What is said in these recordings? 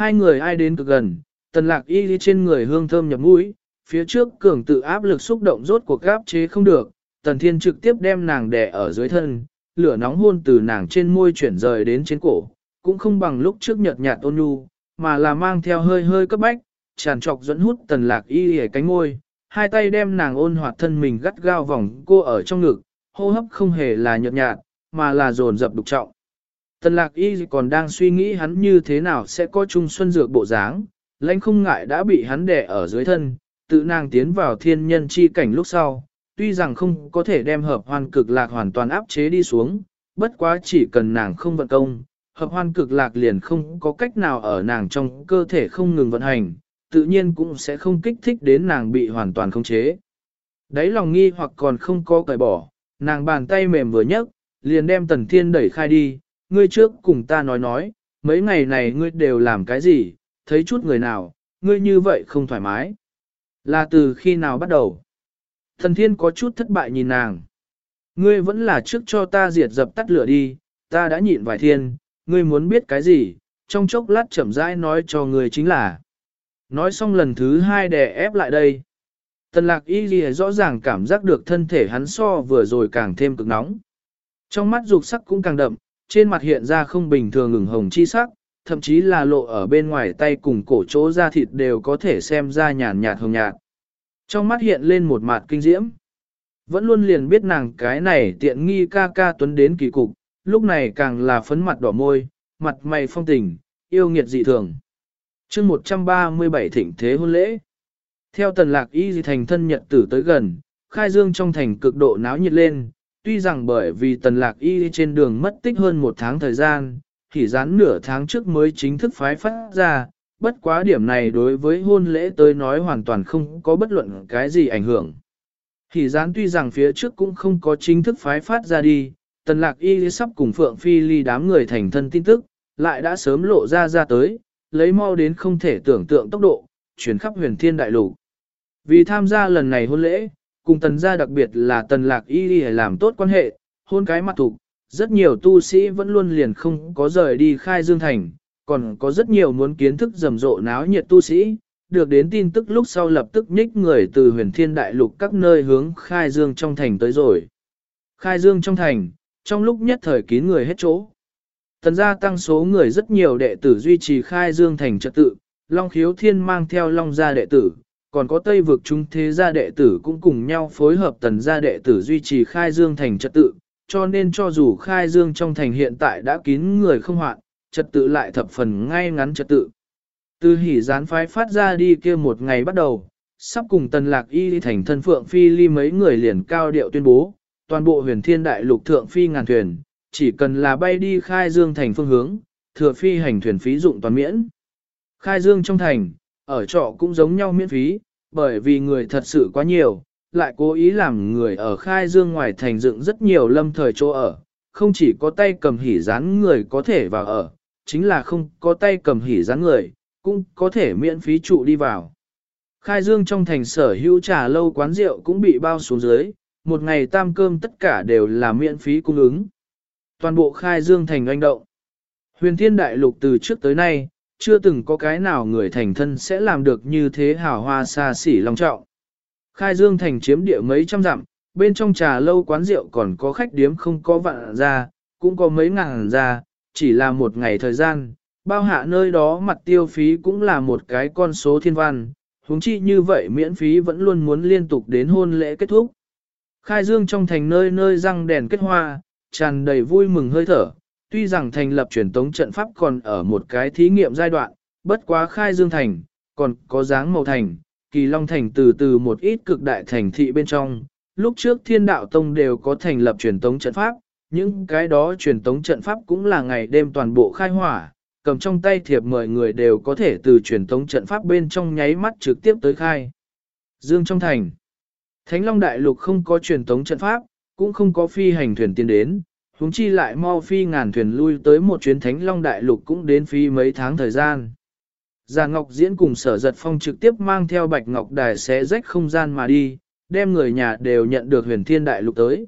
Hai người ai đến cực gần, tần lạc y đi trên người hương thơm nhập mũi, phía trước cường tự áp lực xúc động rốt cuộc gáp chế không được, tần thiên trực tiếp đem nàng đè ở dưới thân, lửa nóng hôn từ nàng trên môi chuyển rời đến trên cổ, cũng không bằng lúc trước nhợt nhạt ôn nhu, mà là mang theo hơi hơi cấp bách, tràn trọc dẫn hút tần lạc y ở cánh môi, hai tay đem nàng ôn hoạt thân mình gắt gao vòng cô ở trong ngực, hô hấp không hề là nhợt nhạt, mà là dồn dập đục trọng. Tần lạc y còn đang suy nghĩ hắn như thế nào sẽ có chung xuân dược bộ dáng, lãnh không ngại đã bị hắn đè ở dưới thân, tự nàng tiến vào thiên nhân chi cảnh lúc sau, tuy rằng không có thể đem hợp hoàn cực lạc hoàn toàn áp chế đi xuống, bất quá chỉ cần nàng không vận công, hợp hoàn cực lạc liền không có cách nào ở nàng trong cơ thể không ngừng vận hành, tự nhiên cũng sẽ không kích thích đến nàng bị hoàn toàn khống chế. Đấy lòng nghi hoặc còn không có cởi bỏ, nàng bàn tay mềm vừa nhấc, liền đem tần thiên đẩy khai đi, ngươi trước cùng ta nói nói, mấy ngày này ngươi đều làm cái gì, thấy chút người nào, ngươi như vậy không thoải mái. Là từ khi nào bắt đầu? Thần thiên có chút thất bại nhìn nàng. Ngươi vẫn là trước cho ta diệt dập tắt lửa đi, ta đã nhịn vài thiên, ngươi muốn biết cái gì, trong chốc lát chậm rãi nói cho ngươi chính là. Nói xong lần thứ hai đè ép lại đây. Tần lạc y ghi rõ ràng cảm giác được thân thể hắn so vừa rồi càng thêm cực nóng. Trong mắt dục sắc cũng càng đậm, trên mặt hiện ra không bình thường ngừng hồng chi sắc, thậm chí là lộ ở bên ngoài tay cùng cổ chỗ da thịt đều có thể xem ra nhàn nhạt hồng nhạt. Trong mắt hiện lên một mặt kinh diễm. Vẫn luôn liền biết nàng cái này tiện nghi ca ca tuấn đến kỳ cục, lúc này càng là phấn mặt đỏ môi, mặt mày phong tình, yêu nghiệt dị thường. chương 137 thịnh thế hôn lễ. Theo tần lạc y thành thân nhật tử tới gần, khai dương trong thành cực độ náo nhiệt lên, tuy rằng bởi vì tần lạc y trên đường mất tích hơn một tháng thời gian, thì gián nửa tháng trước mới chính thức phái phát ra, bất quá điểm này đối với hôn lễ tới nói hoàn toàn không có bất luận cái gì ảnh hưởng. Thì gián tuy rằng phía trước cũng không có chính thức phái phát ra đi, tần lạc y sắp cùng Phượng Phi ly đám người thành thân tin tức, lại đã sớm lộ ra ra tới, lấy mau đến không thể tưởng tượng tốc độ, chuyển khắp huyền thiên đại lục. Vì tham gia lần này hôn lễ, cùng tần gia đặc biệt là tần lạc y đi làm tốt quan hệ, hôn cái mặt thục, rất nhiều tu sĩ vẫn luôn liền không có rời đi khai dương thành, còn có rất nhiều muốn kiến thức rầm rộ náo nhiệt tu sĩ, được đến tin tức lúc sau lập tức nhích người từ huyền thiên đại lục các nơi hướng khai dương trong thành tới rồi. Khai dương trong thành, trong lúc nhất thời kín người hết chỗ. Tần gia tăng số người rất nhiều đệ tử duy trì khai dương thành trật tự, Long khiếu thiên mang theo Long gia đệ tử, còn có Tây vực chúng thế gia đệ tử cũng cùng nhau phối hợp tần gia đệ tử duy trì khai dương thành trật tự, cho nên cho dù khai dương trong thành hiện tại đã kín người không hoạn, trật tự lại thập phần ngay ngắn trật tự. Từ hỉ gián phái phát ra đi kia một ngày bắt đầu, sắp cùng tần lạc y thành thân phượng phi ly mấy người liền cao điệu tuyên bố, toàn bộ huyền thiên đại lục thượng phi ngàn thuyền, chỉ cần là bay đi khai dương thành phương hướng, thừa phi hành thuyền phí dụng toàn miễn. Khai dương trong thành, ở trọ cũng giống nhau miễn phí, bởi vì người thật sự quá nhiều, lại cố ý làm người ở khai dương ngoài thành dựng rất nhiều lâm thời chỗ ở, không chỉ có tay cầm hỉ rán người có thể vào ở, chính là không có tay cầm hỉ rán người, cũng có thể miễn phí trụ đi vào. Khai dương trong thành sở hữu trà lâu quán rượu cũng bị bao xuống dưới, một ngày tam cơm tất cả đều là miễn phí cung ứng. Toàn bộ khai dương thành oanh động. Huyền thiên đại lục từ trước tới nay, chưa từng có cái nào người thành thân sẽ làm được như thế hào hoa xa xỉ long trọng. Khai Dương thành chiếm địa mấy trăm dặm, bên trong trà lâu quán rượu còn có khách điếm không có vạn ra, cũng có mấy ngàn ra, chỉ là một ngày thời gian, bao hạ nơi đó mặt tiêu phí cũng là một cái con số thiên văn, huống chi như vậy miễn phí vẫn luôn muốn liên tục đến hôn lễ kết thúc. Khai Dương trong thành nơi nơi răng đèn kết hoa, tràn đầy vui mừng hơi thở, tuy rằng thành lập truyền tống trận pháp còn ở một cái thí nghiệm giai đoạn, bất quá khai dương thành, còn có dáng màu thành, kỳ long thành từ từ một ít cực đại thành thị bên trong. Lúc trước thiên đạo tông đều có thành lập truyền tống trận pháp, những cái đó truyền tống trận pháp cũng là ngày đêm toàn bộ khai hỏa, cầm trong tay thiệp mời người đều có thể từ truyền tống trận pháp bên trong nháy mắt trực tiếp tới khai. Dương trong thành, Thánh Long Đại Lục không có truyền tống trận pháp, cũng không có phi hành thuyền tiến đến, huống chi lại mau phi ngàn thuyền lui tới một chuyến thánh long đại lục cũng đến phi mấy tháng thời gian. Già Ngọc Diễn cùng sở giật phong trực tiếp mang theo bạch ngọc đài xé rách không gian mà đi, đem người nhà đều nhận được huyền thiên đại lục tới.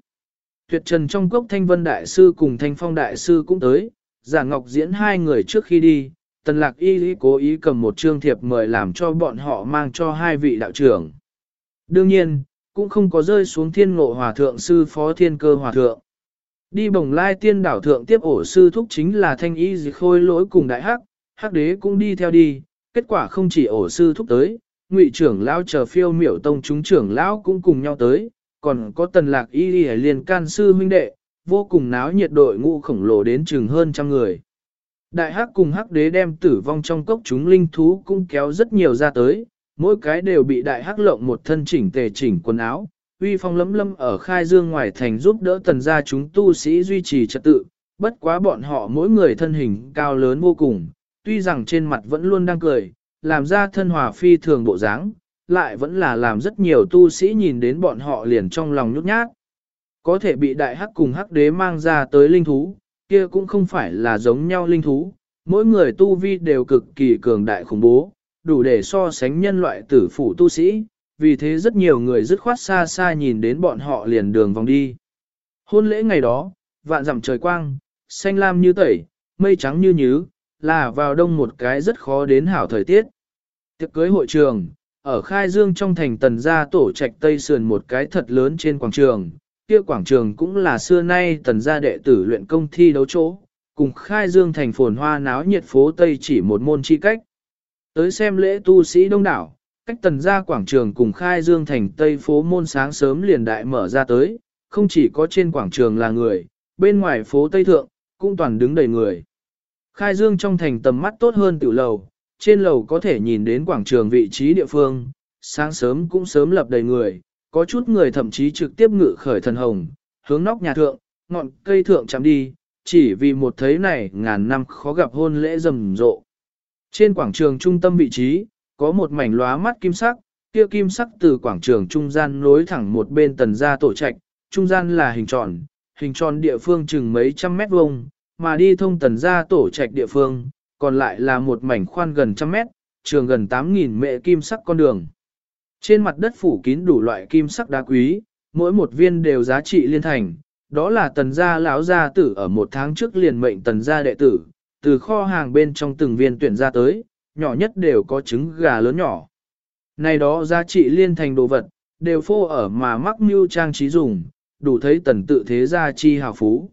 Tuyệt trần trong cốc thanh vân đại sư cùng thanh phong đại sư cũng tới, giả ngọc diễn hai người trước khi đi, tần lạc y cố ý cầm một trương thiệp mời làm cho bọn họ mang cho hai vị đạo trưởng. Đương nhiên, cũng không có rơi xuống thiên ngộ hòa thượng sư phó thiên cơ hòa thượng. Đi bồng lai tiên đảo thượng tiếp ổ sư thúc chính là thanh y dì khôi lỗi cùng đại hắc, hắc đế cũng đi theo đi, kết quả không chỉ ổ sư thúc tới, ngụy trưởng lão chờ phiêu miểu tông chúng trưởng lão cũng cùng nhau tới, còn có tần lạc y dì liền can sư huynh đệ, vô cùng náo nhiệt đội ngũ khổng lồ đến chừng hơn trăm người. Đại hắc cùng hắc đế đem tử vong trong cốc chúng linh thú cũng kéo rất nhiều ra tới, mỗi cái đều bị đại hắc lộng một thân chỉnh tề chỉnh quần áo, uy phong lấm lâm ở khai dương ngoài thành giúp đỡ tần gia chúng tu sĩ duy trì trật tự, bất quá bọn họ mỗi người thân hình cao lớn vô cùng, tuy rằng trên mặt vẫn luôn đang cười, làm ra thân hòa phi thường bộ dáng, lại vẫn là làm rất nhiều tu sĩ nhìn đến bọn họ liền trong lòng nhút nhát. Có thể bị đại hắc cùng hắc đế mang ra tới linh thú, kia cũng không phải là giống nhau linh thú, mỗi người tu vi đều cực kỳ cường đại khủng bố, đủ để so sánh nhân loại tử phủ tu sĩ, vì thế rất nhiều người dứt khoát xa xa nhìn đến bọn họ liền đường vòng đi. Hôn lễ ngày đó, vạn dặm trời quang, xanh lam như tẩy, mây trắng như nhứ, là vào đông một cái rất khó đến hảo thời tiết. Tiệc cưới hội trường, ở Khai Dương trong thành tần gia tổ trạch Tây Sườn một cái thật lớn trên quảng trường, kia quảng trường cũng là xưa nay tần gia đệ tử luyện công thi đấu chỗ, cùng Khai Dương thành phồn hoa náo nhiệt phố Tây chỉ một môn chi cách. Tới xem lễ tu sĩ đông đảo, cách tần gia quảng trường cùng Khai Dương thành Tây phố môn sáng sớm liền đại mở ra tới, không chỉ có trên quảng trường là người, bên ngoài phố Tây Thượng, cũng toàn đứng đầy người. Khai Dương trong thành tầm mắt tốt hơn tiểu lầu, trên lầu có thể nhìn đến quảng trường vị trí địa phương, sáng sớm cũng sớm lập đầy người, có chút người thậm chí trực tiếp ngự khởi thần hồng, hướng nóc nhà thượng, ngọn cây thượng chạm đi, chỉ vì một thấy này ngàn năm khó gặp hôn lễ rầm rộ. Trên quảng trường trung tâm vị trí, có một mảnh lóa mắt kim sắc, kia kim sắc từ quảng trường trung gian nối thẳng một bên tần ra tổ trạch, trung gian là hình tròn, hình tròn địa phương chừng mấy trăm mét vuông, mà đi thông tần ra tổ trạch địa phương, còn lại là một mảnh khoan gần trăm mét, trường gần 8.000 mệ kim sắc con đường. Trên mặt đất phủ kín đủ loại kim sắc đá quý, mỗi một viên đều giá trị liên thành, đó là tần gia lão gia tử ở một tháng trước liền mệnh tần gia đệ tử, từ kho hàng bên trong từng viên tuyển ra tới, nhỏ nhất đều có trứng gà lớn nhỏ. Này đó giá trị liên thành đồ vật, đều phô ở mà mắc mưu trang trí dùng, đủ thấy tần tự thế gia chi hào phú.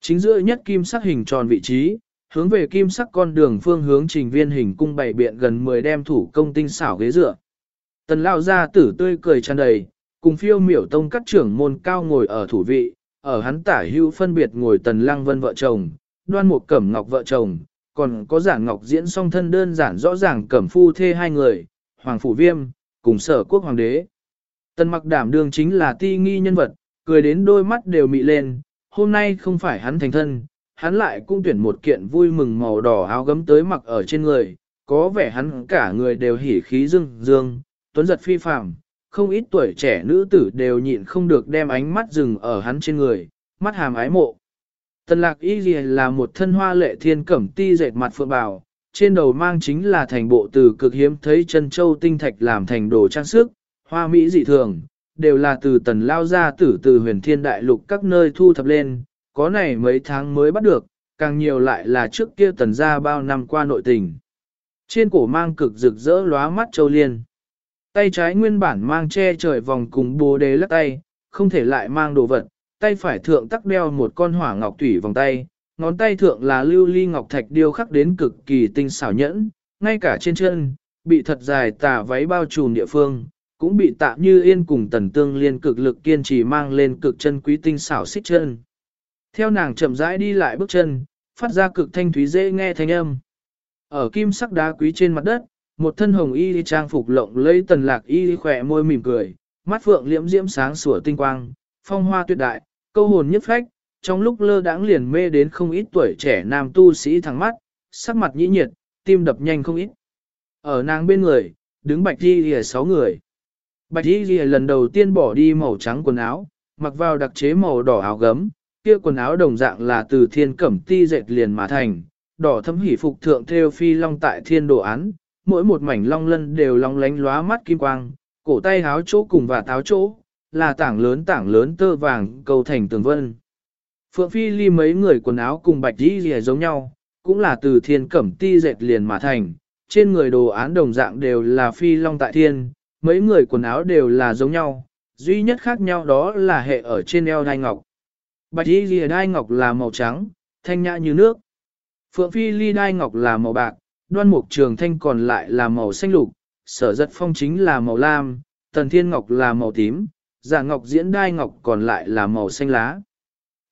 Chính giữa nhất kim sắc hình tròn vị trí, hướng về kim sắc con đường phương hướng trình viên hình cung bày biện gần 10 đem thủ công tinh xảo ghế dựa. Tần lao ra tử tươi cười tràn đầy, cùng phiêu miểu tông các trưởng môn cao ngồi ở thủ vị, ở hắn tả hữu phân biệt ngồi tần lăng vân vợ chồng, đoan một cẩm ngọc vợ chồng, còn có giản ngọc diễn song thân đơn giản rõ ràng cẩm phu thê hai người, hoàng phủ viêm, cùng sở quốc hoàng đế. Tần mặc đảm đương chính là ti nghi nhân vật, cười đến đôi mắt đều mị lên, hôm nay không phải hắn thành thân, hắn lại cũng tuyển một kiện vui mừng màu đỏ áo gấm tới mặc ở trên người, có vẻ hắn cả người đều hỉ khí dương dương, tuấn giật phi phàm, không ít tuổi trẻ nữ tử đều nhịn không được đem ánh mắt dừng ở hắn trên người, mắt hàm ái mộ. Tần lạc y gì là một thân hoa lệ thiên cẩm ti dệt mặt phượng bào, trên đầu mang chính là thành bộ từ cực hiếm thấy chân châu tinh thạch làm thành đồ trang sức, hoa mỹ dị thường, đều là từ tần lao ra tử từ huyền thiên đại lục các nơi thu thập lên, có này mấy tháng mới bắt được, càng nhiều lại là trước kia tần ra bao năm qua nội tình. Trên cổ mang cực rực rỡ lóa mắt châu liên. Tay trái nguyên bản mang che trời vòng cùng bồ đế lắc tay, không thể lại mang đồ vật, tay phải thượng tắc đeo một con hỏa ngọc thủy vòng tay, ngón tay thượng là lưu ly ngọc thạch điêu khắc đến cực kỳ tinh xảo nhẫn, ngay cả trên chân, bị thật dài tà váy bao trùm địa phương, cũng bị tạm như yên cùng tần tương liên cực lực kiên trì mang lên cực chân quý tinh xảo xích chân. Theo nàng chậm rãi đi lại bước chân, phát ra cực thanh thúy dễ nghe thanh âm. Ở kim sắc đá quý trên mặt đất, một thân hồng y trang phục lộng lẫy tần lạc y khỏe môi mỉm cười, mắt phượng liễm diễm sáng sủa tinh quang, phong hoa tuyệt đại, câu hồn nhất phách, trong lúc lơ đãng liền mê đến không ít tuổi trẻ nam tu sĩ thẳng mắt, sắc mặt nhĩ nhiệt, tim đập nhanh không ít. Ở nàng bên người, đứng bạch đi lìa sáu người. Bạch đi lìa lần đầu tiên bỏ đi màu trắng quần áo, mặc vào đặc chế màu đỏ áo gấm, kia quần áo đồng dạng là từ thiên cẩm ti dệt liền mà thành, đỏ thấm hỉ phục thượng theo phi long tại thiên đồ án, mỗi một mảnh long lân đều long lánh lóa mắt kim quang, cổ tay háo chỗ cùng và táo chỗ, là tảng lớn tảng lớn tơ vàng cầu thành tường vân. Phượng Phi ly mấy người quần áo cùng bạch đi rìa giống nhau, cũng là từ thiên cẩm ti dệt liền mà thành, trên người đồ án đồng dạng đều là phi long tại thiên, mấy người quần áo đều là giống nhau, duy nhất khác nhau đó là hệ ở trên eo đai ngọc. Bạch đi rìa đai ngọc là màu trắng, thanh nhã như nước. Phượng phi ly đai ngọc là màu bạc, đoan mục trường thanh còn lại là màu xanh lục, sở giật phong chính là màu lam, tần thiên ngọc là màu tím, giả ngọc diễn đai ngọc còn lại là màu xanh lá.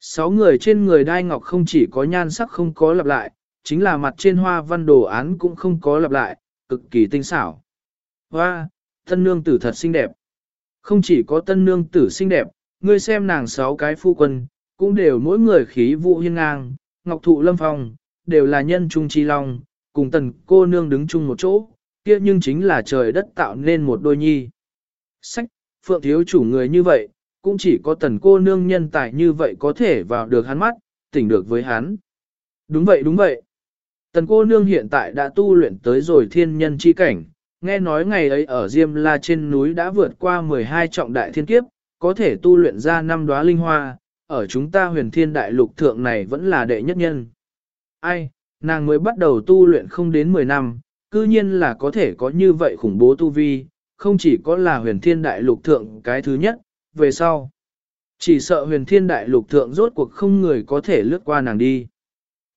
Sáu người trên người đai ngọc không chỉ có nhan sắc không có lặp lại, chính là mặt trên hoa văn đồ án cũng không có lặp lại, cực kỳ tinh xảo. Hoa, tân nương tử thật xinh đẹp. Không chỉ có tân nương tử xinh đẹp, ngươi xem nàng sáu cái phu quân, cũng đều mỗi người khí vụ hiên ngang, ngọc thụ lâm phong, đều là nhân trung chi long, cùng tần cô nương đứng chung một chỗ, kia nhưng chính là trời đất tạo nên một đôi nhi. Sách, phượng thiếu chủ người như vậy, cũng chỉ có tần cô nương nhân tài như vậy có thể vào được hắn mắt, tỉnh được với hắn. Đúng vậy đúng vậy. Tần cô nương hiện tại đã tu luyện tới rồi thiên nhân chi cảnh, nghe nói ngày ấy ở Diêm La trên núi đã vượt qua 12 trọng đại thiên kiếp, có thể tu luyện ra năm đóa linh hoa, ở chúng ta huyền thiên đại lục thượng này vẫn là đệ nhất nhân. Ai, nàng mới bắt đầu tu luyện không đến 10 năm, cư nhiên là có thể có như vậy khủng bố tu vi, không chỉ có là huyền thiên đại lục thượng cái thứ nhất, về sau. Chỉ sợ huyền thiên đại lục thượng rốt cuộc không người có thể lướt qua nàng đi.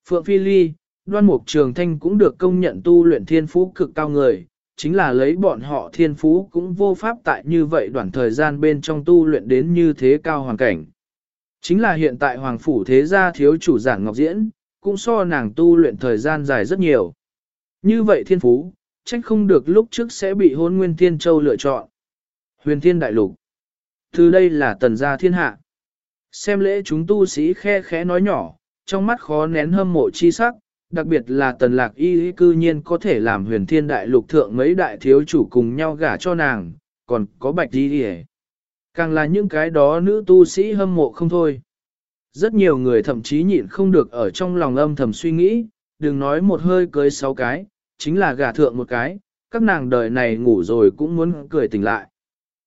Phượng Phi Ly, đoan mục trường thanh cũng được công nhận tu luyện thiên phú cực cao người, chính là lấy bọn họ thiên phú cũng vô pháp tại như vậy đoạn thời gian bên trong tu luyện đến như thế cao hoàn cảnh. Chính là hiện tại Hoàng Phủ Thế Gia thiếu chủ giản ngọc diễn, cũng so nàng tu luyện thời gian dài rất nhiều. Như vậy thiên phú, trách không được lúc trước sẽ bị hôn nguyên thiên châu lựa chọn. Huyền thiên đại lục. Từ đây là tần gia thiên hạ. Xem lễ chúng tu sĩ khe khẽ nói nhỏ, trong mắt khó nén hâm mộ chi sắc, đặc biệt là tần lạc y cư nhiên có thể làm huyền thiên đại lục thượng mấy đại thiếu chủ cùng nhau gả cho nàng, còn có bạch đi đi Càng là những cái đó nữ tu sĩ hâm mộ không thôi. Rất nhiều người thậm chí nhịn không được ở trong lòng âm thầm suy nghĩ, đừng nói một hơi cưới sáu cái, chính là gà thượng một cái, các nàng đời này ngủ rồi cũng muốn cười tỉnh lại.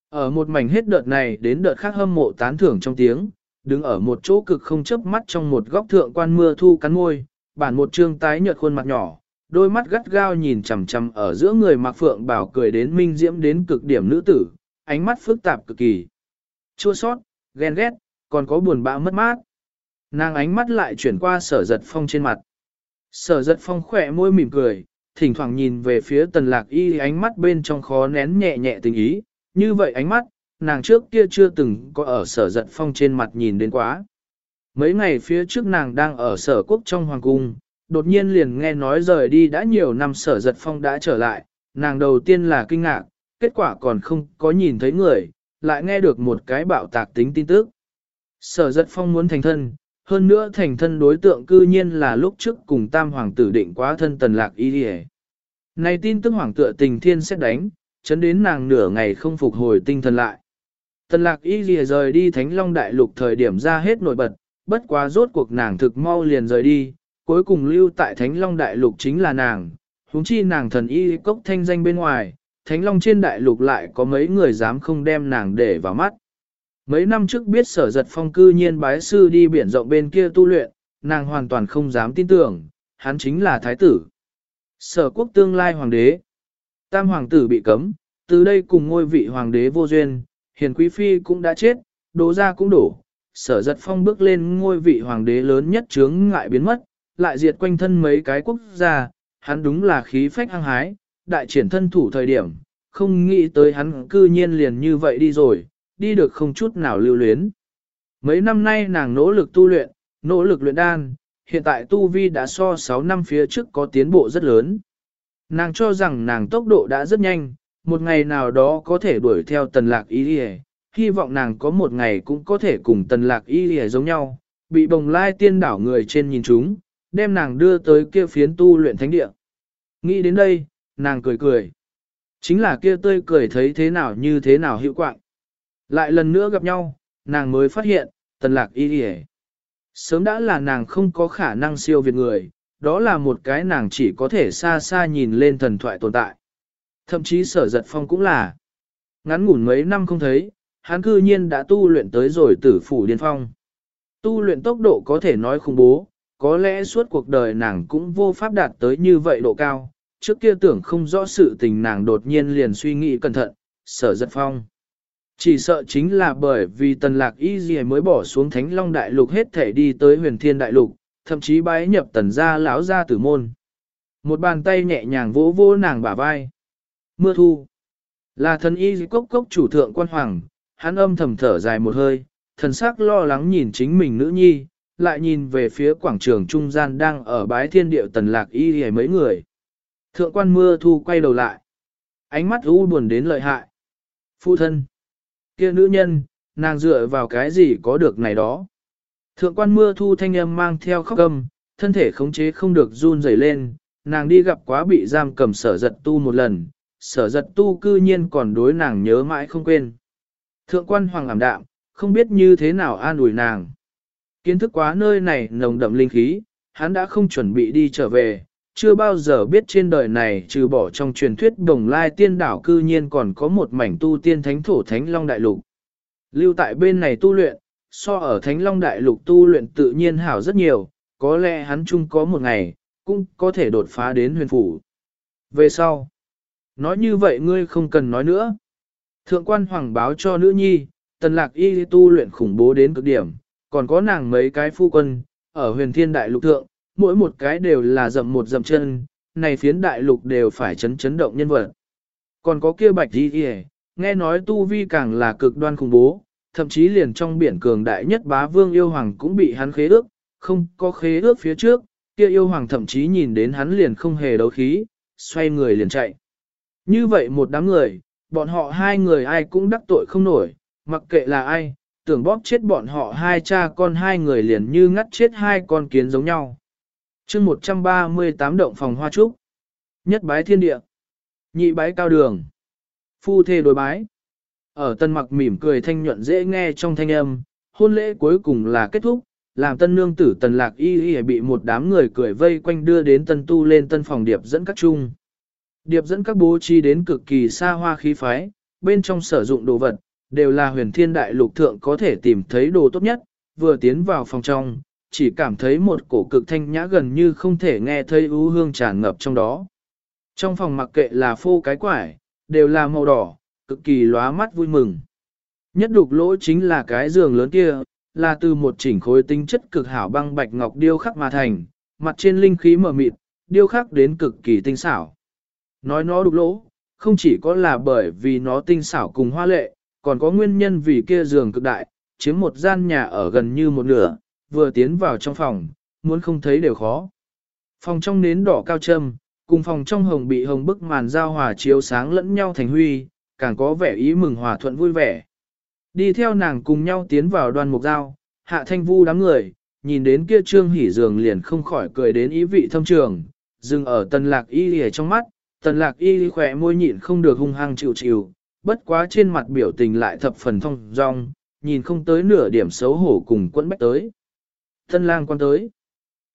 Ở một mảnh hết đợt này đến đợt khác hâm mộ tán thưởng trong tiếng, đứng ở một chỗ cực không chớp mắt trong một góc thượng quan mưa thu cắn môi, bản một trương tái nhợt khuôn mặt nhỏ, đôi mắt gắt gao nhìn chằm chằm ở giữa người mặc phượng bảo cười đến minh diễm đến cực điểm nữ tử, ánh mắt phức tạp cực kỳ. Chua sót, ghen ghét, còn có buồn bã mất mát. Nàng ánh mắt lại chuyển qua sở giật phong trên mặt. Sở giật phong khỏe môi mỉm cười, thỉnh thoảng nhìn về phía tần lạc y ánh mắt bên trong khó nén nhẹ nhẹ tình ý, như vậy ánh mắt, nàng trước kia chưa từng có ở sở giật phong trên mặt nhìn đến quá. Mấy ngày phía trước nàng đang ở sở quốc trong hoàng cung, đột nhiên liền nghe nói rời đi đã nhiều năm sở giật phong đã trở lại, nàng đầu tiên là kinh ngạc, kết quả còn không có nhìn thấy người, lại nghe được một cái bạo tạc tính tin tức. Sở giật phong muốn thành thân, hơn nữa thành thân đối tượng cư nhiên là lúc trước cùng tam hoàng tử định quá thân tần lạc y đi Này tin tức hoàng tựa tình thiên sẽ đánh, chấn đến nàng nửa ngày không phục hồi tinh thần lại. Tần lạc y lìa rời đi thánh long đại lục thời điểm ra hết nổi bật, bất quá rốt cuộc nàng thực mau liền rời đi, cuối cùng lưu tại thánh long đại lục chính là nàng, huống chi nàng thần y cốc thanh danh bên ngoài, thánh long trên đại lục lại có mấy người dám không đem nàng để vào mắt. Mấy năm trước biết sở giật phong cư nhiên bái sư đi biển rộng bên kia tu luyện, nàng hoàn toàn không dám tin tưởng, hắn chính là thái tử. Sở quốc tương lai hoàng đế. Tam hoàng tử bị cấm, từ đây cùng ngôi vị hoàng đế vô duyên, hiền quý phi cũng đã chết, đố ra cũng đổ. Sở giật phong bước lên ngôi vị hoàng đế lớn nhất chướng ngại biến mất, lại diệt quanh thân mấy cái quốc gia, hắn đúng là khí phách hăng hái, đại triển thân thủ thời điểm, không nghĩ tới hắn cư nhiên liền như vậy đi rồi, đi được không chút nào lưu luyến. Mấy năm nay nàng nỗ lực tu luyện, nỗ lực luyện đan, hiện tại tu vi đã so 6 năm phía trước có tiến bộ rất lớn. Nàng cho rằng nàng tốc độ đã rất nhanh, một ngày nào đó có thể đuổi theo tần lạc y đi hy vọng nàng có một ngày cũng có thể cùng tần lạc y đi giống nhau, bị bồng lai tiên đảo người trên nhìn chúng, đem nàng đưa tới kia phiến tu luyện thánh địa. Nghĩ đến đây, nàng cười cười. Chính là kia tươi cười thấy thế nào như thế nào hiệu quạng. Lại lần nữa gặp nhau, nàng mới phát hiện, tần lạc y đi Sớm đã là nàng không có khả năng siêu việt người, đó là một cái nàng chỉ có thể xa xa nhìn lên thần thoại tồn tại. Thậm chí sở giật phong cũng là. Ngắn ngủn mấy năm không thấy, hắn cư nhiên đã tu luyện tới rồi tử phủ điên phong. Tu luyện tốc độ có thể nói khủng bố, có lẽ suốt cuộc đời nàng cũng vô pháp đạt tới như vậy độ cao, trước kia tưởng không rõ sự tình nàng đột nhiên liền suy nghĩ cẩn thận, sở giật phong. Chỉ sợ chính là bởi vì tần lạc y gì mới bỏ xuống thánh long đại lục hết thể đi tới huyền thiên đại lục, thậm chí bái nhập tần gia lão gia tử môn. Một bàn tay nhẹ nhàng vỗ vỗ nàng bả vai. Mưa thu. Là thần y cốc cốc chủ thượng quan hoàng, hắn âm thầm thở dài một hơi, thần sắc lo lắng nhìn chính mình nữ nhi, lại nhìn về phía quảng trường trung gian đang ở bái thiên điệu tần lạc y hề mấy người. Thượng quan mưa thu quay đầu lại. Ánh mắt u buồn đến lợi hại. Phu thân kia nữ nhân, nàng dựa vào cái gì có được này đó. Thượng quan mưa thu thanh âm mang theo khóc âm, thân thể khống chế không được run rẩy lên, nàng đi gặp quá bị giam cầm sở giật tu một lần, sở giật tu cư nhiên còn đối nàng nhớ mãi không quên. Thượng quan hoàng ảm đạm, không biết như thế nào an ủi nàng. Kiến thức quá nơi này nồng đậm linh khí, hắn đã không chuẩn bị đi trở về, chưa bao giờ biết trên đời này trừ bỏ trong truyền thuyết đồng lai tiên đảo cư nhiên còn có một mảnh tu tiên thánh thổ thánh long đại lục. Lưu tại bên này tu luyện, so ở thánh long đại lục tu luyện tự nhiên hảo rất nhiều, có lẽ hắn chung có một ngày, cũng có thể đột phá đến huyền phủ. Về sau, nói như vậy ngươi không cần nói nữa. Thượng quan hoàng báo cho nữ nhi, tần lạc y tu luyện khủng bố đến cực điểm, còn có nàng mấy cái phu quân, ở huyền thiên đại lục thượng, mỗi một cái đều là dậm một dậm chân, này phiến đại lục đều phải chấn chấn động nhân vật. Còn có kia bạch đi kìa, nghe nói tu vi càng là cực đoan khủng bố, thậm chí liền trong biển cường đại nhất bá vương yêu hoàng cũng bị hắn khế ước, không có khế ước phía trước, kia yêu hoàng thậm chí nhìn đến hắn liền không hề đấu khí, xoay người liền chạy. Như vậy một đám người, bọn họ hai người ai cũng đắc tội không nổi, mặc kệ là ai, tưởng bóp chết bọn họ hai cha con hai người liền như ngắt chết hai con kiến giống nhau chương 138 động phòng hoa trúc. Nhất bái thiên địa. Nhị bái cao đường. Phu thê đối bái. Ở tân mặc mỉm cười thanh nhuận dễ nghe trong thanh âm, hôn lễ cuối cùng là kết thúc, làm tân nương tử tần lạc y y bị một đám người cười vây quanh đưa đến tân tu lên tân phòng điệp dẫn các chung. Điệp dẫn các bố trí đến cực kỳ xa hoa khí phái, bên trong sử dụng đồ vật, đều là huyền thiên đại lục thượng có thể tìm thấy đồ tốt nhất, vừa tiến vào phòng trong, chỉ cảm thấy một cổ cực thanh nhã gần như không thể nghe thấy ưu hương tràn ngập trong đó. Trong phòng mặc kệ là phô cái quải, đều là màu đỏ, cực kỳ lóa mắt vui mừng. Nhất đục lỗ chính là cái giường lớn kia, là từ một chỉnh khối tinh chất cực hảo băng bạch ngọc điêu khắc mà thành, mặt trên linh khí mở mịt, điêu khắc đến cực kỳ tinh xảo. Nói nó đục lỗ, không chỉ có là bởi vì nó tinh xảo cùng hoa lệ, còn có nguyên nhân vì kia giường cực đại, chiếm một gian nhà ở gần như một nửa, vừa tiến vào trong phòng, muốn không thấy đều khó. Phòng trong nến đỏ cao châm, cùng phòng trong hồng bị hồng bức màn giao hòa chiếu sáng lẫn nhau thành huy, càng có vẻ ý mừng hòa thuận vui vẻ. Đi theo nàng cùng nhau tiến vào đoàn mục giao, hạ thanh vu đám người, nhìn đến kia trương hỉ giường liền không khỏi cười đến ý vị thâm trường, dừng ở tần lạc y lìa trong mắt, tần lạc y khỏe môi nhịn không được hung hăng chịu chịu, bất quá trên mặt biểu tình lại thập phần thông dong, nhìn không tới nửa điểm xấu hổ cùng quẫn bách tới. Thân lang quan tới,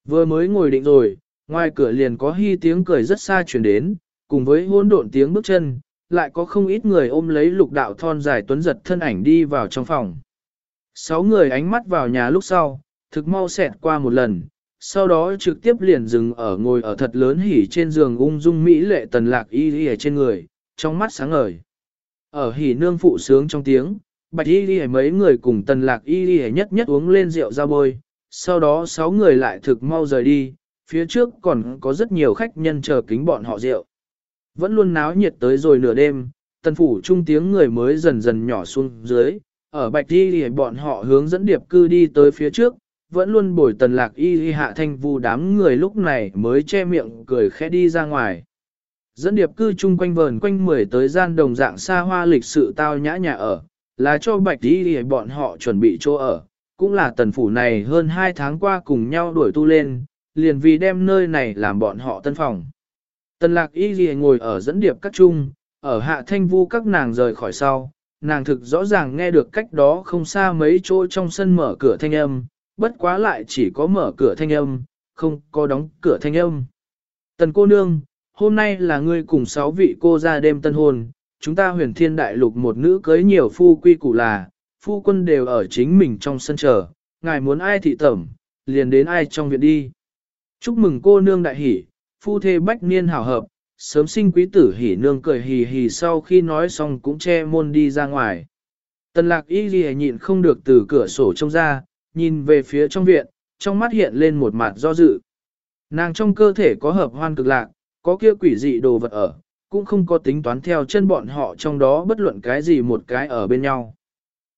vừa mới ngồi định rồi, ngoài cửa liền có hy tiếng cười rất xa chuyển đến, cùng với hôn độn tiếng bước chân, lại có không ít người ôm lấy lục đạo thon dài tuấn giật thân ảnh đi vào trong phòng. Sáu người ánh mắt vào nhà lúc sau, thực mau xẹt qua một lần, sau đó trực tiếp liền dừng ở ngồi ở thật lớn hỉ trên giường ung dung mỹ lệ tần lạc y y ở trên người, trong mắt sáng ngời. Ở hỉ nương phụ sướng trong tiếng, bạch y y mấy người cùng tần lạc y y nhất nhất uống lên rượu ra bôi, sau đó sáu người lại thực mau rời đi, phía trước còn có rất nhiều khách nhân chờ kính bọn họ rượu. Vẫn luôn náo nhiệt tới rồi nửa đêm, tần phủ trung tiếng người mới dần dần nhỏ xuống dưới, ở bạch đi thì bọn họ hướng dẫn điệp cư đi tới phía trước, vẫn luôn bồi tần lạc y y hạ thanh vu đám người lúc này mới che miệng cười khẽ đi ra ngoài. Dẫn điệp cư chung quanh vờn quanh mười tới gian đồng dạng xa hoa lịch sự tao nhã nhà ở, là cho bạch y y bọn họ chuẩn bị chỗ ở, cũng là tần phủ này hơn hai tháng qua cùng nhau đuổi tu lên, liền vì đem nơi này làm bọn họ tân phòng. Tần lạc y ghi ngồi ở dẫn điệp các trung ở hạ thanh vu các nàng rời khỏi sau, nàng thực rõ ràng nghe được cách đó không xa mấy chỗ trong sân mở cửa thanh âm, bất quá lại chỉ có mở cửa thanh âm, không có đóng cửa thanh âm. Tần cô nương, hôm nay là ngươi cùng sáu vị cô ra đêm tân hôn, chúng ta huyền thiên đại lục một nữ cưới nhiều phu quy củ là, phu quân đều ở chính mình trong sân chờ, ngài muốn ai thị tẩm, liền đến ai trong viện đi. Chúc mừng cô nương đại hỷ, phu thê bách niên hảo hợp, sớm sinh quý tử hỉ nương cười hì hì sau khi nói xong cũng che môn đi ra ngoài. Tần lạc y ghi nhịn không được từ cửa sổ trông ra, nhìn về phía trong viện, trong mắt hiện lên một mặt do dự. Nàng trong cơ thể có hợp hoan cực lạc, có kia quỷ dị đồ vật ở, cũng không có tính toán theo chân bọn họ trong đó bất luận cái gì một cái ở bên nhau.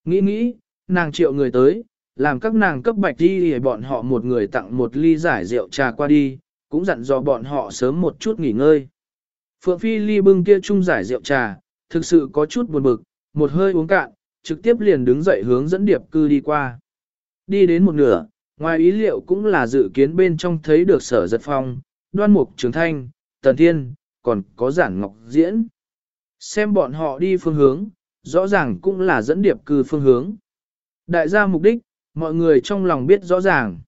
Nghĩ nghĩ, nàng triệu người tới, làm các nàng cấp bạch đi để bọn họ một người tặng một ly giải rượu trà qua đi, cũng dặn dò bọn họ sớm một chút nghỉ ngơi. Phượng Phi ly bưng kia chung giải rượu trà, thực sự có chút buồn bực, một hơi uống cạn, trực tiếp liền đứng dậy hướng dẫn điệp cư đi qua. Đi đến một nửa, ngoài ý liệu cũng là dự kiến bên trong thấy được sở giật phong, đoan mục trường thanh, tần thiên, còn có giản ngọc diễn. Xem bọn họ đi phương hướng, rõ ràng cũng là dẫn điệp cư phương hướng. Đại gia mục đích, mọi người trong lòng biết rõ ràng.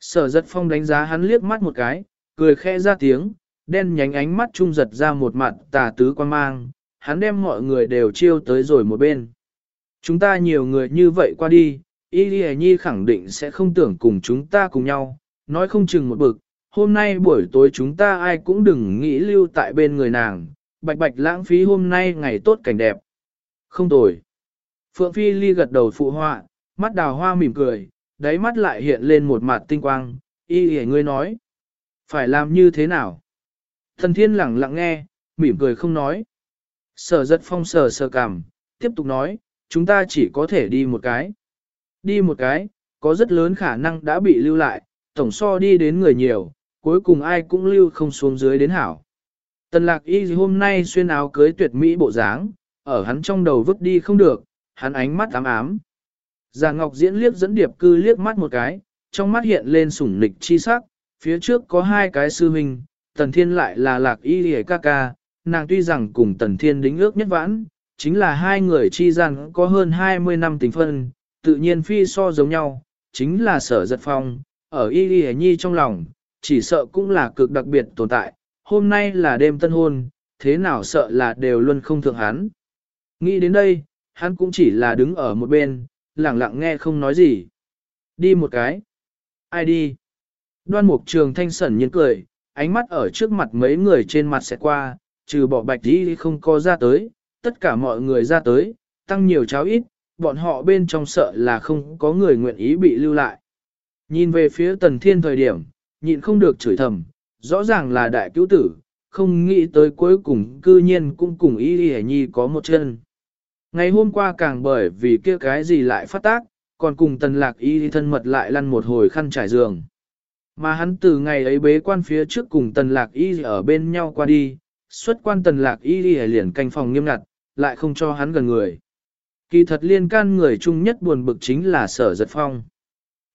Sở giật phong đánh giá hắn liếc mắt một cái, cười khẽ ra tiếng, đen nhánh ánh mắt trung giật ra một mặt tà tứ quan mang, hắn đem mọi người đều chiêu tới rồi một bên. Chúng ta nhiều người như vậy qua đi, Y Lì Nhi khẳng định sẽ không tưởng cùng chúng ta cùng nhau, nói không chừng một bực, hôm nay buổi tối chúng ta ai cũng đừng nghĩ lưu tại bên người nàng, bạch bạch lãng phí hôm nay ngày tốt cảnh đẹp. Không tồi. Phượng Phi Ly gật đầu phụ họa, mắt đào hoa mỉm cười, đáy mắt lại hiện lên một mặt tinh quang, y hề ngươi nói. Phải làm như thế nào? Thần thiên lẳng lặng nghe, mỉm cười không nói. Sở giật phong sờ sờ cảm, tiếp tục nói, chúng ta chỉ có thể đi một cái. Đi một cái, có rất lớn khả năng đã bị lưu lại, tổng so đi đến người nhiều, cuối cùng ai cũng lưu không xuống dưới đến hảo. Tần lạc y hôm nay xuyên áo cưới tuyệt mỹ bộ dáng, ở hắn trong đầu vứt đi không được, hắn ánh mắt ám ám. Già Ngọc Diễn liếc dẫn điệp cư liếc mắt một cái, trong mắt hiện lên sủng nịch chi sắc, phía trước có hai cái sư huynh, Tần Thiên lại là lạc y hề ca ca, nàng tuy rằng cùng Tần Thiên đính ước nhất vãn, chính là hai người chi gian có hơn 20 năm tình phân, tự nhiên phi so giống nhau, chính là sở giật phong, ở y hề nhi trong lòng, chỉ sợ cũng là cực đặc biệt tồn tại, hôm nay là đêm tân hôn, thế nào sợ là đều luôn không thượng hắn. Nghĩ đến đây, hắn cũng chỉ là đứng ở một bên, lặng lặng nghe không nói gì. Đi một cái. Ai đi? Đoan mục trường thanh sẩn nhiên cười, ánh mắt ở trước mặt mấy người trên mặt sẽ qua, trừ bỏ bạch đi không có ra tới, tất cả mọi người ra tới, tăng nhiều cháo ít, bọn họ bên trong sợ là không có người nguyện ý bị lưu lại. Nhìn về phía tần thiên thời điểm, nhịn không được chửi thầm, rõ ràng là đại cứu tử, không nghĩ tới cuối cùng cư nhiên cũng cùng ý y nhi có một chân. Ngày hôm qua càng bởi vì kia cái gì lại phát tác, còn cùng tần lạc y thân mật lại lăn một hồi khăn trải giường. Mà hắn từ ngày ấy bế quan phía trước cùng tần lạc y ở bên nhau qua đi, xuất quan tần lạc y liền canh phòng nghiêm ngặt, lại không cho hắn gần người. Kỳ thật liên can người chung nhất buồn bực chính là sở giật phong.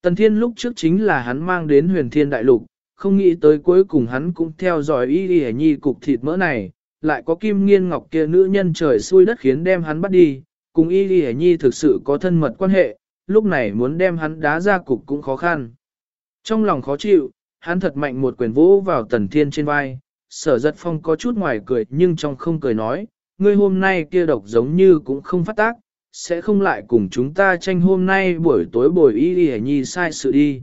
Tần thiên lúc trước chính là hắn mang đến huyền thiên đại lục, không nghĩ tới cuối cùng hắn cũng theo dõi y y nhi cục thịt mỡ này, lại có kim nghiên ngọc kia nữ nhân trời xui đất khiến đem hắn bắt đi, cùng y đi nhi thực sự có thân mật quan hệ, lúc này muốn đem hắn đá ra cục cũng khó khăn. Trong lòng khó chịu, hắn thật mạnh một quyền vỗ vào tần thiên trên vai, sở giật phong có chút ngoài cười nhưng trong không cười nói, ngươi hôm nay kia độc giống như cũng không phát tác, sẽ không lại cùng chúng ta tranh hôm nay buổi tối bồi y đi nhi sai sự đi.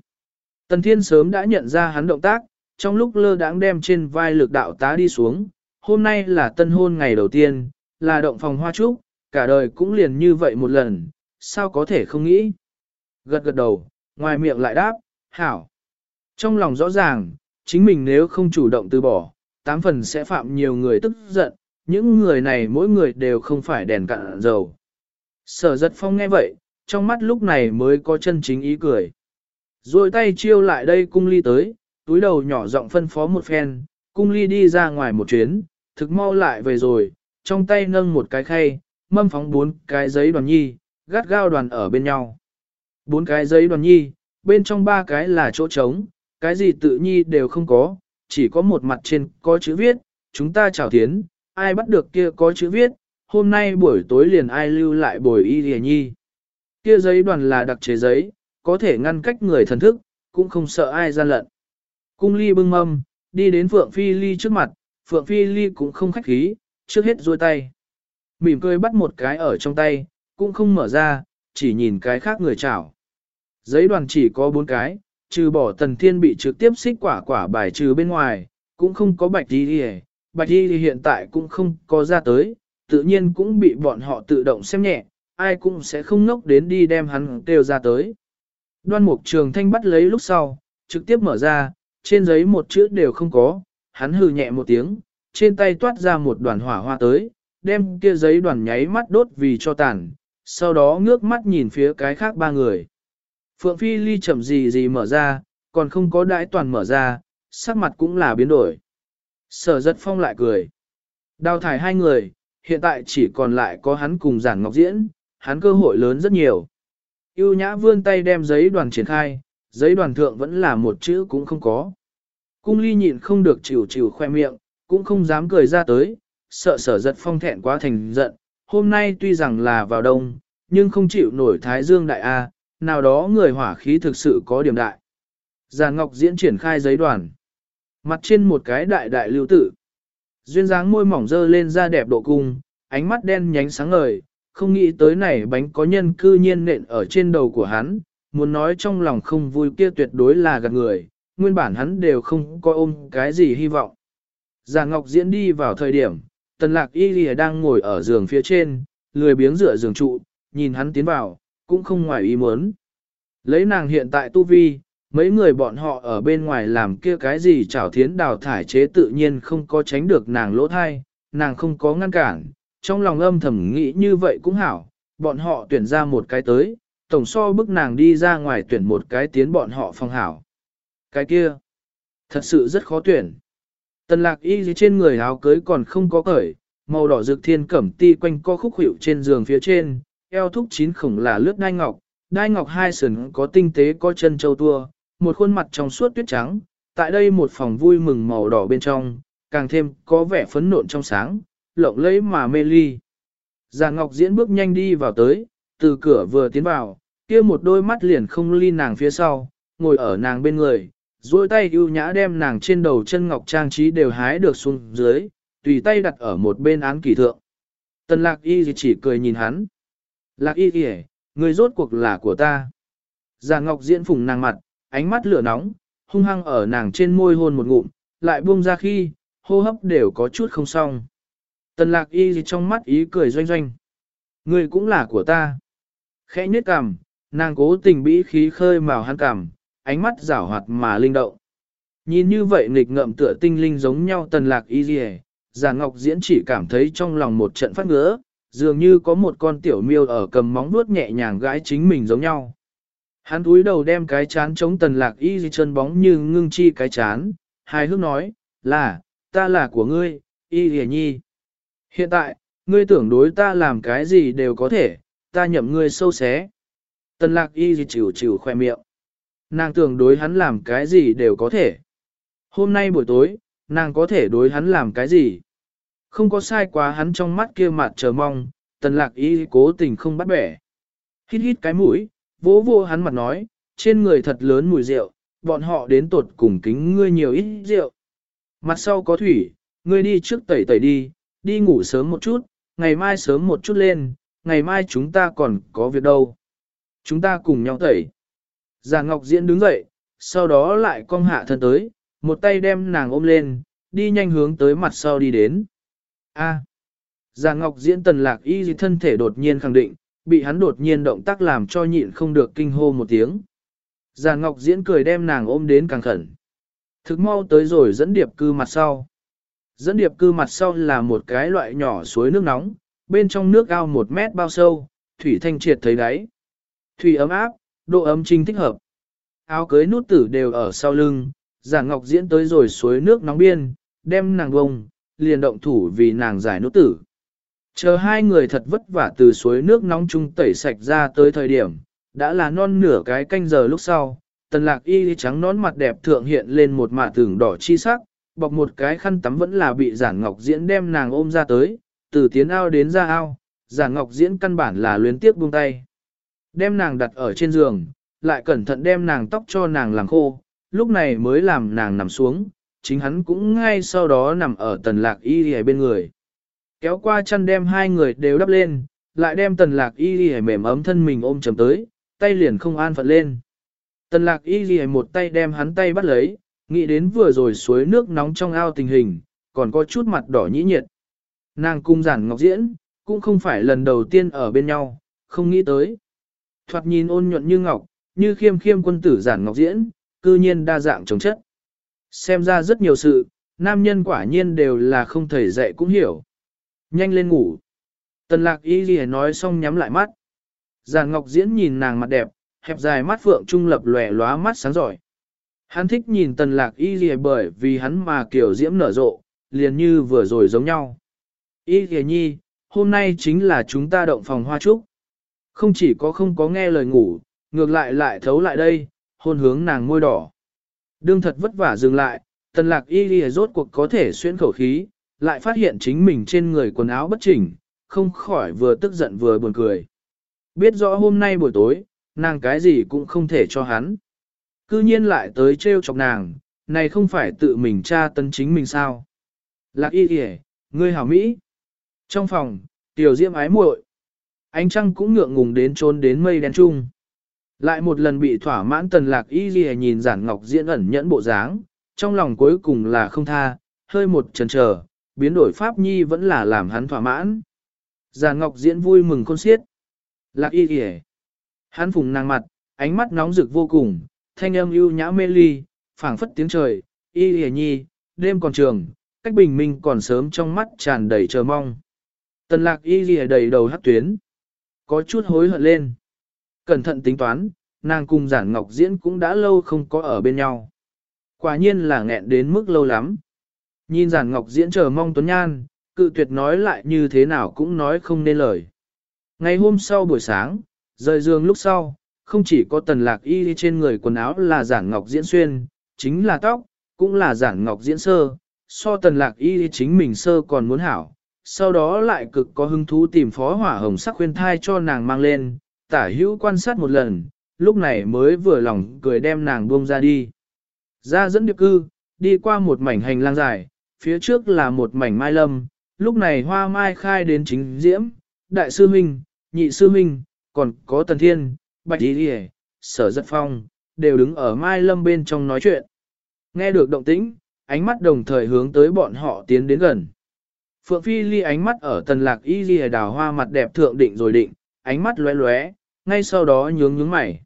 Tần thiên sớm đã nhận ra hắn động tác, trong lúc lơ đãng đem trên vai lực đạo tá đi xuống, hôm nay là tân hôn ngày đầu tiên, là động phòng hoa trúc, cả đời cũng liền như vậy một lần, sao có thể không nghĩ. Gật gật đầu, ngoài miệng lại đáp, hảo. Trong lòng rõ ràng, chính mình nếu không chủ động từ bỏ, tám phần sẽ phạm nhiều người tức giận, những người này mỗi người đều không phải đèn cạn dầu. Sở giật phong nghe vậy, trong mắt lúc này mới có chân chính ý cười. Rồi tay chiêu lại đây cung ly tới, túi đầu nhỏ giọng phân phó một phen, cung ly đi ra ngoài một chuyến, thực mau lại về rồi, trong tay nâng một cái khay, mâm phóng bốn cái giấy đoàn nhi, gắt gao đoàn ở bên nhau. Bốn cái giấy đoàn nhi, bên trong ba cái là chỗ trống, cái gì tự nhi đều không có, chỉ có một mặt trên có chữ viết, chúng ta chào tiến, ai bắt được kia có chữ viết, hôm nay buổi tối liền ai lưu lại bồi y lìa nhi. Kia giấy đoàn là đặc chế giấy, có thể ngăn cách người thần thức, cũng không sợ ai gian lận. Cung ly bưng mâm, đi đến Phượng Phi Ly trước mặt, Phượng Phi Ly cũng không khách khí, trước hết duỗi tay. Mỉm cười bắt một cái ở trong tay, cũng không mở ra, chỉ nhìn cái khác người chảo. Giấy đoàn chỉ có bốn cái, trừ bỏ tần thiên bị trực tiếp xích quả quả bài trừ bên ngoài, cũng không có bạch đi đi bạch đi thì hiện tại cũng không có ra tới, tự nhiên cũng bị bọn họ tự động xem nhẹ, ai cũng sẽ không ngốc đến đi đem hắn kêu ra tới. Đoan mục trường thanh bắt lấy lúc sau, trực tiếp mở ra, trên giấy một chữ đều không có, hắn hừ nhẹ một tiếng, trên tay toát ra một đoàn hỏa hoa tới, đem kia giấy đoàn nháy mắt đốt vì cho tàn, sau đó ngước mắt nhìn phía cái khác ba người. Phượng Phi Ly chậm gì gì mở ra, còn không có đãi toàn mở ra, sắc mặt cũng là biến đổi. Sở giật phong lại cười. Đào thải hai người, hiện tại chỉ còn lại có hắn cùng giản ngọc diễn, hắn cơ hội lớn rất nhiều. Yêu nhã vươn tay đem giấy đoàn triển khai, giấy đoàn thượng vẫn là một chữ cũng không có. Cung ly nhịn không được chịu chịu khoe miệng, cũng không dám cười ra tới, sợ sở giật phong thẹn quá thành giận. Hôm nay tuy rằng là vào đông, nhưng không chịu nổi thái dương đại A, nào đó người hỏa khí thực sự có điểm đại. Giàn Ngọc diễn triển khai giấy đoàn. Mặt trên một cái đại đại lưu tự. Duyên dáng môi mỏng dơ lên da đẹp độ cung, ánh mắt đen nhánh sáng ngời, không nghĩ tới này bánh có nhân cư nhiên nện ở trên đầu của hắn, muốn nói trong lòng không vui kia tuyệt đối là gạt người, nguyên bản hắn đều không có ôm cái gì hy vọng. Già Ngọc diễn đi vào thời điểm, tần lạc y lìa đang ngồi ở giường phía trên, lười biếng dựa giường trụ, nhìn hắn tiến vào, cũng không ngoài ý muốn. Lấy nàng hiện tại tu vi, mấy người bọn họ ở bên ngoài làm kia cái gì chảo thiến đào thải chế tự nhiên không có tránh được nàng lỗ thai, nàng không có ngăn cản, trong lòng âm thầm nghĩ như vậy cũng hảo, bọn họ tuyển ra một cái tới, tổng so bức nàng đi ra ngoài tuyển một cái tiến bọn họ phong hảo. Cái kia, thật sự rất khó tuyển. Tần lạc y trên người áo cưới còn không có cởi, màu đỏ rực thiên cẩm ti quanh co khúc hiệu trên giường phía trên, eo thúc chín khổng là lướt đai ngọc, đai ngọc hai sườn có tinh tế có chân châu tua, một khuôn mặt trong suốt tuyết trắng, tại đây một phòng vui mừng màu đỏ bên trong, càng thêm có vẻ phấn nộn trong sáng, lộng lẫy mà mê ly. Già Ngọc Diễn bước nhanh đi vào tới, từ cửa vừa tiến vào, kia một đôi mắt liền không ly nàng phía sau, ngồi ở nàng bên người, duỗi tay ưu nhã đem nàng trên đầu chân ngọc trang trí đều hái được xuống dưới, tùy tay đặt ở một bên án kỳ thượng. Tần lạc y chỉ cười nhìn hắn. Lạc y kìa, người rốt cuộc là của ta. Già ngọc diễn phùng nàng mặt, ánh mắt lửa nóng, hung hăng ở nàng trên môi hôn một ngụm, lại buông ra khi, hô hấp đều có chút không xong. Tần lạc y trong mắt ý cười doanh doanh. Người cũng là của ta. Khẽ nhếch cằm, nàng cố tình bĩ khí khơi màu hắn cằm, ánh mắt rảo hoạt mà linh động. Nhìn như vậy nghịch ngợm tựa tinh linh giống nhau tần lạc y dì giả ngọc diễn chỉ cảm thấy trong lòng một trận phát ngứa, dường như có một con tiểu miêu ở cầm móng vuốt nhẹ nhàng gãi chính mình giống nhau. Hắn túi đầu đem cái chán chống tần lạc y dì chân bóng như ngưng chi cái chán, hài hước nói, là, ta là của ngươi, y dì nhi. Hiện tại, ngươi tưởng đối ta làm cái gì đều có thể, ta nhậm ngươi sâu xé. Tần lạc y dì chịu chịu khoe miệng. Nàng tưởng đối hắn làm cái gì đều có thể. Hôm nay buổi tối, nàng có thể đối hắn làm cái gì? Không có sai quá hắn trong mắt kia mặt chờ mong, tần lạc y cố tình không bắt bẻ. Hít hít cái mũi, vỗ vô hắn mặt nói, trên người thật lớn mùi rượu, bọn họ đến tột cùng kính ngươi nhiều ít rượu. Mặt sau có thủy, ngươi đi trước tẩy tẩy đi, đi ngủ sớm một chút, ngày mai sớm một chút lên, ngày mai chúng ta còn có việc đâu. Chúng ta cùng nhau tẩy. Già Ngọc Diễn đứng dậy, sau đó lại cong hạ thân tới, một tay đem nàng ôm lên, đi nhanh hướng tới mặt sau đi đến. A. Già Ngọc Diễn tần lạc y thân thể đột nhiên khẳng định, bị hắn đột nhiên động tác làm cho nhịn không được kinh hô một tiếng. Già Ngọc Diễn cười đem nàng ôm đến càng khẩn. Thực mau tới rồi dẫn điệp cư mặt sau. Dẫn điệp cư mặt sau là một cái loại nhỏ suối nước nóng, bên trong nước ao một mét bao sâu, thủy thanh triệt thấy đáy. Thủy ấm áp, độ ấm trinh thích hợp. Áo cưới nút tử đều ở sau lưng, giả ngọc diễn tới rồi suối nước nóng biên, đem nàng bông, liền động thủ vì nàng giải nút tử. Chờ hai người thật vất vả từ suối nước nóng chung tẩy sạch ra tới thời điểm, đã là non nửa cái canh giờ lúc sau, tần lạc y trắng nón mặt đẹp thượng hiện lên một mạ tường đỏ chi sắc, bọc một cái khăn tắm vẫn là bị giản ngọc diễn đem nàng ôm ra tới, từ tiến ao đến ra ao, giản ngọc diễn căn bản là luyến tiếp buông tay. Đem nàng đặt ở trên giường, lại cẩn thận đem nàng tóc cho nàng làm khô, lúc này mới làm nàng nằm xuống, chính hắn cũng ngay sau đó nằm ở tần lạc y ở bên người. Kéo qua chăn đem hai người đều đắp lên, lại đem tần lạc y y mềm ấm thân mình ôm chầm tới, tay liền không an phận lên. Tần lạc y ghi một tay đem hắn tay bắt lấy, nghĩ đến vừa rồi suối nước nóng trong ao tình hình, còn có chút mặt đỏ nhĩ nhiệt. Nàng cung giản ngọc diễn, cũng không phải lần đầu tiên ở bên nhau, không nghĩ tới. Thoạt nhìn ôn nhuận như ngọc, như khiêm khiêm quân tử giản ngọc diễn, cư nhiên đa dạng chống chất. Xem ra rất nhiều sự, nam nhân quả nhiên đều là không thể dạy cũng hiểu. Nhanh lên ngủ. Tần lạc y ghi nói xong nhắm lại mắt. Giản ngọc diễn nhìn nàng mặt đẹp, hẹp dài mắt phượng trung lập lòe lóa mắt sáng giỏi. Hắn thích nhìn tần lạc y ghi bởi vì hắn mà kiểu diễm nở rộ, liền như vừa rồi giống nhau. Y ghi nhi, hôm nay chính là chúng ta động phòng hoa trúc. Không chỉ có không có nghe lời ngủ, ngược lại lại thấu lại đây, hôn hướng nàng môi đỏ. Đương thật vất vả dừng lại, tần lạc y ghi rốt cuộc có thể xuyên khẩu khí, lại phát hiện chính mình trên người quần áo bất chỉnh, không khỏi vừa tức giận vừa buồn cười. Biết rõ hôm nay buổi tối, nàng cái gì cũng không thể cho hắn. Cư nhiên lại tới trêu chọc nàng, này không phải tự mình tra tấn chính mình sao. Lạc y ghi, ngươi hảo Mỹ. Trong phòng, tiểu diễm ái muội Ánh trăng cũng ngượng ngùng đến trốn đến mây đen chung, Lại một lần bị thỏa mãn tần lạc y ghi nhìn giản ngọc diễn ẩn nhẫn bộ dáng, trong lòng cuối cùng là không tha, hơi một chần chờ, biến đổi pháp nhi vẫn là làm hắn thỏa mãn. Giản ngọc diễn vui mừng khôn xiết. Lạc y ghi Hắn phùng nàng mặt, ánh mắt nóng rực vô cùng, thanh âm ưu nhã mê ly, phảng phất tiếng trời, y ghi nhi, đêm còn trường, cách bình minh còn sớm trong mắt tràn đầy chờ mong. Tần lạc y ghi đầy đầu hát tuyến. Có chút hối hận lên. Cẩn thận tính toán, nàng cùng giản ngọc diễn cũng đã lâu không có ở bên nhau. Quả nhiên là nghẹn đến mức lâu lắm. Nhìn giản ngọc diễn chờ mong tuấn nhan, cự tuyệt nói lại như thế nào cũng nói không nên lời. Ngày hôm sau buổi sáng, rời giường lúc sau, không chỉ có tần lạc y trên người quần áo là giản ngọc diễn xuyên, chính là tóc, cũng là giản ngọc diễn sơ, so tần lạc y chính mình sơ còn muốn hảo. Sau đó lại cực có hứng thú tìm phó hỏa hồng sắc khuyên thai cho nàng mang lên, tả hữu quan sát một lần, lúc này mới vừa lòng cười đem nàng buông ra đi. Ra dẫn điệp cư, đi qua một mảnh hành lang dài, phía trước là một mảnh mai lâm, lúc này hoa mai khai đến chính diễm, đại sư huynh, nhị sư huynh, còn có tần thiên, bạch đi sở rất phong, đều đứng ở mai lâm bên trong nói chuyện. Nghe được động tĩnh, ánh mắt đồng thời hướng tới bọn họ tiến đến gần. Phượng Phi ly ánh mắt ở tần lạc y ghi đào hoa mặt đẹp thượng định rồi định, ánh mắt lóe lóe, ngay sau đó nhướng nhướng mày.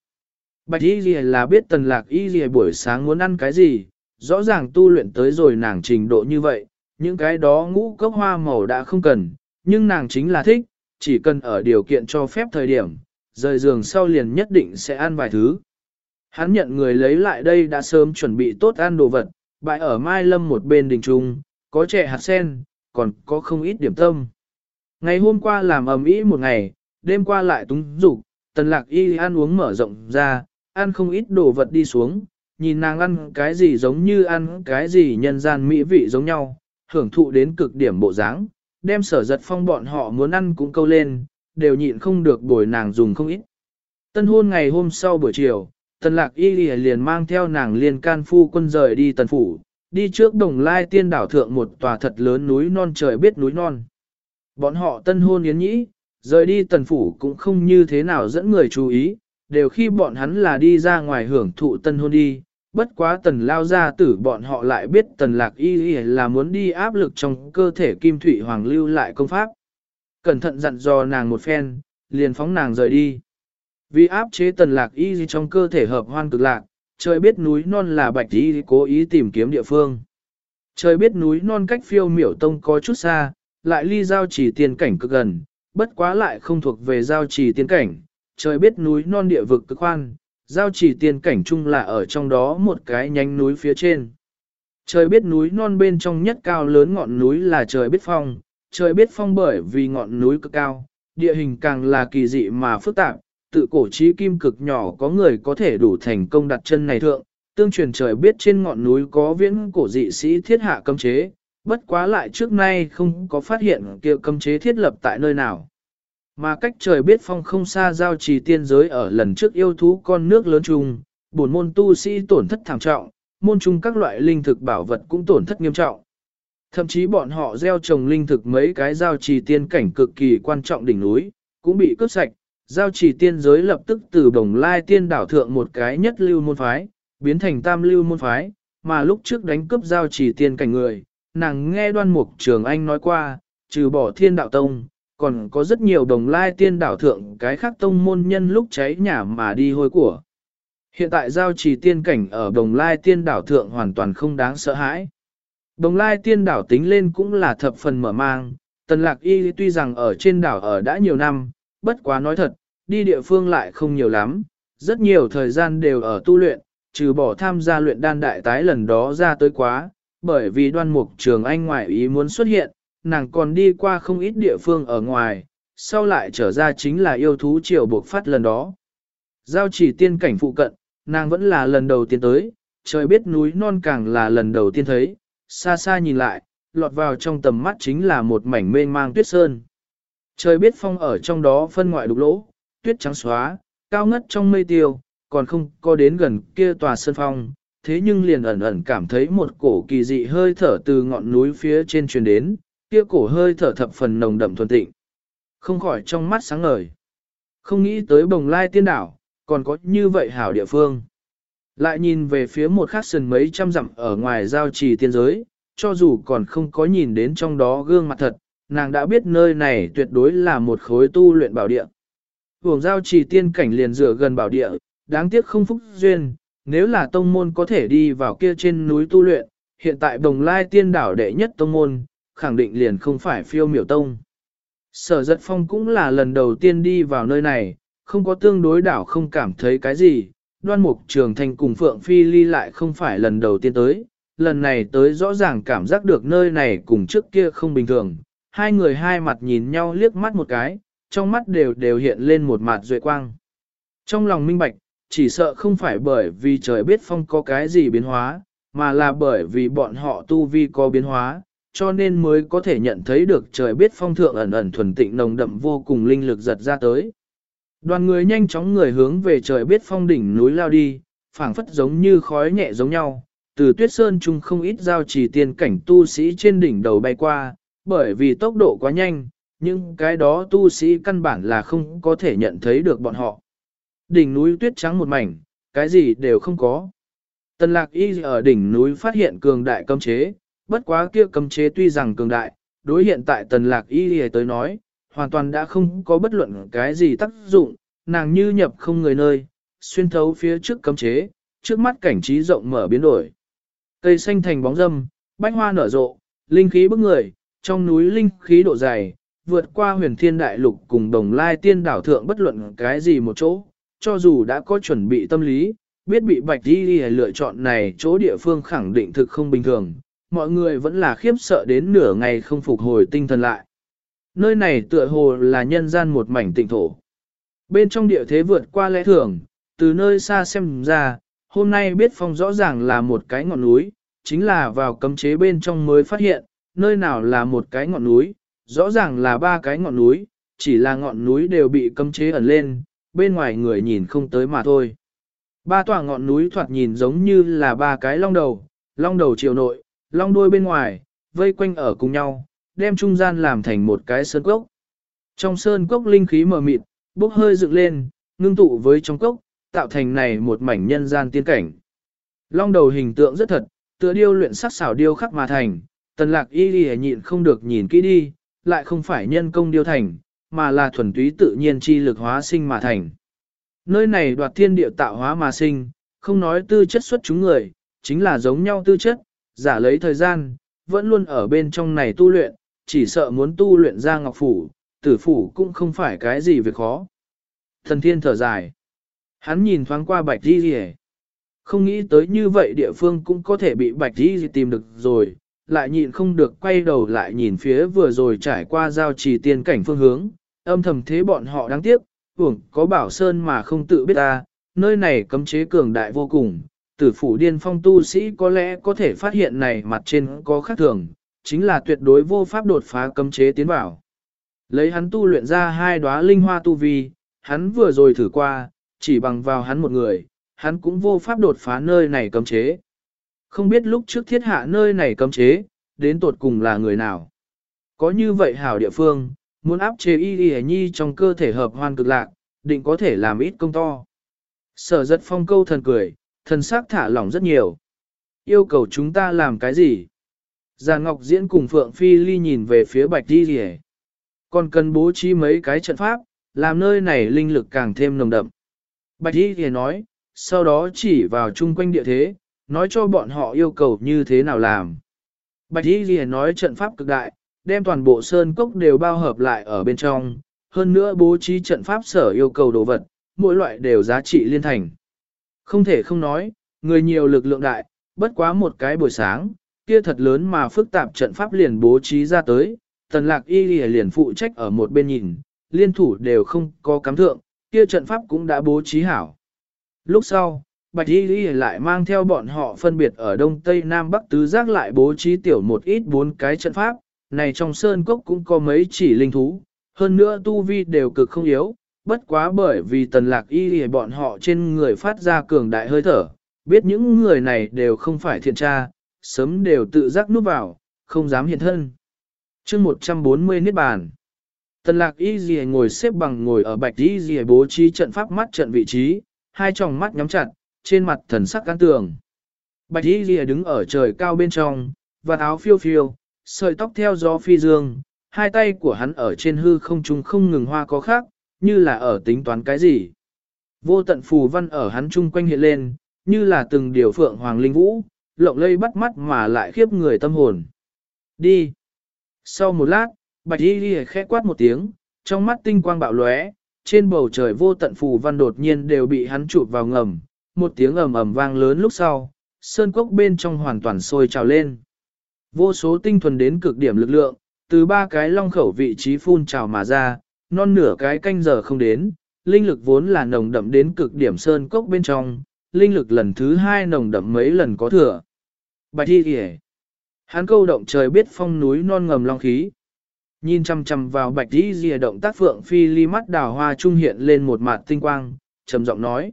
Bạch y ghi là biết tần lạc y ghi buổi sáng muốn ăn cái gì, rõ ràng tu luyện tới rồi nàng trình độ như vậy, những cái đó ngũ cốc hoa màu đã không cần, nhưng nàng chính là thích, chỉ cần ở điều kiện cho phép thời điểm, rời giường sau liền nhất định sẽ ăn vài thứ. Hắn nhận người lấy lại đây đã sớm chuẩn bị tốt ăn đồ vật, bại ở Mai Lâm một bên đình trung, có trẻ hạt sen, còn có không ít điểm tâm. Ngày hôm qua làm ầm ĩ một ngày, đêm qua lại túng dục, tần lạc y ăn uống mở rộng ra, ăn không ít đồ vật đi xuống, nhìn nàng ăn cái gì giống như ăn cái gì nhân gian mỹ vị giống nhau, hưởng thụ đến cực điểm bộ dáng, đem sở giật phong bọn họ muốn ăn cũng câu lên, đều nhịn không được bồi nàng dùng không ít. Tân hôn ngày hôm sau buổi chiều, tần lạc y liền mang theo nàng liên can phu quân rời đi tần phủ, đi trước đồng lai tiên đảo thượng một tòa thật lớn núi non trời biết núi non. Bọn họ tân hôn yến nhĩ, rời đi tần phủ cũng không như thế nào dẫn người chú ý, đều khi bọn hắn là đi ra ngoài hưởng thụ tân hôn đi, bất quá tần lao ra tử bọn họ lại biết tần lạc y y là muốn đi áp lực trong cơ thể kim thủy hoàng lưu lại công pháp. Cẩn thận dặn dò nàng một phen, liền phóng nàng rời đi. Vì áp chế tần lạc y trong cơ thể hợp hoan cực lạc, trời biết núi non là bạch y cố ý tìm kiếm địa phương. Trời biết núi non cách phiêu miểu tông có chút xa, lại ly giao chỉ tiền cảnh cực gần, bất quá lại không thuộc về giao chỉ tiên cảnh, trời biết núi non địa vực cực khoan, giao chỉ tiên cảnh chung là ở trong đó một cái nhánh núi phía trên. Trời biết núi non bên trong nhất cao lớn ngọn núi là trời biết phong, trời biết phong bởi vì ngọn núi cực cao, địa hình càng là kỳ dị mà phức tạp, tự cổ trí kim cực nhỏ có người có thể đủ thành công đặt chân này thượng, tương truyền trời biết trên ngọn núi có viễn cổ dị sĩ thiết hạ cấm chế, bất quá lại trước nay không có phát hiện kia cấm chế thiết lập tại nơi nào. Mà cách trời biết phong không xa giao trì tiên giới ở lần trước yêu thú con nước lớn chung, bổn môn tu sĩ tổn thất thảm trọng, môn chung các loại linh thực bảo vật cũng tổn thất nghiêm trọng. Thậm chí bọn họ gieo trồng linh thực mấy cái giao trì tiên cảnh cực kỳ quan trọng đỉnh núi, cũng bị cướp sạch, giao chỉ tiên giới lập tức từ đồng lai tiên đảo thượng một cái nhất lưu môn phái, biến thành tam lưu môn phái, mà lúc trước đánh cướp giao chỉ tiên cảnh người, nàng nghe đoan mục trường anh nói qua, trừ bỏ thiên đạo tông, còn có rất nhiều đồng lai tiên đảo thượng cái khác tông môn nhân lúc cháy nhà mà đi hôi của. Hiện tại giao trì tiên cảnh ở đồng lai tiên đảo thượng hoàn toàn không đáng sợ hãi. Đồng lai tiên đảo tính lên cũng là thập phần mở mang, tần lạc y tuy rằng ở trên đảo ở đã nhiều năm, bất quá nói thật, đi địa phương lại không nhiều lắm, rất nhiều thời gian đều ở tu luyện, trừ bỏ tham gia luyện đan đại tái lần đó ra tới quá, bởi vì đoan mục trường anh ngoại ý muốn xuất hiện, nàng còn đi qua không ít địa phương ở ngoài, sau lại trở ra chính là yêu thú triều buộc phát lần đó. Giao chỉ tiên cảnh phụ cận, nàng vẫn là lần đầu tiên tới, trời biết núi non càng là lần đầu tiên thấy, xa xa nhìn lại, lọt vào trong tầm mắt chính là một mảnh mênh mang tuyết sơn. Trời biết phong ở trong đó phân ngoại đục lỗ, tuyết trắng xóa, cao ngất trong mây tiêu, còn không có đến gần kia tòa sơn phong, thế nhưng liền ẩn ẩn cảm thấy một cổ kỳ dị hơi thở từ ngọn núi phía trên truyền đến, kia cổ hơi thở thập phần nồng đậm thuần tịnh. Không khỏi trong mắt sáng ngời. Không nghĩ tới bồng lai tiên đảo, còn có như vậy hảo địa phương. Lại nhìn về phía một khắc sần mấy trăm dặm ở ngoài giao trì tiên giới, cho dù còn không có nhìn đến trong đó gương mặt thật, nàng đã biết nơi này tuyệt đối là một khối tu luyện bảo địa. Hưởng giao trì tiên cảnh liền dựa gần bảo địa, đáng tiếc không phúc duyên, nếu là tông môn có thể đi vào kia trên núi tu luyện, hiện tại đồng lai tiên đảo đệ nhất tông môn, khẳng định liền không phải phiêu miểu tông. Sở giật phong cũng là lần đầu tiên đi vào nơi này, không có tương đối đảo không cảm thấy cái gì, đoan mục trường thành cùng Phượng Phi Ly lại không phải lần đầu tiên tới, lần này tới rõ ràng cảm giác được nơi này cùng trước kia không bình thường, hai người hai mặt nhìn nhau liếc mắt một cái, trong mắt đều đều hiện lên một mặt duệ quang. Trong lòng minh bạch, chỉ sợ không phải bởi vì trời biết phong có cái gì biến hóa, mà là bởi vì bọn họ tu vi có biến hóa, cho nên mới có thể nhận thấy được trời biết phong thượng ẩn ẩn thuần tịnh nồng đậm vô cùng linh lực giật ra tới. Đoàn người nhanh chóng người hướng về trời biết phong đỉnh núi lao đi, phảng phất giống như khói nhẹ giống nhau, từ tuyết sơn chung không ít giao chỉ tiên cảnh tu sĩ trên đỉnh đầu bay qua, bởi vì tốc độ quá nhanh, nhưng cái đó tu sĩ căn bản là không có thể nhận thấy được bọn họ. Đỉnh núi tuyết trắng một mảnh, cái gì đều không có. Tần lạc y ở đỉnh núi phát hiện cường đại cấm chế, bất quá kia cấm chế tuy rằng cường đại, đối hiện tại tần lạc y tới nói, hoàn toàn đã không có bất luận cái gì tác dụng, nàng như nhập không người nơi, xuyên thấu phía trước cấm chế, trước mắt cảnh trí rộng mở biến đổi. Cây xanh thành bóng râm, bách hoa nở rộ, linh khí bức người, trong núi linh khí độ dày, vượt qua huyền thiên đại lục cùng đồng lai tiên đảo thượng bất luận cái gì một chỗ, cho dù đã có chuẩn bị tâm lý, biết bị bạch đi lựa chọn này chỗ địa phương khẳng định thực không bình thường, mọi người vẫn là khiếp sợ đến nửa ngày không phục hồi tinh thần lại. Nơi này tựa hồ là nhân gian một mảnh tịnh thổ. Bên trong địa thế vượt qua lẽ thường, từ nơi xa xem ra, hôm nay biết phong rõ ràng là một cái ngọn núi, chính là vào cấm chế bên trong mới phát hiện, nơi nào là một cái ngọn núi, rõ ràng là ba cái ngọn núi, chỉ là ngọn núi đều bị cấm chế ẩn lên, bên ngoài người nhìn không tới mà thôi. Ba tòa ngọn núi thoạt nhìn giống như là ba cái long đầu, long đầu chiều nội, long đuôi bên ngoài, vây quanh ở cùng nhau, đem trung gian làm thành một cái sơn cốc. Trong sơn cốc linh khí mờ mịt, bốc hơi dựng lên, ngưng tụ với trong cốc, tạo thành này một mảnh nhân gian tiên cảnh. Long đầu hình tượng rất thật, tựa điêu luyện sắc xảo điêu khắc mà thành, tần lạc y ghi nhịn không được nhìn kỹ đi, lại không phải nhân công điêu thành, mà là thuần túy tự nhiên chi lực hóa sinh mà thành. Nơi này đoạt thiên địa tạo hóa mà sinh, không nói tư chất xuất chúng người, chính là giống nhau tư chất, giả lấy thời gian, vẫn luôn ở bên trong này tu luyện, chỉ sợ muốn tu luyện ra ngọc phủ, tử phủ cũng không phải cái gì việc khó. Thần thiên thở dài. Hắn nhìn thoáng qua bạch đi rìa. Không nghĩ tới như vậy địa phương cũng có thể bị bạch đi tìm được rồi, lại nhịn không được quay đầu lại nhìn phía vừa rồi trải qua giao trì tiên cảnh phương hướng, âm thầm thế bọn họ đáng tiếc, hưởng có bảo sơn mà không tự biết ta, nơi này cấm chế cường đại vô cùng, tử phủ điên phong tu sĩ có lẽ có thể phát hiện này mặt trên có khác thường, chính là tuyệt đối vô pháp đột phá cấm chế tiến vào. Lấy hắn tu luyện ra hai đóa linh hoa tu vi, hắn vừa rồi thử qua, chỉ bằng vào hắn một người, hắn cũng vô pháp đột phá nơi này cấm chế. Không biết lúc trước thiết hạ nơi này cấm chế, đến tột cùng là người nào. Có như vậy hảo địa phương, muốn áp chế y y nhi trong cơ thể hợp hoan cực lạc, định có thể làm ít công to. Sở giật phong câu thần cười, thần sắc thả lỏng rất nhiều. Yêu cầu chúng ta làm cái gì? Già Ngọc Diễn cùng Phượng Phi Ly nhìn về phía Bạch Di Rỉ. Còn cần bố trí mấy cái trận pháp, làm nơi này linh lực càng thêm nồng đậm. Bạch Di Rỉ nói, sau đó chỉ vào chung quanh địa thế, nói cho bọn họ yêu cầu như thế nào làm. Bạch Y Lìa nói trận pháp cực đại, đem toàn bộ sơn cốc đều bao hợp lại ở bên trong, hơn nữa bố trí trận pháp sở yêu cầu đồ vật, mỗi loại đều giá trị liên thành. Không thể không nói, người nhiều lực lượng đại, bất quá một cái buổi sáng, kia thật lớn mà phức tạp trận pháp liền bố trí ra tới, tần lạc y Lìa liền phụ trách ở một bên nhìn, liên thủ đều không có cắm thượng, kia trận pháp cũng đã bố trí hảo. Lúc sau, Bạch Y Lý lại mang theo bọn họ phân biệt ở Đông Tây Nam Bắc Tứ Giác lại bố trí tiểu một ít bốn cái trận pháp, này trong sơn cốc cũng có mấy chỉ linh thú, hơn nữa tu vi đều cực không yếu, bất quá bởi vì tần lạc y lìa bọn họ trên người phát ra cường đại hơi thở, biết những người này đều không phải thiện tra, sớm đều tự giác núp vào, không dám hiện thân. chương 140 Niết Bàn. Tần lạc y lìa ngồi xếp bằng ngồi ở bạch y lìa bố trí trận pháp mắt trận vị trí, hai tròng mắt nhắm chặt, trên mặt thần sắc cán tường. Bạch y lìa đứng ở trời cao bên trong, và áo phiêu phiêu, sợi tóc theo gió phi dương, hai tay của hắn ở trên hư không trung không ngừng hoa có khác, như là ở tính toán cái gì. Vô tận phù văn ở hắn chung quanh hiện lên, như là từng điều phượng hoàng linh vũ, lộng lây bắt mắt mà lại khiếp người tâm hồn. Đi! Sau một lát, bạch y lìa khẽ quát một tiếng, trong mắt tinh quang bạo lóe, trên bầu trời vô tận phù văn đột nhiên đều bị hắn chụp vào ngầm, một tiếng ầm ầm vang lớn lúc sau, sơn cốc bên trong hoàn toàn sôi trào lên. Vô số tinh thuần đến cực điểm lực lượng, từ ba cái long khẩu vị trí phun trào mà ra, non nửa cái canh giờ không đến, linh lực vốn là nồng đậm đến cực điểm sơn cốc bên trong, linh lực lần thứ hai nồng đậm mấy lần có thừa. Bạch thi kìa. Hắn câu động trời biết phong núi non ngầm long khí. Nhìn chăm chăm vào bạch thi kìa động tác phượng phi ly mắt đào hoa trung hiện lên một mặt tinh quang, trầm giọng nói.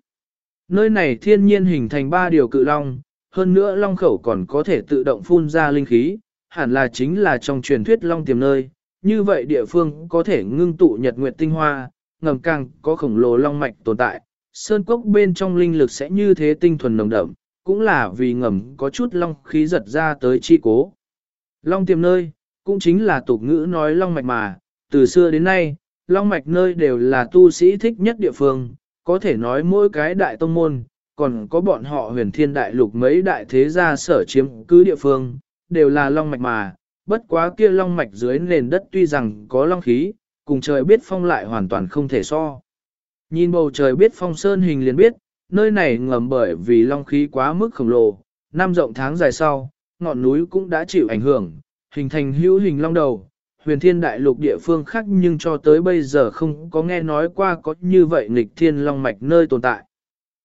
Nơi này thiên nhiên hình thành ba điều cự long, hơn nữa long khẩu còn có thể tự động phun ra linh khí, hẳn là chính là trong truyền thuyết long tiềm nơi, như vậy địa phương có thể ngưng tụ nhật nguyệt tinh hoa, ngầm càng có khổng lồ long mạch tồn tại, sơn cốc bên trong linh lực sẽ như thế tinh thuần nồng đậm, cũng là vì ngầm có chút long khí giật ra tới chi cố. Long tiềm nơi, cũng chính là tục ngữ nói long mạch mà, từ xưa đến nay, long mạch nơi đều là tu sĩ thích nhất địa phương, có thể nói mỗi cái đại tông môn, còn có bọn họ huyền thiên đại lục mấy đại thế gia sở chiếm cứ địa phương, đều là long mạch mà, bất quá kia long mạch dưới nền đất tuy rằng có long khí, cùng trời biết phong lại hoàn toàn không thể so. Nhìn bầu trời biết phong sơn hình liền biết, nơi này ngầm bởi vì long khí quá mức khổng lồ, năm rộng tháng dài sau, ngọn núi cũng đã chịu ảnh hưởng, hình thành hữu hình long đầu. Huyền thiên đại lục địa phương khác nhưng cho tới bây giờ không có nghe nói qua có như vậy nghịch thiên long mạch nơi tồn tại.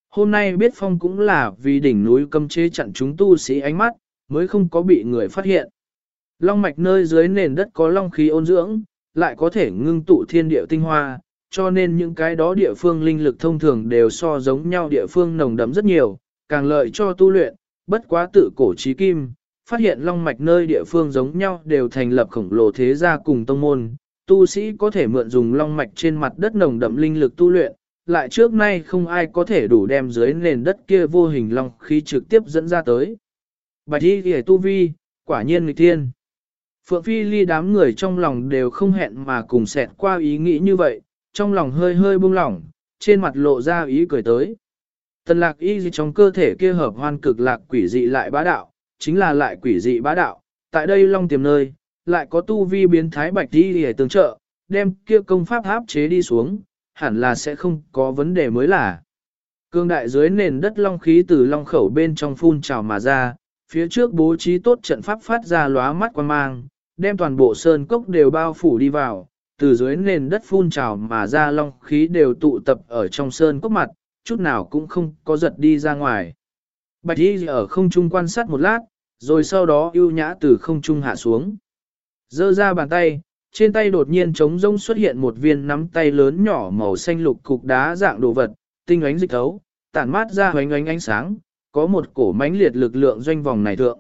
Hôm nay biết phong cũng là vì đỉnh núi cấm chế chặn chúng tu sĩ ánh mắt, mới không có bị người phát hiện. Long mạch nơi dưới nền đất có long khí ôn dưỡng, lại có thể ngưng tụ thiên địa tinh hoa, cho nên những cái đó địa phương linh lực thông thường đều so giống nhau địa phương nồng đậm rất nhiều, càng lợi cho tu luyện, bất quá tự cổ trí kim, phát hiện long mạch nơi địa phương giống nhau đều thành lập khổng lồ thế gia cùng tông môn, tu sĩ có thể mượn dùng long mạch trên mặt đất nồng đậm linh lực tu luyện, lại trước nay không ai có thể đủ đem dưới nền đất kia vô hình long khí trực tiếp dẫn ra tới. Bạch y ghề tu vi, quả nhiên nghịch thiên. Phượng Phi ly đám người trong lòng đều không hẹn mà cùng xẹt qua ý nghĩ như vậy, trong lòng hơi hơi buông lỏng, trên mặt lộ ra ý cười tới. Tần lạc y gì trong cơ thể kia hợp hoan cực lạc quỷ dị lại bá đạo, chính là lại quỷ dị bá đạo, tại đây long tiềm nơi, lại có tu vi biến thái bạch đi để tương trợ, đem kia công pháp áp chế đi xuống, hẳn là sẽ không có vấn đề mới là. Cương đại dưới nền đất long khí từ long khẩu bên trong phun trào mà ra, phía trước bố trí tốt trận pháp phát ra lóa mắt quan mang, đem toàn bộ sơn cốc đều bao phủ đi vào, từ dưới nền đất phun trào mà ra long khí đều tụ tập ở trong sơn cốc mặt, chút nào cũng không có giật đi ra ngoài. Bạch y ở không trung quan sát một lát, rồi sau đó ưu nhã từ không trung hạ xuống. Dơ ra bàn tay, trên tay đột nhiên trống rông xuất hiện một viên nắm tay lớn nhỏ màu xanh lục cục đá dạng đồ vật, tinh ánh dịch thấu, tản mát ra hoánh ánh ánh sáng, có một cổ mãnh liệt lực lượng doanh vòng này thượng.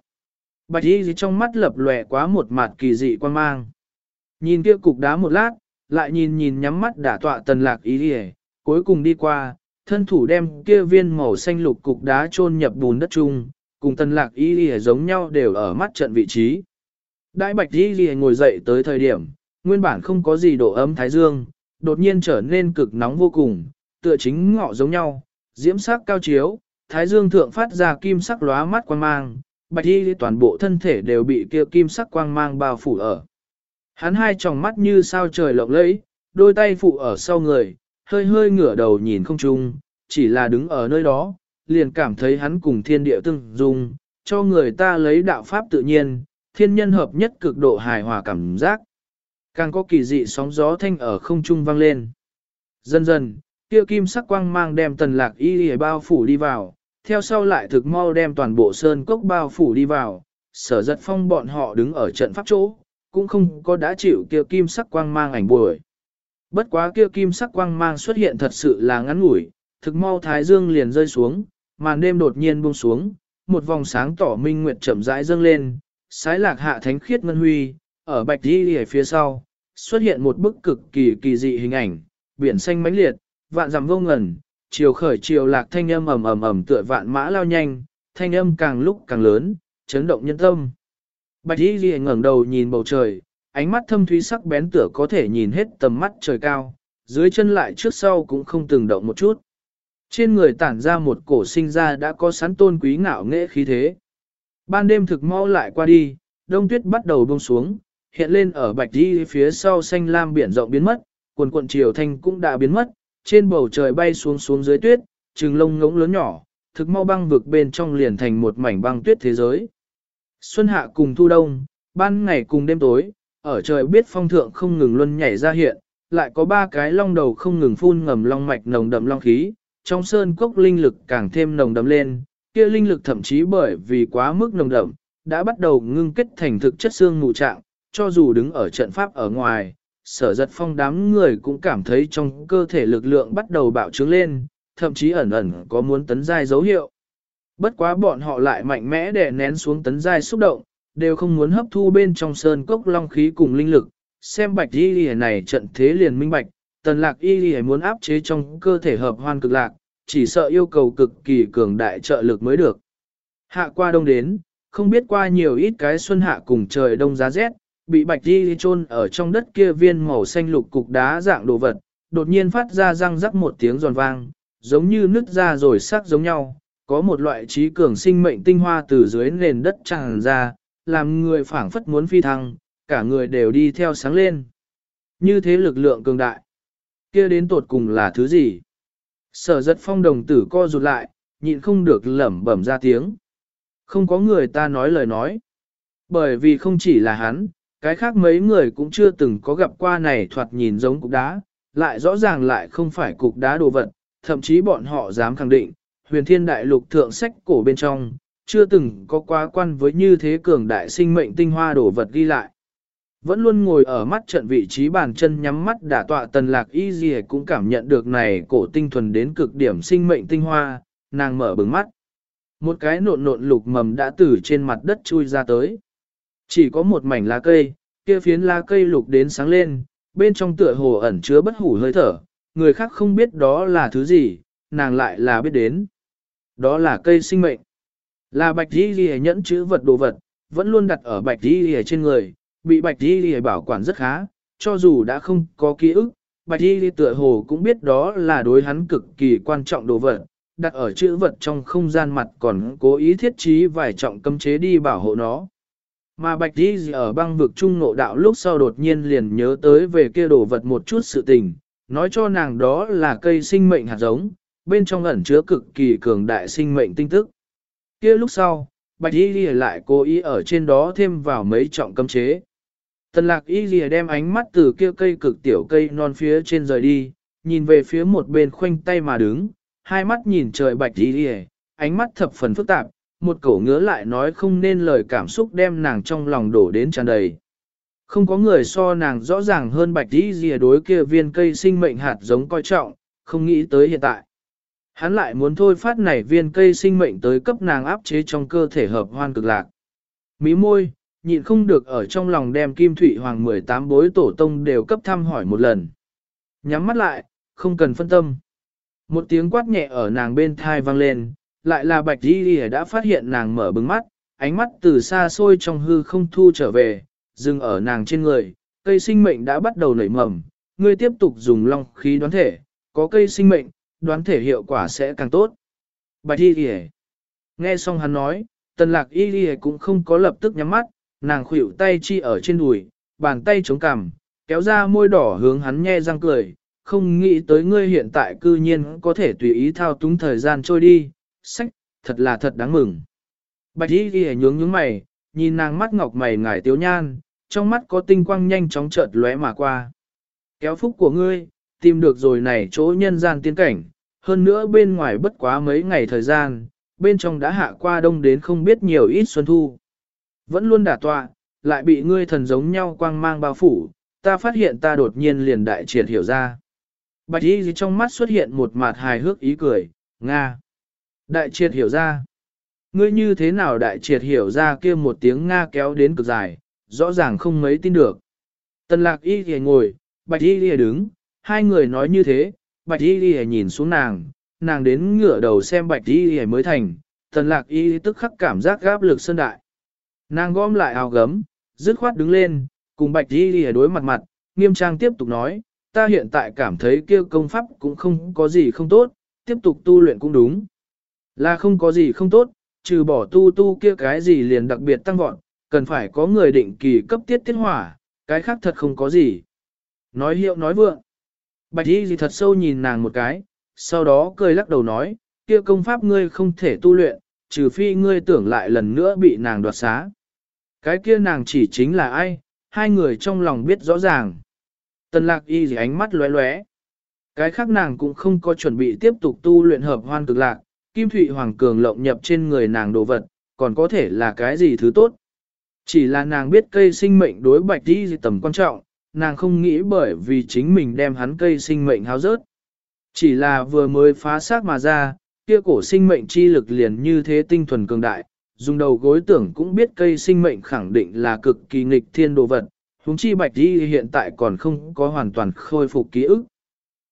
Bạch y trong mắt lập lòe quá một mặt kỳ dị quan mang. Nhìn kia cục đá một lát, lại nhìn nhìn nhắm mắt đả tọa tần lạc ý đi cuối cùng đi qua, thân thủ đem kia viên màu xanh lục cục đá chôn nhập bùn đất chung, cùng tân lạc y lìa giống nhau đều ở mắt trận vị trí. Đại bạch y lìa ngồi dậy tới thời điểm, nguyên bản không có gì độ ấm thái dương, đột nhiên trở nên cực nóng vô cùng, tựa chính ngọ giống nhau, diễm sắc cao chiếu, thái dương thượng phát ra kim sắc lóa mắt quang mang, bạch y toàn bộ thân thể đều bị kia kim sắc quang mang bao phủ ở. Hắn hai tròng mắt như sao trời lộng lẫy, đôi tay phụ ở sau người, hơi hơi ngửa đầu nhìn không trung, chỉ là đứng ở nơi đó, liền cảm thấy hắn cùng thiên địa tương dung, cho người ta lấy đạo pháp tự nhiên, thiên nhân hợp nhất cực độ hài hòa cảm giác. Càng có kỳ dị sóng gió thanh ở không trung vang lên. Dần dần, kia kim sắc quang mang đem tần lạc y y bao phủ đi vào, theo sau lại thực mau đem toàn bộ sơn cốc bao phủ đi vào, sở giật phong bọn họ đứng ở trận pháp chỗ, cũng không có đã chịu kia kim sắc quang mang ảnh buổi. Bất quá kia kim sắc quang mang xuất hiện thật sự là ngắn ngủi, thực mau thái dương liền rơi xuống, màn đêm đột nhiên buông xuống, một vòng sáng tỏ minh nguyệt chậm rãi dâng lên, sái lạc hạ thánh khiết ngân huy, ở bạch đi ở phía sau, xuất hiện một bức cực kỳ kỳ dị hình ảnh, biển xanh mãnh liệt, vạn dặm vô ngần, chiều khởi chiều lạc thanh âm ầm ầm ầm tựa vạn mã lao nhanh, thanh âm càng lúc càng lớn, chấn động nhân tâm. Bạch đi ngẩng đầu nhìn bầu trời, ánh mắt thâm thúy sắc bén tựa có thể nhìn hết tầm mắt trời cao, dưới chân lại trước sau cũng không từng động một chút. Trên người tản ra một cổ sinh ra đã có sẵn tôn quý ngạo nghệ khí thế. Ban đêm thực mau lại qua đi, đông tuyết bắt đầu buông xuống, hiện lên ở bạch đi phía sau xanh lam biển rộng biến mất, quần quận triều thanh cũng đã biến mất, trên bầu trời bay xuống xuống dưới tuyết, trừng lông ngỗng lớn nhỏ, thực mau băng vực bên trong liền thành một mảnh băng tuyết thế giới. Xuân hạ cùng thu đông, ban ngày cùng đêm tối, ở trời biết phong thượng không ngừng luân nhảy ra hiện, lại có ba cái long đầu không ngừng phun ngầm long mạch nồng đậm long khí, trong sơn cốc linh lực càng thêm nồng đậm lên, kia linh lực thậm chí bởi vì quá mức nồng đậm, đã bắt đầu ngưng kết thành thực chất xương mù trạng, cho dù đứng ở trận pháp ở ngoài, sở giật phong đám người cũng cảm thấy trong cơ thể lực lượng bắt đầu bạo trướng lên, thậm chí ẩn ẩn có muốn tấn giai dấu hiệu. Bất quá bọn họ lại mạnh mẽ để nén xuống tấn giai xúc động, đều không muốn hấp thu bên trong sơn cốc long khí cùng linh lực, xem bạch y lì này trận thế liền minh bạch, tần lạc y lì muốn áp chế trong cơ thể hợp hoan cực lạc, chỉ sợ yêu cầu cực kỳ cường đại trợ lực mới được. Hạ qua đông đến, không biết qua nhiều ít cái xuân hạ cùng trời đông giá rét, bị bạch y chôn ở trong đất kia viên màu xanh lục cục đá dạng đồ vật, đột nhiên phát ra răng rắc một tiếng giòn vang, giống như nứt ra rồi sắc giống nhau, có một loại trí cường sinh mệnh tinh hoa từ dưới nền đất tràn ra, làm người phảng phất muốn phi thăng, cả người đều đi theo sáng lên. Như thế lực lượng cường đại, kia đến tột cùng là thứ gì? Sở giật phong đồng tử co rụt lại, nhịn không được lẩm bẩm ra tiếng. Không có người ta nói lời nói. Bởi vì không chỉ là hắn, cái khác mấy người cũng chưa từng có gặp qua này thoạt nhìn giống cục đá, lại rõ ràng lại không phải cục đá đồ vật, thậm chí bọn họ dám khẳng định, huyền thiên đại lục thượng sách cổ bên trong, chưa từng có quá quan với như thế cường đại sinh mệnh tinh hoa đổ vật ghi lại. Vẫn luôn ngồi ở mắt trận vị trí bàn chân nhắm mắt đả tọa tần lạc y gì cũng cảm nhận được này cổ tinh thuần đến cực điểm sinh mệnh tinh hoa, nàng mở bừng mắt. Một cái nộn nộn lục mầm đã từ trên mặt đất chui ra tới. Chỉ có một mảnh lá cây, kia phiến lá cây lục đến sáng lên, bên trong tựa hồ ẩn chứa bất hủ hơi thở, người khác không biết đó là thứ gì, nàng lại là biết đến. Đó là cây sinh mệnh. Là bạch đi ghi nhẫn chữ vật đồ vật, vẫn luôn đặt ở bạch đi ghi trên người, bị bạch đi ghi bảo quản rất khá, cho dù đã không có ký ức, bạch đi ghi tựa hồ cũng biết đó là đối hắn cực kỳ quan trọng đồ vật, đặt ở chữ vật trong không gian mặt còn cố ý thiết trí vài trọng cấm chế đi bảo hộ nó. Mà Bạch Di ở băng vực trung nộ đạo lúc sau đột nhiên liền nhớ tới về kia đồ vật một chút sự tình, nói cho nàng đó là cây sinh mệnh hạt giống, bên trong ẩn chứa cực kỳ cường đại sinh mệnh tinh tức. Kia lúc sau, Bạch Y lại cố ý ở trên đó thêm vào mấy trọng cấm chế. Tần lạc Y Lìa đem ánh mắt từ kia cây cực tiểu cây non phía trên rời đi, nhìn về phía một bên khoanh tay mà đứng, hai mắt nhìn trời Bạch Y Lìa, ánh mắt thập phần phức tạp, một cổ ngứa lại nói không nên lời cảm xúc đem nàng trong lòng đổ đến tràn đầy. Không có người so nàng rõ ràng hơn bạch y gì đối kia viên cây sinh mệnh hạt giống coi trọng, không nghĩ tới hiện tại. Hắn lại muốn thôi phát này viên cây sinh mệnh tới cấp nàng áp chế trong cơ thể hợp hoan cực lạc. Mí môi, nhịn không được ở trong lòng đem Kim Thụy Hoàng 18 bối tổ tông đều cấp thăm hỏi một lần. Nhắm mắt lại, không cần phân tâm. Một tiếng quát nhẹ ở nàng bên thai vang lên, lại là bạch Di đã phát hiện nàng mở bừng mắt, ánh mắt từ xa xôi trong hư không thu trở về, dừng ở nàng trên người, cây sinh mệnh đã bắt đầu nảy mầm, ngươi tiếp tục dùng long khí đoán thể, có cây sinh mệnh, đoán thể hiệu quả sẽ càng tốt. Bạch y ghi Nghe xong hắn nói, tần lạc y ghi cũng không có lập tức nhắm mắt, nàng khuỷu tay chi ở trên đùi, bàn tay chống cằm, kéo ra môi đỏ hướng hắn nhe răng cười, không nghĩ tới ngươi hiện tại cư nhiên có thể tùy ý thao túng thời gian trôi đi, sách, thật là thật đáng mừng. Bạch y ghi nhướng nhướng mày, nhìn nàng mắt ngọc mày ngải tiếu nhan, trong mắt có tinh quang nhanh chóng chợt lóe mà qua. Kéo phúc của ngươi, tìm được rồi này chỗ nhân gian tiên cảnh, hơn nữa bên ngoài bất quá mấy ngày thời gian, bên trong đã hạ qua đông đến không biết nhiều ít xuân thu. Vẫn luôn đả tọa, lại bị ngươi thần giống nhau quang mang bao phủ, ta phát hiện ta đột nhiên liền đại triệt hiểu ra. Bạch y trong mắt xuất hiện một mặt hài hước ý cười, Nga. Đại triệt hiểu ra. Ngươi như thế nào đại triệt hiểu ra kia một tiếng Nga kéo đến cực dài, rõ ràng không mấy tin được. Tần lạc y thì ngồi, bạch y thì đứng, hai người nói như thế, bạch y thì nhìn xuống nàng, nàng đến ngửa đầu xem bạch y thì mới thành, tần lạc y tức khắc cảm giác gáp lực sơn đại. Nàng gom lại áo gấm, dứt khoát đứng lên, cùng bạch y thì đối mặt mặt, nghiêm trang tiếp tục nói, ta hiện tại cảm thấy kêu công pháp cũng không có gì không tốt, tiếp tục tu luyện cũng đúng. Là không có gì không tốt, trừ bỏ tu tu kia cái gì liền đặc biệt tăng vọt, cần phải có người định kỳ cấp tiết tiết hỏa, cái khác thật không có gì. Nói hiệu nói vượng. Bạch y gì thật sâu nhìn nàng một cái, sau đó cười lắc đầu nói, kia công pháp ngươi không thể tu luyện, trừ phi ngươi tưởng lại lần nữa bị nàng đoạt xá. Cái kia nàng chỉ chính là ai, hai người trong lòng biết rõ ràng. Tần lạc y gì ánh mắt lóe lóe. Cái khác nàng cũng không có chuẩn bị tiếp tục tu luyện hợp hoan cực lạc, kim thụy hoàng cường lộng nhập trên người nàng đồ vật, còn có thể là cái gì thứ tốt. Chỉ là nàng biết cây sinh mệnh đối bạch đi tầm quan trọng, nàng không nghĩ bởi vì chính mình đem hắn cây sinh mệnh háo rớt. Chỉ là vừa mới phá xác mà ra, kia cổ sinh mệnh chi lực liền như thế tinh thuần cường đại, dùng đầu gối tưởng cũng biết cây sinh mệnh khẳng định là cực kỳ nghịch thiên đồ vật, huống chi bạch đi hiện tại còn không có hoàn toàn khôi phục ký ức.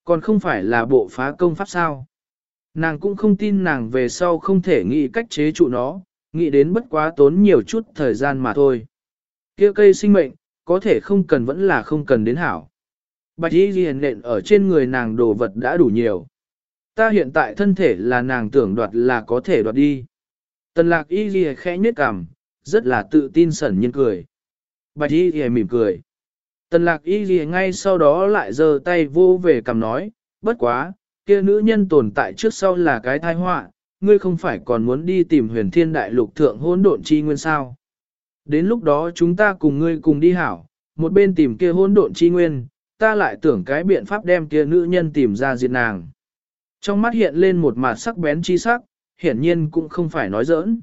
Còn không phải là bộ phá công pháp sao. Nàng cũng không tin nàng về sau không thể nghĩ cách chế trụ nó, nghĩ đến bất quá tốn nhiều chút thời gian mà thôi. kia cây sinh mệnh, có thể không cần vẫn là không cần đến hảo. Bạch y ghi nện ở trên người nàng đồ vật đã đủ nhiều. Ta hiện tại thân thể là nàng tưởng đoạt là có thể đoạt đi. Tần lạc y ghi khẽ nhếch cằm, rất là tự tin sẩn nhiên cười. Bạch y ghi mỉm cười. Tần lạc y ghi ngay sau đó lại giơ tay vô về cằm nói, bất quá, kia nữ nhân tồn tại trước sau là cái thai họa, ngươi không phải còn muốn đi tìm huyền thiên đại lục thượng hỗn độn chi nguyên sao. Đến lúc đó chúng ta cùng ngươi cùng đi hảo, một bên tìm kia hôn độn chi nguyên, ta lại tưởng cái biện pháp đem kia nữ nhân tìm ra diệt nàng. Trong mắt hiện lên một mặt sắc bén chi sắc, hiển nhiên cũng không phải nói giỡn.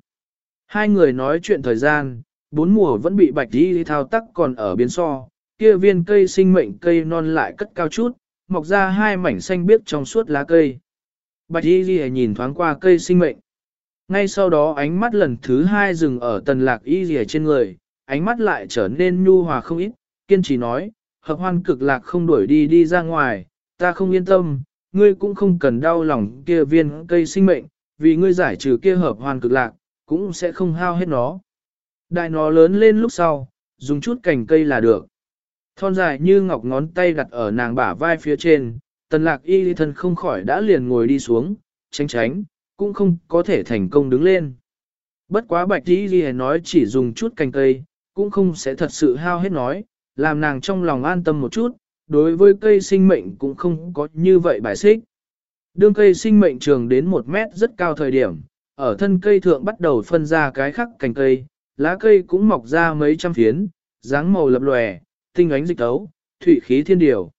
Hai người nói chuyện thời gian, bốn mùa vẫn bị bạch đi thao tắc còn ở biến so, kia viên cây sinh mệnh cây non lại cất cao chút, mọc ra hai mảnh xanh biếc trong suốt lá cây. Bạch y ghi nhìn thoáng qua cây sinh mệnh. Ngay sau đó ánh mắt lần thứ hai dừng ở tần lạc y rìa trên người, ánh mắt lại trở nên nhu hòa không ít, kiên trì nói, hợp hoan cực lạc không đuổi đi đi ra ngoài, ta không yên tâm, ngươi cũng không cần đau lòng kia viên cây sinh mệnh, vì ngươi giải trừ kia hợp hoan cực lạc, cũng sẽ không hao hết nó. Đại nó lớn lên lúc sau, dùng chút cành cây là được. Thon dài như ngọc ngón tay đặt ở nàng bả vai phía trên, tần lạc y thân không khỏi đã liền ngồi đi xuống, tránh tránh, cũng không có thể thành công đứng lên. Bất quá bạch tí ghi nói chỉ dùng chút cành cây, cũng không sẽ thật sự hao hết nói, làm nàng trong lòng an tâm một chút, đối với cây sinh mệnh cũng không có như vậy bài xích. Đương cây sinh mệnh trường đến một mét rất cao thời điểm, ở thân cây thượng bắt đầu phân ra cái khắc cành cây, lá cây cũng mọc ra mấy trăm phiến, dáng màu lập lòe, tinh ánh dịch tấu, thủy khí thiên điều.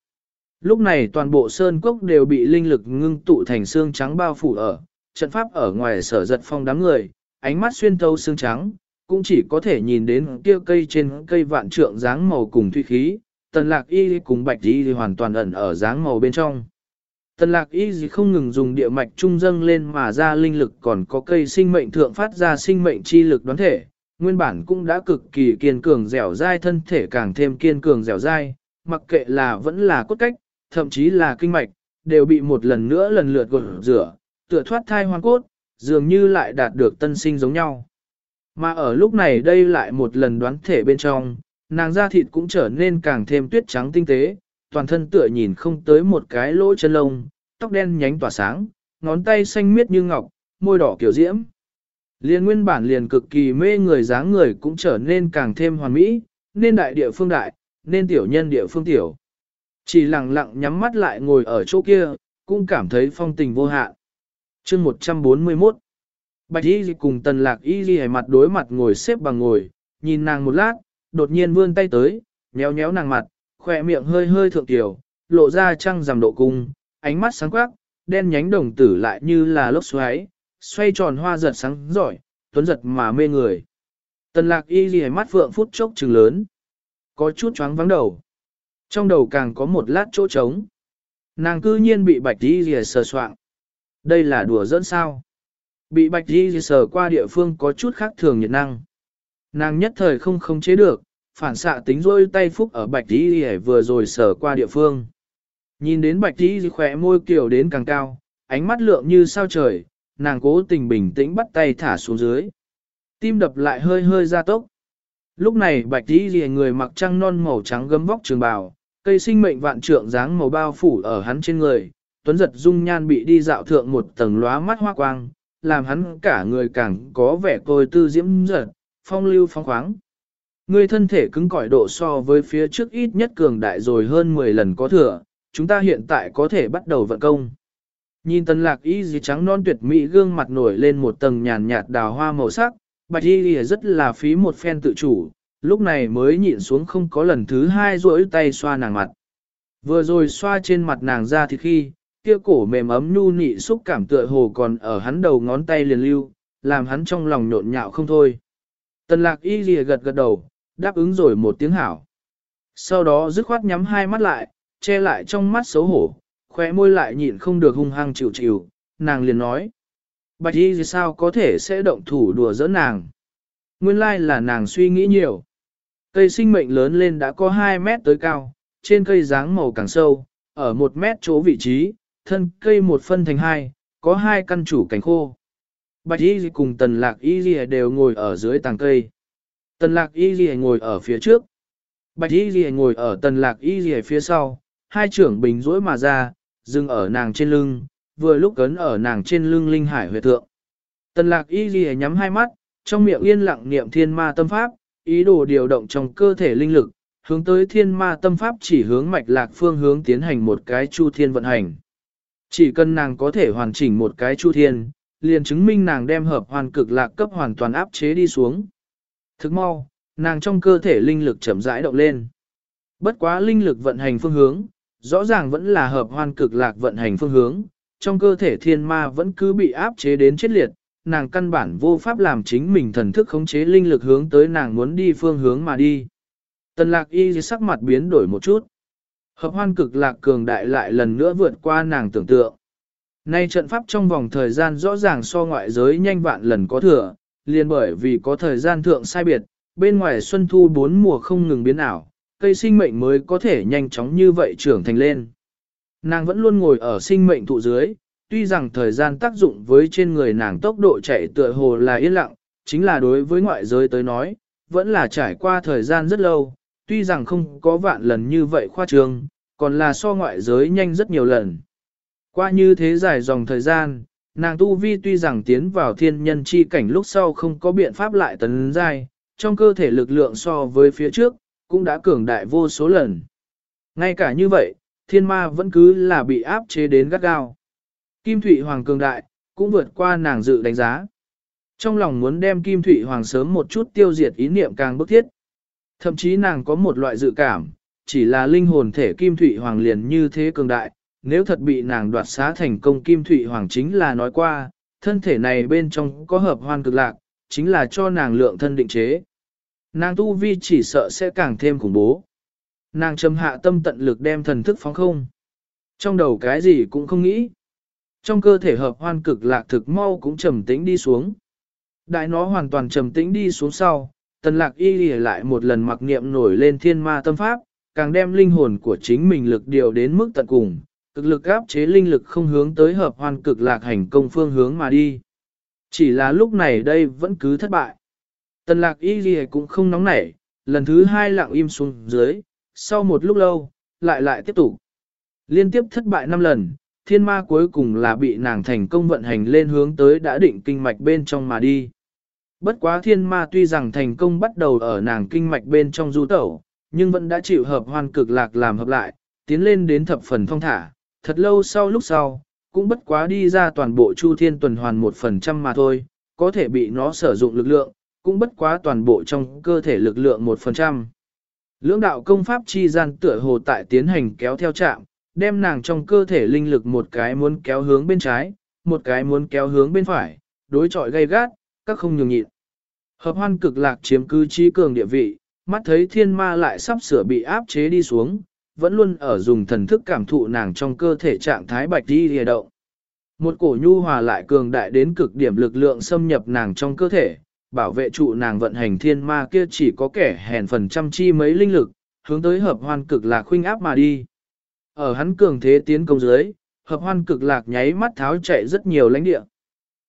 Lúc này toàn bộ sơn cốc đều bị linh lực ngưng tụ thành xương trắng bao phủ ở, trận pháp ở ngoài sở giật phong đám người, ánh mắt xuyên thấu xương trắng, cũng chỉ có thể nhìn đến kia cây trên cây vạn trượng dáng màu cùng thủy khí, tần lạc y cùng bạch y hoàn toàn ẩn ở dáng màu bên trong. Tần lạc y không ngừng dùng địa mạch trung dâng lên mà ra linh lực còn có cây sinh mệnh thượng phát ra sinh mệnh chi lực đoán thể, nguyên bản cũng đã cực kỳ kiên cường dẻo dai thân thể càng thêm kiên cường dẻo dai, mặc kệ là vẫn là cốt cách, thậm chí là kinh mạch, đều bị một lần nữa lần lượt gột rửa, tựa thoát thai hoang cốt, dường như lại đạt được tân sinh giống nhau. Mà ở lúc này đây lại một lần đoán thể bên trong, nàng da thịt cũng trở nên càng thêm tuyết trắng tinh tế, toàn thân tựa nhìn không tới một cái lỗ chân lông, tóc đen nhánh tỏa sáng, ngón tay xanh miết như ngọc, môi đỏ kiểu diễm. Liên nguyên bản liền cực kỳ mê người dáng người cũng trở nên càng thêm hoàn mỹ, nên đại địa phương đại, nên tiểu nhân địa phương tiểu. Chỉ lặng lặng nhắm mắt lại ngồi ở chỗ kia, cũng cảm thấy phong tình vô hạn chương 141 Bạch Y cùng tần lạc Y ghi mặt đối mặt ngồi xếp bằng ngồi, nhìn nàng một lát, đột nhiên vươn tay tới, nhéo nhéo nàng mặt, khỏe miệng hơi hơi thượng tiểu, lộ ra trăng rằm độ cung, ánh mắt sáng quắc, đen nhánh đồng tử lại như là lốc xoáy, xoay tròn hoa giật sáng giỏi, tuấn giật mà mê người. Tần lạc y ghi mắt phượng phút chốc trừng lớn. Có chút choáng vắng đầu. Trong đầu càng có một lát chỗ trống. Nàng cư nhiên bị bạch y ghi sờ soạn. Đây là đùa dẫn sao. Bị bạch y sờ qua địa phương có chút khác thường nhiệt năng. Nàng nhất thời không khống chế được, phản xạ tính rôi tay phúc ở bạch y ghi vừa rồi sờ qua địa phương. Nhìn đến bạch y ghi khỏe môi kiểu đến càng cao, ánh mắt lượng như sao trời, nàng cố tình bình tĩnh bắt tay thả xuống dưới. Tim đập lại hơi hơi ra tốc. Lúc này bạch tí rìa người mặc trăng non màu trắng gấm vóc trường bào, cây sinh mệnh vạn trượng dáng màu bao phủ ở hắn trên người, tuấn giật dung nhan bị đi dạo thượng một tầng lóa mắt hoa quang, làm hắn cả người càng có vẻ côi tư diễm giật, phong lưu phong khoáng. Người thân thể cứng cỏi độ so với phía trước ít nhất cường đại rồi hơn 10 lần có thừa, chúng ta hiện tại có thể bắt đầu vận công. Nhìn tần lạc y dì trắng non tuyệt mỹ gương mặt nổi lên một tầng nhàn nhạt đào hoa màu sắc, bạch y rất là phí một phen tự chủ, lúc này mới nhịn xuống không có lần thứ hai rỗi tay xoa nàng mặt. Vừa rồi xoa trên mặt nàng ra thì khi, kia cổ mềm ấm nhu nị xúc cảm tựa hồ còn ở hắn đầu ngón tay liền lưu, làm hắn trong lòng nhộn nhạo không thôi. Tần lạc y lìa gật gật đầu, đáp ứng rồi một tiếng hảo. Sau đó dứt khoát nhắm hai mắt lại, che lại trong mắt xấu hổ, khóe môi lại nhịn không được hung hăng chịu chịu, nàng liền nói. Bạch y sao có thể sẽ động thủ đùa giỡn nàng. Nguyên lai là nàng suy nghĩ nhiều. Cây sinh mệnh lớn lên đã có 2 mét tới cao, trên cây dáng màu càng sâu, ở 1 mét chỗ vị trí, thân cây một phân thành hai, có hai căn chủ cánh khô. Bạch y cùng tần lạc y đều ngồi ở dưới tàng cây. Tần lạc y ngồi ở phía trước. Bạch y ngồi ở tần lạc y phía sau, hai trưởng bình rỗi mà ra, dừng ở nàng trên lưng, vừa lúc cấn ở nàng trên lưng linh hải huyệt thượng. Tần lạc y lì nhắm hai mắt, trong miệng yên lặng niệm thiên ma tâm pháp, ý đồ điều động trong cơ thể linh lực, hướng tới thiên ma tâm pháp chỉ hướng mạch lạc phương hướng tiến hành một cái chu thiên vận hành. Chỉ cần nàng có thể hoàn chỉnh một cái chu thiên, liền chứng minh nàng đem hợp hoàn cực lạc cấp hoàn toàn áp chế đi xuống. Thức mau, nàng trong cơ thể linh lực chậm rãi động lên. Bất quá linh lực vận hành phương hướng, rõ ràng vẫn là hợp hoàn cực lạc vận hành phương hướng, trong cơ thể thiên ma vẫn cứ bị áp chế đến chết liệt, nàng căn bản vô pháp làm chính mình thần thức khống chế linh lực hướng tới nàng muốn đi phương hướng mà đi. Tần lạc y sắc mặt biến đổi một chút. Hợp hoan cực lạc cường đại lại lần nữa vượt qua nàng tưởng tượng. Nay trận pháp trong vòng thời gian rõ ràng so ngoại giới nhanh vạn lần có thừa, liền bởi vì có thời gian thượng sai biệt, bên ngoài xuân thu bốn mùa không ngừng biến ảo, cây sinh mệnh mới có thể nhanh chóng như vậy trưởng thành lên. Nàng vẫn luôn ngồi ở sinh mệnh thụ dưới, tuy rằng thời gian tác dụng với trên người nàng tốc độ chạy tựa hồ là yên lặng, chính là đối với ngoại giới tới nói, vẫn là trải qua thời gian rất lâu, tuy rằng không có vạn lần như vậy khoa trương, còn là so ngoại giới nhanh rất nhiều lần. Qua như thế dài dòng thời gian, nàng tu vi tuy rằng tiến vào thiên nhân chi cảnh lúc sau không có biện pháp lại tấn giai, trong cơ thể lực lượng so với phía trước, cũng đã cường đại vô số lần. Ngay cả như vậy, thiên ma vẫn cứ là bị áp chế đến gắt gao. Kim Thụy Hoàng cường đại, cũng vượt qua nàng dự đánh giá. Trong lòng muốn đem Kim Thụy Hoàng sớm một chút tiêu diệt ý niệm càng bức thiết. Thậm chí nàng có một loại dự cảm, chỉ là linh hồn thể Kim Thụy Hoàng liền như thế cường đại, nếu thật bị nàng đoạt xá thành công Kim Thụy Hoàng chính là nói qua, thân thể này bên trong có hợp hoan cực lạc, chính là cho nàng lượng thân định chế. Nàng tu vi chỉ sợ sẽ càng thêm khủng bố. Nàng trầm hạ tâm tận lực đem thần thức phóng không. Trong đầu cái gì cũng không nghĩ. Trong cơ thể hợp hoan cực lạc thực mau cũng trầm tĩnh đi xuống. Đại nó hoàn toàn trầm tĩnh đi xuống sau, tần lạc y lì lại một lần mặc niệm nổi lên thiên ma tâm pháp, càng đem linh hồn của chính mình lực điều đến mức tận cùng, cực lực áp chế linh lực không hướng tới hợp hoàn cực lạc hành công phương hướng mà đi. Chỉ là lúc này đây vẫn cứ thất bại. Tần lạc y lì cũng không nóng nảy, lần thứ hai lặng im xuống dưới, sau một lúc lâu, lại lại tiếp tục. Liên tiếp thất bại 5 lần, thiên ma cuối cùng là bị nàng thành công vận hành lên hướng tới đã định kinh mạch bên trong mà đi. Bất quá thiên ma tuy rằng thành công bắt đầu ở nàng kinh mạch bên trong du tẩu, nhưng vẫn đã chịu hợp hoan cực lạc làm hợp lại, tiến lên đến thập phần phong thả, thật lâu sau lúc sau, cũng bất quá đi ra toàn bộ chu thiên tuần hoàn một phần trăm mà thôi, có thể bị nó sử dụng lực lượng, cũng bất quá toàn bộ trong cơ thể lực lượng một phần trăm. Lưỡng đạo công pháp chi gian tựa hồ tại tiến hành kéo theo chạm, đem nàng trong cơ thể linh lực một cái muốn kéo hướng bên trái, một cái muốn kéo hướng bên phải, đối chọi gay gắt, các không nhường nhịn. Hợp hoan cực lạc chiếm cứ trí cường địa vị, mắt thấy thiên ma lại sắp sửa bị áp chế đi xuống, vẫn luôn ở dùng thần thức cảm thụ nàng trong cơ thể trạng thái bạch đi lìa động. Một cổ nhu hòa lại cường đại đến cực điểm lực lượng xâm nhập nàng trong cơ thể, bảo vệ trụ nàng vận hành thiên ma kia chỉ có kẻ hèn phần trăm chi mấy linh lực, hướng tới hợp hoan cực lạc khuynh áp mà đi. Ở hắn cường thế tiến công dưới, hợp hoan cực lạc nháy mắt tháo chạy rất nhiều lãnh địa.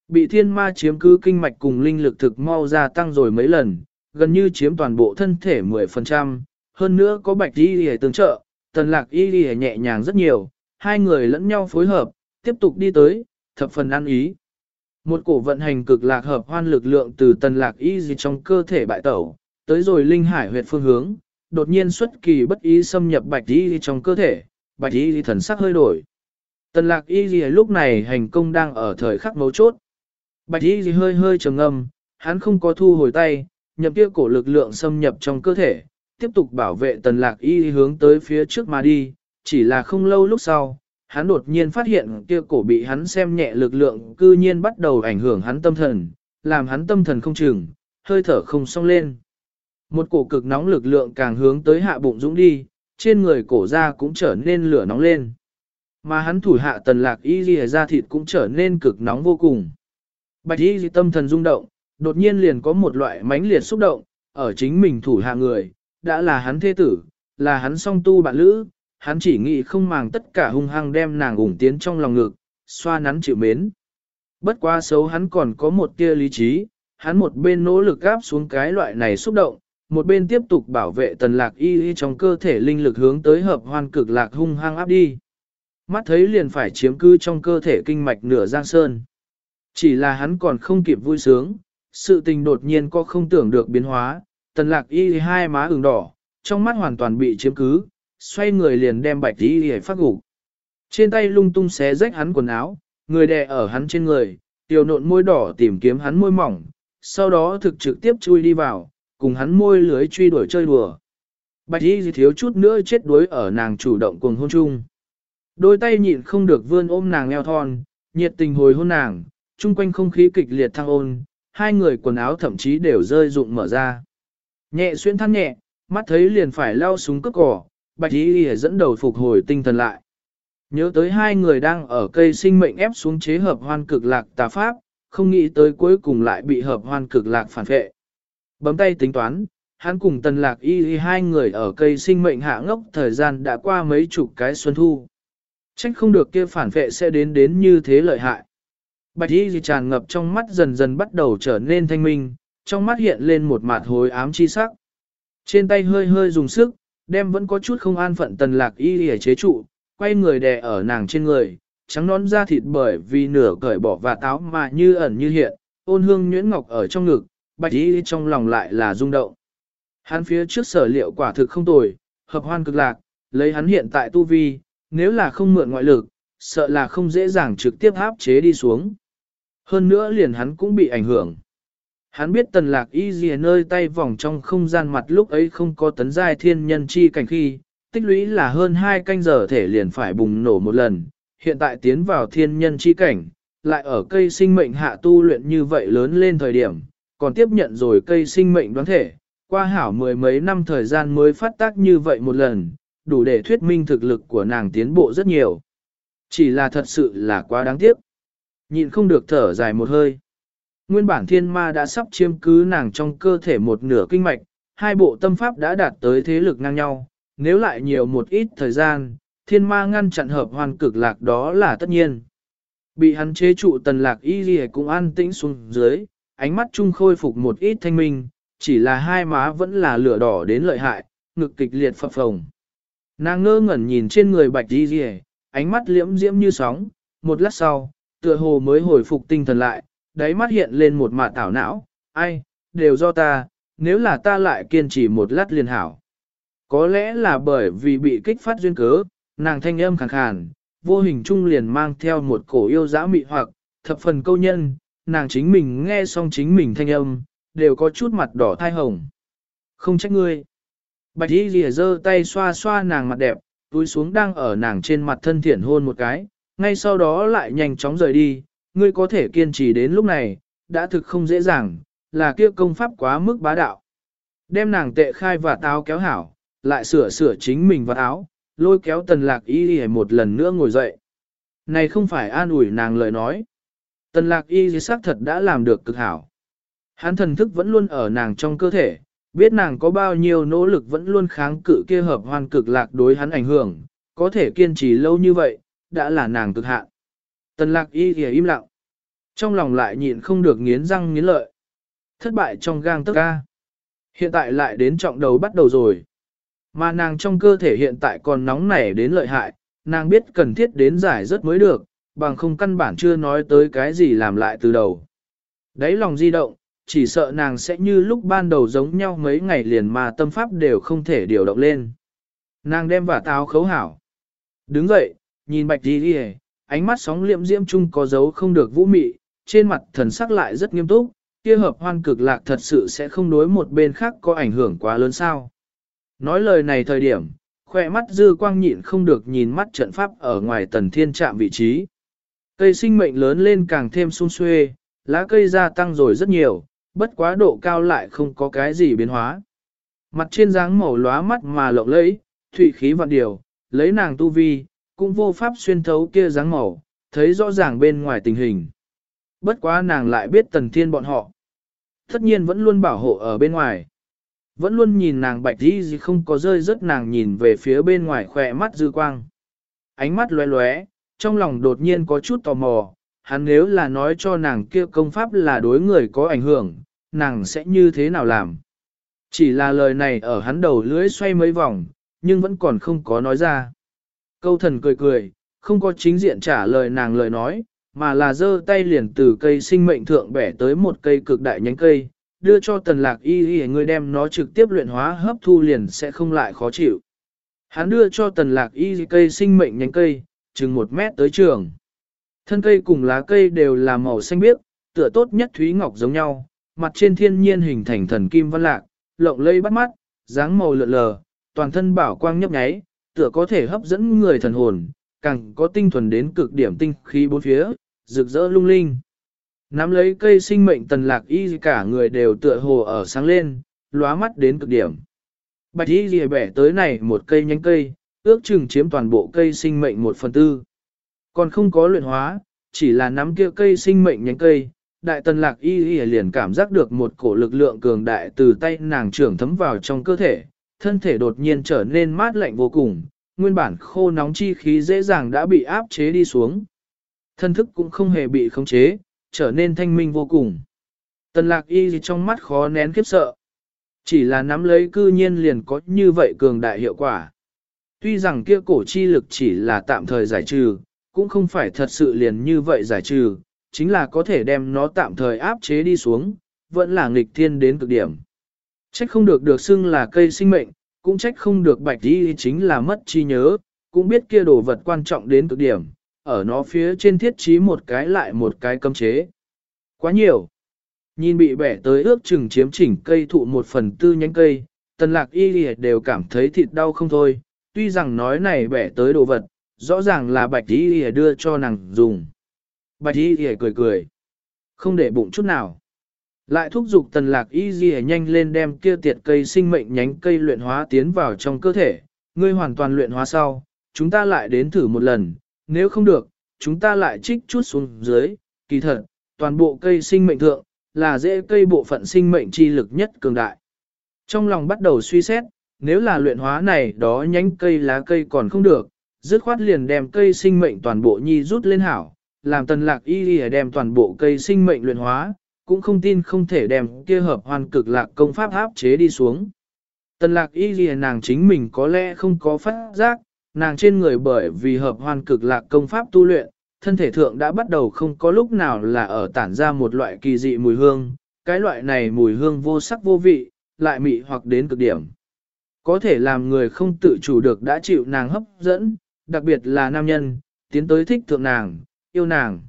Bị thiên ma chiếm cứ kinh mạch cùng linh lực thực mau gia tăng rồi mấy lần, gần như chiếm toàn bộ thân thể 10%, hơn nữa có bạch y hề tương trợ, tần lạc y hề nhẹ nhàng rất nhiều, hai người lẫn nhau phối hợp, tiếp tục đi tới, thập phần ăn ý. Một cổ vận hành cực lạc hợp hoan lực lượng từ tần lạc y gì trong cơ thể bại tẩu, tới rồi linh hải huyệt phương hướng, đột nhiên xuất kỳ bất ý xâm nhập bạch y trong cơ thể, bạch y thần sắc hơi đổi. Tần lạc y gì lúc này hành công đang ở thời khắc mấu chốt. Bạch y gì hơi hơi trầm ngâm, hắn không có thu hồi tay, nhập kia cổ lực lượng xâm nhập trong cơ thể, tiếp tục bảo vệ tần lạc y hướng tới phía trước mà đi, chỉ là không lâu lúc sau, hắn đột nhiên phát hiện kia cổ bị hắn xem nhẹ lực lượng cư nhiên bắt đầu ảnh hưởng hắn tâm thần, làm hắn tâm thần không chừng, hơi thở không song lên. Một cổ cực nóng lực lượng càng hướng tới hạ bụng dũng đi, trên người cổ da cũng trở nên lửa nóng lên. Mà hắn thủ hạ tần lạc y ghi da thịt cũng trở nên cực nóng vô cùng. Bạch y tâm thần rung động, đột nhiên liền có một loại mãnh liệt xúc động, ở chính mình thủ hạ người, đã là hắn thế tử, là hắn song tu bạn lữ, hắn chỉ nghĩ không màng tất cả hung hăng đem nàng ủng tiến trong lòng ngực, xoa nắn chịu mến. Bất quá xấu hắn còn có một tia lý trí, hắn một bên nỗ lực gáp xuống cái loại này xúc động, một bên tiếp tục bảo vệ tần lạc y y trong cơ thể linh lực hướng tới hợp hoan cực lạc hung hăng áp đi. Mắt thấy liền phải chiếm cư trong cơ thể kinh mạch nửa giang sơn. Chỉ là hắn còn không kịp vui sướng, sự tình đột nhiên có không tưởng được biến hóa, tần lạc y hai má ửng đỏ, trong mắt hoàn toàn bị chiếm cứ, xoay người liền đem bạch y hề phát gục. Trên tay lung tung xé rách hắn quần áo, người đè ở hắn trên người, tiểu nộn môi đỏ tìm kiếm hắn môi mỏng, sau đó thực trực tiếp chui đi vào, cùng hắn môi lưới truy đuổi chơi đùa. Bạch y thiếu chút nữa chết đuối ở nàng chủ động cùng hôn chung. Đôi tay nhịn không được vươn ôm nàng eo thon, nhiệt tình hồi hôn nàng, chung quanh không khí kịch liệt thăng ôn, hai người quần áo thậm chí đều rơi rụng mở ra. Nhẹ xuyên thắt nhẹ, mắt thấy liền phải lao súng cướp cỏ, bạch y dẫn đầu phục hồi tinh thần lại. Nhớ tới hai người đang ở cây sinh mệnh ép xuống chế hợp hoan cực lạc tà pháp, không nghĩ tới cuối cùng lại bị hợp hoan cực lạc phản vệ. Bấm tay tính toán, hắn cùng tần lạc y y hai người ở cây sinh mệnh hạ ngốc thời gian đã qua mấy chục cái xuân thu. Trách không được kia phản vệ sẽ đến đến như thế lợi hại. Bạch y gì tràn ngập trong mắt dần dần bắt đầu trở nên thanh minh, trong mắt hiện lên một mặt hối ám chi sắc. Trên tay hơi hơi dùng sức, đem vẫn có chút không an phận tần lạc y lìa chế trụ, quay người đè ở nàng trên người, trắng nón da thịt bởi vì nửa cởi bỏ và táo mà như ẩn như hiện, ôn hương nhuyễn ngọc ở trong ngực, bạch y trong lòng lại là rung động. Hắn phía trước sở liệu quả thực không tồi, hợp hoan cực lạc, lấy hắn hiện tại tu vi, nếu là không mượn ngoại lực, sợ là không dễ dàng trực tiếp áp chế đi xuống. Hơn nữa liền hắn cũng bị ảnh hưởng. Hắn biết tần lạc y gì nơi tay vòng trong không gian mặt lúc ấy không có tấn giai thiên nhân chi cảnh khi, tích lũy là hơn hai canh giờ thể liền phải bùng nổ một lần, hiện tại tiến vào thiên nhân chi cảnh, lại ở cây sinh mệnh hạ tu luyện như vậy lớn lên thời điểm, còn tiếp nhận rồi cây sinh mệnh đoán thể, qua hảo mười mấy năm thời gian mới phát tác như vậy một lần, đủ để thuyết minh thực lực của nàng tiến bộ rất nhiều. Chỉ là thật sự là quá đáng tiếc. Nhịn không được thở dài một hơi. Nguyên bản thiên ma đã sắp chiếm cứ nàng trong cơ thể một nửa kinh mạch, hai bộ tâm pháp đã đạt tới thế lực ngang nhau, nếu lại nhiều một ít thời gian, thiên ma ngăn chặn hợp hoàn cực lạc đó là tất nhiên. Bị hắn chế trụ tần lạc y gì cũng an tĩnh xuống dưới, ánh mắt chung khôi phục một ít thanh minh, chỉ là hai má vẫn là lửa đỏ đến lợi hại, ngực kịch liệt phập phồng. Nàng ngơ ngẩn nhìn trên người bạch y gì ánh mắt liễm diễm như sóng, một lát sau, tựa hồ mới hồi phục tinh thần lại, đáy mắt hiện lên một mạt tảo não, ai, đều do ta, nếu là ta lại kiên trì một lát liền hảo. Có lẽ là bởi vì bị kích phát duyên cớ, nàng thanh âm khàn khàn, vô hình trung liền mang theo một cổ yêu dã mị hoặc, thập phần câu nhân, nàng chính mình nghe xong chính mình thanh âm, đều có chút mặt đỏ thai hồng. Không trách ngươi. Bạch y lìa giơ tay xoa xoa nàng mặt đẹp, túi xuống đang ở nàng trên mặt thân thiện hôn một cái, ngay sau đó lại nhanh chóng rời đi, ngươi có thể kiên trì đến lúc này, đã thực không dễ dàng, là kia công pháp quá mức bá đạo. Đem nàng tệ khai và táo kéo hảo, lại sửa sửa chính mình và áo, lôi kéo tần lạc y đi một lần nữa ngồi dậy. Này không phải an ủi nàng lời nói. Tần lạc y di sắc thật đã làm được cực hảo. Hắn thần thức vẫn luôn ở nàng trong cơ thể, biết nàng có bao nhiêu nỗ lực vẫn luôn kháng cự kia hợp hoàn cực lạc đối hắn ảnh hưởng, có thể kiên trì lâu như vậy, đã là nàng cực hạn. Tần lạc y thì im lặng. Trong lòng lại nhịn không được nghiến răng nghiến lợi. Thất bại trong gang tức ca. Hiện tại lại đến trọng đầu bắt đầu rồi. Mà nàng trong cơ thể hiện tại còn nóng nảy đến lợi hại, nàng biết cần thiết đến giải rất mới được, bằng không căn bản chưa nói tới cái gì làm lại từ đầu. Đấy lòng di động, chỉ sợ nàng sẽ như lúc ban đầu giống nhau mấy ngày liền mà tâm pháp đều không thể điều động lên. Nàng đem vả táo khấu hảo. Đứng dậy, nhìn bạch đi đi ánh mắt sóng liệm diễm chung có dấu không được vũ mị, trên mặt thần sắc lại rất nghiêm túc, kia hợp hoan cực lạc thật sự sẽ không đối một bên khác có ảnh hưởng quá lớn sao. Nói lời này thời điểm, khoe mắt dư quang nhịn không được nhìn mắt trận pháp ở ngoài tần thiên trạm vị trí. Cây sinh mệnh lớn lên càng thêm sung xuê, lá cây gia tăng rồi rất nhiều, bất quá độ cao lại không có cái gì biến hóa. Mặt trên dáng màu lóa mắt mà lộng lẫy, thủy khí vạn điều, lấy nàng tu vi, cũng vô pháp xuyên thấu kia dáng màu, thấy rõ ràng bên ngoài tình hình. Bất quá nàng lại biết tần thiên bọn họ. Tất nhiên vẫn luôn bảo hộ ở bên ngoài. Vẫn luôn nhìn nàng bạch đi gì không có rơi rất nàng nhìn về phía bên ngoài khỏe mắt dư quang. Ánh mắt lóe lóe, trong lòng đột nhiên có chút tò mò, hắn nếu là nói cho nàng kia công pháp là đối người có ảnh hưởng, nàng sẽ như thế nào làm? Chỉ là lời này ở hắn đầu lưỡi xoay mấy vòng, nhưng vẫn còn không có nói ra. Câu thần cười cười, không có chính diện trả lời nàng lời nói, mà là giơ tay liền từ cây sinh mệnh thượng bẻ tới một cây cực đại nhánh cây, đưa cho tần lạc y y người đem nó trực tiếp luyện hóa hấp thu liền sẽ không lại khó chịu. Hắn đưa cho tần lạc y cây sinh mệnh nhánh cây, chừng một mét tới trường. Thân cây cùng lá cây đều là màu xanh biếc, tựa tốt nhất thúy ngọc giống nhau, mặt trên thiên nhiên hình thành thần kim văn lạc, lộng lây bắt mắt, dáng màu lượn lờ, toàn thân bảo quang nhấp nháy, tựa có thể hấp dẫn người thần hồn, càng có tinh thuần đến cực điểm tinh khí bốn phía, rực rỡ lung linh. Nắm lấy cây sinh mệnh tần lạc y cả người đều tựa hồ ở sáng lên, lóa mắt đến cực điểm. Bạch y ghi bẻ tới này một cây nhánh cây, ước chừng chiếm toàn bộ cây sinh mệnh một phần tư. Còn không có luyện hóa, chỉ là nắm kia cây sinh mệnh nhánh cây, đại tần lạc y y liền cảm giác được một cổ lực lượng cường đại từ tay nàng trưởng thấm vào trong cơ thể, thân thể đột nhiên trở nên mát lạnh vô cùng, nguyên bản khô nóng chi khí dễ dàng đã bị áp chế đi xuống. Thân thức cũng không hề bị khống chế, trở nên thanh minh vô cùng. Tần lạc y trong mắt khó nén khiếp sợ. Chỉ là nắm lấy cư nhiên liền có như vậy cường đại hiệu quả. Tuy rằng kia cổ chi lực chỉ là tạm thời giải trừ, cũng không phải thật sự liền như vậy giải trừ, chính là có thể đem nó tạm thời áp chế đi xuống, vẫn là nghịch thiên đến cực điểm. Trách không được được xưng là cây sinh mệnh, cũng trách không được bạch đi chính là mất trí nhớ, cũng biết kia đồ vật quan trọng đến cực điểm, ở nó phía trên thiết trí một cái lại một cái cấm chế. Quá nhiều. Nhìn bị bẻ tới ước chừng chiếm chỉnh cây thụ một phần tư nhánh cây, tần lạc y đều cảm thấy thịt đau không thôi, tuy rằng nói này bẻ tới đồ vật, rõ ràng là bạch y đưa cho nàng dùng. Bạch y cười cười, không để bụng chút nào. Lại thúc giục tần lạc y gì nhanh lên đem kia tiệt cây sinh mệnh nhánh cây luyện hóa tiến vào trong cơ thể, ngươi hoàn toàn luyện hóa sau, chúng ta lại đến thử một lần, nếu không được, chúng ta lại trích chút xuống dưới, kỳ thật, toàn bộ cây sinh mệnh thượng, là dễ cây bộ phận sinh mệnh chi lực nhất cường đại. Trong lòng bắt đầu suy xét, nếu là luyện hóa này đó nhánh cây lá cây còn không được, dứt khoát liền đem cây sinh mệnh toàn bộ nhi rút lên hảo, làm tần lạc y y đem toàn bộ cây sinh mệnh luyện hóa, cũng không tin không thể đem kia hợp hoàn cực lạc công pháp áp chế đi xuống. Tần lạc y ghi nàng chính mình có lẽ không có phát giác, nàng trên người bởi vì hợp hoàn cực lạc công pháp tu luyện, thân thể thượng đã bắt đầu không có lúc nào là ở tản ra một loại kỳ dị mùi hương, cái loại này mùi hương vô sắc vô vị, lại mị hoặc đến cực điểm. Có thể làm người không tự chủ được đã chịu nàng hấp dẫn, đặc biệt là nam nhân, tiến tới thích thượng nàng, yêu nàng.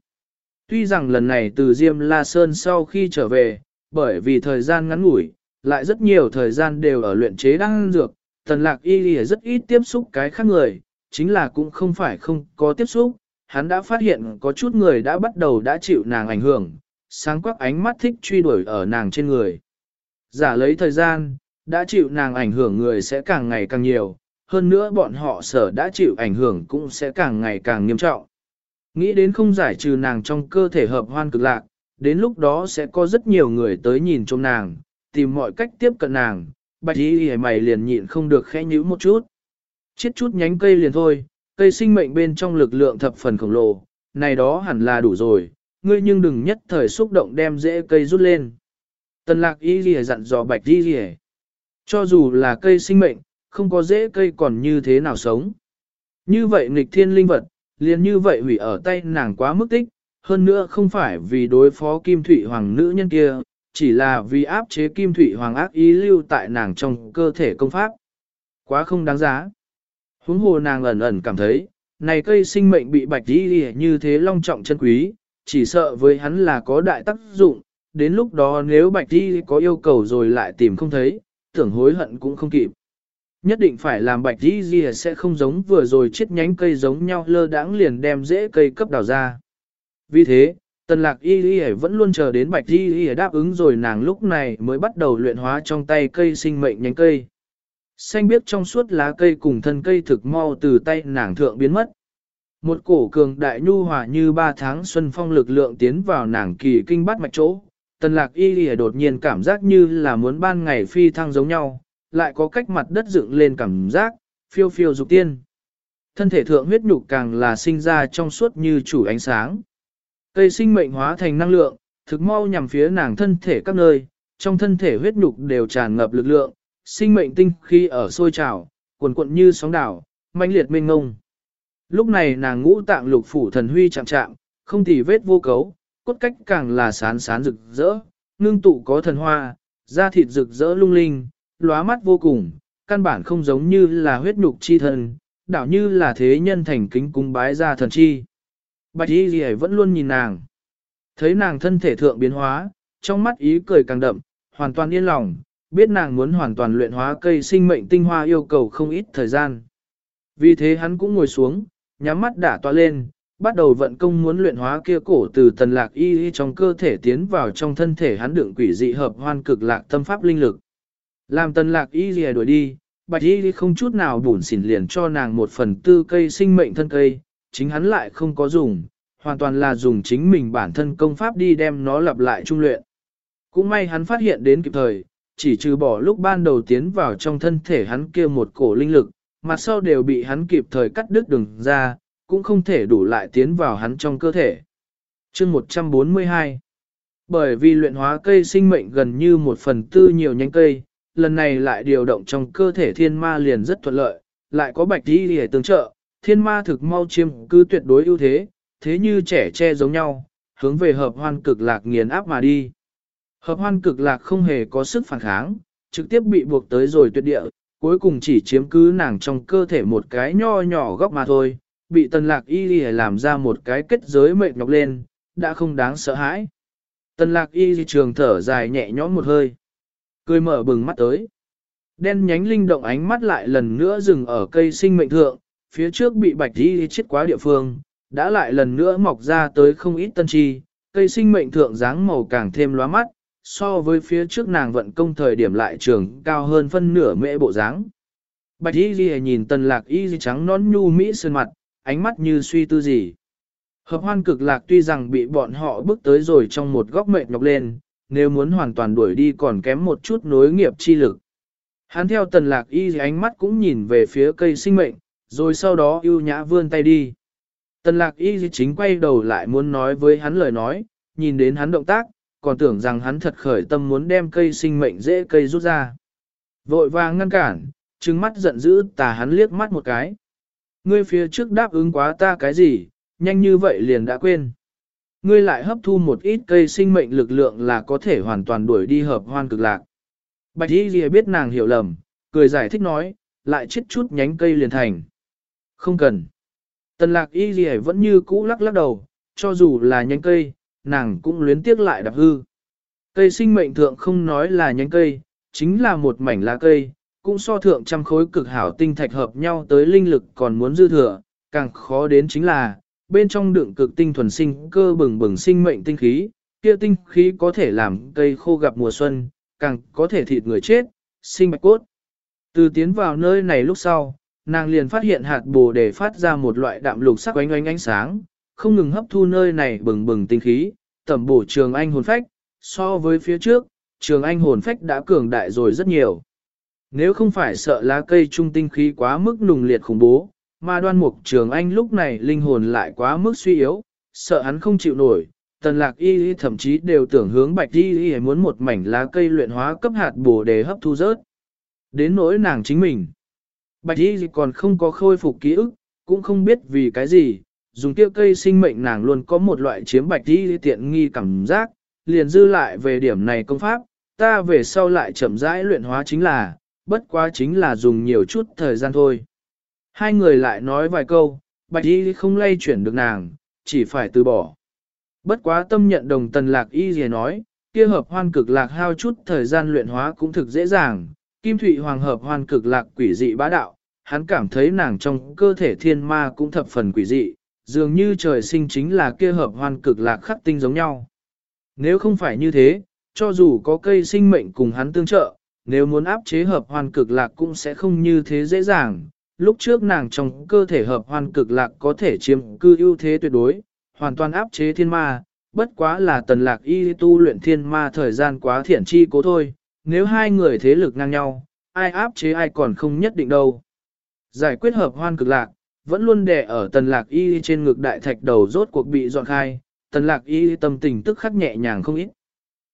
Tuy rằng lần này từ Diêm La Sơn sau khi trở về, bởi vì thời gian ngắn ngủi, lại rất nhiều thời gian đều ở luyện chế đan dược, tần lạc y lìa rất ít tiếp xúc cái khác người, chính là cũng không phải không có tiếp xúc, hắn đã phát hiện có chút người đã bắt đầu đã chịu nàng ảnh hưởng, sáng quắc ánh mắt thích truy đuổi ở nàng trên người. Giả lấy thời gian, đã chịu nàng ảnh hưởng người sẽ càng ngày càng nhiều, hơn nữa bọn họ sở đã chịu ảnh hưởng cũng sẽ càng ngày càng nghiêm trọng. Nghĩ đến không giải trừ nàng trong cơ thể hợp hoan cực lạc, đến lúc đó sẽ có rất nhiều người tới nhìn trong nàng, tìm mọi cách tiếp cận nàng, bạch y hề mày liền nhịn không được khẽ nhíu một chút. Chết chút nhánh cây liền thôi, cây sinh mệnh bên trong lực lượng thập phần khổng lồ, này đó hẳn là đủ rồi, ngươi nhưng đừng nhất thời xúc động đem rễ cây rút lên. Tần lạc y hề dặn dò bạch y hề. Cho dù là cây sinh mệnh, không có rễ cây còn như thế nào sống. Như vậy nghịch thiên linh vật, liền như vậy hủy ở tay nàng quá mức tích, hơn nữa không phải vì đối phó kim Thụy hoàng nữ nhân kia, chỉ là vì áp chế kim Thụy hoàng ác ý lưu tại nàng trong cơ thể công pháp. Quá không đáng giá. Huống hồ nàng ẩn ẩn cảm thấy, này cây sinh mệnh bị bạch đi như thế long trọng chân quý, chỉ sợ với hắn là có đại tác dụng, đến lúc đó nếu bạch đi có yêu cầu rồi lại tìm không thấy, tưởng hối hận cũng không kịp. Nhất định phải làm bạch dì dì sẽ không giống vừa rồi chết nhánh cây giống nhau lơ đãng liền đem rễ cây cấp đào ra. Vì thế, tần lạc y y vẫn luôn chờ đến bạch y y đáp ứng rồi nàng lúc này mới bắt đầu luyện hóa trong tay cây sinh mệnh nhánh cây. Xanh biếc trong suốt lá cây cùng thân cây thực mau từ tay nàng thượng biến mất. Một cổ cường đại nhu hòa như ba tháng xuân phong lực lượng tiến vào nàng kỳ kinh bắt mạch chỗ. Tần lạc y lìa đột nhiên cảm giác như là muốn ban ngày phi thăng giống nhau, lại có cách mặt đất dựng lên cảm giác, phiêu phiêu dục tiên. Thân thể thượng huyết nhục càng là sinh ra trong suốt như chủ ánh sáng. Cây sinh mệnh hóa thành năng lượng, thực mau nhằm phía nàng thân thể các nơi, trong thân thể huyết nhục đều tràn ngập lực lượng, sinh mệnh tinh khi ở sôi trào, cuồn cuộn như sóng đảo, mãnh liệt mênh ngông. Lúc này nàng ngũ tạng lục phủ thần huy chạm chạm, không thì vết vô cấu, cốt cách càng là sán sán rực rỡ, ngưng tụ có thần hoa, da thịt rực rỡ lung linh, lóa mắt vô cùng, căn bản không giống như là huyết nhục chi thần, đảo như là thế nhân thành kính cung bái ra thần chi. Bạch y gì vẫn luôn nhìn nàng. Thấy nàng thân thể thượng biến hóa, trong mắt ý cười càng đậm, hoàn toàn yên lòng, biết nàng muốn hoàn toàn luyện hóa cây sinh mệnh tinh hoa yêu cầu không ít thời gian. Vì thế hắn cũng ngồi xuống, nhắm mắt đả toa lên, bắt đầu vận công muốn luyện hóa kia cổ từ tần lạc y y trong cơ thể tiến vào trong thân thể hắn đựng quỷ dị hợp hoan cực lạc tâm pháp linh lực. Làm tần lạc y y đuổi đi, bạch y không chút nào bùn xỉn liền cho nàng một phần tư cây sinh mệnh thân cây, chính hắn lại không có dùng, hoàn toàn là dùng chính mình bản thân công pháp đi đem nó lặp lại trung luyện. Cũng may hắn phát hiện đến kịp thời, chỉ trừ bỏ lúc ban đầu tiến vào trong thân thể hắn kia một cổ linh lực, mặt sau đều bị hắn kịp thời cắt đứt đường ra, cũng không thể đủ lại tiến vào hắn trong cơ thể. chương 142 Bởi vì luyện hóa cây sinh mệnh gần như một phần tư nhiều nhánh cây, lần này lại điều động trong cơ thể thiên ma liền rất thuận lợi, lại có bạch đi để tương trợ, thiên ma thực mau chiêm cứ tuyệt đối ưu thế, thế như trẻ che giống nhau, hướng về hợp hoan cực lạc nghiền áp mà đi. Hợp hoan cực lạc không hề có sức phản kháng, trực tiếp bị buộc tới rồi tuyệt địa, cuối cùng chỉ chiếm cứ nàng trong cơ thể một cái nho nhỏ góc mà thôi, bị tần lạc y lì làm ra một cái kết giới mệt nhọc lên, đã không đáng sợ hãi. Tần lạc y lì trường thở dài nhẹ nhõm một hơi, cười mở bừng mắt tới. Đen nhánh linh động ánh mắt lại lần nữa dừng ở cây sinh mệnh thượng, phía trước bị bạch y chết quá địa phương, đã lại lần nữa mọc ra tới không ít tân chi, cây sinh mệnh thượng dáng màu càng thêm lóa mắt, so với phía trước nàng vận công thời điểm lại trường cao hơn phân nửa mễ bộ dáng. Bạch y ghi nhìn tần lạc y trắng nón nhu mỹ sơn mặt, ánh mắt như suy tư gì. Hợp hoan cực lạc tuy rằng bị bọn họ bước tới rồi trong một góc mệt nhọc lên, nếu muốn hoàn toàn đuổi đi còn kém một chút nối nghiệp chi lực. Hắn theo tần lạc y ánh mắt cũng nhìn về phía cây sinh mệnh, rồi sau đó ưu nhã vươn tay đi. Tần lạc y chính quay đầu lại muốn nói với hắn lời nói, nhìn đến hắn động tác, còn tưởng rằng hắn thật khởi tâm muốn đem cây sinh mệnh dễ cây rút ra. Vội vàng ngăn cản, trừng mắt giận dữ tà hắn liếc mắt một cái. Ngươi phía trước đáp ứng quá ta cái gì, nhanh như vậy liền đã quên. Ngươi lại hấp thu một ít cây sinh mệnh lực lượng là có thể hoàn toàn đuổi đi hợp hoan cực lạc. Bạch Y Lìa biết nàng hiểu lầm, cười giải thích nói, lại chết chút nhánh cây liền thành. Không cần. Tần lạc Y Lìa vẫn như cũ lắc lắc đầu, cho dù là nhánh cây, nàng cũng luyến tiếc lại đạp hư. Cây sinh mệnh thượng không nói là nhánh cây, chính là một mảnh lá cây, cũng so thượng trăm khối cực hảo tinh thạch hợp nhau tới linh lực còn muốn dư thừa, càng khó đến chính là, bên trong đựng cực tinh thuần sinh cơ bừng bừng sinh mệnh tinh khí, kia tinh khí có thể làm cây khô gặp mùa xuân, càng có thể thịt người chết, sinh bạch cốt. Từ tiến vào nơi này lúc sau, nàng liền phát hiện hạt bồ đề phát ra một loại đạm lục sắc ánh ánh ánh sáng, không ngừng hấp thu nơi này bừng bừng tinh khí, tẩm bổ trường anh hồn phách, so với phía trước, trường anh hồn phách đã cường đại rồi rất nhiều. Nếu không phải sợ lá cây trung tinh khí quá mức nùng liệt khủng bố, mà đoan mục trường anh lúc này linh hồn lại quá mức suy yếu, sợ hắn không chịu nổi, tần lạc y thậm chí đều tưởng hướng bạch y y muốn một mảnh lá cây luyện hóa cấp hạt bổ để hấp thu rớt. Đến nỗi nàng chính mình. Bạch y còn không có khôi phục ký ức, cũng không biết vì cái gì, dùng kia cây sinh mệnh nàng luôn có một loại chiếm bạch y tiện nghi cảm giác, liền dư lại về điểm này công pháp, ta về sau lại chậm rãi luyện hóa chính là, bất quá chính là dùng nhiều chút thời gian thôi. Hai người lại nói vài câu, bạch y không lay chuyển được nàng, chỉ phải từ bỏ. Bất quá tâm nhận đồng tần lạc y gì nói, kia hợp hoan cực lạc hao chút thời gian luyện hóa cũng thực dễ dàng, kim thụy hoàng hợp hoan cực lạc quỷ dị bá đạo, hắn cảm thấy nàng trong cơ thể thiên ma cũng thập phần quỷ dị, dường như trời sinh chính là kia hợp hoan cực lạc khắc tinh giống nhau. Nếu không phải như thế, cho dù có cây sinh mệnh cùng hắn tương trợ, nếu muốn áp chế hợp hoan cực lạc cũng sẽ không như thế dễ dàng. Lúc trước nàng trong cơ thể hợp hoàn cực lạc có thể chiếm cư ưu thế tuyệt đối, hoàn toàn áp chế thiên ma, bất quá là tần lạc y tu luyện thiên ma thời gian quá thiện chi cố thôi, nếu hai người thế lực ngang nhau, ai áp chế ai còn không nhất định đâu. Giải quyết hợp hoan cực lạc, vẫn luôn đè ở tần lạc y trên ngực đại thạch đầu rốt cuộc bị dọn khai, tần lạc y tâm tình tức khắc nhẹ nhàng không ít.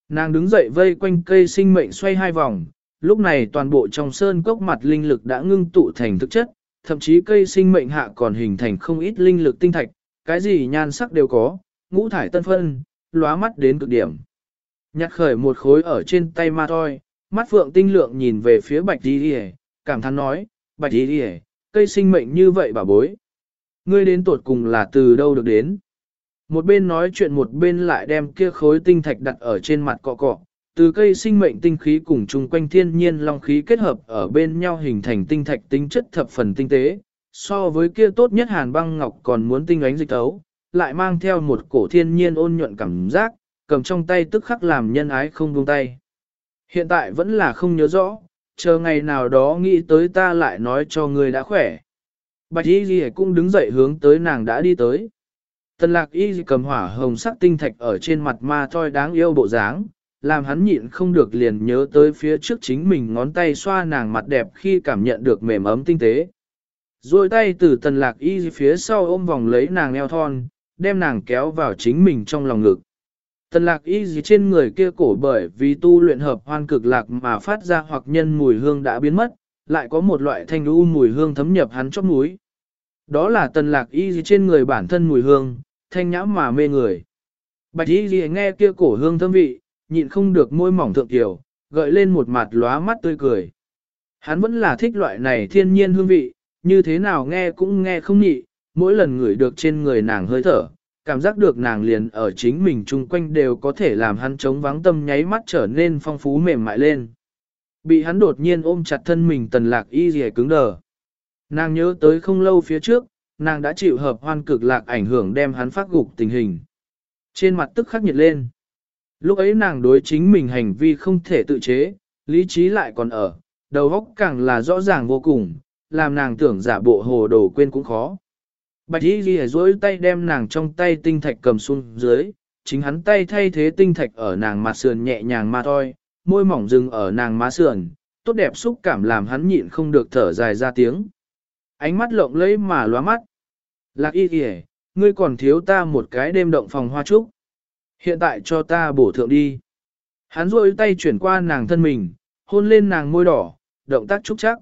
Nàng đứng dậy vây quanh cây sinh mệnh xoay hai vòng, lúc này toàn bộ trong sơn cốc mặt linh lực đã ngưng tụ thành thực chất, thậm chí cây sinh mệnh hạ còn hình thành không ít linh lực tinh thạch, cái gì nhan sắc đều có, ngũ thải tân phân, lóa mắt đến cực điểm. Nhặt khởi một khối ở trên tay ma thôi, mắt phượng tinh lượng nhìn về phía bạch đi đi cảm thán nói, bạch đi đi cây sinh mệnh như vậy bà bối. Ngươi đến tuột cùng là từ đâu được đến. Một bên nói chuyện một bên lại đem kia khối tinh thạch đặt ở trên mặt cọ cọ, từ cây sinh mệnh tinh khí cùng chung quanh thiên nhiên long khí kết hợp ở bên nhau hình thành tinh thạch tính chất thập phần tinh tế, so với kia tốt nhất hàn băng ngọc còn muốn tinh ánh dịch tấu, lại mang theo một cổ thiên nhiên ôn nhuận cảm giác, cầm trong tay tức khắc làm nhân ái không buông tay. Hiện tại vẫn là không nhớ rõ, chờ ngày nào đó nghĩ tới ta lại nói cho người đã khỏe. Bạch Y Ghi cũng đứng dậy hướng tới nàng đã đi tới. Tần lạc Y cầm hỏa hồng sắc tinh thạch ở trên mặt ma thoi đáng yêu bộ dáng, làm hắn nhịn không được liền nhớ tới phía trước chính mình ngón tay xoa nàng mặt đẹp khi cảm nhận được mềm ấm tinh tế. Rồi tay từ tần lạc y phía sau ôm vòng lấy nàng eo thon, đem nàng kéo vào chính mình trong lòng ngực. Tần lạc y gì trên người kia cổ bởi vì tu luyện hợp hoan cực lạc mà phát ra hoặc nhân mùi hương đã biến mất, lại có một loại thanh u mùi hương thấm nhập hắn chóp mũi. Đó là tần lạc y gì trên người bản thân mùi hương, thanh nhã mà mê người. Bạch y gì nghe kia cổ hương thơm vị, nhịn không được môi mỏng thượng tiểu, gợi lên một mặt lóa mắt tươi cười. Hắn vẫn là thích loại này thiên nhiên hương vị, như thế nào nghe cũng nghe không nhị, mỗi lần ngửi được trên người nàng hơi thở, cảm giác được nàng liền ở chính mình chung quanh đều có thể làm hắn chống vắng tâm nháy mắt trở nên phong phú mềm mại lên. Bị hắn đột nhiên ôm chặt thân mình tần lạc y dì cứng đờ. Nàng nhớ tới không lâu phía trước, nàng đã chịu hợp hoan cực lạc ảnh hưởng đem hắn phát gục tình hình. Trên mặt tức khắc nhiệt lên. Lúc ấy nàng đối chính mình hành vi không thể tự chế, lý trí lại còn ở, đầu óc càng là rõ ràng vô cùng, làm nàng tưởng giả bộ hồ đồ quên cũng khó. Bạch Y Ghi dối tay đem nàng trong tay tinh thạch cầm xuống dưới, chính hắn tay thay thế tinh thạch ở nàng mặt sườn nhẹ nhàng mà thôi, môi mỏng dừng ở nàng má sườn, tốt đẹp xúc cảm làm hắn nhịn không được thở dài ra tiếng. ánh mắt lộng lẫy mà lóa mắt. Lạc y lìa, ngươi còn thiếu ta một cái đêm động phòng hoa trúc. Hiện tại cho ta bổ thượng đi. Hắn rôi tay chuyển qua nàng thân mình, hôn lên nàng môi đỏ, động tác trúc chắc.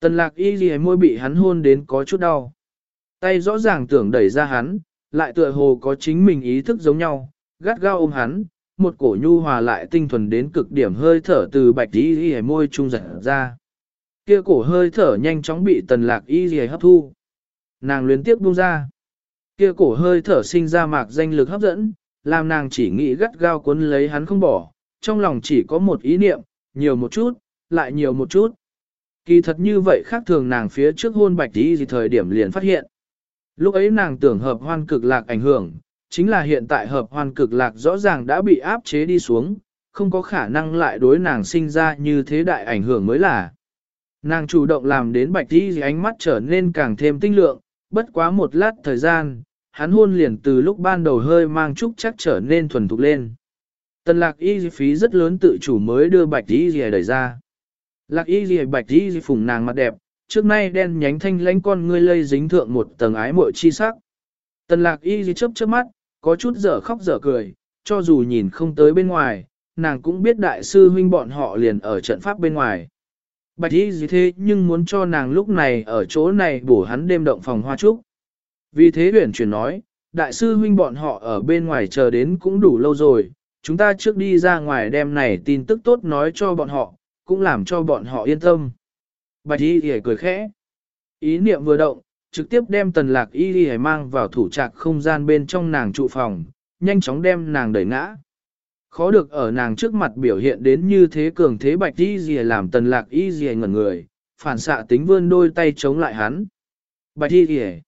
Tần lạc y gì môi bị hắn hôn đến có chút đau. Tay rõ ràng tưởng đẩy ra hắn, lại tựa hồ có chính mình ý thức giống nhau, gắt gao ôm hắn, một cổ nhu hòa lại tinh thuần đến cực điểm hơi thở từ bạch y gì môi trung giật ra. Kia cổ hơi thở nhanh chóng bị tần lạc y gì hấp thu. Nàng luyến tiếp buông ra. Kia cổ hơi thở sinh ra mạc danh lực hấp dẫn, làm nàng chỉ nghĩ gắt gao cuốn lấy hắn không bỏ, trong lòng chỉ có một ý niệm, nhiều một chút, lại nhiều một chút. Kỳ thật như vậy khác thường nàng phía trước hôn bạch tí gì thời điểm liền phát hiện. Lúc ấy nàng tưởng hợp hoan cực lạc ảnh hưởng, chính là hiện tại hợp hoan cực lạc rõ ràng đã bị áp chế đi xuống, không có khả năng lại đối nàng sinh ra như thế đại ảnh hưởng mới là. Nàng chủ động làm đến bạch tí gì ánh mắt trở nên càng thêm tinh lượng, bất quá một lát thời gian, hắn hôn liền từ lúc ban đầu hơi mang chút chắc trở nên thuần thục lên. Tần lạc y phí rất lớn tự chủ mới đưa bạch y gì đẩy ra. Lạc y gì bạch y gì phùng nàng mặt đẹp, trước nay đen nhánh thanh lãnh con ngươi lây dính thượng một tầng ái muội chi sắc. Tần lạc y gì chớp chớp mắt, có chút dở khóc dở cười, cho dù nhìn không tới bên ngoài, nàng cũng biết đại sư huynh bọn họ liền ở trận pháp bên ngoài. Bạch y gì thế nhưng muốn cho nàng lúc này ở chỗ này bổ hắn đêm động phòng hoa trúc. Vì thế huyền chuyển nói, đại sư huynh bọn họ ở bên ngoài chờ đến cũng đủ lâu rồi, chúng ta trước đi ra ngoài đem này tin tức tốt nói cho bọn họ, cũng làm cho bọn họ yên tâm. Bạch y hề cười khẽ. Ý niệm vừa động, trực tiếp đem tần lạc y hề mang vào thủ trạc không gian bên trong nàng trụ phòng, nhanh chóng đem nàng đẩy ngã. Khó được ở nàng trước mặt biểu hiện đến như thế cường thế bạch y hề làm tần lạc y hề ngẩn người, phản xạ tính vươn đôi tay chống lại hắn. Bạch y hề.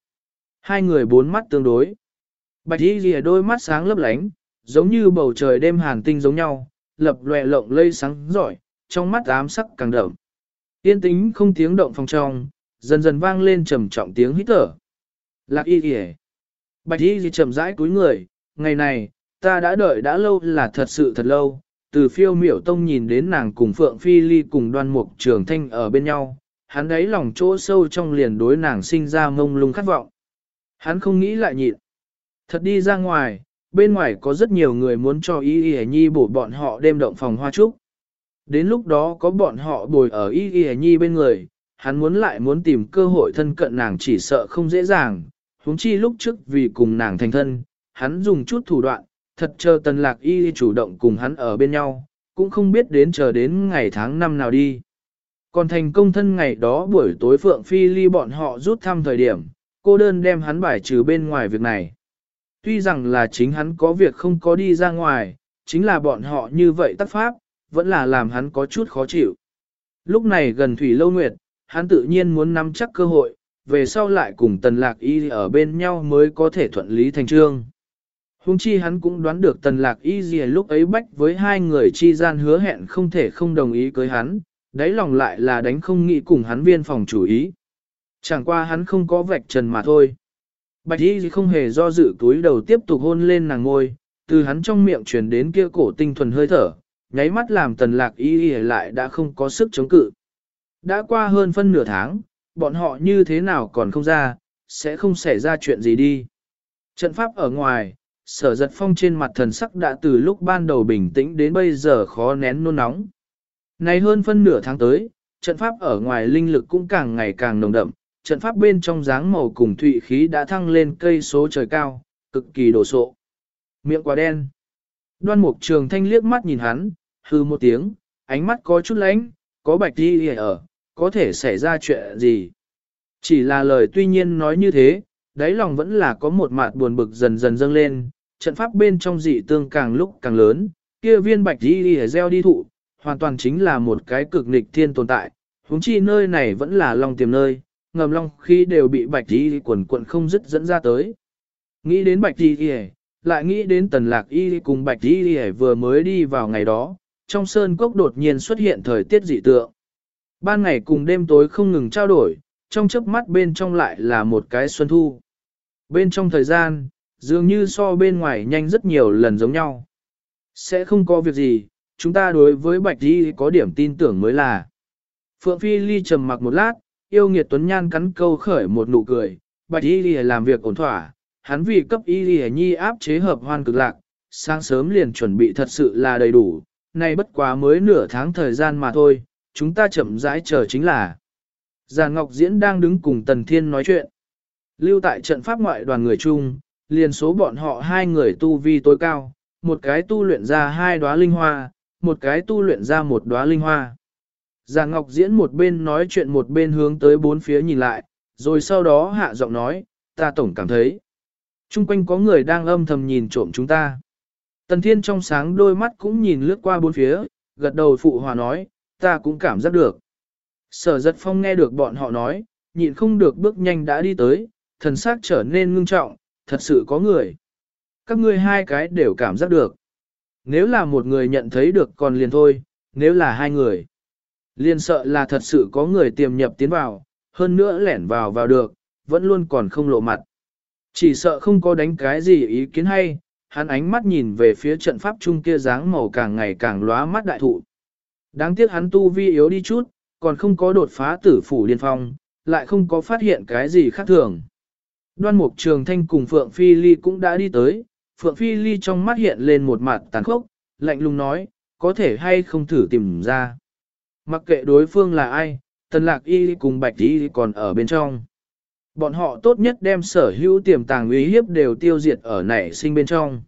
Hai người bốn mắt tương đối. Bạch y gì đôi mắt sáng lấp lánh, giống như bầu trời đêm hàn tinh giống nhau, lập lòe lộng lây sáng giỏi, trong mắt ám sắc càng đậm. Yên tĩnh không tiếng động phòng trong, dần dần vang lên trầm trọng tiếng hít thở. Lạc y kìa. Bạch y gì chậm rãi cúi người, ngày này, ta đã đợi đã lâu là thật sự thật lâu, từ phiêu miểu tông nhìn đến nàng cùng Phượng Phi Ly cùng đoan mục trường thanh ở bên nhau, hắn ấy lòng chỗ sâu trong liền đối nàng sinh ra mông lung khát vọng. Hắn không nghĩ lại nhịn. Thật đi ra ngoài, bên ngoài có rất nhiều người muốn cho Y Y Nhi bổ bọn họ đêm động phòng hoa trúc. Đến lúc đó có bọn họ bồi ở Y Y Nhi bên người, hắn muốn lại muốn tìm cơ hội thân cận nàng chỉ sợ không dễ dàng, huống chi lúc trước vì cùng nàng thành thân, hắn dùng chút thủ đoạn, thật chờ tần lạc y chủ động cùng hắn ở bên nhau, cũng không biết đến chờ đến ngày tháng năm nào đi. Còn thành công thân ngày đó buổi tối Phượng Phi ly bọn họ rút thăm thời điểm, cô đơn đem hắn bài trừ bên ngoài việc này. Tuy rằng là chính hắn có việc không có đi ra ngoài, chính là bọn họ như vậy tắc pháp, vẫn là làm hắn có chút khó chịu. Lúc này gần Thủy Lâu Nguyệt, hắn tự nhiên muốn nắm chắc cơ hội, về sau lại cùng Tần Lạc Y ở bên nhau mới có thể thuận lý thành trương. Hùng chi hắn cũng đoán được Tần Lạc Y gì lúc ấy bách với hai người chi gian hứa hẹn không thể không đồng ý cưới hắn, đáy lòng lại là đánh không nghĩ cùng hắn viên phòng chủ ý. Chẳng qua hắn không có vạch trần mà thôi. Bạch y không hề do dự túi đầu tiếp tục hôn lên nàng ngôi, từ hắn trong miệng truyền đến kia cổ tinh thuần hơi thở, nháy mắt làm tần lạc y lại đã không có sức chống cự. Đã qua hơn phân nửa tháng, bọn họ như thế nào còn không ra, sẽ không xảy ra chuyện gì đi. Trận pháp ở ngoài, sở giật phong trên mặt thần sắc đã từ lúc ban đầu bình tĩnh đến bây giờ khó nén nôn nóng. Này hơn phân nửa tháng tới, trận pháp ở ngoài linh lực cũng càng ngày càng nồng đậm, trận pháp bên trong dáng màu cùng thụy khí đã thăng lên cây số trời cao, cực kỳ đồ sộ. Miệng quá đen. Đoan mục trường thanh liếc mắt nhìn hắn, hư một tiếng, ánh mắt có chút lánh, có bạch đi ở, có thể xảy ra chuyện gì. Chỉ là lời tuy nhiên nói như thế, đáy lòng vẫn là có một mạt buồn bực dần dần dâng lên, trận pháp bên trong dị tương càng lúc càng lớn, kia viên bạch đi đi gieo đi thụ, hoàn toàn chính là một cái cực nghịch thiên tồn tại, huống chi nơi này vẫn là lòng tiềm nơi, ngầm long khi đều bị bạch y quần quận không dứt dẫn ra tới. Nghĩ đến bạch y lại nghĩ đến tần lạc y cùng bạch y vừa mới đi vào ngày đó, trong sơn cốc đột nhiên xuất hiện thời tiết dị tượng. Ban ngày cùng đêm tối không ngừng trao đổi, trong chớp mắt bên trong lại là một cái xuân thu. Bên trong thời gian, dường như so bên ngoài nhanh rất nhiều lần giống nhau. Sẽ không có việc gì, chúng ta đối với Bạch Y có điểm tin tưởng mới là. Phượng Phi Ly trầm mặc một lát, yêu nghiệt tuấn nhan cắn câu khởi một nụ cười, bạch y lìa làm việc ổn thỏa, hắn vì cấp y lìa nhi áp chế hợp hoan cực lạc, sáng sớm liền chuẩn bị thật sự là đầy đủ, nay bất quá mới nửa tháng thời gian mà thôi, chúng ta chậm rãi chờ chính là. Già Ngọc Diễn đang đứng cùng Tần Thiên nói chuyện. Lưu tại trận pháp ngoại đoàn người chung, liền số bọn họ hai người tu vi tối cao, một cái tu luyện ra hai đóa linh hoa, một cái tu luyện ra một đóa linh hoa. Già Ngọc Diễn một bên nói chuyện một bên hướng tới bốn phía nhìn lại, rồi sau đó hạ giọng nói, ta tổng cảm thấy. Trung quanh có người đang âm thầm nhìn trộm chúng ta. Tần Thiên trong sáng đôi mắt cũng nhìn lướt qua bốn phía, gật đầu phụ hòa nói, ta cũng cảm giác được. Sở giật phong nghe được bọn họ nói, nhịn không được bước nhanh đã đi tới, thần sắc trở nên ngưng trọng, thật sự có người. Các ngươi hai cái đều cảm giác được. Nếu là một người nhận thấy được còn liền thôi, nếu là hai người liên sợ là thật sự có người tiềm nhập tiến vào, hơn nữa lẻn vào vào được, vẫn luôn còn không lộ mặt. Chỉ sợ không có đánh cái gì ý kiến hay, hắn ánh mắt nhìn về phía trận pháp trung kia dáng màu càng ngày càng lóa mắt đại thụ. Đáng tiếc hắn tu vi yếu đi chút, còn không có đột phá tử phủ liên phong, lại không có phát hiện cái gì khác thường. Đoan mục trường thanh cùng Phượng Phi Ly cũng đã đi tới, Phượng Phi Ly trong mắt hiện lên một mặt tàn khốc, lạnh lùng nói, có thể hay không thử tìm ra. Mặc kệ đối phương là ai, tần lạc y cùng bạch y còn ở bên trong. Bọn họ tốt nhất đem sở hữu tiềm tàng uy hiếp đều tiêu diệt ở nảy sinh bên trong.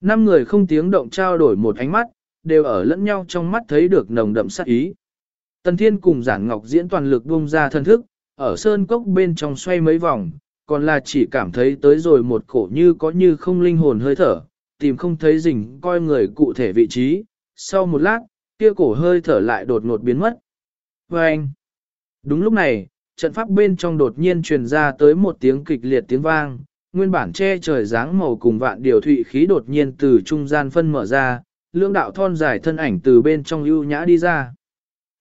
Năm người không tiếng động trao đổi một ánh mắt, đều ở lẫn nhau trong mắt thấy được nồng đậm sát ý. Tần Thiên cùng Giản Ngọc diễn toàn lực bung ra thân thức, ở sơn cốc bên trong xoay mấy vòng, còn là chỉ cảm thấy tới rồi một cổ như có như không linh hồn hơi thở, tìm không thấy rình coi người cụ thể vị trí. Sau một lát, kia cổ hơi thở lại đột ngột biến mất. Và anh, đúng lúc này, trận pháp bên trong đột nhiên truyền ra tới một tiếng kịch liệt tiếng vang, nguyên bản che trời dáng màu cùng vạn điều thụy khí đột nhiên từ trung gian phân mở ra, lưỡng đạo thon dài thân ảnh từ bên trong ưu nhã đi ra.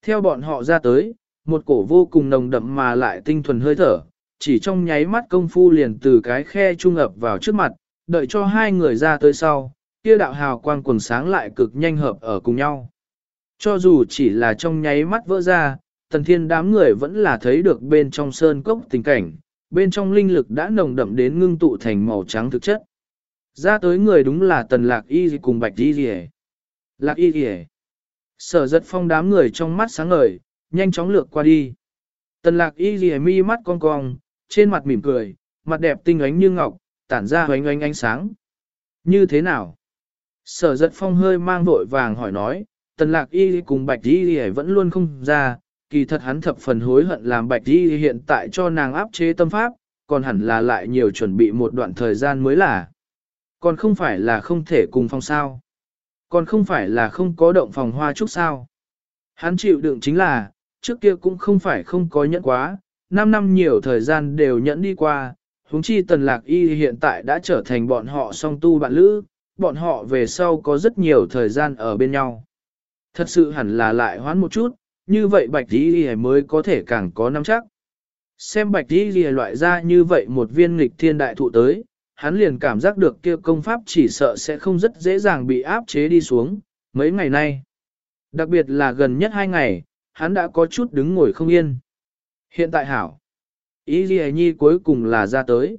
Theo bọn họ ra tới, một cổ vô cùng nồng đậm mà lại tinh thuần hơi thở, chỉ trong nháy mắt công phu liền từ cái khe trung ập vào trước mặt, đợi cho hai người ra tới sau, kia đạo hào quang quần sáng lại cực nhanh hợp ở cùng nhau. Cho dù chỉ là trong nháy mắt vỡ ra, tần thiên đám người vẫn là thấy được bên trong sơn cốc tình cảnh, bên trong linh lực đã nồng đậm đến ngưng tụ thành màu trắng thực chất. Ra tới người đúng là tần lạc y cùng bạch y rìa. Lạc y rìa. Sở giật phong đám người trong mắt sáng ngời, nhanh chóng lược qua đi. Tần lạc y gì mi mắt cong cong, trên mặt mỉm cười, mặt đẹp tinh ánh như ngọc, tản ra hoánh ánh ánh sáng. Như thế nào? Sở giật phong hơi mang vội vàng hỏi nói, tần lạc y cùng bạch y vẫn luôn không ra, kỳ thật hắn thập phần hối hận làm bạch y hiện tại cho nàng áp chế tâm pháp, còn hẳn là lại nhiều chuẩn bị một đoạn thời gian mới là. Còn không phải là không thể cùng phòng sao. Còn không phải là không có động phòng hoa trúc sao. Hắn chịu đựng chính là, trước kia cũng không phải không có nhẫn quá, 5 năm nhiều thời gian đều nhẫn đi qua, huống chi tần lạc y hiện tại đã trở thành bọn họ song tu bạn lữ, bọn họ về sau có rất nhiều thời gian ở bên nhau. Thật sự hẳn là lại hoán một chút, như vậy bạch y mới có thể càng có nắm chắc. Xem bạch y loại ra như vậy một viên nghịch thiên đại thụ tới, hắn liền cảm giác được kia công pháp chỉ sợ sẽ không rất dễ dàng bị áp chế đi xuống, mấy ngày nay. Đặc biệt là gần nhất hai ngày, hắn đã có chút đứng ngồi không yên. Hiện tại hảo, y ghi nhi cuối cùng là ra tới.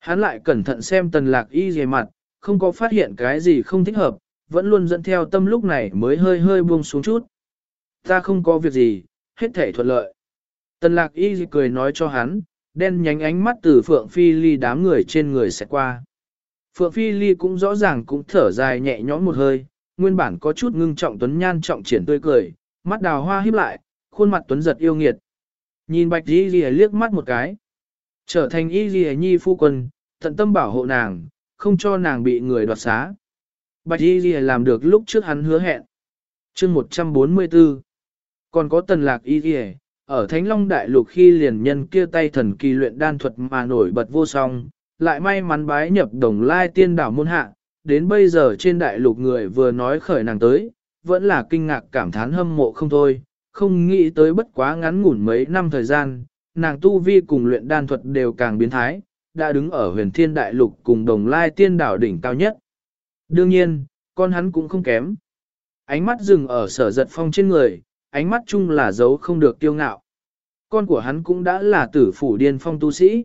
Hắn lại cẩn thận xem tần lạc y ghi mặt, không có phát hiện cái gì không thích hợp, vẫn luôn dẫn theo tâm lúc này mới hơi hơi buông xuống chút. Ta không có việc gì, hết thể thuận lợi. Tần lạc y cười nói cho hắn, đen nhánh ánh mắt từ Phượng Phi Ly đám người trên người sẽ qua. Phượng Phi Ly cũng rõ ràng cũng thở dài nhẹ nhõm một hơi, nguyên bản có chút ngưng trọng tuấn nhan trọng triển tươi cười, mắt đào hoa híp lại, khuôn mặt tuấn giật yêu nghiệt. Nhìn Bạch Y Ghi liếc mắt một cái. Trở thành Y Ghi Nhi phu quân, tận tâm bảo hộ nàng, không cho nàng bị người đoạt xá. Bạch Y Ghi làm được lúc trước hắn hứa hẹn. chương 144 Còn có tần lạc Y Ghi, ở Thánh Long Đại Lục khi liền nhân kia tay thần kỳ luyện đan thuật mà nổi bật vô song, lại may mắn bái nhập đồng lai tiên đảo môn hạ, đến bây giờ trên đại lục người vừa nói khởi nàng tới, vẫn là kinh ngạc cảm thán hâm mộ không thôi, không nghĩ tới bất quá ngắn ngủn mấy năm thời gian, nàng tu vi cùng luyện đan thuật đều càng biến thái, đã đứng ở huyền thiên đại lục cùng đồng lai tiên đảo đỉnh cao nhất. Đương nhiên, con hắn cũng không kém. Ánh mắt dừng ở sở giật phong trên người, ánh mắt chung là dấu không được tiêu ngạo. con của hắn cũng đã là tử phủ điên phong tu sĩ.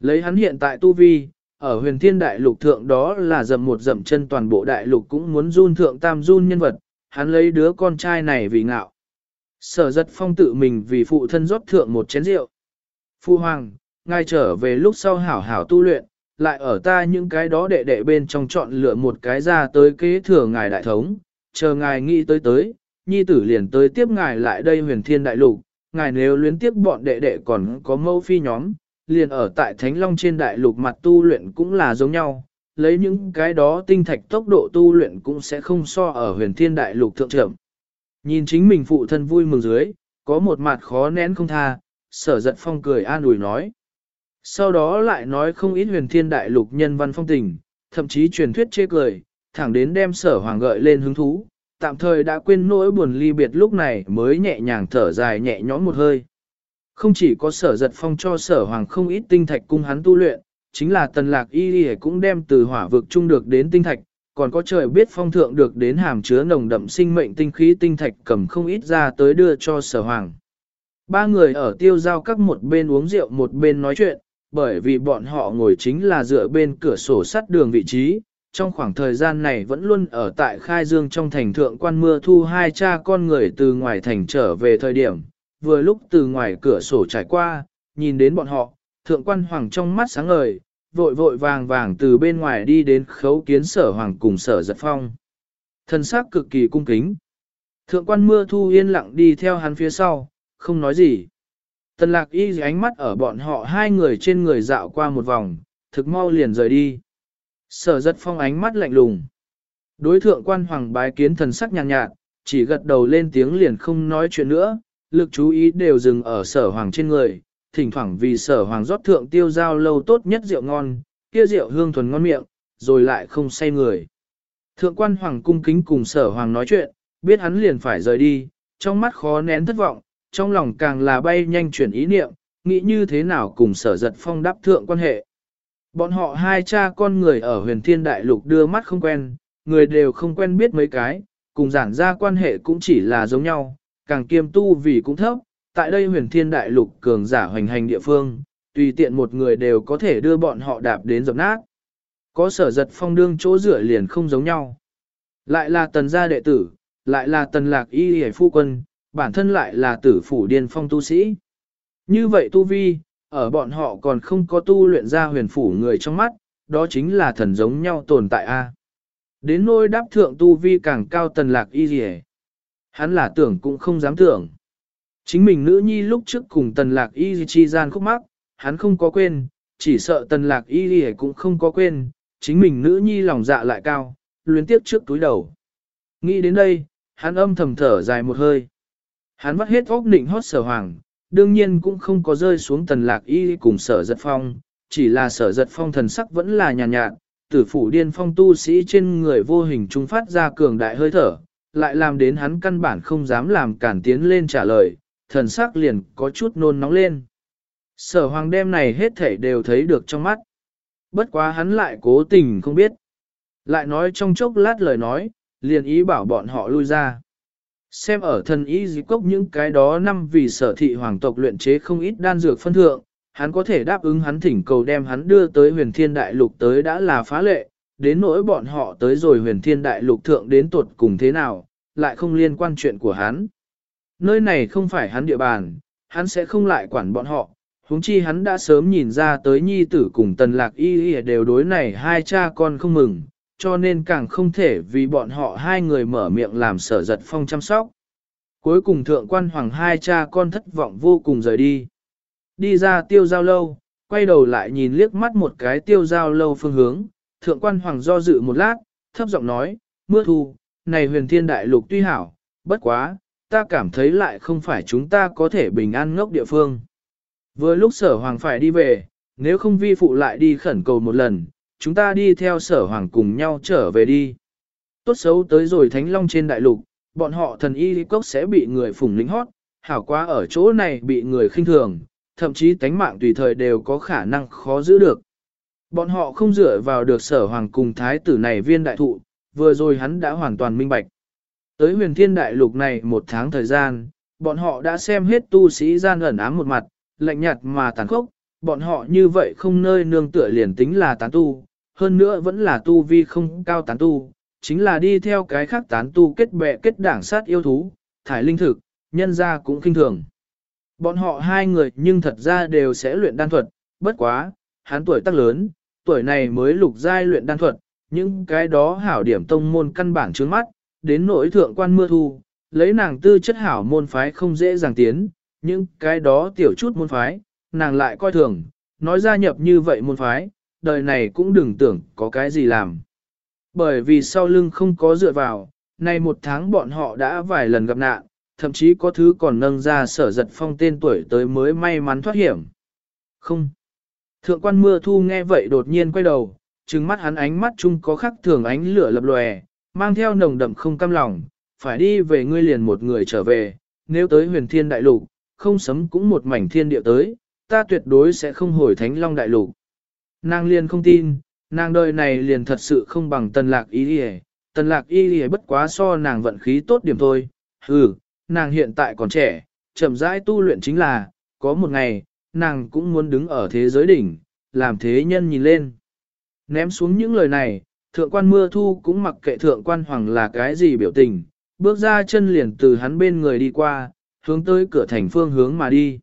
Lấy hắn hiện tại tu vi, ở huyền thiên đại lục thượng đó là dầm một dầm chân toàn bộ đại lục cũng muốn run thượng tam run nhân vật, hắn lấy đứa con trai này vì ngạo. Sở giật phong tự mình vì phụ thân rót thượng một chén rượu. Phu hoàng, ngài trở về lúc sau hảo hảo tu luyện, lại ở ta những cái đó đệ đệ bên trong chọn lựa một cái ra tới kế thừa ngài đại thống, chờ ngài nghĩ tới tới, nhi tử liền tới tiếp ngài lại đây huyền thiên đại lục, ngài nếu luyến tiếp bọn đệ đệ còn có mẫu phi nhóm, liền ở tại Thánh Long trên đại lục mặt tu luyện cũng là giống nhau, lấy những cái đó tinh thạch tốc độ tu luyện cũng sẽ không so ở huyền thiên đại lục thượng trưởng. Nhìn chính mình phụ thân vui mừng dưới, có một mặt khó nén không tha, sở giật phong cười an ủi nói. Sau đó lại nói không ít huyền thiên đại lục nhân văn phong tình, thậm chí truyền thuyết chê cười, thẳng đến đem sở hoàng gợi lên hứng thú, tạm thời đã quên nỗi buồn ly biệt lúc này mới nhẹ nhàng thở dài nhẹ nhõm một hơi. Không chỉ có sở giật phong cho sở hoàng không ít tinh thạch cung hắn tu luyện, chính là tần lạc y y cũng đem từ hỏa vực chung được đến tinh thạch, còn có trời biết phong thượng được đến hàm chứa nồng đậm sinh mệnh tinh khí tinh thạch cầm không ít ra tới đưa cho sở hoàng. Ba người ở tiêu giao các một bên uống rượu một bên nói chuyện, bởi vì bọn họ ngồi chính là dựa bên cửa sổ sắt đường vị trí, trong khoảng thời gian này vẫn luôn ở tại Khai Dương trong thành thượng quan mưa thu hai cha con người từ ngoài thành trở về thời điểm, vừa lúc từ ngoài cửa sổ trải qua, nhìn đến bọn họ, thượng quan hoàng trong mắt sáng ngời, vội vội vàng vàng từ bên ngoài đi đến khấu kiến sở hoàng cùng sở giật phong. Thân xác cực kỳ cung kính. Thượng quan mưa thu yên lặng đi theo hắn phía sau, không nói gì. Tần lạc y ánh mắt ở bọn họ hai người trên người dạo qua một vòng, thực mau liền rời đi. Sở giật phong ánh mắt lạnh lùng. Đối thượng quan hoàng bái kiến thần sắc nhàn nhạt, nhạt, chỉ gật đầu lên tiếng liền không nói chuyện nữa, lực chú ý đều dừng ở sở hoàng trên người, thỉnh thoảng vì sở hoàng rót thượng tiêu giao lâu tốt nhất rượu ngon, kia rượu hương thuần ngon miệng, rồi lại không say người. Thượng quan hoàng cung kính cùng sở hoàng nói chuyện, biết hắn liền phải rời đi, trong mắt khó nén thất vọng, trong lòng càng là bay nhanh chuyển ý niệm, nghĩ như thế nào cùng sở giật phong đáp thượng quan hệ. Bọn họ hai cha con người ở huyền thiên đại lục đưa mắt không quen, người đều không quen biết mấy cái, cùng giản ra quan hệ cũng chỉ là giống nhau, càng kiêm tu vì cũng thấp, tại đây huyền thiên đại lục cường giả hoành hành địa phương, tùy tiện một người đều có thể đưa bọn họ đạp đến dập nát. Có sở giật phong đương chỗ rửa liền không giống nhau. Lại là tần gia đệ tử, lại là tần lạc y hề phu quân, bản thân lại là tử phủ điên phong tu sĩ. Như vậy tu vi, ở bọn họ còn không có tu luyện ra huyền phủ người trong mắt, đó chính là thần giống nhau tồn tại a. Đến nôi đáp thượng tu vi càng cao tần lạc y gì Hắn là tưởng cũng không dám tưởng. Chính mình nữ nhi lúc trước cùng tần lạc y chi gian khúc mắc, hắn không có quên, chỉ sợ tần lạc y cũng không có quên, chính mình nữ nhi lòng dạ lại cao, luyến tiếp trước túi đầu. Nghĩ đến đây, hắn âm thầm thở dài một hơi. Hắn vắt hết óc nịnh hót sở hoàng, đương nhiên cũng không có rơi xuống tần lạc y cùng sở giật phong, chỉ là sở giật phong thần sắc vẫn là nhàn nhạt, nhạt, tử phủ điên phong tu sĩ trên người vô hình trung phát ra cường đại hơi thở, lại làm đến hắn căn bản không dám làm cản tiến lên trả lời, thần sắc liền có chút nôn nóng lên. Sở hoàng đêm này hết thảy đều thấy được trong mắt. Bất quá hắn lại cố tình không biết. Lại nói trong chốc lát lời nói, liền ý bảo bọn họ lui ra. Xem ở thần ý dĩ cốc những cái đó năm vì sở thị hoàng tộc luyện chế không ít đan dược phân thượng, hắn có thể đáp ứng hắn thỉnh cầu đem hắn đưa tới huyền thiên đại lục tới đã là phá lệ, đến nỗi bọn họ tới rồi huyền thiên đại lục thượng đến tuột cùng thế nào, lại không liên quan chuyện của hắn. Nơi này không phải hắn địa bàn, hắn sẽ không lại quản bọn họ, huống chi hắn đã sớm nhìn ra tới nhi tử cùng tần lạc y y đều đối này hai cha con không mừng, cho nên càng không thể vì bọn họ hai người mở miệng làm sở giật phong chăm sóc. Cuối cùng thượng quan hoàng hai cha con thất vọng vô cùng rời đi. Đi ra tiêu giao lâu, quay đầu lại nhìn liếc mắt một cái tiêu giao lâu phương hướng, thượng quan hoàng do dự một lát, thấp giọng nói, mưa thu, này huyền thiên đại lục tuy hảo, bất quá, ta cảm thấy lại không phải chúng ta có thể bình an ngốc địa phương. Vừa lúc sở hoàng phải đi về, nếu không vi phụ lại đi khẩn cầu một lần, chúng ta đi theo sở hoàng cùng nhau trở về đi. Tốt xấu tới rồi thánh long trên đại lục, bọn họ thần y cốc sẽ bị người phủng lính hót, hảo quá ở chỗ này bị người khinh thường, thậm chí tánh mạng tùy thời đều có khả năng khó giữ được. Bọn họ không dựa vào được sở hoàng cùng thái tử này viên đại thụ, vừa rồi hắn đã hoàn toàn minh bạch. Tới huyền thiên đại lục này một tháng thời gian, Bọn họ đã xem hết tu sĩ gian ẩn ám một mặt, lạnh nhạt mà tàn khốc, bọn họ như vậy không nơi nương tựa liền tính là tán tu, hơn nữa vẫn là tu vi không cao tán tu, chính là đi theo cái khác tán tu kết bè kết đảng sát yêu thú, thải linh thực, nhân ra cũng kinh thường. Bọn họ hai người nhưng thật ra đều sẽ luyện đan thuật, bất quá, hắn tuổi tác lớn, tuổi này mới lục giai luyện đan thuật, những cái đó hảo điểm tông môn căn bản trước mắt, đến nỗi thượng quan mưa thu, lấy nàng tư chất hảo môn phái không dễ dàng tiến, những cái đó tiểu chút môn phái, nàng lại coi thường, nói gia nhập như vậy môn phái, đời này cũng đừng tưởng có cái gì làm. Bởi vì sau lưng không có dựa vào, nay một tháng bọn họ đã vài lần gặp nạn, thậm chí có thứ còn nâng ra sở giật phong tên tuổi tới mới may mắn thoát hiểm. Không. Thượng quan mưa thu nghe vậy đột nhiên quay đầu, trừng mắt hắn ánh mắt chung có khắc thường ánh lửa lập lòe, mang theo nồng đậm không cam lòng, phải đi về ngươi liền một người trở về, nếu tới huyền thiên đại lục, không sấm cũng một mảnh thiên địa tới, ta tuyệt đối sẽ không hồi thánh long đại lục. Nàng liền không tin, nàng đời này liền thật sự không bằng tần lạc y đi tần lạc y đi bất quá so nàng vận khí tốt điểm thôi, ừ, nàng hiện tại còn trẻ, chậm rãi tu luyện chính là, có một ngày, nàng cũng muốn đứng ở thế giới đỉnh, làm thế nhân nhìn lên. Ném xuống những lời này, thượng quan mưa thu cũng mặc kệ thượng quan hoàng là cái gì biểu tình, bước ra chân liền từ hắn bên người đi qua, hướng tới cửa thành phương hướng mà đi.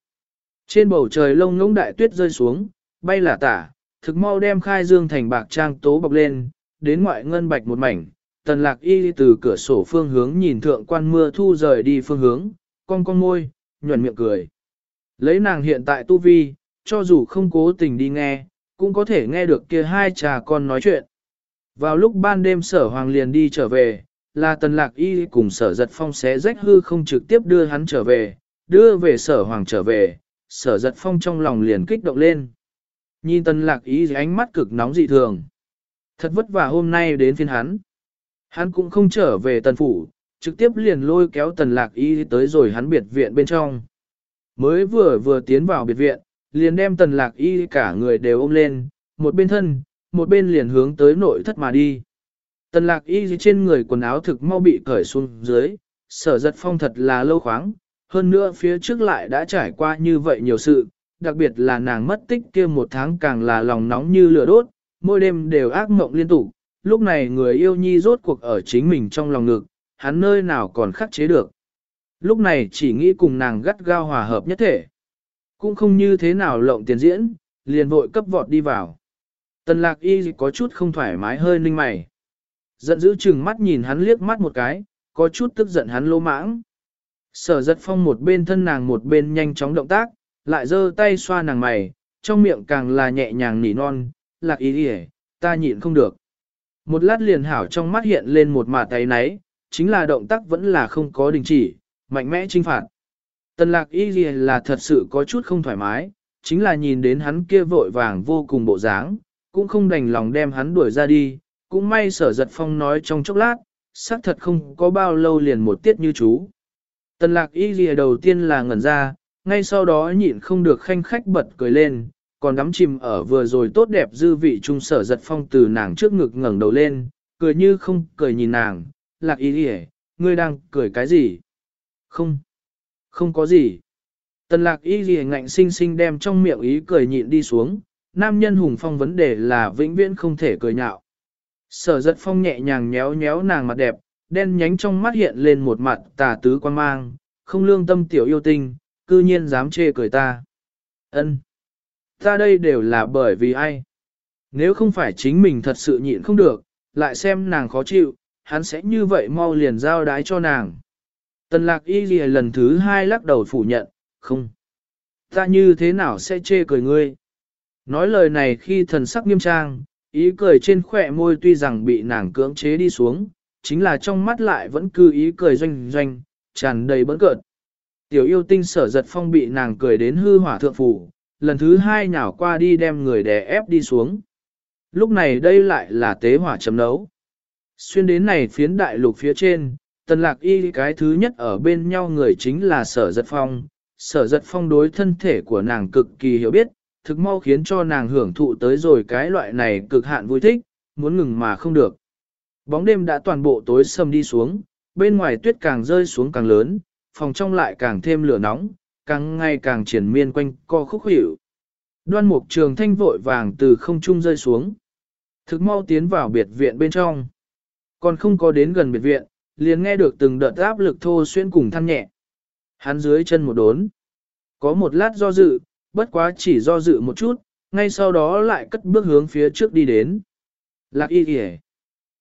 Trên bầu trời lông ngỗng đại tuyết rơi xuống, bay là tả, thực mau đem khai dương thành bạc trang tố bọc lên, đến ngoại ngân bạch một mảnh, tần lạc y từ cửa sổ phương hướng nhìn thượng quan mưa thu rời đi phương hướng, con con môi, nhuẩn miệng cười. Lấy nàng hiện tại tu vi, cho dù không cố tình đi nghe, cũng có thể nghe được kia hai trà con nói chuyện. Vào lúc ban đêm sở hoàng liền đi trở về, là tần lạc y cùng sở giật phong xé rách hư không trực tiếp đưa hắn trở về, đưa về sở hoàng trở về, sở giật phong trong lòng liền kích động lên. Nhìn tần lạc y ánh mắt cực nóng dị thường. Thật vất vả hôm nay đến phiên hắn. Hắn cũng không trở về tần phủ, trực tiếp liền lôi kéo tần lạc y tới rồi hắn biệt viện bên trong. Mới vừa vừa tiến vào biệt viện, liền đem tần lạc y cả người đều ôm lên, một bên thân, một bên liền hướng tới nội thất mà đi. Tần lạc y trên người quần áo thực mau bị cởi xuống dưới, sở giật phong thật là lâu khoáng, hơn nữa phía trước lại đã trải qua như vậy nhiều sự, đặc biệt là nàng mất tích kia một tháng càng là lòng nóng như lửa đốt, mỗi đêm đều ác mộng liên tục, lúc này người yêu nhi rốt cuộc ở chính mình trong lòng ngực, hắn nơi nào còn khắc chế được. Lúc này chỉ nghĩ cùng nàng gắt gao hòa hợp nhất thể. Cũng không như thế nào lộng tiền diễn, liền vội cấp vọt đi vào. Tần lạc y có chút không thoải mái hơi ninh mày. Giận dữ chừng mắt nhìn hắn liếc mắt một cái, có chút tức giận hắn lô mãng. Sở giật phong một bên thân nàng một bên nhanh chóng động tác, lại giơ tay xoa nàng mày, trong miệng càng là nhẹ nhàng nỉ non, lạc ý đi ta nhịn không được. Một lát liền hảo trong mắt hiện lên một mả tay náy, chính là động tác vẫn là không có đình chỉ, mạnh mẽ trinh phạt. Tần lạc y gì là thật sự có chút không thoải mái, chính là nhìn đến hắn kia vội vàng vô cùng bộ dáng, cũng không đành lòng đem hắn đuổi ra đi, cũng may sở giật phong nói trong chốc lát, xác thật không có bao lâu liền một tiết như chú. Tần lạc y gì đầu tiên là ngẩn ra, ngay sau đó nhịn không được khanh khách bật cười lên, còn đắm chìm ở vừa rồi tốt đẹp dư vị trung sở giật phong từ nàng trước ngực ngẩng đầu lên, cười như không cười nhìn nàng, lạc y đi ngươi đang cười cái gì? Không, không có gì. Tần lạc y gì ngạnh sinh sinh đem trong miệng ý cười nhịn đi xuống, nam nhân hùng phong vấn đề là vĩnh viễn không thể cười nhạo. Sở giật phong nhẹ nhàng nhéo nhéo nàng mặt đẹp, đen nhánh trong mắt hiện lên một mặt tà tứ quan mang, không lương tâm tiểu yêu tinh, cư nhiên dám chê cười ta. ân Ta đây đều là bởi vì ai? Nếu không phải chính mình thật sự nhịn không được, lại xem nàng khó chịu, hắn sẽ như vậy mau liền giao đái cho nàng. Tần lạc y gì lần thứ hai lắc đầu phủ nhận, không. Ta như thế nào sẽ chê cười ngươi? Nói lời này khi thần sắc nghiêm trang, ý cười trên khỏe môi tuy rằng bị nàng cưỡng chế đi xuống, chính là trong mắt lại vẫn cứ ý cười doanh doanh, tràn đầy bấn cợt. Tiểu yêu tinh sở giật phong bị nàng cười đến hư hỏa thượng phủ, lần thứ hai nhào qua đi đem người đè ép đi xuống. Lúc này đây lại là tế hỏa chấm nấu. Xuyên đến này phiến đại lục phía trên, tần lạc y cái thứ nhất ở bên nhau người chính là sở giật phong. Sở giật phong đối thân thể của nàng cực kỳ hiểu biết, thực mau khiến cho nàng hưởng thụ tới rồi cái loại này cực hạn vui thích, muốn ngừng mà không được. Bóng đêm đã toàn bộ tối sầm đi xuống, bên ngoài tuyết càng rơi xuống càng lớn, phòng trong lại càng thêm lửa nóng, càng ngày càng triển miên quanh co khúc hiệu. Đoan mục trường thanh vội vàng từ không trung rơi xuống. Thực mau tiến vào biệt viện bên trong. Còn không có đến gần biệt viện, liền nghe được từng đợt áp lực thô xuyên cùng than nhẹ. Hắn dưới chân một đốn. Có một lát do dự, bất quá chỉ do dự một chút, ngay sau đó lại cất bước hướng phía trước đi đến. Lạc y kìa.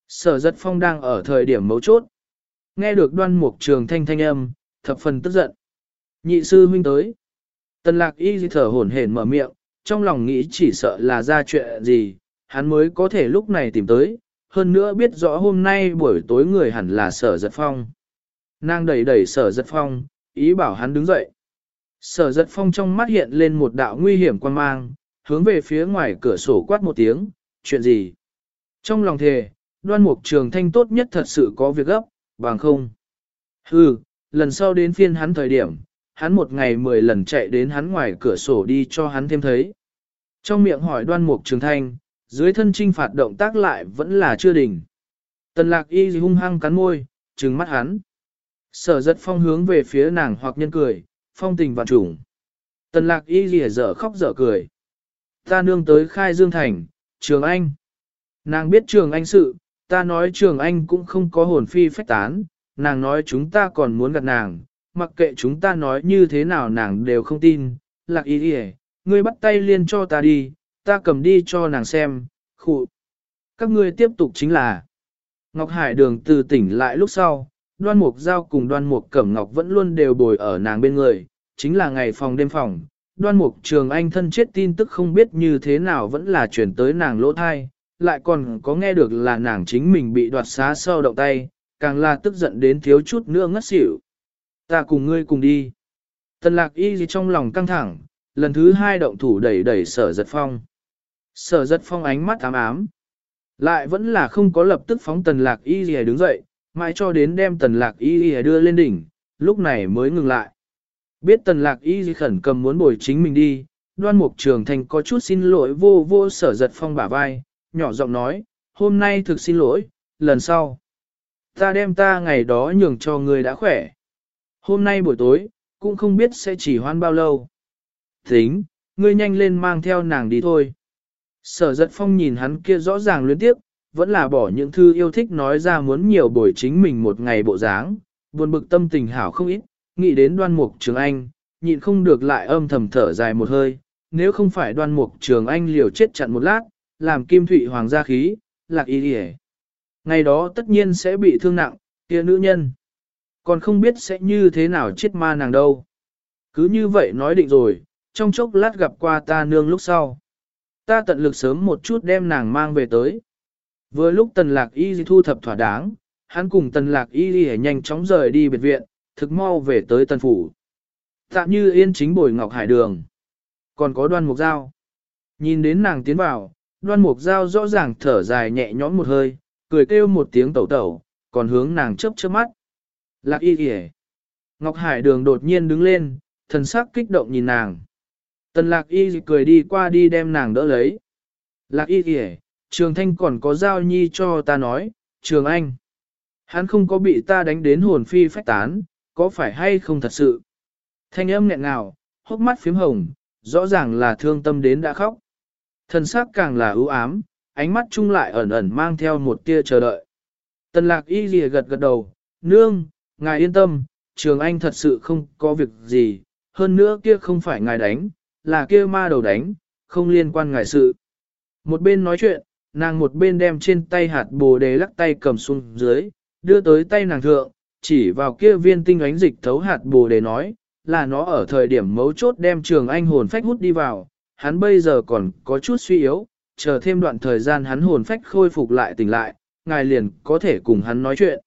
Sở giật phong đang ở thời điểm mấu chốt. Nghe được đoan mục trường thanh thanh âm, thập phần tức giận. Nhị sư huynh tới. Tần lạc y thở hổn hển mở miệng, trong lòng nghĩ chỉ sợ là ra chuyện gì, hắn mới có thể lúc này tìm tới, hơn nữa biết rõ hôm nay buổi tối người hẳn là sở giật phong. Nàng đẩy đẩy sở giật phong, ý bảo hắn đứng dậy. Sở giật phong trong mắt hiện lên một đạo nguy hiểm quan mang, hướng về phía ngoài cửa sổ quát một tiếng, chuyện gì? Trong lòng thề, đoan mục trường thanh tốt nhất thật sự có việc gấp, bằng không. Hừ, lần sau đến phiên hắn thời điểm, hắn một ngày mười lần chạy đến hắn ngoài cửa sổ đi cho hắn thêm thấy. Trong miệng hỏi đoan mục trường thanh, dưới thân trinh phạt động tác lại vẫn là chưa đỉnh. Tần lạc y hung hăng cắn môi, trừng mắt hắn. Sở giật phong hướng về phía nàng hoặc nhân cười, phong tình vạn trùng. Tần lạc y rỉa dở khóc dở cười. Ta nương tới khai dương thành, trường anh. Nàng biết trường anh sự, ta nói trường anh cũng không có hồn phi phách tán, nàng nói chúng ta còn muốn gặp nàng, mặc kệ chúng ta nói như thế nào nàng đều không tin. Lạc y rỉa, ngươi bắt tay liên cho ta đi, ta cầm đi cho nàng xem, khụ. Các ngươi tiếp tục chính là Ngọc Hải đường từ tỉnh lại lúc sau, đoan mục giao cùng đoan mục cẩm ngọc vẫn luôn đều bồi ở nàng bên người, chính là ngày phòng đêm phòng. Đoan mục trường anh thân chết tin tức không biết như thế nào vẫn là chuyển tới nàng lỗ thai, lại còn có nghe được là nàng chính mình bị đoạt xá sau động tay, càng là tức giận đến thiếu chút nữa ngất xỉu. Ta cùng ngươi cùng đi. Tần lạc y gì trong lòng căng thẳng, lần thứ hai động thủ đẩy đẩy sở giật phong. Sở giật phong ánh mắt ám ám. Lại vẫn là không có lập tức phóng tần lạc y gì đứng dậy, mãi cho đến đem tần lạc y gì đưa lên đỉnh, lúc này mới ngừng lại. Biết tần lạc y gì khẩn cầm muốn bồi chính mình đi, đoan mục trường thành có chút xin lỗi vô vô sở giật phong bả vai, nhỏ giọng nói, hôm nay thực xin lỗi, lần sau. Ta đem ta ngày đó nhường cho ngươi đã khỏe. Hôm nay buổi tối, cũng không biết sẽ chỉ hoan bao lâu. Tính, ngươi nhanh lên mang theo nàng đi thôi. Sở giật phong nhìn hắn kia rõ ràng luyến tiếp, vẫn là bỏ những thư yêu thích nói ra muốn nhiều buổi chính mình một ngày bộ dáng, buồn bực tâm tình hảo không ít, nghĩ đến đoan mục trường anh, nhịn không được lại âm thầm thở dài một hơi, nếu không phải đoan mục trường anh liều chết chặn một lát, làm kim thụy hoàng gia khí, lạc y đi Ngày đó tất nhiên sẽ bị thương nặng, kia nữ nhân. Còn không biết sẽ như thế nào chết ma nàng đâu. Cứ như vậy nói định rồi, trong chốc lát gặp qua ta nương lúc sau. Ta tận lực sớm một chút đem nàng mang về tới. Vừa lúc tần lạc y thu thập thỏa đáng, hắn cùng tần lạc y đi nhanh chóng rời đi biệt viện, thực mau về tới tần phủ. Tạm như yên chính bồi ngọc hải đường. Còn có đoan mục dao. Nhìn đến nàng tiến vào, đoan mục dao rõ ràng thở dài nhẹ nhõm một hơi, cười kêu một tiếng tẩu tẩu, còn hướng nàng chớp chớp mắt. Lạc y kìa. Ngọc hải đường đột nhiên đứng lên, thần sắc kích động nhìn nàng. Tần lạc y cười đi qua đi đem nàng đỡ lấy. Lạc y kìa, trường thanh còn có giao nhi cho ta nói, trường anh. Hắn không có bị ta đánh đến hồn phi phách tán, có phải hay không thật sự? Thanh âm nghẹn ngào, hốc mắt phím hồng, rõ ràng là thương tâm đến đã khóc. Thần sắc càng là ưu ám, ánh mắt chung lại ẩn ẩn mang theo một tia chờ đợi. Tần lạc y lìa gật gật đầu, nương, ngài yên tâm, trường anh thật sự không có việc gì, hơn nữa kia không phải ngài đánh, là kia ma đầu đánh, không liên quan ngài sự. Một bên nói chuyện, nàng một bên đem trên tay hạt bồ đề lắc tay cầm xuống dưới, đưa tới tay nàng thượng, chỉ vào kia viên tinh ánh dịch thấu hạt bồ đề nói, là nó ở thời điểm mấu chốt đem trường anh hồn phách hút đi vào, hắn bây giờ còn có chút suy yếu, chờ thêm đoạn thời gian hắn hồn phách khôi phục lại tỉnh lại, ngài liền có thể cùng hắn nói chuyện.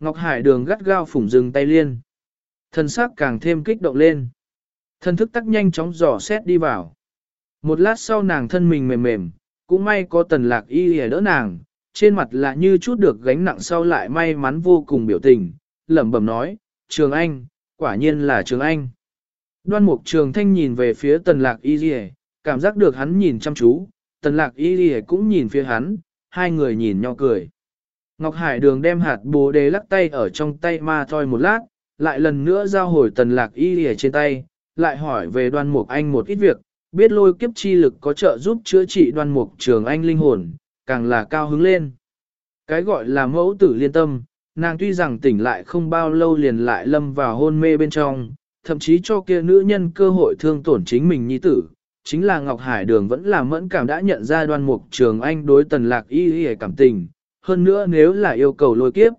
Ngọc Hải đường gắt gao phủng dừng tay liên. Thân xác càng thêm kích động lên. Thân thức tắc nhanh chóng dò xét đi vào. Một lát sau nàng thân mình mềm mềm, cũng may có tần lạc y hề đỡ nàng, trên mặt là như chút được gánh nặng sau lại may mắn vô cùng biểu tình, lẩm bẩm nói, Trường Anh, quả nhiên là Trường Anh. Đoan mục Trường Thanh nhìn về phía tần lạc y hề, cảm giác được hắn nhìn chăm chú, tần lạc y đi cũng nhìn phía hắn, hai người nhìn nhau cười. Ngọc Hải đường đem hạt bồ đề lắc tay ở trong tay ma thoi một lát, lại lần nữa giao hồi tần lạc y đi trên tay, lại hỏi về đoan mục anh một ít việc, biết lôi kiếp chi lực có trợ giúp chữa trị đoan mục trường anh linh hồn, càng là cao hứng lên. Cái gọi là mẫu tử liên tâm, nàng tuy rằng tỉnh lại không bao lâu liền lại lâm vào hôn mê bên trong, thậm chí cho kia nữ nhân cơ hội thương tổn chính mình nhi tử, chính là Ngọc Hải Đường vẫn là mẫn cảm đã nhận ra đoan mục trường anh đối tần lạc y y cảm tình, hơn nữa nếu là yêu cầu lôi kiếp.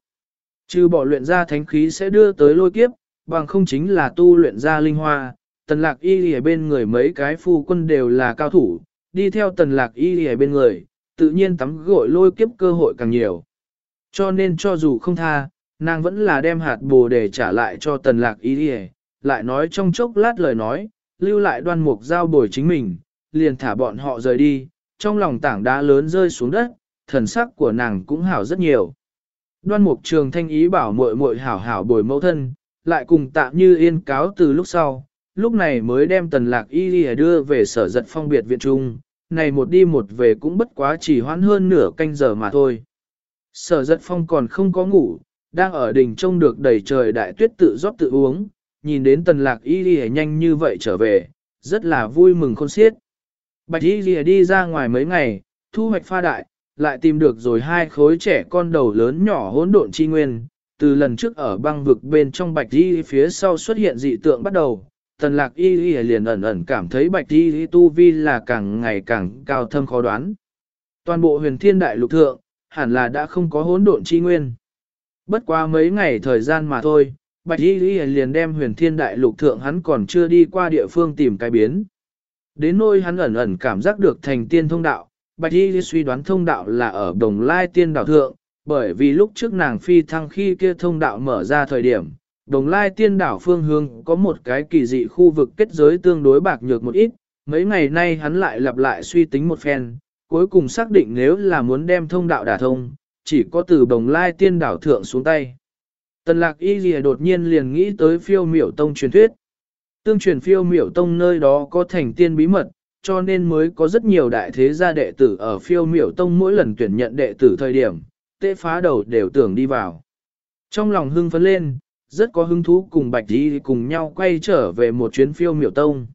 Trừ bỏ luyện ra thánh khí sẽ đưa tới lôi kiếp, bằng không chính là tu luyện ra linh hoa, tần lạc y y bên người mấy cái phu quân đều là cao thủ, đi theo tần lạc y y bên người, tự nhiên tắm gội lôi kiếp cơ hội càng nhiều. Cho nên cho dù không tha, nàng vẫn là đem hạt bồ để trả lại cho tần lạc y y, lại nói trong chốc lát lời nói, lưu lại đoan mục giao bồi chính mình, liền thả bọn họ rời đi, trong lòng tảng đá lớn rơi xuống đất, thần sắc của nàng cũng hảo rất nhiều. Đoan mục trường thanh ý bảo muội muội hảo hảo bồi mẫu thân, lại cùng tạm như yên cáo từ lúc sau, lúc này mới đem tần lạc y đi đưa về sở giật phong biệt viện trung, này một đi một về cũng bất quá chỉ hoãn hơn nửa canh giờ mà thôi. Sở giật phong còn không có ngủ, đang ở đỉnh trông được đầy trời đại tuyết tự rót tự uống, nhìn đến tần lạc y đi nhanh như vậy trở về, rất là vui mừng khôn xiết. Bạch y đi đi ra ngoài mấy ngày, thu hoạch pha đại, lại tìm được rồi hai khối trẻ con đầu lớn nhỏ hỗn độn chi nguyên. Từ lần trước ở băng vực bên trong bạch y phía sau xuất hiện dị tượng bắt đầu, tần lạc y liền ẩn ẩn cảm thấy bạch y tu vi là càng ngày càng cao thâm khó đoán. Toàn bộ huyền thiên đại lục thượng, hẳn là đã không có hỗn độn chi nguyên. Bất qua mấy ngày thời gian mà thôi, Bạch Y Y liền đem huyền thiên đại lục thượng hắn còn chưa đi qua địa phương tìm cái biến. Đến nôi hắn ẩn ẩn cảm giác được thành tiên thông đạo, Bạch Y Y suy đoán thông đạo là ở đồng lai tiên đảo thượng, bởi vì lúc trước nàng phi thăng khi kia thông đạo mở ra thời điểm, đồng lai tiên đảo phương hướng có một cái kỳ dị khu vực kết giới tương đối bạc nhược một ít, mấy ngày nay hắn lại lặp lại suy tính một phen, cuối cùng xác định nếu là muốn đem thông đạo đả thông, chỉ có từ đồng lai tiên đảo thượng xuống tay. Tần lạc y gì đột nhiên liền nghĩ tới phiêu miểu tông truyền thuyết. Tương truyền phiêu miểu tông nơi đó có thành tiên bí mật, cho nên mới có rất nhiều đại thế gia đệ tử ở phiêu miểu tông mỗi lần tuyển nhận đệ tử thời điểm, tệ phá đầu đều tưởng đi vào. Trong lòng hưng phấn lên, rất có hứng thú cùng bạch đi cùng nhau quay trở về một chuyến phiêu miểu tông.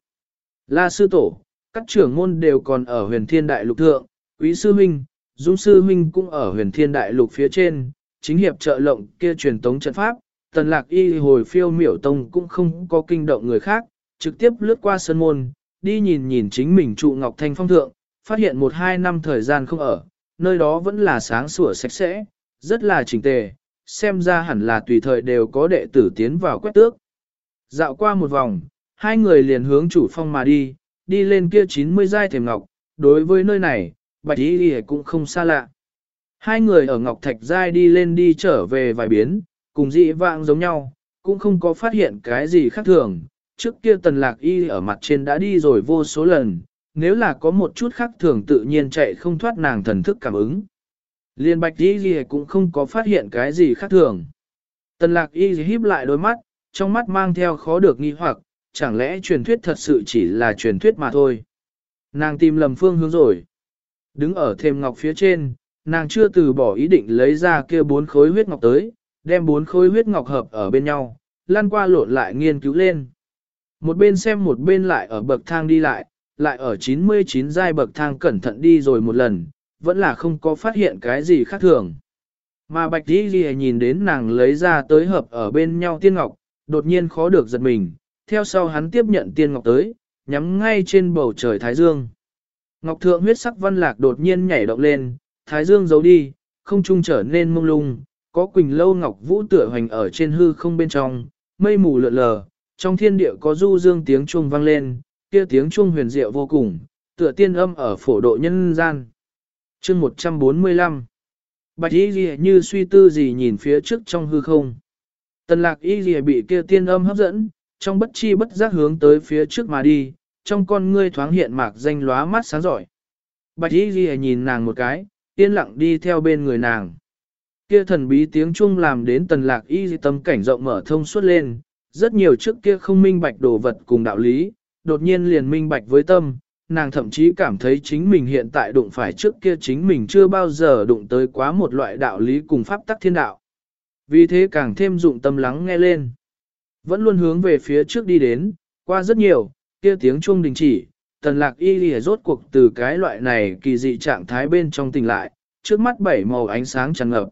La sư tổ, các trưởng môn đều còn ở huyền thiên đại lục thượng, quý sư huynh, dung sư huynh cũng ở huyền thiên đại lục phía trên, chính hiệp trợ lộng kia truyền tống trận pháp, tần lạc y hồi phiêu miểu tông cũng không có kinh động người khác, trực tiếp lướt qua sân môn, đi nhìn nhìn chính mình trụ ngọc thanh phong thượng, phát hiện một hai năm thời gian không ở, nơi đó vẫn là sáng sủa sạch sẽ, rất là chỉnh tề, xem ra hẳn là tùy thời đều có đệ tử tiến vào quét tước. Dạo qua một vòng, hai người liền hướng chủ phong mà đi, đi lên kia 90 giai thềm ngọc, đối với nơi này, bạch y cũng không xa lạ. Hai người ở Ngọc Thạch Giai đi lên đi trở về vài biến, cùng dị vãng giống nhau, cũng không có phát hiện cái gì khác thường. Trước kia tần lạc y ở mặt trên đã đi rồi vô số lần, nếu là có một chút khác thường tự nhiên chạy không thoát nàng thần thức cảm ứng. Liên bạch y gì cũng không có phát hiện cái gì khác thường. Tần lạc y híp lại đôi mắt, trong mắt mang theo khó được nghi hoặc, chẳng lẽ truyền thuyết thật sự chỉ là truyền thuyết mà thôi. Nàng tìm lầm phương hướng rồi. Đứng ở thềm ngọc phía trên, nàng chưa từ bỏ ý định lấy ra kia bốn khối huyết ngọc tới, đem bốn khối huyết ngọc hợp ở bên nhau, lan qua lộn lại nghiên cứu lên. Một bên xem một bên lại ở bậc thang đi lại, lại ở 99 giai bậc thang cẩn thận đi rồi một lần, vẫn là không có phát hiện cái gì khác thường. Mà Bạch Di Ghi nhìn đến nàng lấy ra tới hợp ở bên nhau tiên ngọc, đột nhiên khó được giật mình, theo sau hắn tiếp nhận tiên ngọc tới, nhắm ngay trên bầu trời Thái Dương. Ngọc thượng huyết sắc văn lạc đột nhiên nhảy động lên, thái dương giấu đi, không trung trở nên mông lung, có quỳnh lâu ngọc vũ tựa hoành ở trên hư không bên trong, mây mù lượn lờ, trong thiên địa có du dương tiếng chuông vang lên, kia tiếng chuông huyền diệu vô cùng, tựa tiên âm ở phổ độ nhân gian. chương 145 Bạch y Lìa như suy tư gì nhìn phía trước trong hư không. Tần lạc y Lìa bị kia tiên âm hấp dẫn, trong bất chi bất giác hướng tới phía trước mà đi, trong con ngươi thoáng hiện mạc danh lóa mắt sáng giỏi. Bạch y Lìa nhìn nàng một cái, yên lặng đi theo bên người nàng. Kia thần bí tiếng chuông làm đến tần lạc y tâm cảnh rộng mở thông suốt lên, rất nhiều trước kia không minh bạch đồ vật cùng đạo lý, đột nhiên liền minh bạch với tâm, nàng thậm chí cảm thấy chính mình hiện tại đụng phải trước kia chính mình chưa bao giờ đụng tới quá một loại đạo lý cùng pháp tắc thiên đạo. Vì thế càng thêm dụng tâm lắng nghe lên. Vẫn luôn hướng về phía trước đi đến, qua rất nhiều, kia tiếng chuông đình chỉ, tần lạc y lìa rốt cuộc từ cái loại này kỳ dị trạng thái bên trong tỉnh lại, trước mắt bảy màu ánh sáng tràn ngập.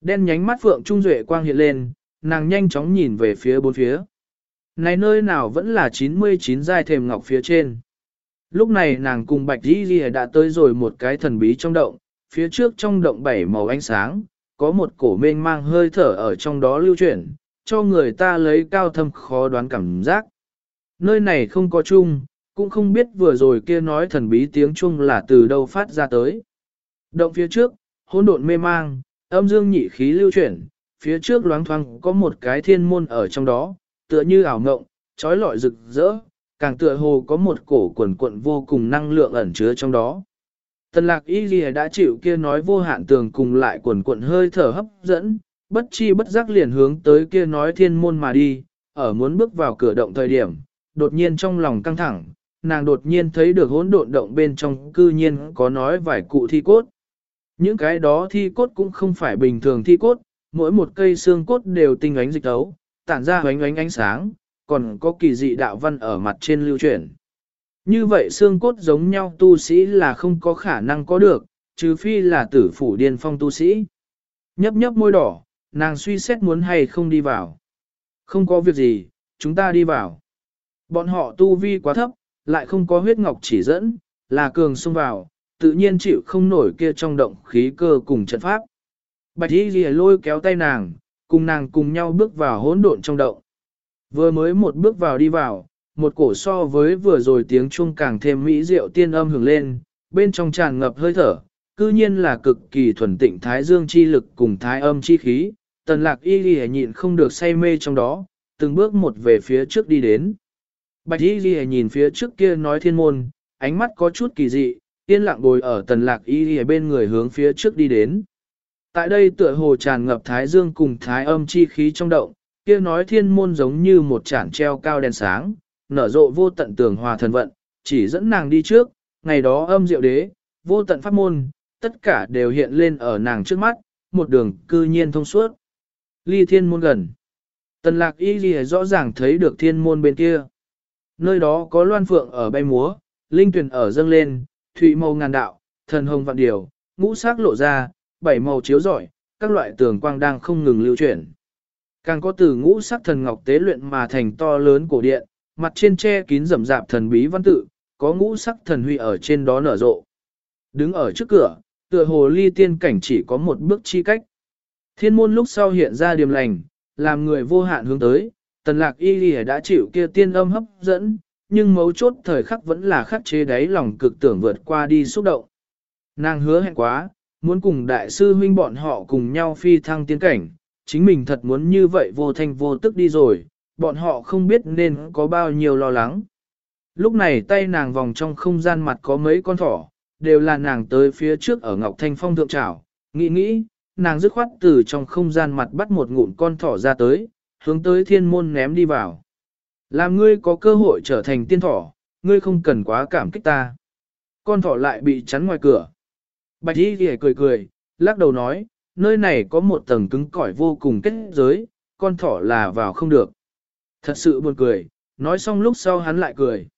Đen nhánh mắt phượng trung duệ quang hiện lên, nàng nhanh chóng nhìn về phía bốn phía. Này nơi nào vẫn là 99 giai thềm ngọc phía trên. Lúc này nàng cùng Bạch y lìa đã tới rồi một cái thần bí trong động, phía trước trong động bảy màu ánh sáng, có một cổ mênh mang hơi thở ở trong đó lưu chuyển, cho người ta lấy cao thâm khó đoán cảm giác. Nơi này không có chung, cũng không biết vừa rồi kia nói thần bí tiếng chung là từ đâu phát ra tới. Động phía trước, hỗn độn mê mang, âm dương nhị khí lưu chuyển, phía trước loáng thoáng có một cái thiên môn ở trong đó, tựa như ảo ngộng, trói lọi rực rỡ, càng tựa hồ có một cổ quần cuộn vô cùng năng lượng ẩn chứa trong đó. Tần lạc y ghi đã chịu kia nói vô hạn tường cùng lại quần cuộn hơi thở hấp dẫn, bất chi bất giác liền hướng tới kia nói thiên môn mà đi, ở muốn bước vào cửa động thời điểm, đột nhiên trong lòng căng thẳng, nàng đột nhiên thấy được hỗn độn động bên trong cư nhiên có nói vài cụ thi cốt. Những cái đó thi cốt cũng không phải bình thường thi cốt, mỗi một cây xương cốt đều tinh ánh dịch tấu, tản ra ánh ánh ánh sáng, còn có kỳ dị đạo văn ở mặt trên lưu chuyển. Như vậy xương cốt giống nhau tu sĩ là không có khả năng có được, trừ phi là tử phủ điên phong tu sĩ. Nhấp nhấp môi đỏ, nàng suy xét muốn hay không đi vào. Không có việc gì, chúng ta đi vào. Bọn họ tu vi quá thấp, lại không có huyết ngọc chỉ dẫn, là cường xông vào, tự nhiên chịu không nổi kia trong động khí cơ cùng trận pháp. Bạch y lìa lôi kéo tay nàng, cùng nàng cùng nhau bước vào hỗn độn trong động. Vừa mới một bước vào đi vào, một cổ so với vừa rồi tiếng chuông càng thêm mỹ diệu tiên âm hưởng lên, bên trong tràn ngập hơi thở, cư nhiên là cực kỳ thuần tịnh thái dương chi lực cùng thái âm chi khí, tần lạc y lìa nhịn không được say mê trong đó, từng bước một về phía trước đi đến. Bạch y ghi nhìn phía trước kia nói thiên môn, ánh mắt có chút kỳ dị, yên lặng ngồi ở tần lạc y ghi bên người hướng phía trước đi đến. Tại đây tựa hồ tràn ngập thái dương cùng thái âm chi khí trong động, kia nói thiên môn giống như một chản treo cao đèn sáng, nở rộ vô tận tường hòa thần vận, chỉ dẫn nàng đi trước, ngày đó âm diệu đế, vô tận pháp môn, tất cả đều hiện lên ở nàng trước mắt, một đường cư nhiên thông suốt. Ly thiên môn gần. Tần lạc y ghi rõ ràng thấy được thiên môn bên kia. Nơi đó có loan phượng ở bay múa, linh tuyển ở dâng lên, thụy màu ngàn đạo, thần hồng vạn điều, ngũ sắc lộ ra, bảy màu chiếu rọi, các loại tường quang đang không ngừng lưu chuyển. Càng có từ ngũ sắc thần ngọc tế luyện mà thành to lớn cổ điện, mặt trên che kín rậm rạp thần bí văn tự, có ngũ sắc thần huy ở trên đó nở rộ. Đứng ở trước cửa, tựa hồ ly tiên cảnh chỉ có một bước chi cách. Thiên môn lúc sau hiện ra điềm lành, làm người vô hạn hướng tới, tần lạc y lì đã chịu kia tiên âm hấp dẫn, nhưng mấu chốt thời khắc vẫn là khắc chế đáy lòng cực tưởng vượt qua đi xúc động. Nàng hứa hẹn quá, muốn cùng đại sư huynh bọn họ cùng nhau phi thăng tiến cảnh, chính mình thật muốn như vậy vô thanh vô tức đi rồi, bọn họ không biết nên có bao nhiêu lo lắng. Lúc này tay nàng vòng trong không gian mặt có mấy con thỏ, đều là nàng tới phía trước ở Ngọc Thanh Phong thượng trảo, nghĩ nghĩ, nàng dứt khoát từ trong không gian mặt bắt một ngụm con thỏ ra tới, hướng tới thiên môn ném đi vào. Làm ngươi có cơ hội trở thành tiên thỏ, ngươi không cần quá cảm kích ta. Con thỏ lại bị chắn ngoài cửa. Bạch y ghề cười cười, lắc đầu nói, nơi này có một tầng cứng cỏi vô cùng kết giới, con thỏ là vào không được. Thật sự buồn cười, nói xong lúc sau hắn lại cười.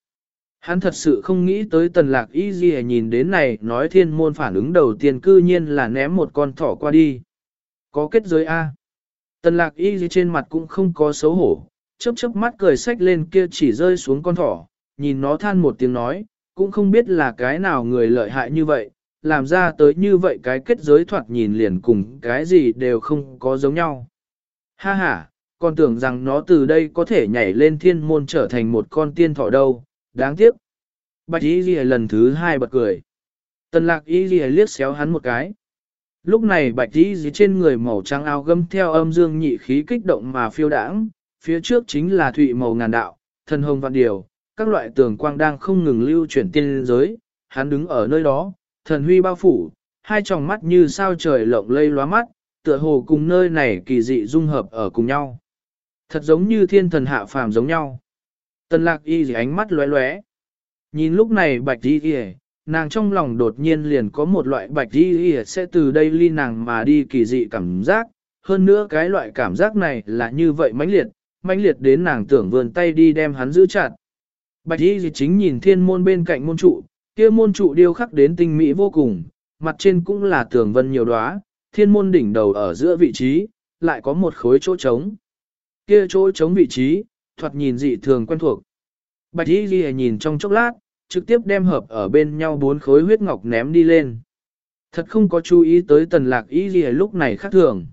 Hắn thật sự không nghĩ tới tần lạc y gì nhìn đến này nói thiên môn phản ứng đầu tiên cư nhiên là ném một con thỏ qua đi. Có kết giới A. Tần lạc y gì trên mặt cũng không có xấu hổ, chớp chớp mắt cười sách lên kia chỉ rơi xuống con thỏ, nhìn nó than một tiếng nói, cũng không biết là cái nào người lợi hại như vậy, làm ra tới như vậy cái kết giới thoạt nhìn liền cùng cái gì đều không có giống nhau. Ha ha, còn tưởng rằng nó từ đây có thể nhảy lên thiên môn trở thành một con tiên thỏ đâu, đáng tiếc. Bạch Y gì lần thứ hai bật cười. Tần lạc Y gì liếc xéo hắn một cái. Lúc này bạch tí dưới trên người màu trắng áo gấm theo âm dương nhị khí kích động mà phiêu đãng, phía trước chính là thụy màu ngàn đạo, thần hồng vạn điều, các loại tường quang đang không ngừng lưu chuyển tiên giới, hắn đứng ở nơi đó, thần huy bao phủ, hai tròng mắt như sao trời lộng lây lóa mắt, tựa hồ cùng nơi này kỳ dị dung hợp ở cùng nhau. Thật giống như thiên thần hạ phàm giống nhau. Tần lạc y gì ánh mắt lóe lóe. Nhìn lúc này bạch y y nàng trong lòng đột nhiên liền có một loại bạch y sẽ từ đây ly nàng mà đi kỳ dị cảm giác. Hơn nữa cái loại cảm giác này là như vậy mãnh liệt, mãnh liệt đến nàng tưởng vươn tay đi đem hắn giữ chặt. Bạch y chính nhìn thiên môn bên cạnh môn trụ, kia môn trụ điêu khắc đến tinh mỹ vô cùng, mặt trên cũng là tường vân nhiều đóa, thiên môn đỉnh đầu ở giữa vị trí, lại có một khối chỗ trống. Kia chỗ trống vị trí, thoạt nhìn dị thường quen thuộc. Bạch y nhìn trong chốc lát, trực tiếp đem hợp ở bên nhau bốn khối huyết ngọc ném đi lên. Thật không có chú ý tới tần lạc ý gì lúc này khác thường.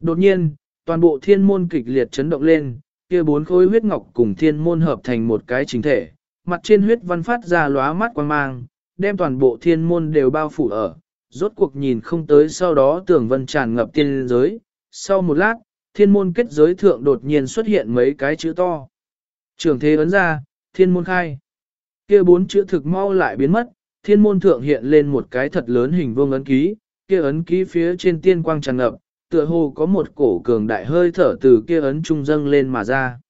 Đột nhiên, toàn bộ thiên môn kịch liệt chấn động lên, kia bốn khối huyết ngọc cùng thiên môn hợp thành một cái chính thể, mặt trên huyết văn phát ra lóa mắt quang mang, đem toàn bộ thiên môn đều bao phủ ở, rốt cuộc nhìn không tới sau đó tưởng vân tràn ngập tiên giới. Sau một lát, thiên môn kết giới thượng đột nhiên xuất hiện mấy cái chữ to. Trường thế ấn ra, thiên môn khai. Kia bốn chữ thực mau lại biến mất, thiên môn thượng hiện lên một cái thật lớn hình vuông ấn ký, kia ấn ký phía trên tiên quang tràn ngập, tựa hồ có một cổ cường đại hơi thở từ kia ấn trung dâng lên mà ra.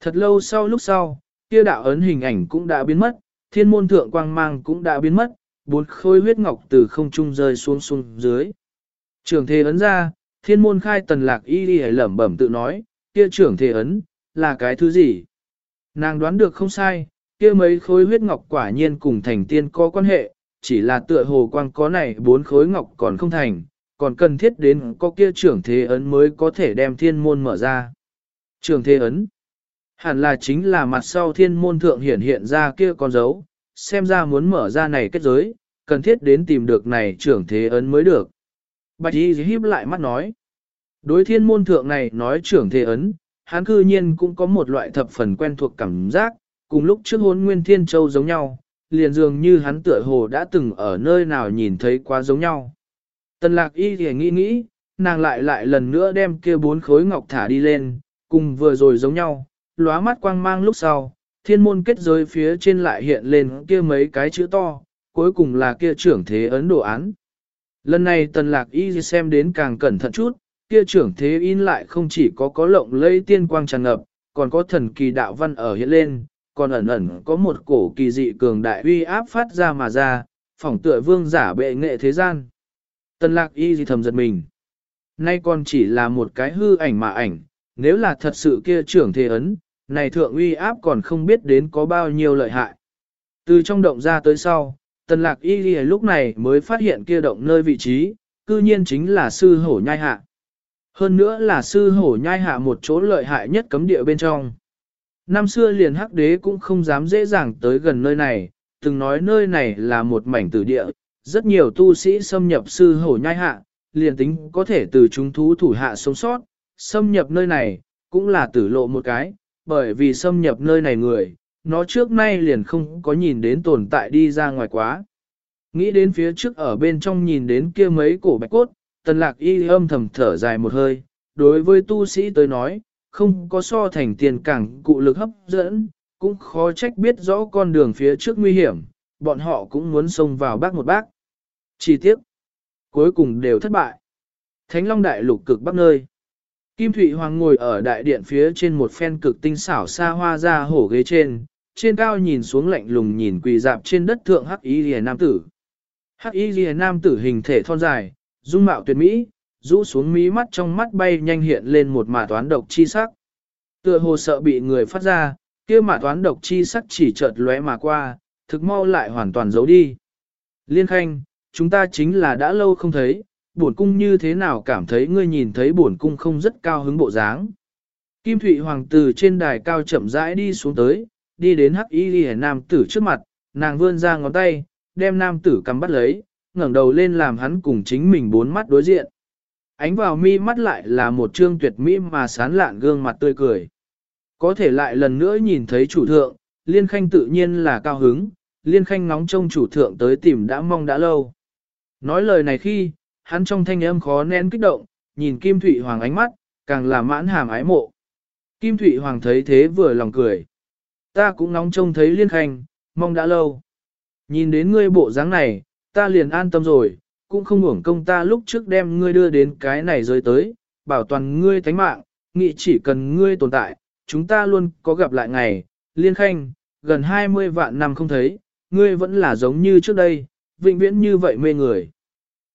Thật lâu sau lúc sau, kia đạo ấn hình ảnh cũng đã biến mất, thiên môn thượng quang mang cũng đã biến mất, bốn khối huyết ngọc từ không trung rơi xuống xuống dưới. Trường thế ấn ra, thiên môn khai tần lạc y đi lẩm bẩm tự nói, kia trưởng thế ấn, là cái thứ gì? Nàng đoán được không sai, kia mấy khối huyết ngọc quả nhiên cùng thành tiên có quan hệ, chỉ là tựa hồ quang có này bốn khối ngọc còn không thành, còn cần thiết đến có kia trưởng thế ấn mới có thể đem thiên môn mở ra. Trưởng thế ấn hẳn là chính là mặt sau thiên môn thượng hiển hiện ra kia con dấu, xem ra muốn mở ra này kết giới, cần thiết đến tìm được này trưởng thế ấn mới được. Bạch y híp lại mắt nói. Đối thiên môn thượng này nói trưởng thế ấn, hắn cư nhiên cũng có một loại thập phần quen thuộc cảm giác, cùng lúc trước hôn nguyên thiên châu giống nhau, liền dường như hắn tựa hồ đã từng ở nơi nào nhìn thấy quá giống nhau. Tần lạc y thì nghĩ nghĩ, nàng lại lại lần nữa đem kia bốn khối ngọc thả đi lên, cùng vừa rồi giống nhau, lóa mắt quang mang lúc sau, thiên môn kết giới phía trên lại hiện lên kia mấy cái chữ to, cuối cùng là kia trưởng thế ấn đồ án. Lần này tần lạc y xem đến càng cẩn thận chút, kia trưởng thế in lại không chỉ có có lộng lây tiên quang tràn ngập, còn có thần kỳ đạo văn ở hiện lên, còn ẩn ẩn có một cổ kỳ dị cường đại uy áp phát ra mà ra, phỏng tựa vương giả bệ nghệ thế gian. Tần lạc y gì thầm giật mình. Nay còn chỉ là một cái hư ảnh mà ảnh, nếu là thật sự kia trưởng thế ấn, này thượng uy áp còn không biết đến có bao nhiêu lợi hại. Từ trong động ra tới sau, tần lạc y gì lúc này mới phát hiện kia động nơi vị trí, cư nhiên chính là sư hổ nhai hạ. Hơn nữa là sư hổ nhai hạ một chỗ lợi hại nhất cấm địa bên trong. Năm xưa liền hắc đế cũng không dám dễ dàng tới gần nơi này, từng nói nơi này là một mảnh tử địa, rất nhiều tu sĩ xâm nhập sư hổ nhai hạ, liền tính có thể từ chúng thú thủ hạ sống sót, xâm nhập nơi này, cũng là tử lộ một cái, bởi vì xâm nhập nơi này người, nó trước nay liền không có nhìn đến tồn tại đi ra ngoài quá. Nghĩ đến phía trước ở bên trong nhìn đến kia mấy cổ bạch cốt, tần lạc y âm thầm thở dài một hơi, đối với tu sĩ tới nói, không có so thành tiền cảng cụ lực hấp dẫn, cũng khó trách biết rõ con đường phía trước nguy hiểm, bọn họ cũng muốn xông vào bác một bác. Chi tiết, cuối cùng đều thất bại. Thánh Long Đại lục cực bắc nơi. Kim Thụy Hoàng ngồi ở đại điện phía trên một phen cực tinh xảo xa hoa ra hổ ghế trên, trên cao nhìn xuống lạnh lùng nhìn quỳ dạp trên đất thượng hắc y lìa nam tử. Hắc y lìa nam tử hình thể thon dài, dung mạo tuyệt mỹ, rũ xuống mí mắt trong mắt bay nhanh hiện lên một mả toán độc chi sắc. Tựa hồ sợ bị người phát ra, kia mả toán độc chi sắc chỉ chợt lóe mà qua, thực mau lại hoàn toàn giấu đi. Liên khanh, chúng ta chính là đã lâu không thấy, bổn cung như thế nào cảm thấy ngươi nhìn thấy bổn cung không rất cao hứng bộ dáng. Kim Thụy Hoàng tử trên đài cao chậm rãi đi xuống tới, đi đến hắc y ghi nam tử trước mặt, nàng vươn ra ngón tay, đem nam tử cầm bắt lấy, ngẩng đầu lên làm hắn cùng chính mình bốn mắt đối diện. Ánh vào mi mắt lại là một trương tuyệt mỹ mà sán lạn gương mặt tươi cười. Có thể lại lần nữa nhìn thấy chủ thượng, liên khanh tự nhiên là cao hứng, liên khanh ngóng trông chủ thượng tới tìm đã mong đã lâu. Nói lời này khi, hắn trong thanh âm khó nén kích động, nhìn Kim Thụy Hoàng ánh mắt, càng là mãn hàm ái mộ. Kim Thụy Hoàng thấy thế vừa lòng cười. Ta cũng ngóng trông thấy liên khanh, mong đã lâu. Nhìn đến ngươi bộ dáng này, ta liền an tâm rồi, cũng không hưởng công ta lúc trước đem ngươi đưa đến cái này rơi tới, bảo toàn ngươi thánh mạng, nghĩ chỉ cần ngươi tồn tại, chúng ta luôn có gặp lại ngày, liên khanh, gần 20 vạn năm không thấy, ngươi vẫn là giống như trước đây, vĩnh viễn như vậy mê người.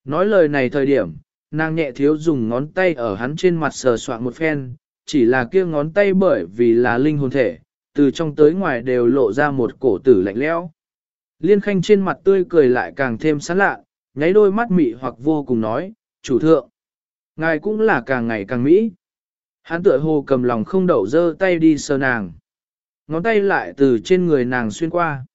Nói lời này thời điểm, nàng nhẹ thiếu dùng ngón tay ở hắn trên mặt sờ soạn một phen, chỉ là kia ngón tay bởi vì là linh hồn thể, từ trong tới ngoài đều lộ ra một cổ tử lạnh lẽo. Liên khanh trên mặt tươi cười lại càng thêm sán lạ, nháy đôi mắt mị hoặc vô cùng nói, chủ thượng. Ngài cũng là càng ngày càng mỹ. Hắn tựa hồ cầm lòng không đậu dơ tay đi sờ nàng. Ngón tay lại từ trên người nàng xuyên qua.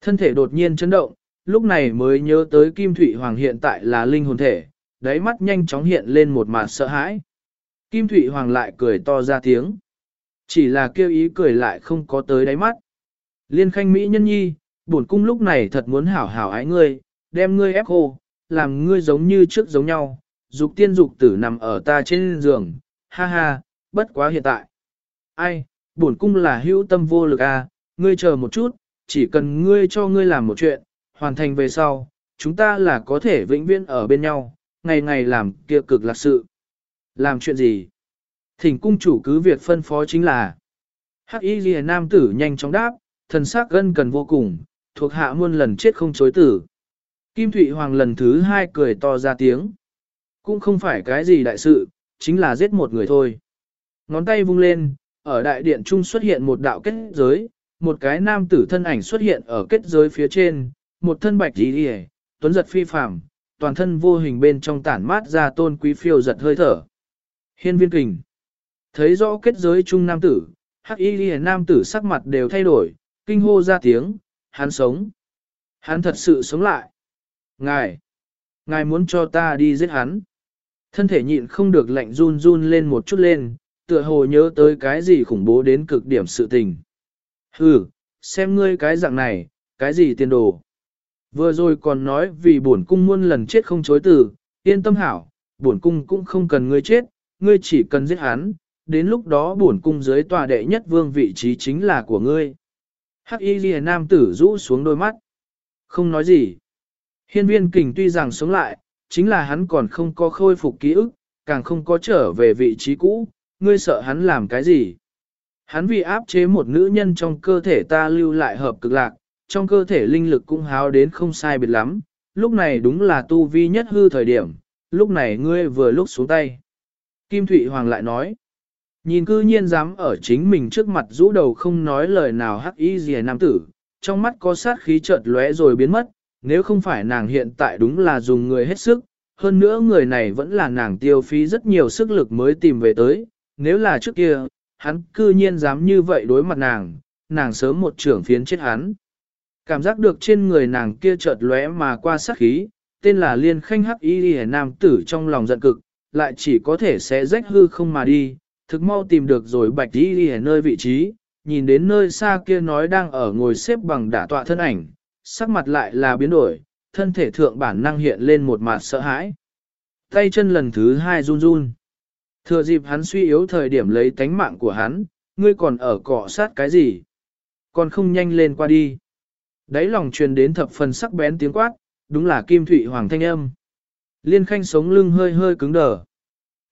Thân thể đột nhiên chấn động, lúc này mới nhớ tới Kim Thụy Hoàng hiện tại là linh hồn thể, đáy mắt nhanh chóng hiện lên một mặt sợ hãi. Kim Thụy Hoàng lại cười to ra tiếng. Chỉ là kêu ý cười lại không có tới đáy mắt. Liên khanh Mỹ nhân nhi, bổn cung lúc này thật muốn hảo hảo ái ngươi, đem ngươi ép khô, làm ngươi giống như trước giống nhau, dục tiên dục tử nằm ở ta trên giường, ha ha, bất quá hiện tại. Ai, bổn cung là hữu tâm vô lực à, ngươi chờ một chút, chỉ cần ngươi cho ngươi làm một chuyện, hoàn thành về sau, chúng ta là có thể vĩnh viễn ở bên nhau, ngày ngày làm kia cực lạc sự. Làm chuyện gì? Thỉnh cung chủ cứ việc phân phó chính là Hắc y ghi nam tử nhanh chóng đáp, thần sắc gân cần vô cùng, thuộc hạ muôn lần chết không chối tử. Kim Thụy Hoàng lần thứ hai cười to ra tiếng. Cũng không phải cái gì đại sự, chính là giết một người thôi. Ngón tay vung lên, ở đại điện trung xuất hiện một đạo kết giới, một cái nam tử thân ảnh xuất hiện ở kết giới phía trên, một thân bạch đi đi tuấn giật phi phàm, toàn thân vô hình bên trong tản mát ra tôn quý phiêu giật hơi thở. Hiên viên kình. Thấy rõ kết giới trung nam tử, hắc y ghi nam tử sắc mặt đều thay đổi, kinh hô ra tiếng, hắn sống. Hắn thật sự sống lại. Ngài, ngài muốn cho ta đi giết hắn. Thân thể nhịn không được lạnh run run lên một chút lên, tựa hồ nhớ tới cái gì khủng bố đến cực điểm sự tình. Hừ, xem ngươi cái dạng này, cái gì tiền đồ. Vừa rồi còn nói vì bổn cung muôn lần chết không chối từ, yên tâm hảo, bổn cung cũng không cần ngươi chết, ngươi chỉ cần giết hắn, đến lúc đó bổn cung dưới tòa đệ nhất vương vị trí chính là của ngươi. Hắc y ghi nam tử rũ xuống đôi mắt. Không nói gì. Hiên viên kình tuy rằng sống lại, chính là hắn còn không có khôi phục ký ức, càng không có trở về vị trí cũ, ngươi sợ hắn làm cái gì. Hắn vì áp chế một nữ nhân trong cơ thể ta lưu lại hợp cực lạc, trong cơ thể linh lực cũng háo đến không sai biệt lắm, lúc này đúng là tu vi nhất hư thời điểm, lúc này ngươi vừa lúc xuống tay. Kim Thụy Hoàng lại nói, nhìn cư nhiên dám ở chính mình trước mặt rũ đầu không nói lời nào hắc y gì nam tử, trong mắt có sát khí chợt lóe rồi biến mất, nếu không phải nàng hiện tại đúng là dùng người hết sức, hơn nữa người này vẫn là nàng tiêu phí rất nhiều sức lực mới tìm về tới, nếu là trước kia, hắn cư nhiên dám như vậy đối mặt nàng, nàng sớm một trưởng phiến chết hắn. Cảm giác được trên người nàng kia chợt lóe mà qua sát khí, tên là liên khanh hắc y hề nam tử trong lòng giận cực, lại chỉ có thể sẽ rách hư không mà đi, thực mau tìm được rồi bạch y hề nơi vị trí, nhìn đến nơi xa kia nói đang ở ngồi xếp bằng đả tọa thân ảnh, sắc mặt lại là biến đổi, thân thể thượng bản năng hiện lên một mặt sợ hãi. Tay chân lần thứ hai run run. Thừa dịp hắn suy yếu thời điểm lấy tánh mạng của hắn, ngươi còn ở cọ sát cái gì? Còn không nhanh lên qua đi. Đấy lòng truyền đến thập phần sắc bén tiếng quát, đúng là Kim Thụy Hoàng thanh âm. Liên khanh sống lưng hơi hơi cứng đờ.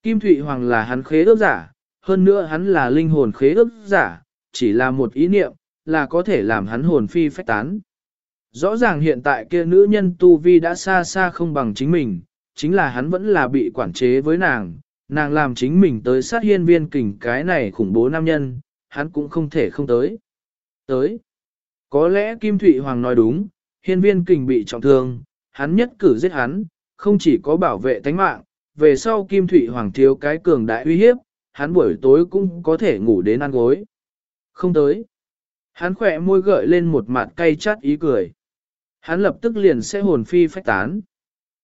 Kim Thụy Hoàng là hắn khế ước giả, hơn nữa hắn là linh hồn khế ước giả, chỉ là một ý niệm, là có thể làm hắn hồn phi phách tán. Rõ ràng hiện tại kia nữ nhân tu vi đã xa xa không bằng chính mình, chính là hắn vẫn là bị quản chế với nàng, nàng làm chính mình tới sát hiên viên kình cái này khủng bố nam nhân, hắn cũng không thể không tới. Tới. Có lẽ Kim Thụy Hoàng nói đúng, hiên viên kình bị trọng thương, hắn nhất cử giết hắn, không chỉ có bảo vệ tánh mạng, về sau Kim Thụy Hoàng thiếu cái cường đại uy hiếp, hắn buổi tối cũng có thể ngủ đến ăn gối. Không tới. Hắn khỏe môi gợi lên một mặt cay chát ý cười. Hắn lập tức liền sẽ hồn phi phách tán.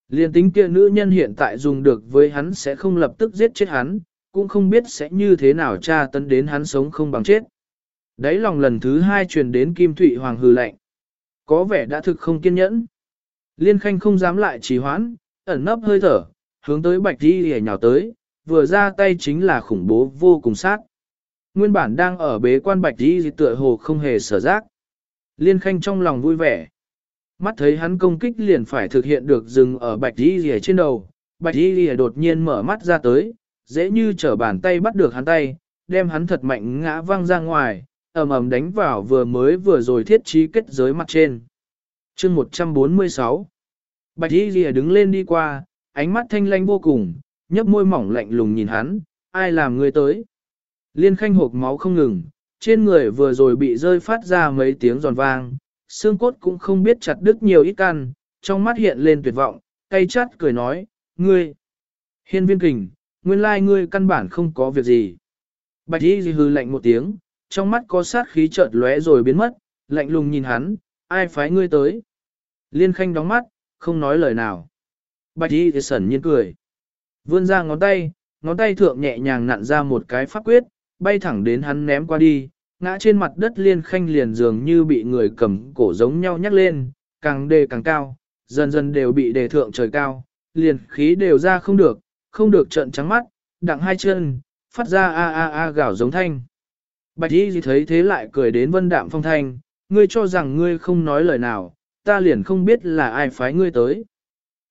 Liên tính kia nữ nhân hiện tại dùng được với hắn sẽ không lập tức giết chết hắn, cũng không biết sẽ như thế nào tra tấn đến hắn sống không bằng chết. Đấy lòng lần thứ hai truyền đến Kim Thụy Hoàng hư lạnh. Có vẻ đã thực không kiên nhẫn. Liên khanh không dám lại trì hoãn, ẩn nấp hơi thở, hướng tới bạch Di hề nhào tới, vừa ra tay chính là khủng bố vô cùng sát. Nguyên bản đang ở bế quan bạch đi tựa hồ không hề sở giác. Liên khanh trong lòng vui vẻ. Mắt thấy hắn công kích liền phải thực hiện được dừng ở bạch y rìa trên đầu, bạch y rìa đột nhiên mở mắt ra tới, dễ như trở bàn tay bắt được hắn tay, đem hắn thật mạnh ngã văng ra ngoài, ầm ầm đánh vào vừa mới vừa rồi thiết trí kết giới mặt trên. chương 146 Bạch y rìa đứng lên đi qua, ánh mắt thanh lanh vô cùng, nhấp môi mỏng lạnh lùng nhìn hắn, ai làm người tới. Liên khanh hộp máu không ngừng, trên người vừa rồi bị rơi phát ra mấy tiếng giòn vang, xương cốt cũng không biết chặt đứt nhiều ít căn, trong mắt hiện lên tuyệt vọng, cay chát cười nói, ngươi, hiên viên kình, nguyên lai ngươi căn bản không có việc gì. Bạch y hư lạnh một tiếng, trong mắt có sát khí chợt lóe rồi biến mất, lạnh lùng nhìn hắn, ai phái ngươi tới. Liên khanh đóng mắt, không nói lời nào. Bạch y thì sẩn nhiên cười. Vươn ra ngón tay, ngón tay thượng nhẹ nhàng nặn ra một cái pháp quyết, bay thẳng đến hắn ném qua đi, ngã trên mặt đất liên khanh liền dường như bị người cầm cổ giống nhau nhắc lên, càng đề càng cao, dần dần đều bị đề thượng trời cao, liền khí đều ra không được, không được trận trắng mắt, đặng hai chân, phát ra a a a gạo giống thanh. Bạch y gì thấy thế lại cười đến vân đạm phong thanh, ngươi cho rằng ngươi không nói lời nào, ta liền không biết là ai phái ngươi tới.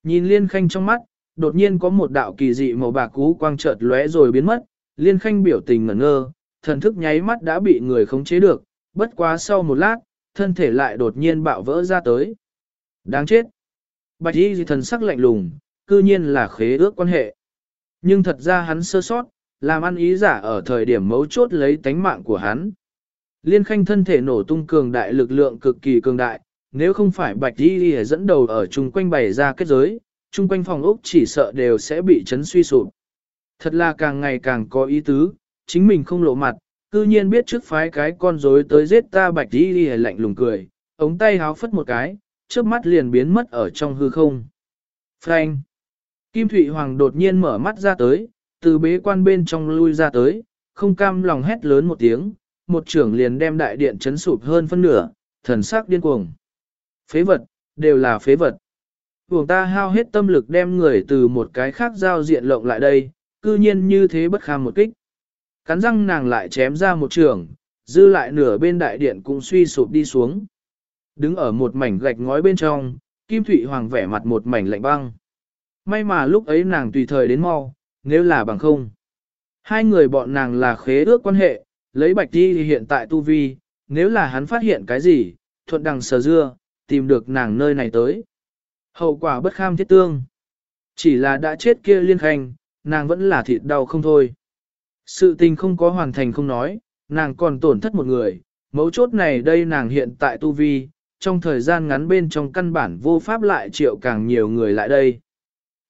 Nhìn liên khanh trong mắt, đột nhiên có một đạo kỳ dị màu bạc cú quang chợt lóe rồi biến mất, liên khanh biểu tình ngẩn ngơ, thần thức nháy mắt đã bị người khống chế được, bất quá sau một lát, thân thể lại đột nhiên bạo vỡ ra tới. Đáng chết! Bạch y thần sắc lạnh lùng, cư nhiên là khế ước quan hệ. Nhưng thật ra hắn sơ sót, làm ăn ý giả ở thời điểm mấu chốt lấy tánh mạng của hắn. Liên khanh thân thể nổ tung cường đại lực lượng cực kỳ cường đại, nếu không phải bạch y dẫn đầu ở chung quanh bày ra kết giới, chung quanh phòng ốc chỉ sợ đều sẽ bị chấn suy sụp. Thật là càng ngày càng có ý tứ, chính mình không lộ mặt, cư nhiên biết trước phái cái con rối tới giết ta bạch đi đi lạnh lùng cười, ống tay háo phất một cái, trước mắt liền biến mất ở trong hư không. Frank! Kim Thụy Hoàng đột nhiên mở mắt ra tới, từ bế quan bên trong lui ra tới, không cam lòng hét lớn một tiếng, một trưởng liền đem đại điện chấn sụp hơn phân nửa, thần sắc điên cuồng. Phế vật, đều là phế vật. Vùng ta hao hết tâm lực đem người từ một cái khác giao diện lộng lại đây, cư nhiên như thế bất kham một kích. Cắn răng nàng lại chém ra một trường, dư lại nửa bên đại điện cũng suy sụp đi xuống. Đứng ở một mảnh gạch ngói bên trong, Kim Thụy Hoàng vẻ mặt một mảnh lạnh băng. May mà lúc ấy nàng tùy thời đến mau, nếu là bằng không. Hai người bọn nàng là khế ước quan hệ, lấy bạch đi hiện tại tu vi, nếu là hắn phát hiện cái gì, thuận đằng sờ dưa, tìm được nàng nơi này tới. Hậu quả bất kham thiết tương. Chỉ là đã chết kia liên khanh, nàng vẫn là thịt đau không thôi. Sự tình không có hoàn thành không nói, nàng còn tổn thất một người, mấu chốt này đây nàng hiện tại tu vi, trong thời gian ngắn bên trong căn bản vô pháp lại triệu càng nhiều người lại đây.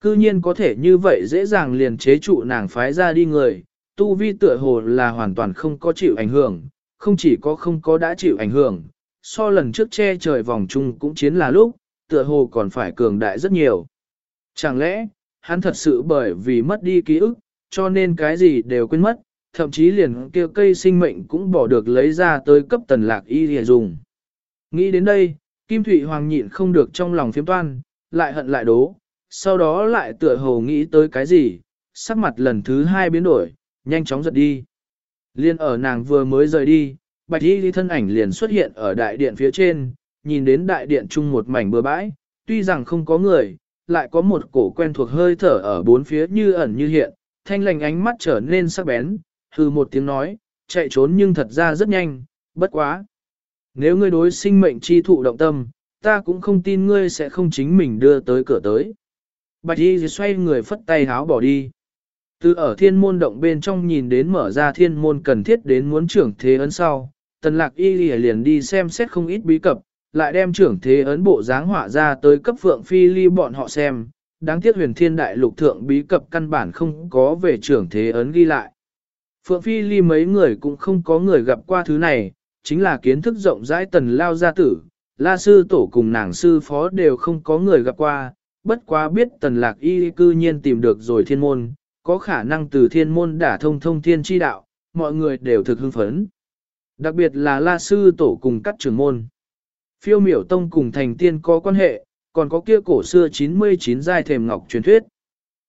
Cư nhiên có thể như vậy dễ dàng liền chế trụ nàng phái ra đi người, tu vi tựa hồ là hoàn toàn không có chịu ảnh hưởng, không chỉ có không có đã chịu ảnh hưởng, so lần trước che trời vòng chung cũng chiến là lúc, tựa hồ còn phải cường đại rất nhiều. Chẳng lẽ, hắn thật sự bởi vì mất đi ký ức, cho nên cái gì đều quên mất, thậm chí liền kia cây sinh mệnh cũng bỏ được lấy ra tới cấp tần lạc y để dùng. Nghĩ đến đây, Kim Thụy Hoàng nhịn không được trong lòng phiếm toan, lại hận lại đố, sau đó lại tựa hồ nghĩ tới cái gì, sắc mặt lần thứ hai biến đổi, nhanh chóng giật đi. Liên ở nàng vừa mới rời đi, bạch y thân ảnh liền xuất hiện ở đại điện phía trên, nhìn đến đại điện chung một mảnh bừa bãi, tuy rằng không có người, lại có một cổ quen thuộc hơi thở ở bốn phía như ẩn như hiện, thanh lành ánh mắt trở nên sắc bén, hư một tiếng nói, chạy trốn nhưng thật ra rất nhanh, bất quá. Nếu ngươi đối sinh mệnh chi thụ động tâm, ta cũng không tin ngươi sẽ không chính mình đưa tới cửa tới. Bạch y xoay người phất tay háo bỏ đi. Từ ở thiên môn động bên trong nhìn đến mở ra thiên môn cần thiết đến muốn trưởng thế ấn sau, tần lạc y liền đi xem xét không ít bí cập, lại đem trưởng thế ấn bộ dáng họa ra tới cấp phượng phi ly bọn họ xem, đáng tiếc huyền thiên đại lục thượng bí cập căn bản không có về trưởng thế ấn ghi lại. Phượng phi ly mấy người cũng không có người gặp qua thứ này, chính là kiến thức rộng rãi tần lao gia tử, la sư tổ cùng nàng sư phó đều không có người gặp qua, bất quá biết tần lạc y cư nhiên tìm được rồi thiên môn, có khả năng từ thiên môn đả thông thông thiên chi đạo, mọi người đều thực hưng phấn. Đặc biệt là la sư tổ cùng các trưởng môn. Phiêu miểu tông cùng thành tiên có quan hệ, còn có kia cổ xưa 99 giai thềm ngọc truyền thuyết.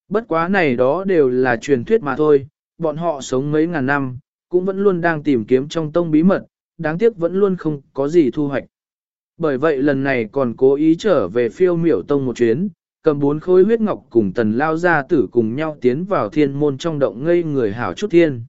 Bất quá này đó đều là truyền thuyết mà thôi, bọn họ sống mấy ngàn năm, cũng vẫn luôn đang tìm kiếm trong tông bí mật, đáng tiếc vẫn luôn không có gì thu hoạch. Bởi vậy lần này còn cố ý trở về phiêu miểu tông một chuyến, cầm bốn khối huyết ngọc cùng tần lao gia tử cùng nhau tiến vào thiên môn trong động ngây người hảo chút thiên.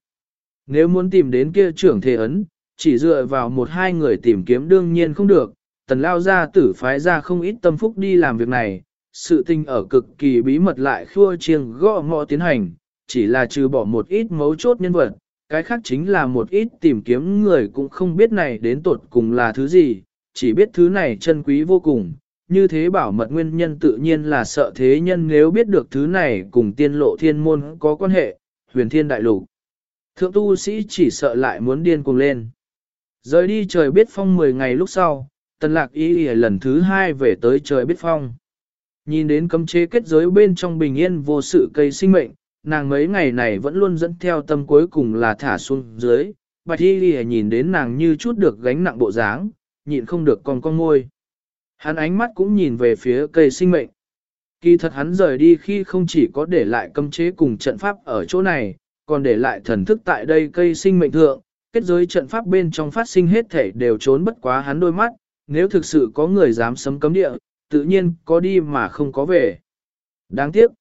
Nếu muốn tìm đến kia trưởng thế ấn, chỉ dựa vào một hai người tìm kiếm đương nhiên không được, tần lao gia tử phái ra không ít tâm phúc đi làm việc này, sự tình ở cực kỳ bí mật lại khua chiêng gõ ngọ tiến hành, chỉ là trừ bỏ một ít mấu chốt nhân vật, cái khác chính là một ít tìm kiếm người cũng không biết này đến tột cùng là thứ gì, chỉ biết thứ này chân quý vô cùng. Như thế bảo mật nguyên nhân tự nhiên là sợ thế nhân nếu biết được thứ này cùng tiên lộ thiên môn có quan hệ, huyền thiên đại lục. Thượng tu sĩ chỉ sợ lại muốn điên cuồng lên. Rời đi trời biết phong 10 ngày lúc sau, tần lạc y y lần thứ hai về tới trời biết phong. Nhìn đến cấm chế kết giới bên trong bình yên vô sự cây sinh mệnh, nàng mấy ngày này vẫn luôn dẫn theo tâm cuối cùng là thả xuống dưới. Bạch y y nhìn đến nàng như chút được gánh nặng bộ dáng, nhịn không được còn con môi. Hắn ánh mắt cũng nhìn về phía cây sinh mệnh. Kỳ thật hắn rời đi khi không chỉ có để lại cấm chế cùng trận pháp ở chỗ này, còn để lại thần thức tại đây cây sinh mệnh thượng, kết giới trận pháp bên trong phát sinh hết thể đều trốn bất quá hắn đôi mắt, nếu thực sự có người dám sấm cấm địa, tự nhiên có đi mà không có về. Đáng tiếc,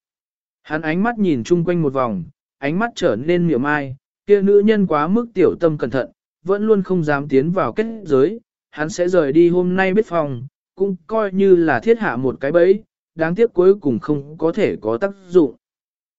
hắn ánh mắt nhìn chung quanh một vòng, ánh mắt trở nên miệng mai, kia nữ nhân quá mức tiểu tâm cẩn thận, vẫn luôn không dám tiến vào kết giới, hắn sẽ rời đi hôm nay biết phòng, cũng coi như là thiết hạ một cái bẫy, đáng tiếc cuối cùng không có thể có tác dụng.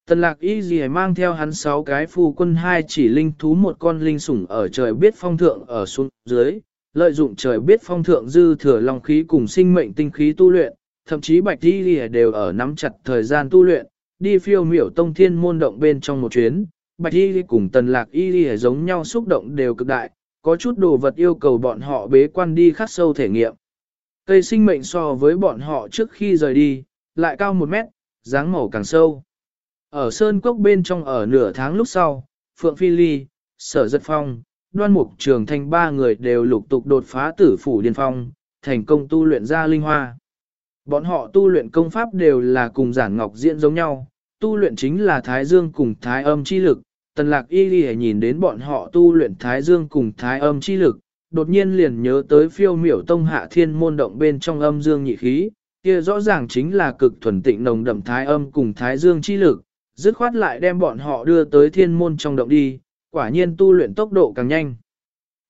Tần lạc y gì mang theo hắn sáu cái phù quân hai chỉ linh thú một con linh sủng ở trời biết phong thượng ở xuống dưới, lợi dụng trời biết phong thượng dư thừa long khí cùng sinh mệnh tinh khí tu luyện, thậm chí bạch y gì đều ở nắm chặt thời gian tu luyện, đi phiêu miểu tông thiên môn động bên trong một chuyến, bạch y cùng tần lạc y gì giống nhau xúc động đều cực đại, có chút đồ vật yêu cầu bọn họ bế quan đi khắc sâu thể nghiệm. Cây sinh mệnh so với bọn họ trước khi rời đi, lại cao một mét, dáng màu càng sâu. Ở Sơn Cốc bên trong ở nửa tháng lúc sau, Phượng Phi Ly, Sở Giật Phong, Đoan Mục Trường Thanh ba người đều lục tục đột phá tử phủ điên phong, thành công tu luyện ra linh hoa. Bọn họ tu luyện công pháp đều là cùng giản ngọc diễn giống nhau, tu luyện chính là Thái Dương cùng Thái âm chi lực. Tần lạc y ghi nhìn đến bọn họ tu luyện Thái Dương cùng Thái âm chi lực, đột nhiên liền nhớ tới phiêu miểu tông hạ thiên môn động bên trong âm dương nhị khí, kia rõ ràng chính là cực thuần tịnh nồng đậm Thái âm cùng Thái Dương chi lực, dứt khoát lại đem bọn họ đưa tới thiên môn trong động đi, quả nhiên tu luyện tốc độ càng nhanh.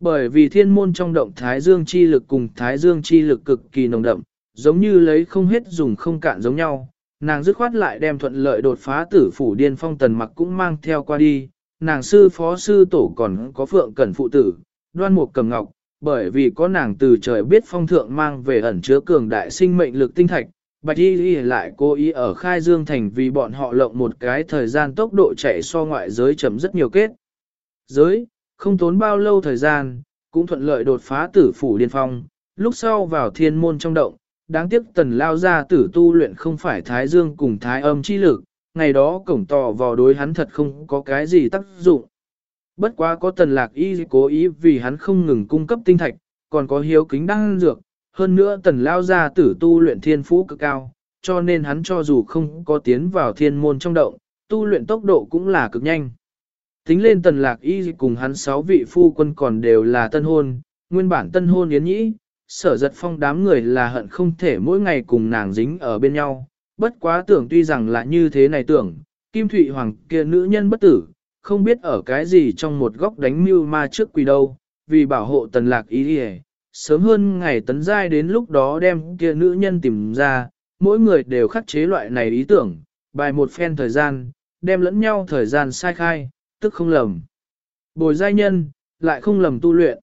Bởi vì thiên môn trong động thái dương chi lực cùng thái dương chi lực cực kỳ nồng đậm, giống như lấy không hết dùng không cạn giống nhau, nàng dứt khoát lại đem thuận lợi đột phá tử phủ điên phong tần mặc cũng mang theo qua đi, nàng sư phó sư tổ còn có phượng cẩn phụ tử, đoan mục cầm ngọc, bởi vì có nàng từ trời biết phong thượng mang về ẩn chứa cường đại sinh mệnh lực tinh thạch, Bạch Y Y lại cố ý ở Khai Dương Thành vì bọn họ lộng một cái thời gian tốc độ chạy so ngoại giới chậm rất nhiều kết. Giới, không tốn bao lâu thời gian, cũng thuận lợi đột phá tử phủ điên phong, lúc sau vào thiên môn trong động, đáng tiếc tần lao ra tử tu luyện không phải Thái Dương cùng Thái âm chi lực, ngày đó cổng tỏ vào đối hắn thật không có cái gì tác dụng. Bất quá có tần lạc y cố ý vì hắn không ngừng cung cấp tinh thạch, còn có hiếu kính đăng dược, hơn nữa tần lao gia tử tu luyện thiên phú cực cao, cho nên hắn cho dù không có tiến vào thiên môn trong động, tu luyện tốc độ cũng là cực nhanh. Tính lên tần lạc y cùng hắn sáu vị phu quân còn đều là tân hôn, nguyên bản tân hôn yến nhĩ, sở giật phong đám người là hận không thể mỗi ngày cùng nàng dính ở bên nhau, bất quá tưởng tuy rằng là như thế này tưởng, Kim Thụy Hoàng kia nữ nhân bất tử, không biết ở cái gì trong một góc đánh mưu ma trước quỳ đâu, vì bảo hộ tần lạc y đi sớm hơn ngày tấn giai đến lúc đó đem kia nữ nhân tìm ra, mỗi người đều khắc chế loại này ý tưởng, bài một phen thời gian, đem lẫn nhau thời gian sai khai, tức không lầm. Bồi giai nhân, lại không lầm tu luyện.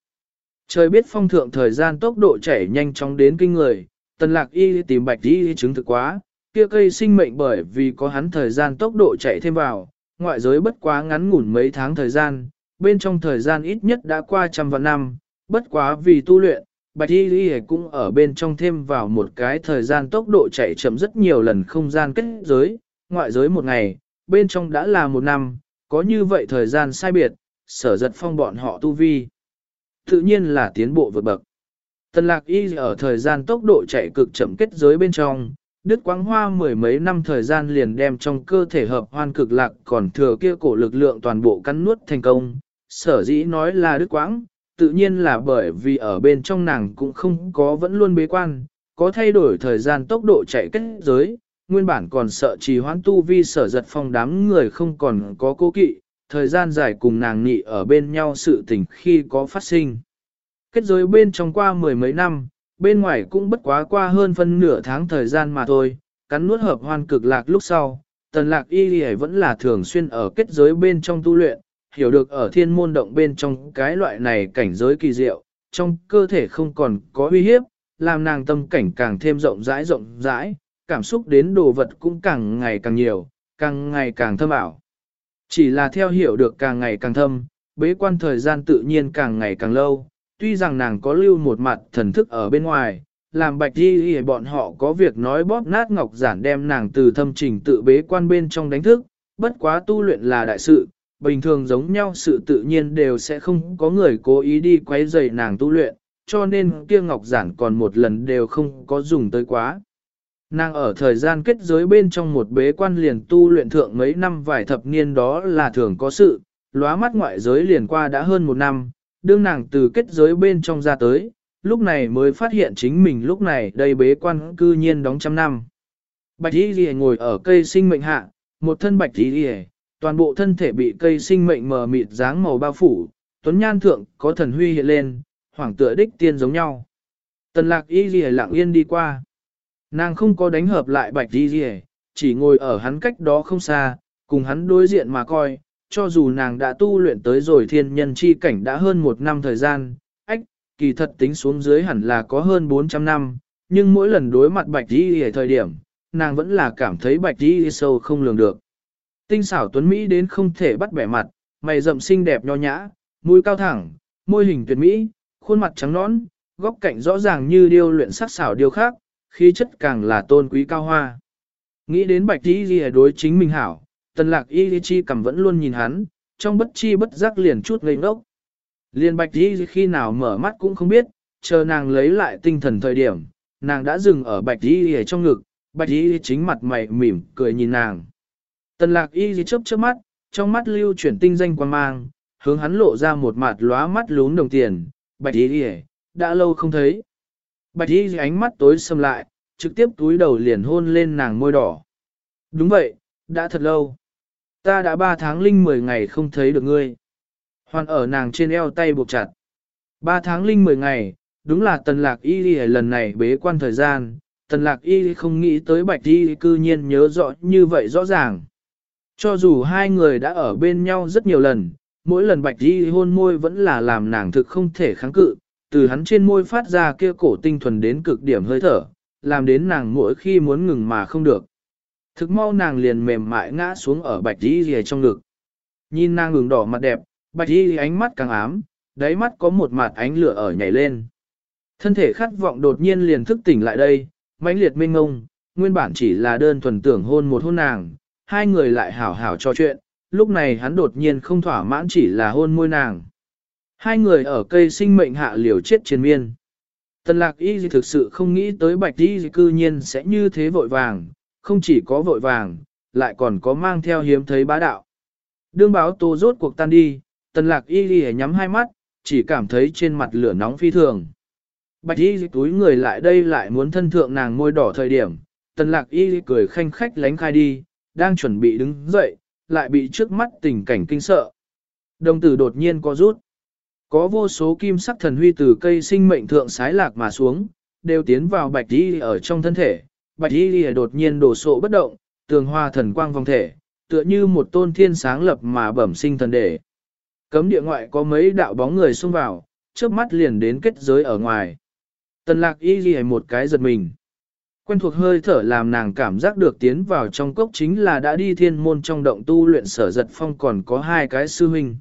Trời biết phong thượng thời gian tốc độ chảy nhanh chóng đến kinh người, tần lạc y tìm bạch y chứng thực quá, kia cây sinh mệnh bởi vì có hắn thời gian tốc độ chạy thêm vào, ngoại giới bất quá ngắn ngủn mấy tháng thời gian, bên trong thời gian ít nhất đã qua trăm vạn năm, bất quá vì tu luyện, Bạch Y Y cũng ở bên trong thêm vào một cái thời gian tốc độ chạy chậm rất nhiều lần không gian kết giới, ngoại giới một ngày, bên trong đã là một năm, có như vậy thời gian sai biệt, sở giật phong bọn họ tu vi. Tự nhiên là tiến bộ vượt bậc. Tần lạc y ở thời gian tốc độ chạy cực chậm kết giới bên trong, đứt quáng hoa mười mấy năm thời gian liền đem trong cơ thể hợp hoan cực lạc còn thừa kia cổ lực lượng toàn bộ cắn nuốt thành công. Sở dĩ nói là đứt quáng, tự nhiên là bởi vì ở bên trong nàng cũng không có vẫn luôn bế quan, có thay đổi thời gian tốc độ chạy kết giới, nguyên bản còn sợ trì hoãn tu vi sở giật phong đám người không còn có cố kỵ, thời gian dài cùng nàng nị ở bên nhau sự tình khi có phát sinh. Kết giới bên trong qua mười mấy năm, bên ngoài cũng bất quá qua hơn phân nửa tháng thời gian mà thôi, cắn nuốt hợp hoan cực lạc lúc sau, tần lạc y vẫn là thường xuyên ở kết giới bên trong tu luyện, hiểu được ở thiên môn động bên trong cái loại này cảnh giới kỳ diệu, trong cơ thể không còn có uy hiếp, làm nàng tâm cảnh càng thêm rộng rãi rộng rãi, cảm xúc đến đồ vật cũng càng ngày càng nhiều, càng ngày càng thâm ảo. Chỉ là theo hiểu được càng ngày càng thâm, bế quan thời gian tự nhiên càng ngày càng lâu, tuy rằng nàng có lưu một mặt thần thức ở bên ngoài, làm bạch đi bọn họ có việc nói bóp nát ngọc giản đem nàng từ thâm trình tự bế quan bên trong đánh thức, bất quá tu luyện là đại sự, bình thường giống nhau sự tự nhiên đều sẽ không có người cố ý đi quấy rầy nàng tu luyện, cho nên kia ngọc giản còn một lần đều không có dùng tới quá. Nàng ở thời gian kết giới bên trong một bế quan liền tu luyện thượng mấy năm vài thập niên đó là thường có sự, lóa mắt ngoại giới liền qua đã hơn một năm, đương nàng từ kết giới bên trong ra tới, lúc này mới phát hiện chính mình lúc này đây bế quan cư nhiên đóng trăm năm. Bạch Y lìa ngồi ở cây sinh mệnh hạ, một thân bạch Y lìa, toàn bộ thân thể bị cây sinh mệnh mờ mịt dáng màu bao phủ, tuấn nhan thượng có thần huy hiện lên, hoàng tựa đích tiên giống nhau. Tần lạc Y lìa lặng yên đi qua. Nàng không có đánh hợp lại bạch đi gì, chỉ ngồi ở hắn cách đó không xa, cùng hắn đối diện mà coi, cho dù nàng đã tu luyện tới rồi thiên nhân chi cảnh đã hơn một năm thời gian, ách, kỳ thật tính xuống dưới hẳn là có hơn 400 năm, nhưng mỗi lần đối mặt bạch đi ở thời điểm, nàng vẫn là cảm thấy bạch đi sâu không lường được. Tinh xảo tuấn Mỹ đến không thể bắt bẻ mặt, mày rậm xinh đẹp nho nhã, mũi cao thẳng, môi hình tuyệt mỹ, khuôn mặt trắng nõn, góc cạnh rõ ràng như điêu luyện sắc xảo điêu khác, khí chất càng là tôn quý cao hoa. Nghĩ đến bạch đi đối chính mình hảo, tần lạc y chi cầm vẫn luôn nhìn hắn, trong bất chi bất giác liền chút ngây ngốc. Liên bạch y khi nào mở mắt cũng không biết, chờ nàng lấy lại tinh thần thời điểm, nàng đã dừng ở bạch y ở trong ngực, bạch y chính mặt mày mỉm cười nhìn nàng. Tần lạc y chớp chớp mắt, trong mắt lưu chuyển tinh danh quan mang, hướng hắn lộ ra một mặt lóa mắt lún đồng tiền, bạch y đã lâu không thấy. Bạch y ánh mắt tối sầm lại, trực tiếp túi đầu liền hôn lên nàng môi đỏ. Đúng vậy, đã thật lâu. Ta đã ba tháng linh mười ngày không thấy được ngươi. Hoàn ở nàng trên eo tay buộc chặt. Ba tháng linh mười ngày, đúng là tần lạc y lần này bế quan thời gian, tần lạc y không nghĩ tới bạch y cư nhiên nhớ rõ như vậy rõ ràng. Cho dù hai người đã ở bên nhau rất nhiều lần, mỗi lần bạch y hôn môi vẫn là làm nàng thực không thể kháng cự, từ hắn trên môi phát ra kia cổ tinh thuần đến cực điểm hơi thở, làm đến nàng mỗi khi muốn ngừng mà không được. Thực mau nàng liền mềm mại ngã xuống ở bạch y rìa trong ngực. Nhìn nàng ngừng đỏ mặt đẹp, bạch y ánh mắt càng ám, đáy mắt có một mặt ánh lửa ở nhảy lên. Thân thể khát vọng đột nhiên liền thức tỉnh lại đây, mãnh liệt mênh ngông, nguyên bản chỉ là đơn thuần tưởng hôn một hôn nàng, hai người lại hảo hảo trò chuyện, lúc này hắn đột nhiên không thỏa mãn chỉ là hôn môi nàng. Hai người ở cây sinh mệnh hạ liều chết trên miên. Tần lạc y thực sự không nghĩ tới bạch y cư nhiên sẽ như thế vội vàng, không chỉ có vội vàng, lại còn có mang theo hiếm thấy bá đạo. Đương báo tô rốt cuộc tan đi, tần lạc y ghi nhắm hai mắt, chỉ cảm thấy trên mặt lửa nóng phi thường. Bạch y túi người lại đây lại muốn thân thượng nàng môi đỏ thời điểm, tần lạc y cười khanh khách lánh khai đi, đang chuẩn bị đứng dậy, lại bị trước mắt tình cảnh kinh sợ. Đồng tử đột nhiên co rút. Có vô số kim sắc thần huy từ cây sinh mệnh thượng sái lạc mà xuống, đều tiến vào bạch y ở trong thân thể, bạch y đột nhiên đổ sộ bất động, tường hoa thần quang vòng thể, tựa như một tôn thiên sáng lập mà bẩm sinh thần đề. Cấm địa ngoại có mấy đạo bóng người xông vào, trước mắt liền đến kết giới ở ngoài. Tần lạc y lìa một cái giật mình. Quen thuộc hơi thở làm nàng cảm giác được tiến vào trong cốc chính là đã đi thiên môn trong động tu luyện sở giật phong còn có hai cái sư huynh.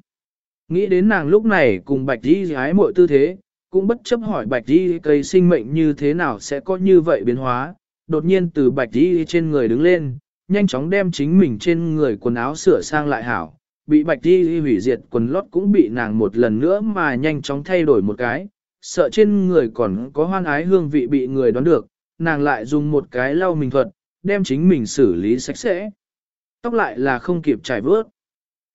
Nghĩ đến nàng lúc này cùng bạch y ái mọi tư thế, cũng bất chấp hỏi bạch y cây sinh mệnh như thế nào sẽ có như vậy biến hóa, đột nhiên từ bạch đi trên người đứng lên, nhanh chóng đem chính mình trên người quần áo sửa sang lại hảo. Bị bạch đi hủy diệt quần lót cũng bị nàng một lần nữa mà nhanh chóng thay đổi một cái, sợ trên người còn có hoan ái hương vị bị người đoán được, nàng lại dùng một cái lau mình thuật, đem chính mình xử lý sạch sẽ. Tóc lại là không kịp trải vớt.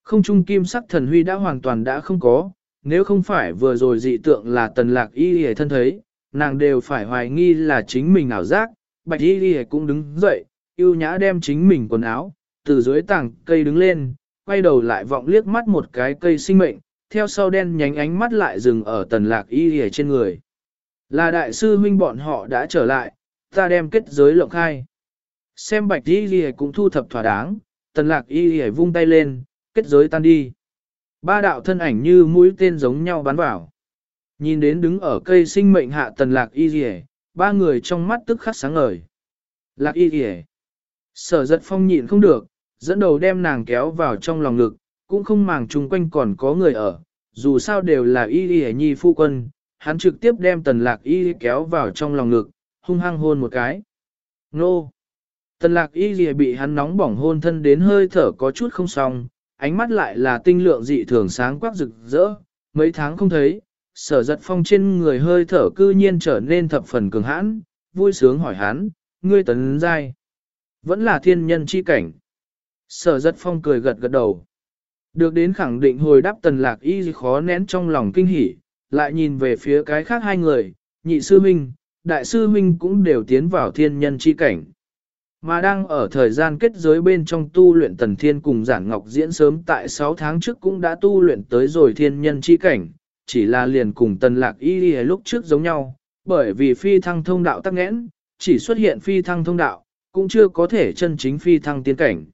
Không trung kim sắc thần huy đã hoàn toàn đã không có, nếu không phải vừa rồi dị tượng là tần lạc y hề thân thấy, nàng đều phải hoài nghi là chính mình ảo giác, Bạch Y Ghi cũng đứng dậy, yêu nhã đem chính mình quần áo, từ dưới tảng cây đứng lên, quay đầu lại vọng liếc mắt một cái cây sinh mệnh, theo sau đen nhánh ánh mắt lại dừng ở tần lạc y Ghi trên người. Là đại sư huynh bọn họ đã trở lại, ta đem kết giới lộng khai. Xem bạch y Ghi cũng thu thập thỏa đáng, tần lạc y Ghi vung tay lên, kết giới tan đi. Ba đạo thân ảnh như mũi tên giống nhau bắn vào. Nhìn đến đứng ở cây sinh mệnh hạ tần lạc y rỉ, ba người trong mắt tức khắc sáng ngời. Lạc y rỉ. Sở giật phong nhịn không được, dẫn đầu đem nàng kéo vào trong lòng ngực, cũng không màng chung quanh còn có người ở, dù sao đều là y y nhi phu quân, hắn trực tiếp đem tần lạc y kéo vào trong lòng ngực, hung hăng hôn một cái. Nô! Tần lạc y y bị hắn nóng bỏng hôn thân đến hơi thở có chút không xong, ánh mắt lại là tinh lượng dị thường sáng quắc rực rỡ, mấy tháng không thấy, sở giật phong trên người hơi thở cư nhiên trở nên thập phần cường hãn, vui sướng hỏi hắn, ngươi tấn giai, vẫn là thiên nhân chi cảnh. Sở giật phong cười gật gật đầu. Được đến khẳng định hồi đáp tần lạc y khó nén trong lòng kinh hỉ, lại nhìn về phía cái khác hai người, nhị sư minh, đại sư minh cũng đều tiến vào thiên nhân chi cảnh. Mà đang ở thời gian kết giới bên trong tu luyện tần thiên cùng giản ngọc diễn sớm tại 6 tháng trước cũng đã tu luyện tới rồi thiên nhân chi cảnh, chỉ là liền cùng tần lạc y đi lúc trước giống nhau, bởi vì phi thăng thông đạo tắc nghẽn, chỉ xuất hiện phi thăng thông đạo, cũng chưa có thể chân chính phi thăng tiến cảnh.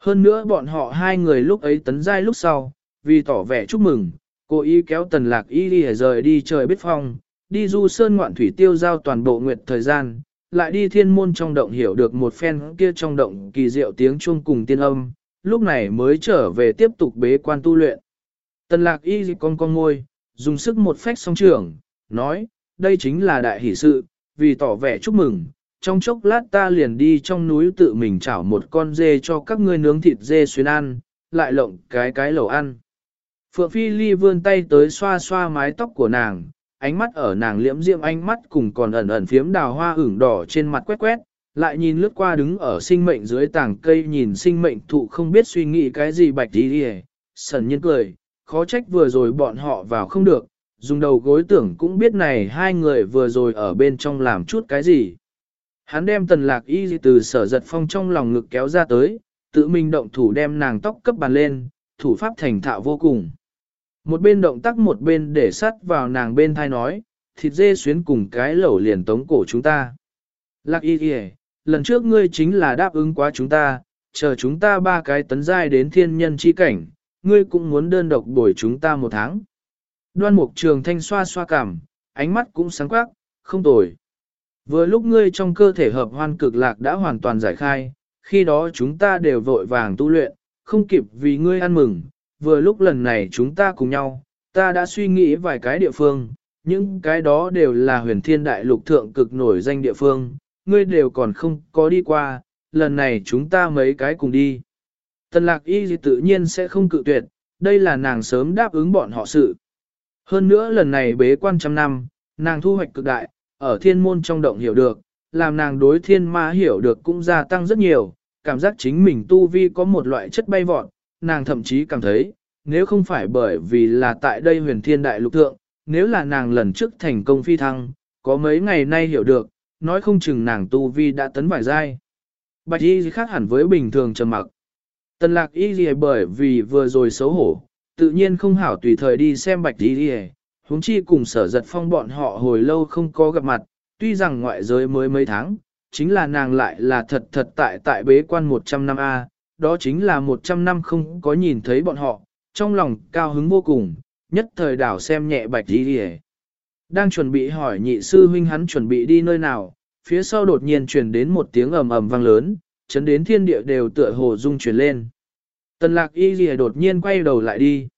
Hơn nữa bọn họ hai người lúc ấy tấn giai lúc sau, vì tỏ vẻ chúc mừng, cô ý kéo tần lạc y đi rời đi trời biết phong, đi du sơn ngoạn thủy tiêu giao toàn bộ nguyệt thời gian, lại đi thiên môn trong động hiểu được một phen kia trong động kỳ diệu tiếng chuông cùng tiên âm, lúc này mới trở về tiếp tục bế quan tu luyện. Tần lạc y con con ngôi, dùng sức một phách song trường, nói, đây chính là đại hỷ sự, vì tỏ vẻ chúc mừng, trong chốc lát ta liền đi trong núi tự mình chảo một con dê cho các ngươi nướng thịt dê xuyên ăn, lại lộng cái cái lẩu ăn. Phượng Phi Ly vươn tay tới xoa xoa mái tóc của nàng, ánh mắt ở nàng liễm diệm ánh mắt cùng còn ẩn ẩn phiếm đào hoa ửng đỏ trên mặt quét quét, lại nhìn lướt qua đứng ở sinh mệnh dưới tảng cây nhìn sinh mệnh thụ không biết suy nghĩ cái gì bạch đi đi sần nhiên cười, khó trách vừa rồi bọn họ vào không được, dùng đầu gối tưởng cũng biết này hai người vừa rồi ở bên trong làm chút cái gì. Hắn đem tần lạc y từ sở giật phong trong lòng ngực kéo ra tới, tự mình động thủ đem nàng tóc cấp bàn lên, thủ pháp thành thạo vô cùng. Một bên động tác một bên để sắt vào nàng bên thai nói, thịt dê xuyến cùng cái lẩu liền tống cổ chúng ta. Lạc y kìa, lần trước ngươi chính là đáp ứng quá chúng ta, chờ chúng ta ba cái tấn giai đến thiên nhân chi cảnh, ngươi cũng muốn đơn độc bồi chúng ta một tháng. Đoan mục trường thanh xoa xoa cảm, ánh mắt cũng sáng quắc, không tồi. Vừa lúc ngươi trong cơ thể hợp hoan cực lạc đã hoàn toàn giải khai, khi đó chúng ta đều vội vàng tu luyện, không kịp vì ngươi ăn mừng, vừa lúc lần này chúng ta cùng nhau, ta đã suy nghĩ vài cái địa phương, những cái đó đều là huyền thiên đại lục thượng cực nổi danh địa phương, ngươi đều còn không có đi qua, lần này chúng ta mấy cái cùng đi. Tần lạc y tự nhiên sẽ không cự tuyệt, đây là nàng sớm đáp ứng bọn họ sự. Hơn nữa lần này bế quan trăm năm, nàng thu hoạch cực đại, ở thiên môn trong động hiểu được, làm nàng đối thiên ma hiểu được cũng gia tăng rất nhiều, cảm giác chính mình tu vi có một loại chất bay vọt, nàng thậm chí cảm thấy, nếu không phải bởi vì là tại đây huyền thiên đại lục thượng, nếu là nàng lần trước thành công phi thăng, có mấy ngày nay hiểu được, nói không chừng nàng tu vi đã tấn vải dai. Bạch y khác hẳn với bình thường trầm mặc. Tần lạc y gì bởi vì vừa rồi xấu hổ, tự nhiên không hảo tùy thời đi xem bạch y gì, huống chi cùng sở giật phong bọn họ hồi lâu không có gặp mặt, tuy rằng ngoại giới mới mấy tháng, chính là nàng lại là thật thật tại tại bế quan 100 năm A, đó chính là 100 năm không có nhìn thấy bọn họ, trong lòng cao hứng vô cùng, nhất thời đảo xem nhẹ bạch đi đi Đang chuẩn bị hỏi nhị sư huynh hắn chuẩn bị đi nơi nào, phía sau đột nhiên truyền đến một tiếng ầm ầm vang lớn, chấn đến thiên địa đều tựa hồ rung chuyển lên. Tần lạc y lìa đột nhiên quay đầu lại đi.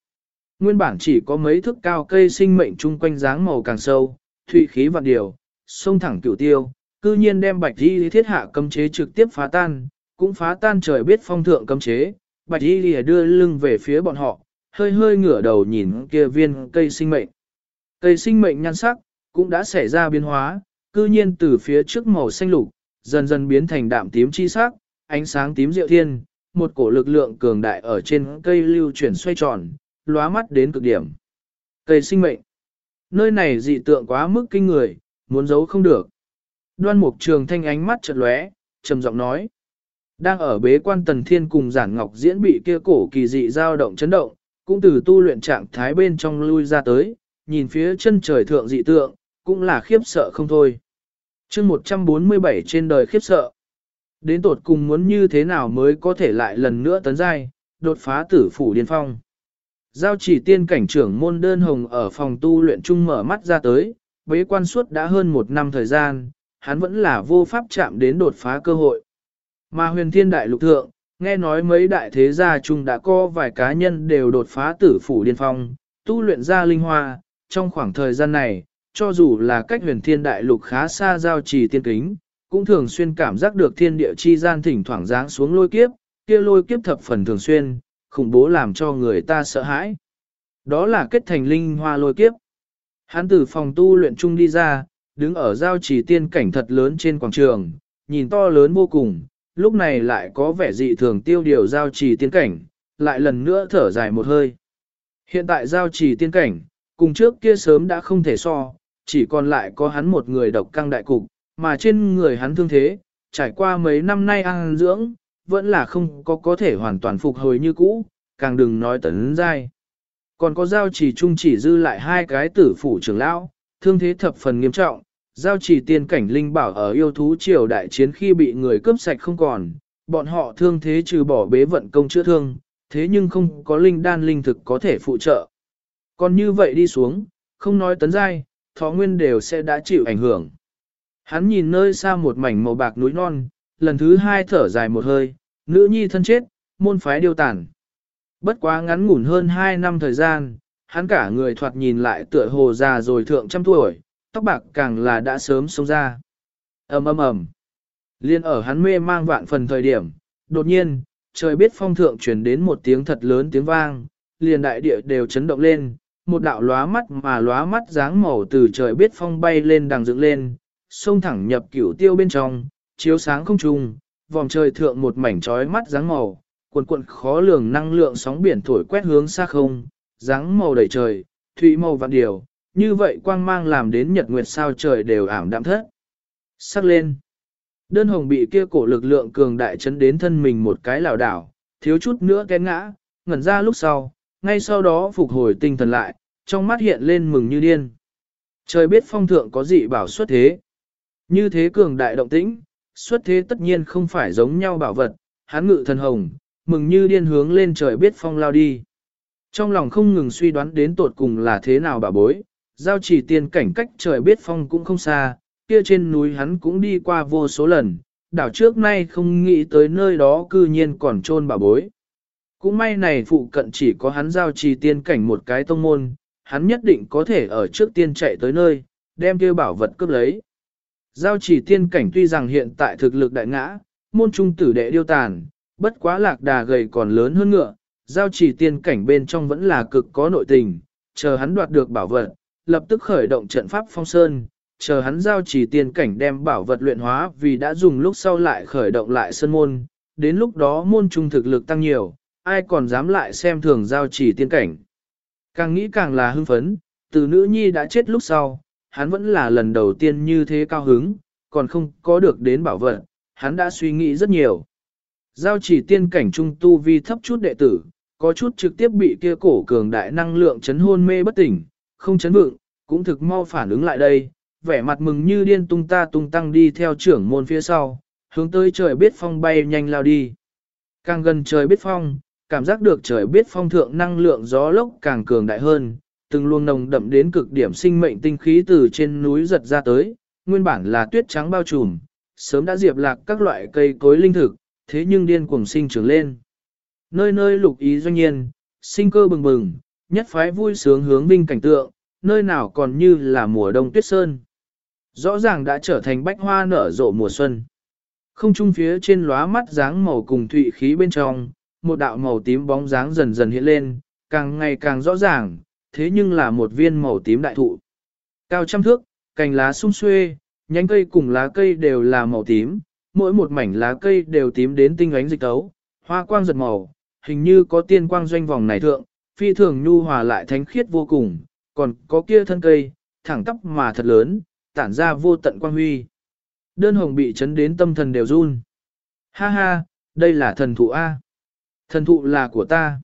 Nguyên bản chỉ có mấy thước cao cây sinh mệnh chung quanh dáng màu càng sâu, thủy khí vạn điều, sông thẳng cửu tiêu, cư nhiên đem bạch y thiết hạ cấm chế trực tiếp phá tan, cũng phá tan trời biết phong thượng cấm chế, bạch y lìa đưa lưng về phía bọn họ, hơi hơi ngửa đầu nhìn kia viên cây sinh mệnh. Cây sinh mệnh nhan sắc, cũng đã xảy ra biến hóa, cư nhiên từ phía trước màu xanh lục, dần dần biến thành đạm tím chi sắc, ánh sáng tím diệu thiên, một cổ lực lượng cường đại ở trên cây lưu chuyển xoay tròn, lóa mắt đến cực điểm. Cây sinh mệnh. Nơi này dị tượng quá mức kinh người, muốn giấu không được. Đoan mục trường thanh ánh mắt chợt lóe, trầm giọng nói. Đang ở bế quan tần thiên cùng giản ngọc diễn bị kia cổ kỳ dị dao động chấn động, cũng từ tu luyện trạng thái bên trong lui ra tới, nhìn phía chân trời thượng dị tượng, cũng là khiếp sợ không thôi. chương 147 trên đời khiếp sợ. Đến tột cùng muốn như thế nào mới có thể lại lần nữa tấn giai, đột phá tử phủ điên phong. Giao chỉ tiên cảnh trưởng môn đơn hồng ở phòng tu luyện trung mở mắt ra tới, bế quan suốt đã hơn một năm thời gian, hắn vẫn là vô pháp chạm đến đột phá cơ hội. Mà huyền thiên đại lục thượng, nghe nói mấy đại thế gia chung đã có vài cá nhân đều đột phá tử phủ điên phong, tu luyện ra linh hoa, trong khoảng thời gian này, cho dù là cách huyền thiên đại lục khá xa giao trì tiên kính, cũng thường xuyên cảm giác được thiên địa chi gian thỉnh thoảng giáng xuống lôi kiếp, kia lôi kiếp thập phần thường xuyên, khủng bố làm cho người ta sợ hãi. Đó là kết thành linh hoa lôi kiếp. Hắn từ phòng tu luyện chung đi ra, đứng ở giao trì tiên cảnh thật lớn trên quảng trường, nhìn to lớn vô cùng, lúc này lại có vẻ dị thường tiêu điều giao trì tiên cảnh, lại lần nữa thở dài một hơi. Hiện tại giao trì tiên cảnh, cùng trước kia sớm đã không thể so, chỉ còn lại có hắn một người độc căng đại cục, mà trên người hắn thương thế, trải qua mấy năm nay ăn dưỡng, vẫn là không có có thể hoàn toàn phục hồi như cũ, càng đừng nói tấn dai. Còn có giao chỉ trung chỉ dư lại hai cái tử phủ trưởng lão, thương thế thập phần nghiêm trọng, giao chỉ tiên cảnh linh bảo ở yêu thú triều đại chiến khi bị người cướp sạch không còn, bọn họ thương thế trừ bỏ bế vận công chữa thương, thế nhưng không có linh đan linh thực có thể phụ trợ. Còn như vậy đi xuống, không nói tấn giai, thọ nguyên đều sẽ đã chịu ảnh hưởng. Hắn nhìn nơi xa một mảnh màu bạc núi non, lần thứ hai thở dài một hơi, nữ nhi thân chết, môn phái điêu tàn. Bất quá ngắn ngủn hơn 2 năm thời gian, hắn cả người thoạt nhìn lại tựa hồ già rồi thượng trăm tuổi, tóc bạc càng là đã sớm xông ra. ầm ầm ầm. Liên ở hắn mê mang vạn phần thời điểm, đột nhiên, trời biết phong thượng truyền đến một tiếng thật lớn tiếng vang, liền đại địa đều chấn động lên, một đạo lóa mắt mà lóa mắt dáng màu từ trời biết phong bay lên đằng dựng lên, xông thẳng nhập cửu tiêu bên trong, chiếu sáng không trung, vòng trời thượng một mảnh trói mắt dáng màu, cuộn cuộn khó lường năng lượng sóng biển thổi quét hướng xa không, dáng màu đầy trời, thủy màu vạn điều, như vậy quang mang làm đến nhật nguyệt sao trời đều ảm đạm thất. Sắc lên. Đơn hồng bị kia cổ lực lượng cường đại chấn đến thân mình một cái lảo đảo, thiếu chút nữa té ngã, ngẩn ra lúc sau, ngay sau đó phục hồi tinh thần lại, trong mắt hiện lên mừng như điên. Trời biết phong thượng có gì bảo xuất thế. Như thế cường đại động tĩnh, xuất thế tất nhiên không phải giống nhau bảo vật, hắn ngự thần hồng, mừng như điên hướng lên trời biết phong lao đi. Trong lòng không ngừng suy đoán đến tột cùng là thế nào bà bối, giao chỉ tiên cảnh cách trời biết phong cũng không xa, kia trên núi hắn cũng đi qua vô số lần, đảo trước nay không nghĩ tới nơi đó cư nhiên còn trôn bà bối. Cũng may này phụ cận chỉ có hắn giao trì tiên cảnh một cái tông môn, hắn nhất định có thể ở trước tiên chạy tới nơi, đem kia bảo vật cướp lấy. Giao chỉ tiên cảnh tuy rằng hiện tại thực lực đại ngã, môn trung tử đệ điêu tàn, bất quá lạc đà gầy còn lớn hơn ngựa, giao chỉ tiên cảnh bên trong vẫn là cực có nội tình, chờ hắn đoạt được bảo vật, lập tức khởi động trận pháp phong sơn, chờ hắn giao chỉ tiên cảnh đem bảo vật luyện hóa vì đã dùng lúc sau lại khởi động lại sơn môn, đến lúc đó môn trung thực lực tăng nhiều, ai còn dám lại xem thường giao chỉ tiên cảnh. Càng nghĩ càng là hưng phấn, từ nữ nhi đã chết lúc sau, hắn vẫn là lần đầu tiên như thế cao hứng, còn không có được đến bảo vật, hắn đã suy nghĩ rất nhiều. Giao chỉ tiên cảnh trung tu vi thấp chút đệ tử, có chút trực tiếp bị kia cổ cường đại năng lượng chấn hôn mê bất tỉnh, không chấn vượng, cũng thực mau phản ứng lại đây, vẻ mặt mừng như điên tung ta tung tăng đi theo trưởng môn phía sau, hướng tới trời biết phong bay nhanh lao đi. Càng gần trời biết phong, cảm giác được trời biết phong thượng năng lượng gió lốc càng cường đại hơn, từng luồng nồng đậm đến cực điểm sinh mệnh tinh khí từ trên núi giật ra tới, nguyên bản là tuyết trắng bao trùm, sớm đã diệp lạc các loại cây cối linh thực, thế nhưng điên cuồng sinh trưởng lên. Nơi nơi lục ý doanh nhiên, sinh cơ bừng bừng, nhất phái vui sướng hướng vinh cảnh tượng, nơi nào còn như là mùa đông tuyết sơn. Rõ ràng đã trở thành bách hoa nở rộ mùa xuân. Không trung phía trên lóa mắt dáng màu cùng thụy khí bên trong, một đạo màu tím bóng dáng dần dần hiện lên, càng ngày càng rõ ràng, thế nhưng là một viên màu tím đại thụ. Cao trăm thước, cành lá sung xuê, nhánh cây cùng lá cây đều là màu tím, mỗi một mảnh lá cây đều tím đến tinh ánh dịch tấu, hoa quang giật màu, hình như có tiên quang doanh vòng này thượng, phi thường nhu hòa lại thánh khiết vô cùng, còn có kia thân cây, thẳng tóc mà thật lớn, tản ra vô tận quang huy. Đơn hồng bị chấn đến tâm thần đều run. Ha ha, đây là thần thụ A. Thần thụ là của ta.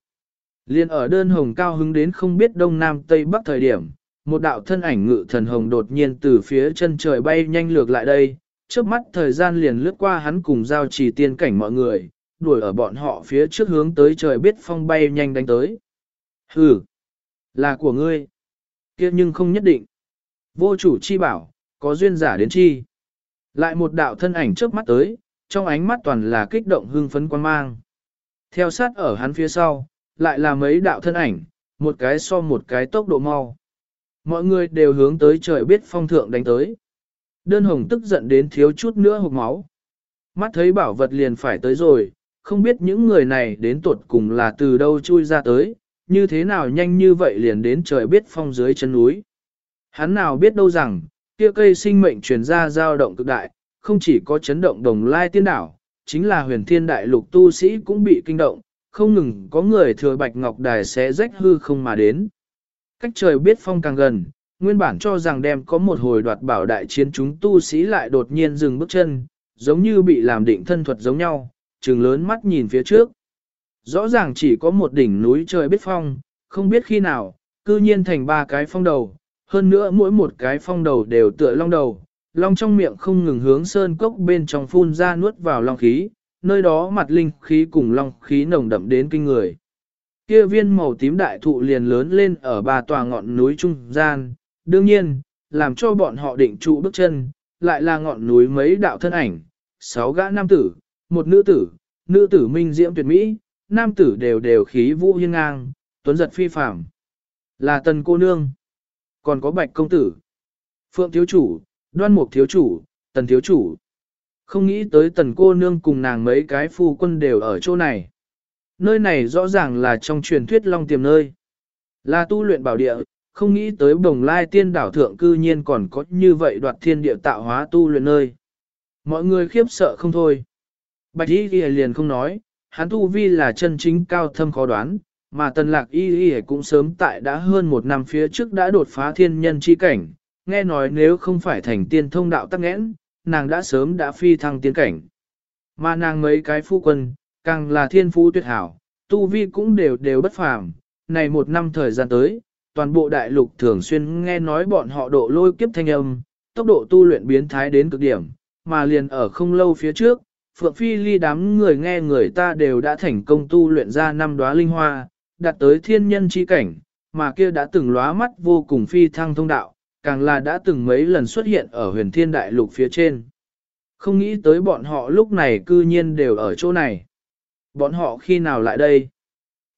Liên ở đơn hồng cao hứng đến không biết đông nam tây bắc thời điểm, một đạo thân ảnh ngự thần hồng đột nhiên từ phía chân trời bay nhanh lược lại đây, trước mắt thời gian liền lướt qua hắn cùng giao trì tiên cảnh mọi người, đuổi ở bọn họ phía trước hướng tới trời biết phong bay nhanh đánh tới. Ừ, là của ngươi. kia nhưng không nhất định. Vô chủ chi bảo, có duyên giả đến chi. Lại một đạo thân ảnh trước mắt tới, trong ánh mắt toàn là kích động hưng phấn quan mang. Theo sát ở hắn phía sau, lại là mấy đạo thân ảnh, một cái so một cái tốc độ mau. Mọi người đều hướng tới trời biết phong thượng đánh tới. Đơn hồng tức giận đến thiếu chút nữa hộp máu. Mắt thấy bảo vật liền phải tới rồi, không biết những người này đến tuột cùng là từ đâu chui ra tới, như thế nào nhanh như vậy liền đến trời biết phong dưới chân núi. Hắn nào biết đâu rằng, kia cây sinh mệnh truyền ra dao động cực đại, không chỉ có chấn động đồng lai tiên đảo, chính là huyền thiên đại lục tu sĩ cũng bị kinh động, không ngừng có người thừa bạch ngọc đài sẽ rách hư không mà đến. Cách trời biết phong càng gần, nguyên bản cho rằng đem có một hồi đoạt bảo đại chiến chúng tu sĩ lại đột nhiên dừng bước chân, giống như bị làm định thân thuật giống nhau, trừng lớn mắt nhìn phía trước. Rõ ràng chỉ có một đỉnh núi trời biết phong, không biết khi nào, cư nhiên thành ba cái phong đầu, hơn nữa mỗi một cái phong đầu đều tựa long đầu, long trong miệng không ngừng hướng sơn cốc bên trong phun ra nuốt vào long khí, nơi đó mặt linh khí cùng long khí nồng đậm đến kinh người. Kia viên màu tím đại thụ liền lớn lên ở ba tòa ngọn núi trung gian, đương nhiên, làm cho bọn họ định trụ bước chân, lại là ngọn núi mấy đạo thân ảnh, sáu gã nam tử, một nữ tử, nữ tử minh diễm tuyệt mỹ, nam tử đều đều khí vũ hiên ngang, tuấn giật phi phàm. Là tần cô nương, còn có bạch công tử, phượng thiếu chủ, đoan mục thiếu chủ, tần thiếu chủ. Không nghĩ tới tần cô nương cùng nàng mấy cái phu quân đều ở chỗ này. Nơi này rõ ràng là trong truyền thuyết long tiềm nơi. Là tu luyện bảo địa, không nghĩ tới bồng lai tiên đảo thượng cư nhiên còn có như vậy đoạt thiên địa tạo hóa tu luyện nơi. Mọi người khiếp sợ không thôi. Bạch y ghi liền không nói, hắn tu vi là chân chính cao thâm khó đoán, mà tần lạc y y cũng sớm tại đã hơn một năm phía trước đã đột phá thiên nhân chi cảnh, nghe nói nếu không phải thành tiên thông đạo tắc nghẽn, nàng đã sớm đã phi thăng tiên cảnh. Mà nàng mấy cái phu quân, càng là thiên phú tuyệt hảo, tu vi cũng đều đều bất phàm. Này một năm thời gian tới, toàn bộ đại lục thường xuyên nghe nói bọn họ độ lôi kiếp thanh âm, tốc độ tu luyện biến thái đến cực điểm, mà liền ở không lâu phía trước, Phượng Phi ly đám người nghe người ta đều đã thành công tu luyện ra năm đóa linh hoa, đạt tới thiên nhân chi cảnh, mà kia đã từng lóa mắt vô cùng phi thăng thông đạo, càng là đã từng mấy lần xuất hiện ở huyền thiên đại lục phía trên. Không nghĩ tới bọn họ lúc này cư nhiên đều ở chỗ này. Bọn họ khi nào lại đây?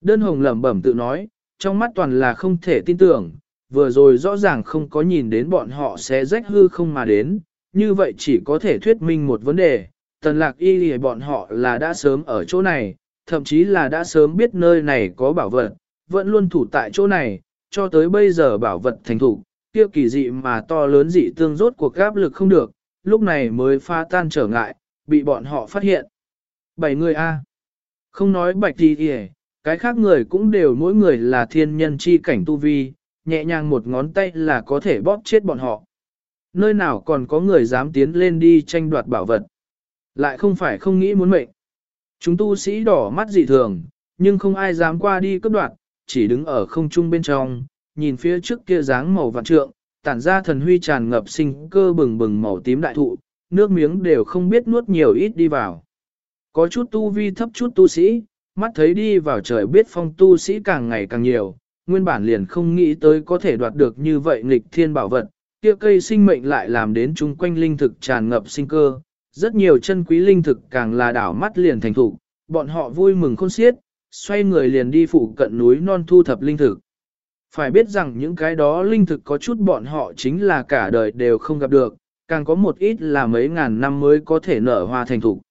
Đơn hồng lẩm bẩm tự nói, trong mắt toàn là không thể tin tưởng, vừa rồi rõ ràng không có nhìn đến bọn họ sẽ rách hư không mà đến, như vậy chỉ có thể thuyết minh một vấn đề, tần lạc y lì bọn họ là đã sớm ở chỗ này, thậm chí là đã sớm biết nơi này có bảo vật, vẫn luôn thủ tại chỗ này, cho tới bây giờ bảo vật thành thủ, kia kỳ dị mà to lớn dị tương rốt cuộc gáp lực không được, lúc này mới pha tan trở ngại, bị bọn họ phát hiện. Bảy người A. Không nói bạch gì kìa, cái khác người cũng đều mỗi người là thiên nhân chi cảnh tu vi, nhẹ nhàng một ngón tay là có thể bóp chết bọn họ. Nơi nào còn có người dám tiến lên đi tranh đoạt bảo vật. Lại không phải không nghĩ muốn mệnh. Chúng tu sĩ đỏ mắt dị thường, nhưng không ai dám qua đi cấp đoạt, chỉ đứng ở không trung bên trong, nhìn phía trước kia dáng màu vạn trượng, tản ra thần huy tràn ngập sinh cơ bừng bừng màu tím đại thụ, nước miếng đều không biết nuốt nhiều ít đi vào. Có chút tu vi thấp chút tu sĩ, mắt thấy đi vào trời biết phong tu sĩ càng ngày càng nhiều, nguyên bản liền không nghĩ tới có thể đoạt được như vậy nghịch thiên bảo vật, kia cây sinh mệnh lại làm đến chung quanh linh thực tràn ngập sinh cơ, rất nhiều chân quý linh thực càng là đảo mắt liền thành thủ, bọn họ vui mừng khôn xiết, xoay người liền đi phụ cận núi non thu thập linh thực. Phải biết rằng những cái đó linh thực có chút bọn họ chính là cả đời đều không gặp được, càng có một ít là mấy ngàn năm mới có thể nở hoa thành thục.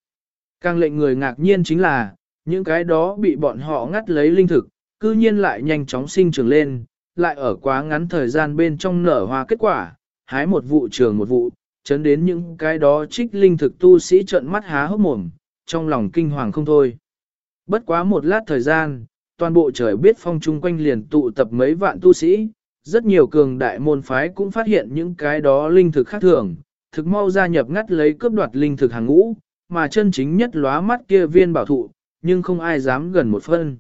Càng lệnh người ngạc nhiên chính là, những cái đó bị bọn họ ngắt lấy linh thực, cư nhiên lại nhanh chóng sinh trưởng lên, lại ở quá ngắn thời gian bên trong nở hoa kết quả, hái một vụ trường một vụ, chấn đến những cái đó trích linh thực tu sĩ trợn mắt há hốc mồm, trong lòng kinh hoàng không thôi. Bất quá một lát thời gian, toàn bộ trời biết phong chung quanh liền tụ tập mấy vạn tu sĩ, rất nhiều cường đại môn phái cũng phát hiện những cái đó linh thực khác thường, thực mau gia nhập ngắt lấy cướp đoạt linh thực hàng ngũ, mà chân chính nhất lóa mắt kia viên bảo thụ, nhưng không ai dám gần một phân.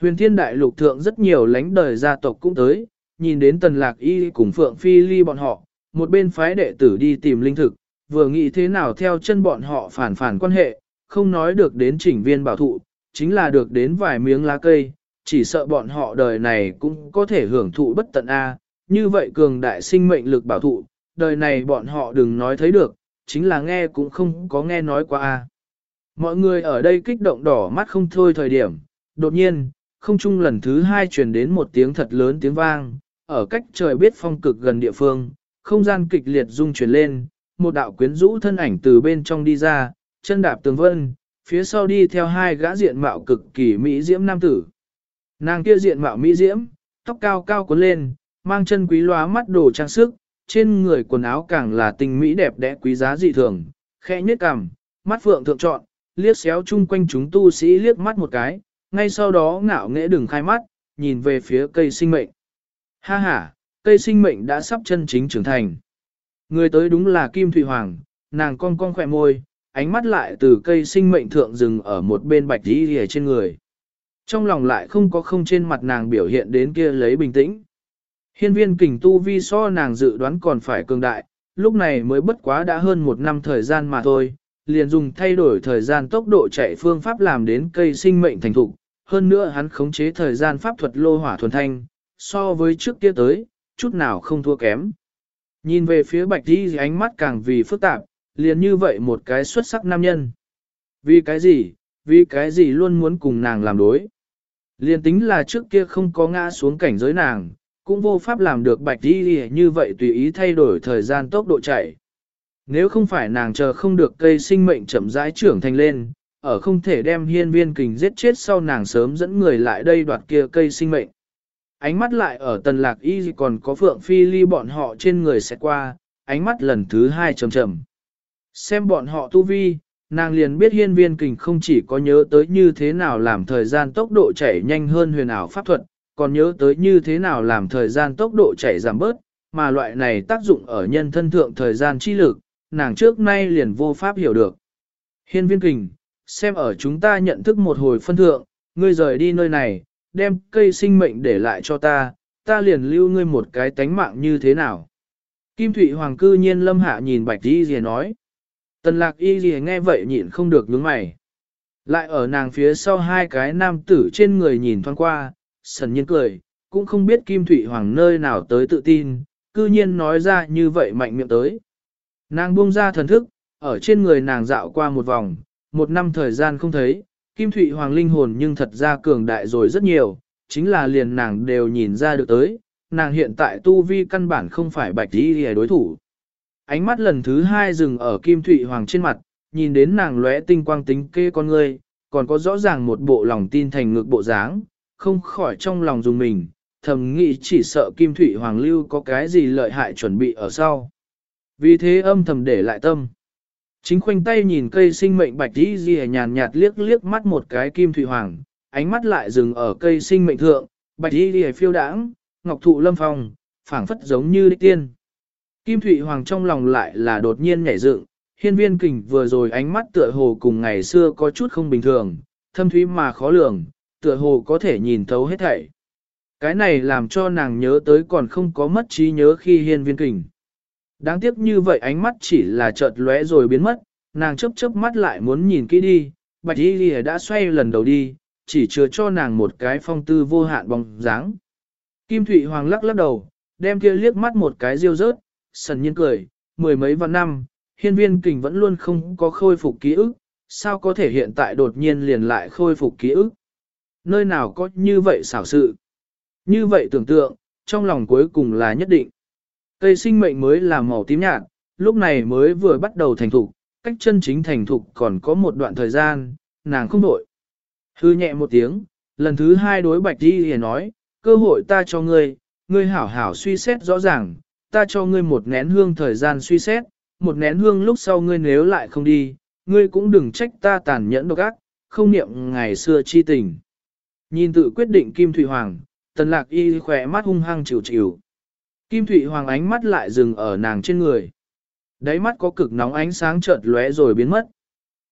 Huyền thiên đại lục thượng rất nhiều lãnh đời gia tộc cũng tới, nhìn đến tần lạc y cùng phượng phi ly bọn họ, một bên phái đệ tử đi tìm linh thực, vừa nghĩ thế nào theo chân bọn họ phản phản quan hệ, không nói được đến chỉnh viên bảo thụ, chính là được đến vài miếng lá cây, chỉ sợ bọn họ đời này cũng có thể hưởng thụ bất tận A, như vậy cường đại sinh mệnh lực bảo thụ, đời này bọn họ đừng nói thấy được, chính là nghe cũng không có nghe nói qua A. Mọi người ở đây kích động đỏ mắt không thôi thời điểm, đột nhiên, không chung lần thứ hai truyền đến một tiếng thật lớn tiếng vang, ở cách trời biết phong cực gần địa phương, không gian kịch liệt rung chuyển lên, một đạo quyến rũ thân ảnh từ bên trong đi ra, chân đạp tường vân, phía sau đi theo hai gã diện mạo cực kỳ mỹ diễm nam tử. Nàng kia diện mạo mỹ diễm, tóc cao cao cuốn lên, mang chân quý lóa mắt đồ trang sức, trên người quần áo càng là tình mỹ đẹp đẽ quý giá dị thường, khẽ nhếch cằm, mắt phượng thượng trọn, liếc xéo chung quanh chúng tu sĩ liếc mắt một cái, ngay sau đó ngạo nghễ đừng khai mắt, nhìn về phía cây sinh mệnh. Ha ha, cây sinh mệnh đã sắp chân chính trưởng thành. Người tới đúng là Kim Thụy Hoàng, nàng cong cong khỏe môi, ánh mắt lại từ cây sinh mệnh thượng rừng ở một bên bạch đi rìa trên người. Trong lòng lại không có không trên mặt nàng biểu hiện đến kia lấy bình tĩnh. Hiên viên kình tu vi so nàng dự đoán còn phải cường đại, lúc này mới bất quá đã hơn một năm thời gian mà thôi, liền dùng thay đổi thời gian tốc độ chạy phương pháp làm đến cây sinh mệnh thành thục. Hơn nữa hắn khống chế thời gian pháp thuật lô hỏa thuần thanh, so với trước kia tới, chút nào không thua kém. Nhìn về phía bạch đi ánh mắt càng vì phức tạp, liền như vậy một cái xuất sắc nam nhân. Vì cái gì, vì cái gì luôn muốn cùng nàng làm đối. Liền tính là trước kia không có ngã xuống cảnh giới nàng, cũng vô pháp làm được bạch đi như vậy tùy ý thay đổi thời gian tốc độ chạy. Nếu không phải nàng chờ không được cây sinh mệnh chậm rãi trưởng thành lên, ở không thể đem hiên viên kình giết chết sau nàng sớm dẫn người lại đây đoạt kia cây sinh mệnh. Ánh mắt lại ở tần lạc y còn có phượng phi ly bọn họ trên người sẽ qua, ánh mắt lần thứ hai trầm trầm. Xem bọn họ tu vi, nàng liền biết hiên viên kình không chỉ có nhớ tới như thế nào làm thời gian tốc độ chảy nhanh hơn huyền ảo pháp thuật, còn nhớ tới như thế nào làm thời gian tốc độ chảy giảm bớt, mà loại này tác dụng ở nhân thân thượng thời gian chi lực, nàng trước nay liền vô pháp hiểu được. Hiên viên kình, xem ở chúng ta nhận thức một hồi phân thượng, ngươi rời đi nơi này, đem cây sinh mệnh để lại cho ta, ta liền lưu ngươi một cái tánh mạng như thế nào. Kim Thụy Hoàng cư nhiên lâm hạ nhìn bạch y gì nói. Tần lạc y gì nghe vậy nhịn không được nhướng mày. Lại ở nàng phía sau hai cái nam tử trên người nhìn thoáng qua, sần nhiên cười, cũng không biết Kim Thụy Hoàng nơi nào tới tự tin, cư nhiên nói ra như vậy mạnh miệng tới. Nàng buông ra thần thức, ở trên người nàng dạo qua một vòng, một năm thời gian không thấy, Kim Thụy Hoàng linh hồn nhưng thật ra cường đại rồi rất nhiều, chính là liền nàng đều nhìn ra được tới, nàng hiện tại tu vi căn bản không phải bạch đi hề đối thủ. Ánh mắt lần thứ hai dừng ở Kim Thụy Hoàng trên mặt, nhìn đến nàng lóe tinh quang tính kê con ngươi, còn có rõ ràng một bộ lòng tin thành ngược bộ dáng, không khỏi trong lòng dùng mình, thầm nghĩ chỉ sợ Kim Thụy Hoàng lưu có cái gì lợi hại chuẩn bị ở sau. Vì thế âm thầm để lại tâm. Chính khoanh tay nhìn cây sinh mệnh bạch đi gì nhàn nhạt liếc liếc mắt một cái kim thủy hoàng, ánh mắt lại dừng ở cây sinh mệnh thượng, bạch đi đi phiêu đãng, ngọc thụ lâm phong, phảng phất giống như đích tiên. Kim thủy hoàng trong lòng lại là đột nhiên nhảy dựng, hiên viên kình vừa rồi ánh mắt tựa hồ cùng ngày xưa có chút không bình thường, thâm thúy mà khó lường, tựa hồ có thể nhìn thấu hết thảy. Cái này làm cho nàng nhớ tới còn không có mất trí nhớ khi hiên viên kình. Đáng tiếc như vậy ánh mắt chỉ là chợt lóe rồi biến mất, nàng chớp chớp mắt lại muốn nhìn kỹ đi, bạch y lìa đã xoay lần đầu đi, chỉ chừa cho nàng một cái phong tư vô hạn bóng dáng. Kim Thụy Hoàng lắc lắc đầu, đem kia liếc mắt một cái riêu rớt, sần nhiên cười, mười mấy vạn năm, hiên viên kình vẫn luôn không có khôi phục ký ức, sao có thể hiện tại đột nhiên liền lại khôi phục ký ức. Nơi nào có như vậy xảo sự. Như vậy tưởng tượng, trong lòng cuối cùng là nhất định. Cây sinh mệnh mới là màu tím nhạt, lúc này mới vừa bắt đầu thành thục, cách chân chính thành thục còn có một đoạn thời gian, nàng không đổi. Hư nhẹ một tiếng, lần thứ hai đối bạch đi hề nói, cơ hội ta cho ngươi, ngươi hảo hảo suy xét rõ ràng, ta cho ngươi một nén hương thời gian suy xét, một nén hương lúc sau ngươi nếu lại không đi, ngươi cũng đừng trách ta tàn nhẫn độc ác, không niệm ngày xưa chi tình. Nhìn tự quyết định Kim Thủy Hoàng, tần lạc y khỏe mắt hung hăng chịu chịu. Kim Thụy Hoàng ánh mắt lại dừng ở nàng trên người. Đáy mắt có cực nóng ánh sáng chợt lóe rồi biến mất.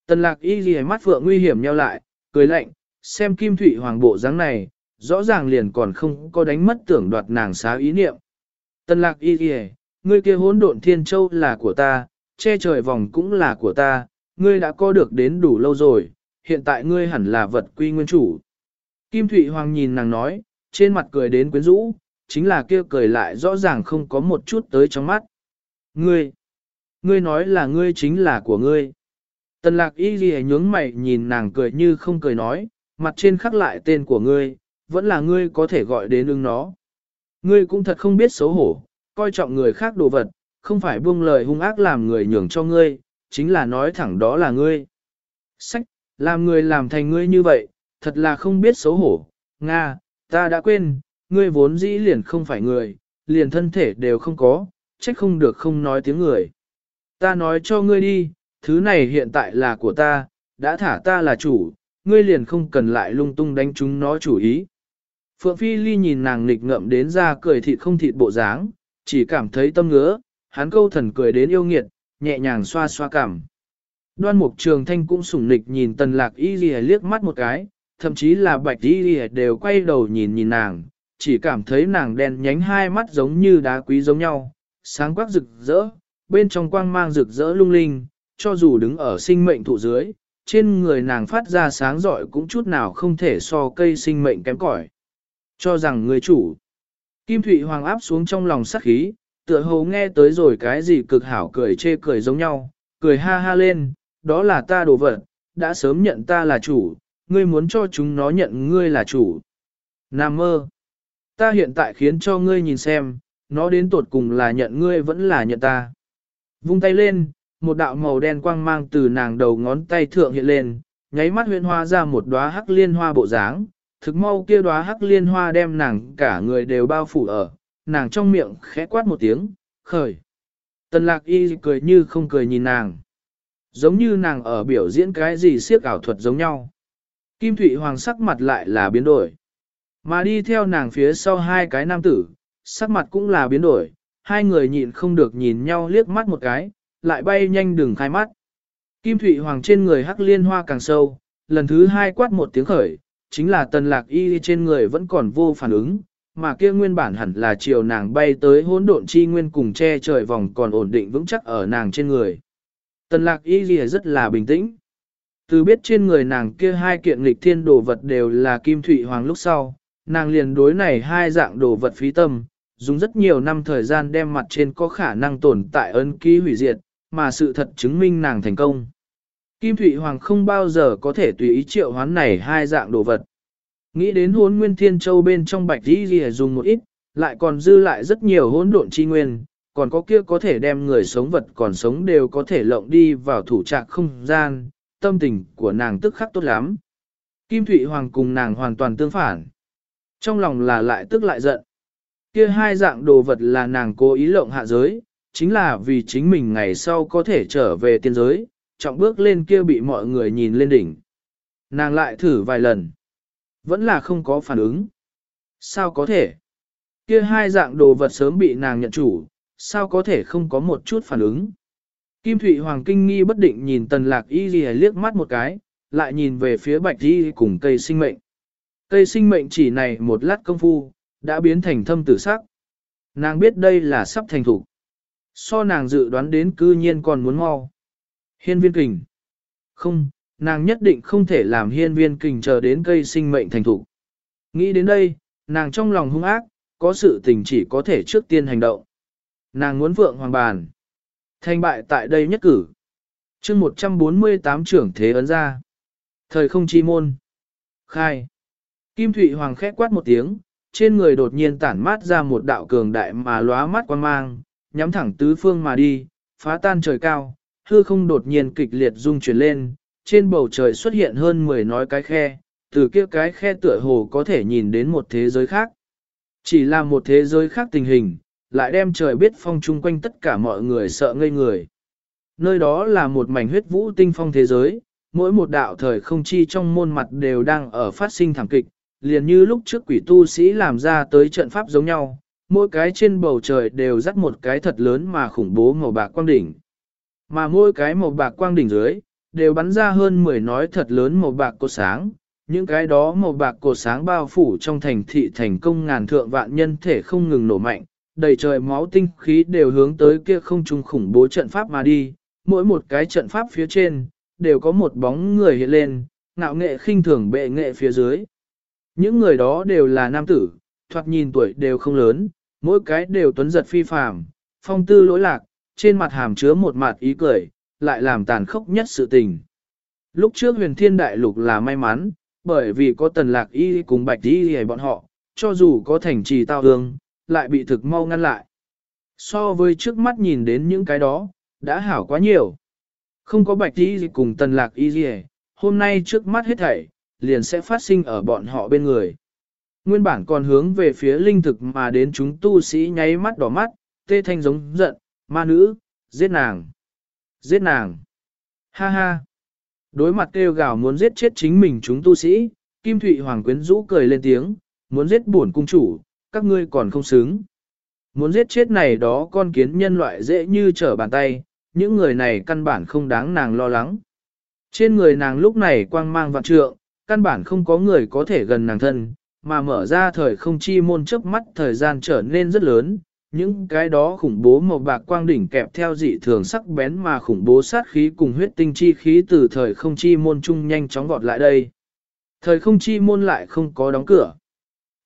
Tần lạc y ghi mắt phượng nguy hiểm nheo lại, cười lạnh, xem Kim Thụy Hoàng bộ dáng này, rõ ràng liền còn không có đánh mất tưởng đoạt nàng xá ý niệm. Tần lạc y ghi ngươi kia hỗn độn thiên châu là của ta, che trời vòng cũng là của ta, ngươi đã có được đến đủ lâu rồi, hiện tại ngươi hẳn là vật quy nguyên chủ. Kim Thụy Hoàng nhìn nàng nói, trên mặt cười đến quyến rũ, chính là kia cười lại rõ ràng không có một chút tới trong mắt. Ngươi, ngươi nói là ngươi chính là của ngươi. Tần lạc y ghi nhướng mày nhìn nàng cười như không cười nói, mặt trên khắc lại tên của ngươi, vẫn là ngươi có thể gọi đến ưng nó. Ngươi cũng thật không biết xấu hổ, coi trọng người khác đồ vật, không phải buông lời hung ác làm người nhường cho ngươi, chính là nói thẳng đó là ngươi. Sách, làm người làm thành ngươi như vậy, thật là không biết xấu hổ. Nga, ta đã quên, ngươi vốn dĩ liền không phải người, liền thân thể đều không có, trách không được không nói tiếng người. Ta nói cho ngươi đi, thứ này hiện tại là của ta, đã thả ta là chủ, ngươi liền không cần lại lung tung đánh chúng nó chủ ý. Phượng Phi Ly nhìn nàng nghịch ngậm đến ra cười thịt không thịt bộ dáng, chỉ cảm thấy tâm ngứa, hắn câu thần cười đến yêu nghiệt, nhẹ nhàng xoa xoa cảm. Đoan mục trường thanh cũng sủng nịch nhìn tần lạc y ghi liếc mắt một cái, thậm chí là bạch y ghi đều quay đầu nhìn nhìn nàng, chỉ cảm thấy nàng đen nhánh hai mắt giống như đá quý giống nhau, sáng quắc rực rỡ, bên trong quang mang rực rỡ lung linh, cho dù đứng ở sinh mệnh thụ dưới, trên người nàng phát ra sáng giỏi cũng chút nào không thể so cây sinh mệnh kém cỏi. Cho rằng người chủ, Kim Thụy Hoàng áp xuống trong lòng sắc khí, tựa hồ nghe tới rồi cái gì cực hảo cười chê cười giống nhau, cười ha ha lên, đó là ta đồ vật, đã sớm nhận ta là chủ, ngươi muốn cho chúng nó nhận ngươi là chủ. Nam mơ, ta hiện tại khiến cho ngươi nhìn xem, nó đến tột cùng là nhận ngươi vẫn là nhận ta. Vung tay lên, một đạo màu đen quang mang từ nàng đầu ngón tay thượng hiện lên, nháy mắt huyễn hoa ra một đóa hắc liên hoa bộ dáng, thực mau kia đóa hắc liên hoa đem nàng cả người đều bao phủ ở, nàng trong miệng khẽ quát một tiếng, khởi. Tần lạc y cười như không cười nhìn nàng. Giống như nàng ở biểu diễn cái gì siếc ảo thuật giống nhau. Kim Thụy Hoàng sắc mặt lại là biến đổi. Mà đi theo nàng phía sau hai cái nam tử, sắc mặt cũng là biến đổi, hai người nhịn không được nhìn nhau liếc mắt một cái, lại bay nhanh đừng khai mắt. Kim Thụy Hoàng trên người hắc liên hoa càng sâu, lần thứ hai quát một tiếng khởi, chính là tần lạc y trên người vẫn còn vô phản ứng, mà kia nguyên bản hẳn là chiều nàng bay tới hỗn độn chi nguyên cùng che trời vòng còn ổn định vững chắc ở nàng trên người. Tần lạc y gì rất là bình tĩnh. Từ biết trên người nàng kia hai kiện lịch thiên đồ vật đều là kim thụy hoàng lúc sau, nàng liền đối này hai dạng đồ vật phí tâm, dùng rất nhiều năm thời gian đem mặt trên có khả năng tồn tại ân ký hủy diệt, mà sự thật chứng minh nàng thành công. Kim Thụy Hoàng không bao giờ có thể tùy ý triệu hoán này hai dạng đồ vật. Nghĩ đến hốn nguyên thiên châu bên trong bạch dĩ ghi dùng một ít, lại còn dư lại rất nhiều hỗn độn chi nguyên, còn có kia có thể đem người sống vật còn sống đều có thể lộng đi vào thủ trạc không gian, tâm tình của nàng tức khắc tốt lắm. Kim Thụy Hoàng cùng nàng hoàn toàn tương phản. Trong lòng là lại tức lại giận. Kia hai dạng đồ vật là nàng cố ý lộng hạ giới, chính là vì chính mình ngày sau có thể trở về tiên giới, trọng bước lên kia bị mọi người nhìn lên đỉnh. Nàng lại thử vài lần. Vẫn là không có phản ứng. Sao có thể? Kia hai dạng đồ vật sớm bị nàng nhận chủ, sao có thể không có một chút phản ứng? Kim Thụy Hoàng kinh nghi bất định nhìn tần lạc y ghi liếc mắt một cái, lại nhìn về phía bạch y cùng cây sinh mệnh. Cây sinh mệnh chỉ này một lát công phu, đã biến thành thâm tử sắc. Nàng biết đây là sắp thành thủ. So nàng dự đoán đến cư nhiên còn muốn mau. Hiên viên kình. Không, nàng nhất định không thể làm hiên viên kình chờ đến cây sinh mệnh thành thủ. Nghĩ đến đây, nàng trong lòng hung ác, có sự tình chỉ có thể trước tiên hành động. Nàng muốn vượng hoàng bàn. Thành bại tại đây nhất cử. chương 148 trưởng thế ấn ra. Thời không chi môn. Khai. Kim Thụy Hoàng khẽ quát một tiếng, trên người đột nhiên tản mát ra một đạo cường đại mà lóa mắt quan mang, nhắm thẳng tứ phương mà đi, phá tan trời cao, hư không đột nhiên kịch liệt rung chuyển lên, trên bầu trời xuất hiện hơn 10 nói cái khe, từ kia cái khe tựa hồ có thể nhìn đến một thế giới khác. Chỉ là một thế giới khác tình hình, lại đem trời biết phong chung quanh tất cả mọi người sợ ngây người. Nơi đó là một mảnh huyết vũ tinh phong thế giới, mỗi một đạo thời không chi trong môn mặt đều đang ở phát sinh thảm kịch, liền như lúc trước quỷ tu sĩ làm ra tới trận pháp giống nhau, mỗi cái trên bầu trời đều dắt một cái thật lớn mà khủng bố màu bạc quang đỉnh. Mà mỗi cái màu bạc quang đỉnh dưới, đều bắn ra hơn 10 nói thật lớn màu bạc cột sáng, những cái đó màu bạc cột sáng bao phủ trong thành thị thành công ngàn thượng vạn nhân thể không ngừng nổ mạnh, đầy trời máu tinh khí đều hướng tới kia không trung khủng bố trận pháp mà đi, mỗi một cái trận pháp phía trên, đều có một bóng người hiện lên, ngạo nghệ khinh thường bệ nghệ phía dưới. Những người đó đều là nam tử, thoạt nhìn tuổi đều không lớn, mỗi cái đều tuấn giật phi phàm, phong tư lỗi lạc, trên mặt hàm chứa một mặt ý cười, lại làm tàn khốc nhất sự tình. Lúc trước huyền thiên đại lục là may mắn, bởi vì có tần lạc y cùng bạch y hề bọn họ, cho dù có thành trì tao hương, lại bị thực mau ngăn lại. So với trước mắt nhìn đến những cái đó, đã hảo quá nhiều. Không có bạch y cùng tần lạc y hề, hôm nay trước mắt hết thảy, liền sẽ phát sinh ở bọn họ bên người. Nguyên bản còn hướng về phía linh thực mà đến chúng tu sĩ nháy mắt đỏ mắt, tê thanh giống giận, ma nữ, giết nàng, giết nàng. Ha ha. Đối mặt kêu gào muốn giết chết chính mình chúng tu sĩ, Kim Thụy Hoàng quyến rũ cười lên tiếng, muốn giết bổn cung chủ, các ngươi còn không xứng. Muốn giết chết này đó con kiến nhân loại dễ như trở bàn tay, những người này căn bản không đáng nàng lo lắng. Trên người nàng lúc này quang mang vạn trượng, căn bản không có người có thể gần nàng thân, mà mở ra thời không chi môn chớp mắt thời gian trở nên rất lớn, những cái đó khủng bố màu bạc quang đỉnh kẹp theo dị thường sắc bén mà khủng bố sát khí cùng huyết tinh chi khí từ thời không chi môn chung nhanh chóng vọt lại đây. Thời không chi môn lại không có đóng cửa.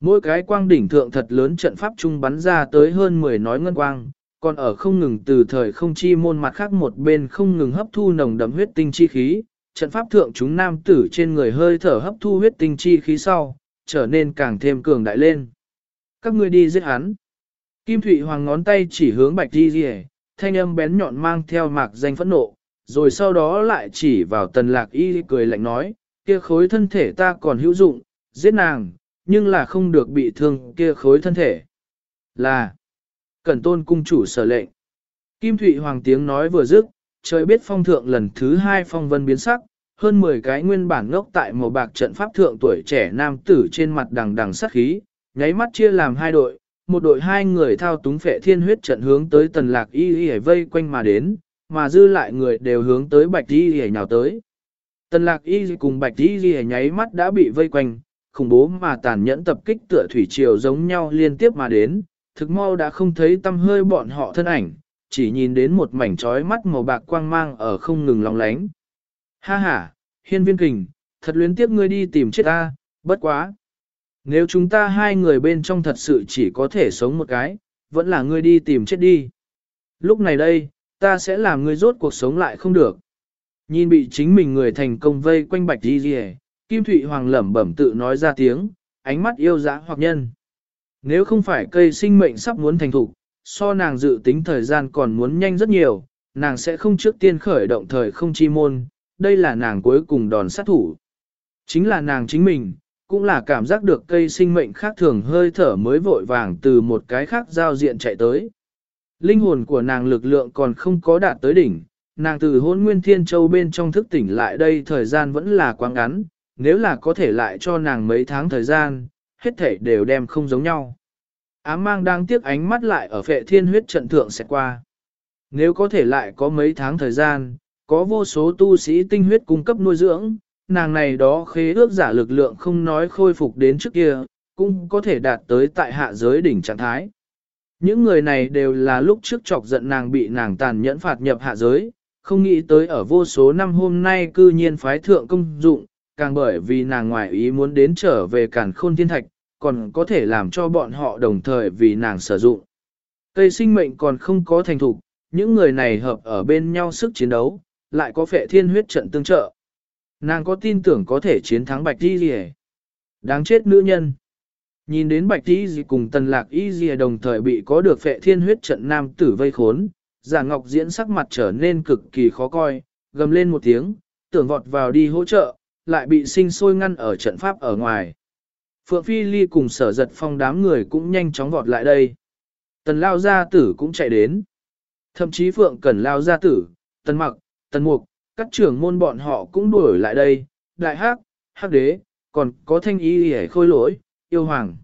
Mỗi cái quang đỉnh thượng thật lớn trận pháp trung bắn ra tới hơn 10 nói ngân quang, còn ở không ngừng từ thời không chi môn mặt khác một bên không ngừng hấp thu nồng đậm huyết tinh chi khí, trận pháp thượng chúng nam tử trên người hơi thở hấp thu huyết tinh chi khí sau, trở nên càng thêm cường đại lên. Các ngươi đi giết hắn. Kim Thụy Hoàng ngón tay chỉ hướng Bạch Di Di thanh âm bén nhọn mang theo mạc danh phẫn nộ, rồi sau đó lại chỉ vào tần lạc y cười lạnh nói, kia khối thân thể ta còn hữu dụng, giết nàng, nhưng là không được bị thương kia khối thân thể. Là, cẩn tôn cung chủ sở lệnh. Kim Thụy Hoàng tiếng nói vừa dứt, trời biết phong thượng lần thứ hai phong vân biến sắc, hơn 10 cái nguyên bản ngốc tại màu bạc trận pháp thượng tuổi trẻ nam tử trên mặt đằng đằng sát khí, nháy mắt chia làm hai đội, một đội hai người thao túng phệ thiên huyết trận hướng tới tần lạc y y vây quanh mà đến, mà dư lại người đều hướng tới bạch y y nhào tới. Tần lạc y cùng bạch y y nháy mắt đã bị vây quanh, khủng bố mà tàn nhẫn tập kích tựa thủy triều giống nhau liên tiếp mà đến, thực mau đã không thấy tâm hơi bọn họ thân ảnh, chỉ nhìn đến một mảnh trói mắt màu bạc quang mang ở không ngừng lòng lánh. Ha ha, hiên viên kình, thật luyến tiếc ngươi đi tìm chết ta, bất quá. Nếu chúng ta hai người bên trong thật sự chỉ có thể sống một cái, vẫn là ngươi đi tìm chết đi. Lúc này đây, ta sẽ làm ngươi rốt cuộc sống lại không được. Nhìn bị chính mình người thành công vây quanh bạch đi rìa, Kim Thụy Hoàng lẩm bẩm tự nói ra tiếng, ánh mắt yêu dã hoặc nhân. Nếu không phải cây sinh mệnh sắp muốn thành thục, so nàng dự tính thời gian còn muốn nhanh rất nhiều, nàng sẽ không trước tiên khởi động thời không chi môn, đây là nàng cuối cùng đòn sát thủ. Chính là nàng chính mình, cũng là cảm giác được cây sinh mệnh khác thường hơi thở mới vội vàng từ một cái khác giao diện chạy tới. Linh hồn của nàng lực lượng còn không có đạt tới đỉnh, nàng từ hôn nguyên thiên châu bên trong thức tỉnh lại đây thời gian vẫn là quá ngắn, nếu là có thể lại cho nàng mấy tháng thời gian, hết thể đều đem không giống nhau. Ám mang đang tiếc ánh mắt lại ở phệ thiên huyết trận thượng sẽ qua. Nếu có thể lại có mấy tháng thời gian, có vô số tu sĩ tinh huyết cung cấp nuôi dưỡng, nàng này đó khế ước giả lực lượng không nói khôi phục đến trước kia, cũng có thể đạt tới tại hạ giới đỉnh trạng thái. Những người này đều là lúc trước chọc giận nàng bị nàng tàn nhẫn phạt nhập hạ giới, không nghĩ tới ở vô số năm hôm nay cư nhiên phái thượng công dụng, càng bởi vì nàng ngoại ý muốn đến trở về cản khôn thiên thạch, còn có thể làm cho bọn họ đồng thời vì nàng sử dụng. Cây sinh mệnh còn không có thành thục, những người này hợp ở bên nhau sức chiến đấu, lại có phệ thiên huyết trận tương trợ. Nàng có tin tưởng có thể chiến thắng Bạch Di Dì Đáng chết nữ nhân. Nhìn đến Bạch Di Dì cùng Tần Lạc Y Dì đồng thời bị có được phệ thiên huyết trận nam tử vây khốn, giả ngọc diễn sắc mặt trở nên cực kỳ khó coi, gầm lên một tiếng, tưởng vọt vào đi hỗ trợ, lại bị sinh sôi ngăn ở trận pháp ở ngoài. Phượng Phi Ly cùng sở giật phong đám người cũng nhanh chóng vọt lại đây. Tần Lao Gia Tử cũng chạy đến. Thậm chí Phượng Cẩn Lao Gia Tử, Tần Mặc, Tần Mục, các trưởng môn bọn họ cũng đuổi lại đây, đại hắc, hắc đế, còn có thanh y hề khôi lỗi, yêu hoàng.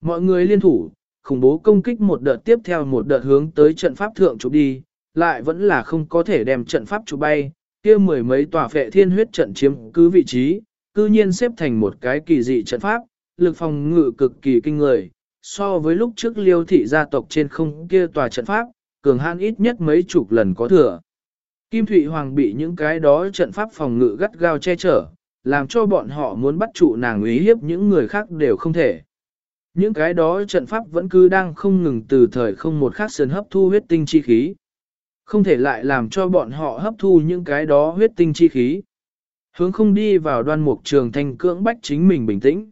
Mọi người liên thủ, khủng bố công kích một đợt tiếp theo một đợt hướng tới trận pháp thượng chụp đi, lại vẫn là không có thể đem trận pháp chụp bay, kia mười mấy tòa phệ thiên huyết trận chiếm cứ vị trí, cư nhiên xếp thành một cái kỳ dị trận pháp, lực phòng ngự cực kỳ kinh người, so với lúc trước liêu thị gia tộc trên không kia tòa trận pháp, cường han ít nhất mấy chục lần có thừa. Kim Thụy Hoàng bị những cái đó trận pháp phòng ngự gắt gao che chở, làm cho bọn họ muốn bắt trụ nàng ý hiếp những người khác đều không thể. Những cái đó trận pháp vẫn cứ đang không ngừng từ thời không một khắc sơn hấp thu huyết tinh chi khí. Không thể lại làm cho bọn họ hấp thu những cái đó huyết tinh chi khí. Hướng không đi vào đoan mục trường thanh cưỡng bách chính mình bình tĩnh.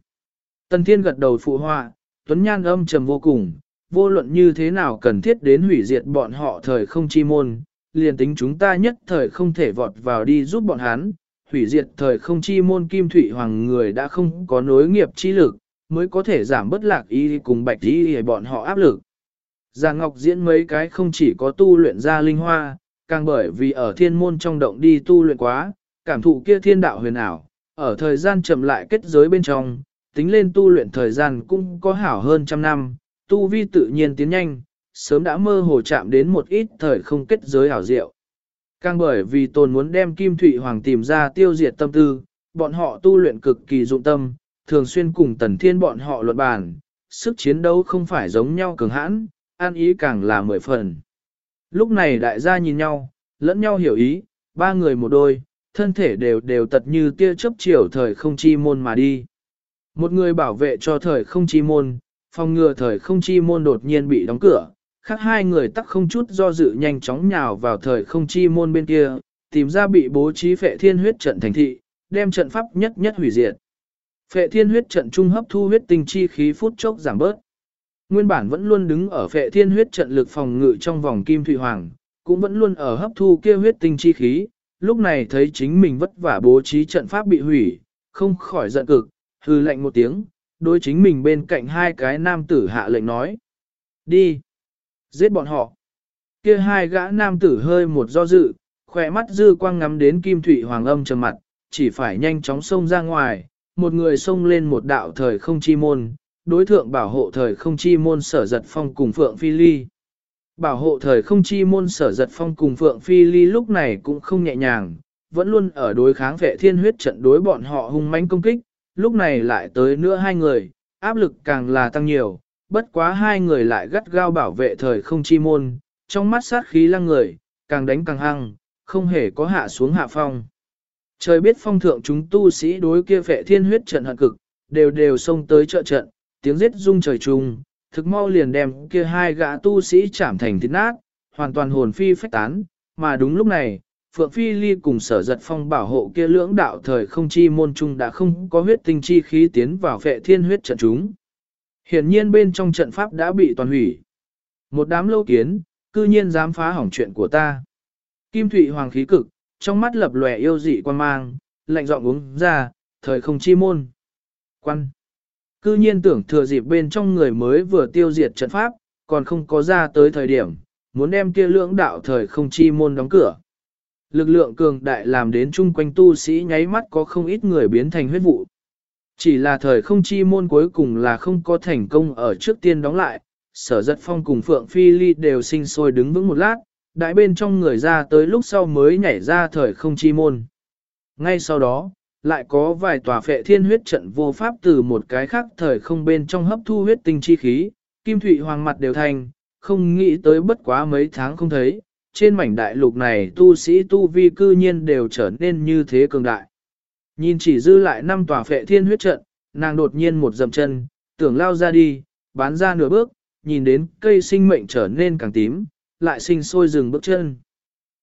Tần Thiên gật đầu phụ họa, Tuấn Nhan âm trầm vô cùng, vô luận như thế nào cần thiết đến hủy diệt bọn họ thời không chi môn, liền tính chúng ta nhất thời không thể vọt vào đi giúp bọn hắn, hủy diệt thời không chi môn kim thủy hoàng người đã không có nối nghiệp chi lực, mới có thể giảm bất lạc y cùng bạch y bọn họ áp lực. Già Ngọc diễn mấy cái không chỉ có tu luyện ra linh hoa, càng bởi vì ở thiên môn trong động đi tu luyện quá, cảm thụ kia thiên đạo huyền ảo, ở thời gian chậm lại kết giới bên trong, tính lên tu luyện thời gian cũng có hảo hơn trăm năm, tu vi tự nhiên tiến nhanh, sớm đã mơ hồ chạm đến một ít thời không kết giới hảo diệu. Càng bởi vì tồn muốn đem Kim Thụy Hoàng tìm ra tiêu diệt tâm tư, bọn họ tu luyện cực kỳ dụng tâm, thường xuyên cùng tần thiên bọn họ luận bàn, sức chiến đấu không phải giống nhau cường hãn, an ý càng là mười phần. Lúc này đại gia nhìn nhau, lẫn nhau hiểu ý, ba người một đôi, thân thể đều đều tật như tia chớp chiều thời không chi môn mà đi. Một người bảo vệ cho thời không chi môn, phòng ngừa thời không chi môn đột nhiên bị đóng cửa, khác hai người tắc không chút do dự nhanh chóng nhào vào thời không chi môn bên kia, tìm ra bị bố trí phệ thiên huyết trận thành thị, đem trận pháp nhất nhất hủy diệt. Phệ thiên huyết trận trung hấp thu huyết tinh chi khí phút chốc giảm bớt. Nguyên bản vẫn luôn đứng ở phệ thiên huyết trận lực phòng ngự trong vòng kim thủy hoàng, cũng vẫn luôn ở hấp thu kia huyết tinh chi khí, lúc này thấy chính mình vất vả bố trí trận pháp bị hủy, không khỏi giận cực, hư lệnh một tiếng, đối chính mình bên cạnh hai cái nam tử hạ lệnh nói. Đi! Giết bọn họ! kia hai gã nam tử hơi một do dự, khỏe mắt dư quang ngắm đến kim thủy hoàng âm trầm mặt, chỉ phải nhanh chóng xông ra ngoài, một người xông lên một đạo thời không chi môn, đối thượng bảo hộ thời không chi môn sở giật phong cùng Phượng Phi Ly. Bảo hộ thời không chi môn sở giật phong cùng Phượng Phi Ly lúc này cũng không nhẹ nhàng, vẫn luôn ở đối kháng vệ thiên huyết trận đối bọn họ hung mãnh công kích, lúc này lại tới nữa hai người, áp lực càng là tăng nhiều, bất quá hai người lại gắt gao bảo vệ thời không chi môn, trong mắt sát khí lăng người, càng đánh càng hăng, không hề có hạ xuống hạ phong. Trời biết phong thượng chúng tu sĩ đối kia vệ thiên huyết trận hận cực, đều đều xông tới trợ trận, tiếng giết rung trời trùng, thực mau liền đem kia hai gã tu sĩ chạm thành thịt nát, hoàn toàn hồn phi phách tán, mà đúng lúc này, Phượng Phi Ly cùng sở giật phong bảo hộ kia lưỡng đạo thời không chi môn trung đã không có huyết tinh chi khí tiến vào phệ thiên huyết trận chúng. Hiển nhiên bên trong trận pháp đã bị toàn hủy. Một đám lâu kiến, cư nhiên dám phá hỏng chuyện của ta. Kim Thụy Hoàng khí cực, trong mắt lập lòe yêu dị quan mang, lạnh giọng uống ra, thời không chi môn. Quan. Cư nhiên tưởng thừa dịp bên trong người mới vừa tiêu diệt trận pháp, còn không có ra tới thời điểm, muốn đem kia lưỡng đạo thời không chi môn đóng cửa. Lực lượng cường đại làm đến chung quanh tu sĩ nháy mắt có không ít người biến thành huyết vụ. Chỉ là thời không chi môn cuối cùng là không có thành công ở trước tiên đóng lại, sở giật phong cùng Phượng Phi Ly đều sinh sôi đứng vững một lát, đại bên trong người ra tới lúc sau mới nhảy ra thời không chi môn. Ngay sau đó, lại có vài tòa phệ thiên huyết trận vô pháp từ một cái khác thời không bên trong hấp thu huyết tinh chi khí, kim thụy hoàng mặt đều thành, không nghĩ tới bất quá mấy tháng không thấy, trên mảnh đại lục này tu sĩ tu vi cư nhiên đều trở nên như thế cường đại. Nhìn chỉ dư lại năm tòa phệ thiên huyết trận, nàng đột nhiên một dầm chân, tưởng lao ra đi, bán ra nửa bước, nhìn đến cây sinh mệnh trở nên càng tím, lại sinh sôi dừng bước chân.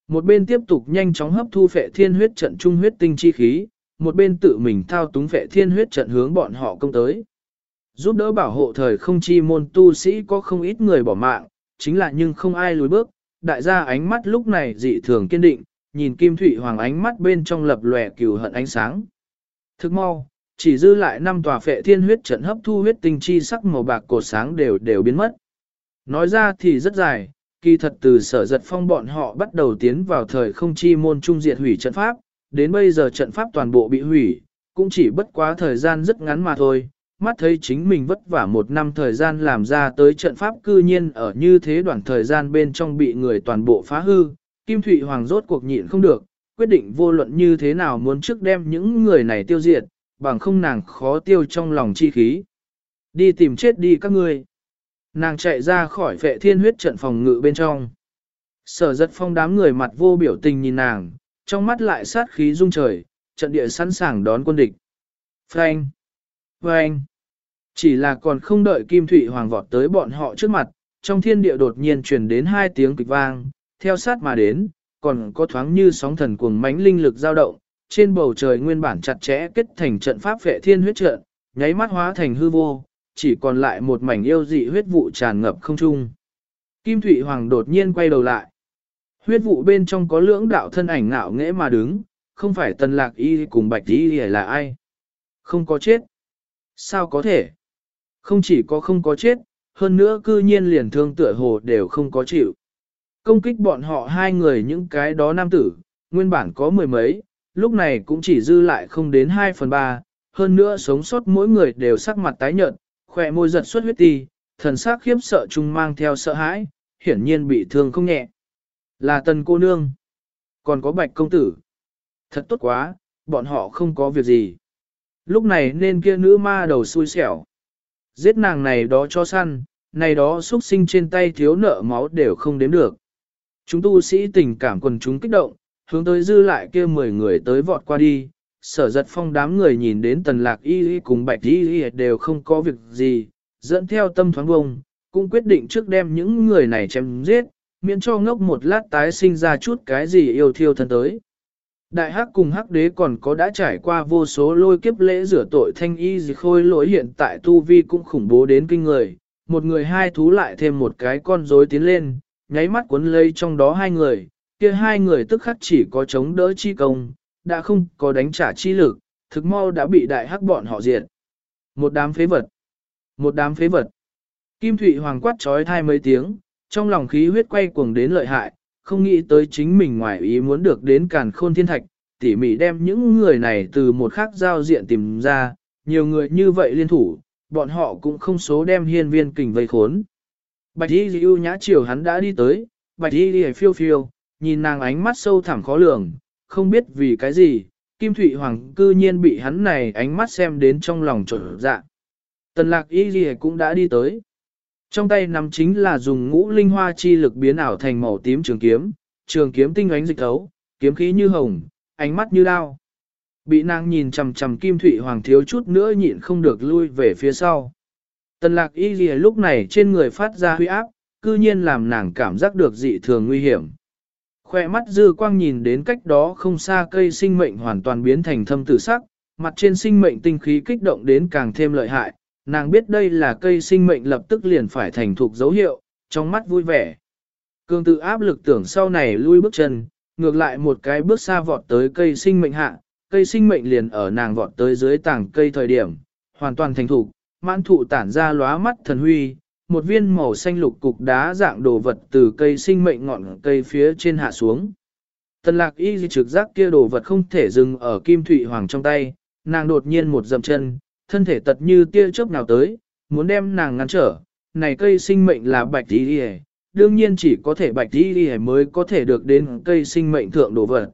Một bên tiếp tục nhanh chóng hấp thu phệ thiên huyết trận trung huyết tinh chi khí, một bên tự mình thao túng phệ thiên huyết trận hướng bọn họ công tới. Giúp đỡ bảo hộ thời không chi môn tu sĩ có không ít người bỏ mạng, chính là nhưng không ai lùi bước, đại gia ánh mắt lúc này dị thường kiên định, nhìn Kim Thụy Hoàng ánh mắt bên trong lập lòe cừu hận ánh sáng. Thức mau, chỉ dư lại năm tòa phệ thiên huyết trận hấp thu huyết tinh chi sắc màu bạc cột sáng đều đều biến mất. Nói ra thì rất dài, kỳ thật từ sở giật phong bọn họ bắt đầu tiến vào thời không chi môn trung diệt hủy trận pháp, đến bây giờ trận pháp toàn bộ bị hủy, cũng chỉ bất quá thời gian rất ngắn mà thôi, mắt thấy chính mình vất vả một năm thời gian làm ra tới trận pháp cư nhiên ở như thế đoạn thời gian bên trong bị người toàn bộ phá hư, Kim Thụy Hoàng rốt cuộc nhịn không được, quyết định vô luận như thế nào muốn trước đem những người này tiêu diệt, bằng không nàng khó tiêu trong lòng chi khí. Đi tìm chết đi các ngươi. Nàng chạy ra khỏi vệ thiên huyết trận phòng ngự bên trong. Sở giật phong đám người mặt vô biểu tình nhìn nàng, trong mắt lại sát khí rung trời, trận địa sẵn sàng đón quân địch. Frank! Frank! Chỉ là còn không đợi Kim Thụy Hoàng vọt tới bọn họ trước mặt, trong thiên địa đột nhiên truyền đến hai tiếng kịch vang, theo sát mà đến, còn có thoáng như sóng thần cuồng mãnh linh lực dao động, trên bầu trời nguyên bản chặt chẽ kết thành trận pháp vệ thiên huyết trận, nháy mắt hóa thành hư vô, chỉ còn lại một mảnh yêu dị huyết vụ tràn ngập không trung. Kim Thụy Hoàng đột nhiên quay đầu lại. Huyết vụ bên trong có lưỡng đạo thân ảnh ngạo nghễ mà đứng, không phải tần lạc y cùng bạch y là ai. Không có chết. Sao có thể? Không chỉ có không có chết, hơn nữa cư nhiên liền thương tựa hồ đều không có chịu. Công kích bọn họ hai người những cái đó nam tử, nguyên bản có mười mấy, lúc này cũng chỉ dư lại không đến 2 phần 3, hơn nữa sống sót mỗi người đều sắc mặt tái nhợt, khỏe môi giật xuất huyết ti, thần sắc khiếp sợ chung mang theo sợ hãi, hiển nhiên bị thương không nhẹ. Là tần cô nương, còn có bạch công tử. Thật tốt quá, bọn họ không có việc gì. Lúc này nên kia nữ ma đầu xui xẻo. Giết nàng này đó cho săn, này đó xuất sinh trên tay thiếu nợ máu đều không đếm được. Chúng tu sĩ tình cảm quần chúng kích động, hướng tới dư lại kia 10 người tới vọt qua đi. Sở giật phong đám người nhìn đến tần lạc y y cùng bạch y y đều không có việc gì, dẫn theo tâm thoáng bông, cũng quyết định trước đem những người này chém giết, miễn cho ngốc một lát tái sinh ra chút cái gì yêu thiêu thân tới. Đại hắc cùng hắc đế còn có đã trải qua vô số lôi kiếp lễ rửa tội thanh y gì khôi lỗi hiện tại tu vi cũng khủng bố đến kinh người, một người hai thú lại thêm một cái con rối tiến lên, nháy mắt cuốn lấy trong đó hai người, kia hai người tức khắc chỉ có chống đỡ chi công, đã không có đánh trả chi lực, thực mau đã bị đại hắc bọn họ diệt. Một đám phế vật. Một đám phế vật. Kim Thụy Hoàng quát trói thai mấy tiếng, trong lòng khí huyết quay cuồng đến lợi hại, không nghĩ tới chính mình ngoài ý muốn được đến càn khôn thiên thạch, tỉ mỉ đem những người này từ một khác giao diện tìm ra, nhiều người như vậy liên thủ, bọn họ cũng không số đem hiên viên kình vây khốn. Bạch y ưu nhã chiều hắn đã đi tới, bạch y phiêu phiêu, nhìn nàng ánh mắt sâu thẳm khó lường, không biết vì cái gì, Kim Thụy Hoàng cư nhiên bị hắn này ánh mắt xem đến trong lòng trở dạ. Tần lạc y gì cũng đã đi tới. Trong tay nắm chính là dùng ngũ linh hoa chi lực biến ảo thành màu tím trường kiếm, trường kiếm tinh ánh dịch thấu, kiếm khí như hồng, ánh mắt như đao. Bị nàng nhìn chằm chằm Kim Thụy Hoàng thiếu chút nữa nhịn không được lui về phía sau. Tần lạc y gì lúc này trên người phát ra huy áp, cư nhiên làm nàng cảm giác được dị thường nguy hiểm. Khoe mắt dư quang nhìn đến cách đó không xa cây sinh mệnh hoàn toàn biến thành thâm tử sắc, mặt trên sinh mệnh tinh khí kích động đến càng thêm lợi hại, nàng biết đây là cây sinh mệnh lập tức liền phải thành thục dấu hiệu, trong mắt vui vẻ. Cương tự áp lực tưởng sau này lui bước chân, ngược lại một cái bước xa vọt tới cây sinh mệnh hạ, cây sinh mệnh liền ở nàng vọt tới dưới tảng cây thời điểm, hoàn toàn thành thục, mãn thụ tản ra lóa mắt thần huy, một viên màu xanh lục cục đá dạng đồ vật từ cây sinh mệnh ngọn cây phía trên hạ xuống. Tần lạc y trực giác kia đồ vật không thể dừng ở kim thủy hoàng trong tay, nàng đột nhiên một dậm chân, thân thể tật như tia chớp nào tới, muốn đem nàng ngăn trở, này cây sinh mệnh là bạch tí đi đương nhiên chỉ có thể bạch tí đi mới có thể được đến cây sinh mệnh thượng đồ vật.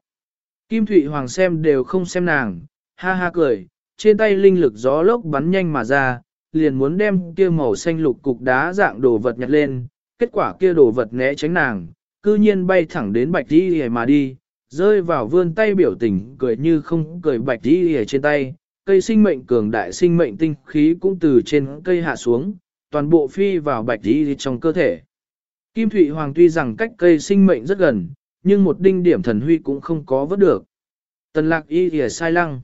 Kim Thụy Hoàng xem đều không xem nàng, ha ha cười, trên tay linh lực gió lốc bắn nhanh mà ra, liền muốn đem kia màu xanh lục cục đá dạng đồ vật nhặt lên, kết quả kia đồ vật né tránh nàng, cư nhiên bay thẳng đến bạch đi mà đi, rơi vào vươn tay biểu tình cười như không cười bạch đi trên tay, cây sinh mệnh cường đại sinh mệnh tinh khí cũng từ trên cây hạ xuống, toàn bộ phi vào bạch đi trong cơ thể. Kim Thụy Hoàng tuy rằng cách cây sinh mệnh rất gần, nhưng một đinh điểm thần huy cũng không có vớt được. Tần lạc y thì sai lăng.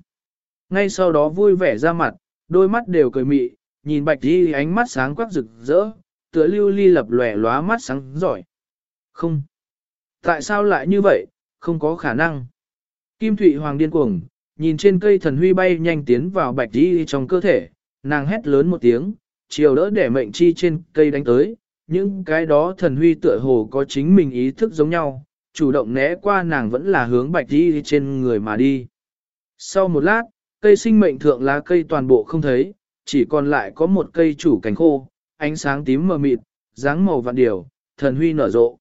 Ngay sau đó vui vẻ ra mặt, đôi mắt đều cười mị, nhìn bạch đi ánh mắt sáng quắc rực rỡ, tựa lưu ly lập lòe lóa mắt sáng giỏi. Không. Tại sao lại như vậy, không có khả năng. Kim Thụy Hoàng điên cuồng, nhìn trên cây thần huy bay nhanh tiến vào bạch đi trong cơ thể, nàng hét lớn một tiếng, chiều đỡ để mệnh chi trên cây đánh tới, những cái đó thần huy tựa hồ có chính mình ý thức giống nhau, chủ động né qua nàng vẫn là hướng bạch đi trên người mà đi. Sau một lát, cây sinh mệnh thượng lá cây toàn bộ không thấy, chỉ còn lại có một cây chủ cành khô, ánh sáng tím mờ mịt, dáng màu vạn điều, thần huy nở rộ.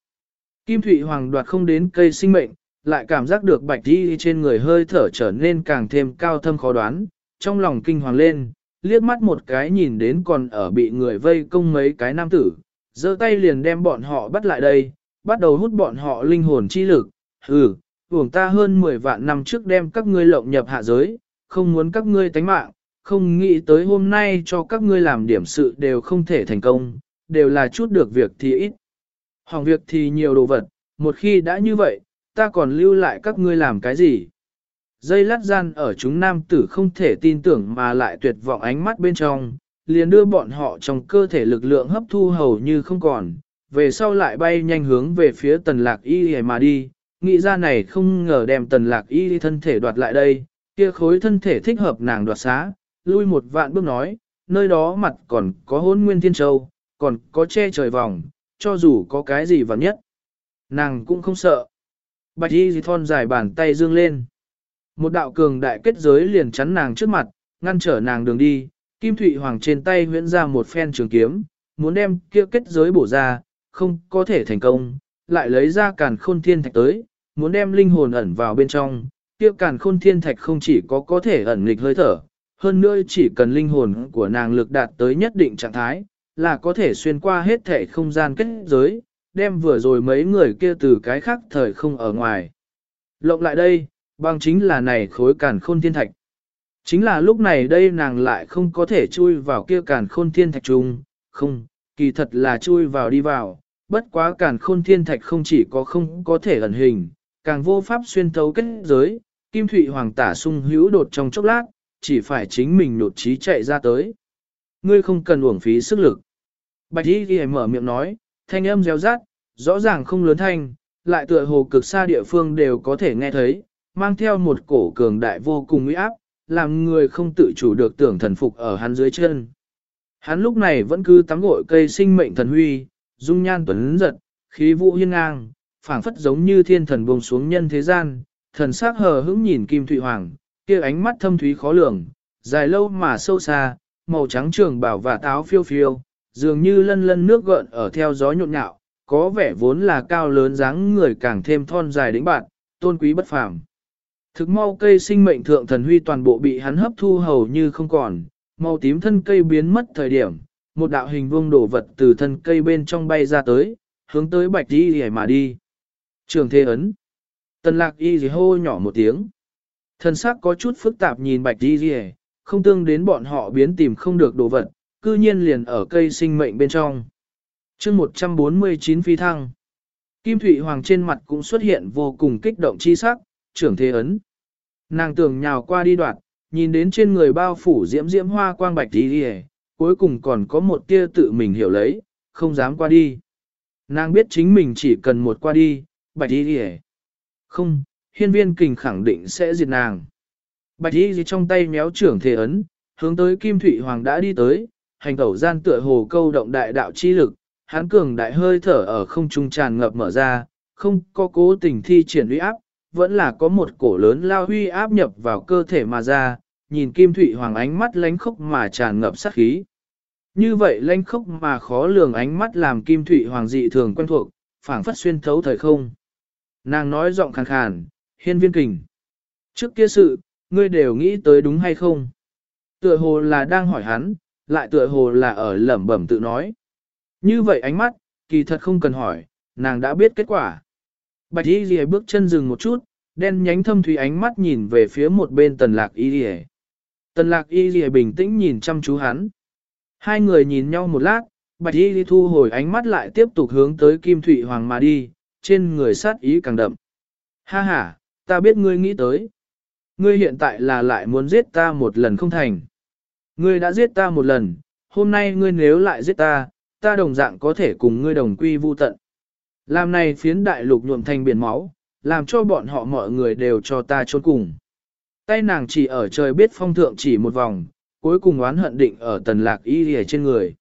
Kim Thụy Hoàng đoạt không đến cây sinh mệnh, lại cảm giác được bạch đi trên người hơi thở trở nên càng thêm cao thâm khó đoán, trong lòng kinh hoàng lên, liếc mắt một cái nhìn đến còn ở bị người vây công mấy cái nam tử, giơ tay liền đem bọn họ bắt lại đây, bắt đầu hút bọn họ linh hồn chi lực, hừ, uổng ta hơn 10 vạn năm trước đem các ngươi lộng nhập hạ giới, không muốn các ngươi tánh mạng, không nghĩ tới hôm nay cho các ngươi làm điểm sự đều không thể thành công, đều là chút được việc thì ít. Hỏng việc thì nhiều đồ vật, một khi đã như vậy, ta còn lưu lại các ngươi làm cái gì? Dây lát gian ở chúng nam tử không thể tin tưởng mà lại tuyệt vọng ánh mắt bên trong, liền đưa bọn họ trong cơ thể lực lượng hấp thu hầu như không còn, về sau lại bay nhanh hướng về phía tần lạc y mà đi, nghĩ ra này không ngờ đem tần lạc y thân thể đoạt lại đây, kia khối thân thể thích hợp nàng đoạt xá, lui một vạn bước nói, nơi đó mặt còn có hôn nguyên thiên châu, còn có che trời vòng, cho dù có cái gì vào nhất. Nàng cũng không sợ. Bạch y thon dài bàn tay dương lên. Một đạo cường đại kết giới liền chắn nàng trước mặt, ngăn trở nàng đường đi, Kim Thụy Hoàng trên tay huyễn ra một phen trường kiếm, muốn đem kia kết giới bổ ra, không có thể thành công, lại lấy ra càn khôn thiên thạch tới, muốn đem linh hồn ẩn vào bên trong, kia càn khôn thiên thạch không chỉ có có thể ẩn nghịch hơi thở, hơn nữa chỉ cần linh hồn của nàng lực đạt tới nhất định trạng thái, là có thể xuyên qua hết thể không gian kết giới, đem vừa rồi mấy người kia từ cái khác thời không ở ngoài. Lộng lại đây, bằng chính là này khối càn khôn thiên thạch. Chính là lúc này đây nàng lại không có thể chui vào kia càn khôn thiên thạch trùng, không, kỳ thật là chui vào đi vào, bất quá càn khôn thiên thạch không chỉ có không có thể ẩn hình, càng vô pháp xuyên thấu kết giới, kim thụy hoàng tả sung hữu đột trong chốc lát, chỉ phải chính mình nột trí chạy ra tới. Ngươi không cần uổng phí sức lực. Bạch y ghi mở miệng nói, thanh âm réo rát, rõ ràng không lớn thanh, lại tựa hồ cực xa địa phương đều có thể nghe thấy, mang theo một cổ cường đại vô cùng uy áp, làm người không tự chủ được tưởng thần phục ở hắn dưới chân. Hắn lúc này vẫn cứ tắm gội cây sinh mệnh thần huy, dung nhan tuấn giật, khí vũ hiên ngang, phảng phất giống như thiên thần buông xuống nhân thế gian, thần sắc hờ hững nhìn Kim Thụy Hoàng, kia ánh mắt thâm thúy khó lường, dài lâu mà sâu xa, màu trắng trường bảo và táo phiêu phiêu, dường như lân lân nước gợn ở theo gió nhộn nhạo, có vẻ vốn là cao lớn dáng người càng thêm thon dài đĩnh bạn, tôn quý bất phàm. Thực mau cây sinh mệnh thượng thần huy toàn bộ bị hắn hấp thu hầu như không còn, màu tím thân cây biến mất thời điểm, một đạo hình vuông đổ vật từ thân cây bên trong bay ra tới, hướng tới bạch đi hề mà đi. Trường thế ấn. Tần lạc y gì hô nhỏ một tiếng. Thần sắc có chút phức tạp nhìn bạch đi hề, không tương đến bọn họ biến tìm không được đồ vật, cư nhiên liền ở cây sinh mệnh bên trong. chương 149 phi thăng. Kim Thụy Hoàng trên mặt cũng xuất hiện vô cùng kích động chi sắc, trưởng thế ấn. Nàng tưởng nhào qua đi đoạt, nhìn đến trên người bao phủ diễm diễm hoa quang bạch đi đi cuối cùng còn có một tia tự mình hiểu lấy, không dám qua đi. Nàng biết chính mình chỉ cần một qua đi, bạch đi đi Không, hiên viên kình khẳng định sẽ diệt nàng. Bạch đi gì trong tay méo trưởng thế ấn, hướng tới Kim Thụy Hoàng đã đi tới, hành tẩu gian tựa hồ câu động đại đạo chi lực, hắn cường đại hơi thở ở không trung tràn ngập mở ra, không có cố tình thi triển uy áp, vẫn là có một cổ lớn lao huy áp nhập vào cơ thể mà ra, nhìn Kim Thụy Hoàng ánh mắt lánh khốc mà tràn ngập sát khí. Như vậy lánh khốc mà khó lường ánh mắt làm Kim Thụy Hoàng dị thường quen thuộc, phảng phất xuyên thấu thời không. Nàng nói giọng khàn khàn, hiên viên kình. Trước kia sự, ngươi đều nghĩ tới đúng hay không? Tựa hồ là đang hỏi hắn, lại tựa hồ là ở lẩm bẩm tự nói. Như vậy ánh mắt, kỳ thật không cần hỏi, nàng đã biết kết quả. Bạch y ghi bước chân dừng một chút, đen nhánh thâm thủy ánh mắt nhìn về phía một bên tần lạc y ghi Tần lạc y ghi bình tĩnh nhìn chăm chú hắn. Hai người nhìn nhau một lát, bạch y ghi thu hồi ánh mắt lại tiếp tục hướng tới kim thủy hoàng mà đi, trên người sát ý càng đậm. Ha ha, ta biết ngươi nghĩ tới. Ngươi hiện tại là lại muốn giết ta một lần không thành. Ngươi đã giết ta một lần, hôm nay ngươi nếu lại giết ta, ta đồng dạng có thể cùng ngươi đồng quy vu tận. Làm này phiến đại lục nhuộm thành biển máu, làm cho bọn họ mọi người đều cho ta trốn cùng. Tay nàng chỉ ở trời biết phong thượng chỉ một vòng, cuối cùng oán hận định ở tần lạc y rìa trên người.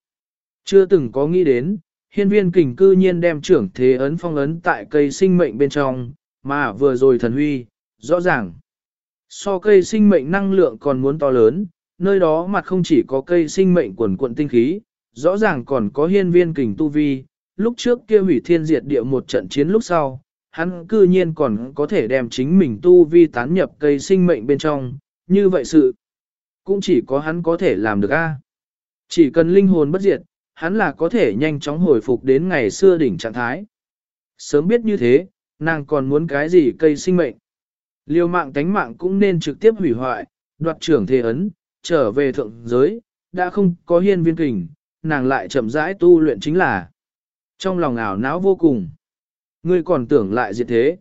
Chưa từng có nghĩ đến, hiên viên kình cư nhiên đem trưởng thế ấn phong ấn tại cây sinh mệnh bên trong, mà vừa rồi thần huy, rõ ràng. So cây sinh mệnh năng lượng còn muốn to lớn, nơi đó mặt không chỉ có cây sinh mệnh quần quận tinh khí, rõ ràng còn có hiên viên kình tu vi, lúc trước kia hủy thiên diệt địa một trận chiến lúc sau, hắn cư nhiên còn có thể đem chính mình tu vi tán nhập cây sinh mệnh bên trong, như vậy sự, cũng chỉ có hắn có thể làm được a. Chỉ cần linh hồn bất diệt, hắn là có thể nhanh chóng hồi phục đến ngày xưa đỉnh trạng thái. Sớm biết như thế, nàng còn muốn cái gì cây sinh mệnh. Liều mạng tánh mạng cũng nên trực tiếp hủy hoại, đoạt trưởng thế ấn, trở về thượng giới, đã không có hiên viên kình, nàng lại chậm rãi tu luyện chính là. Trong lòng ảo não vô cùng, ngươi còn tưởng lại diệt thế.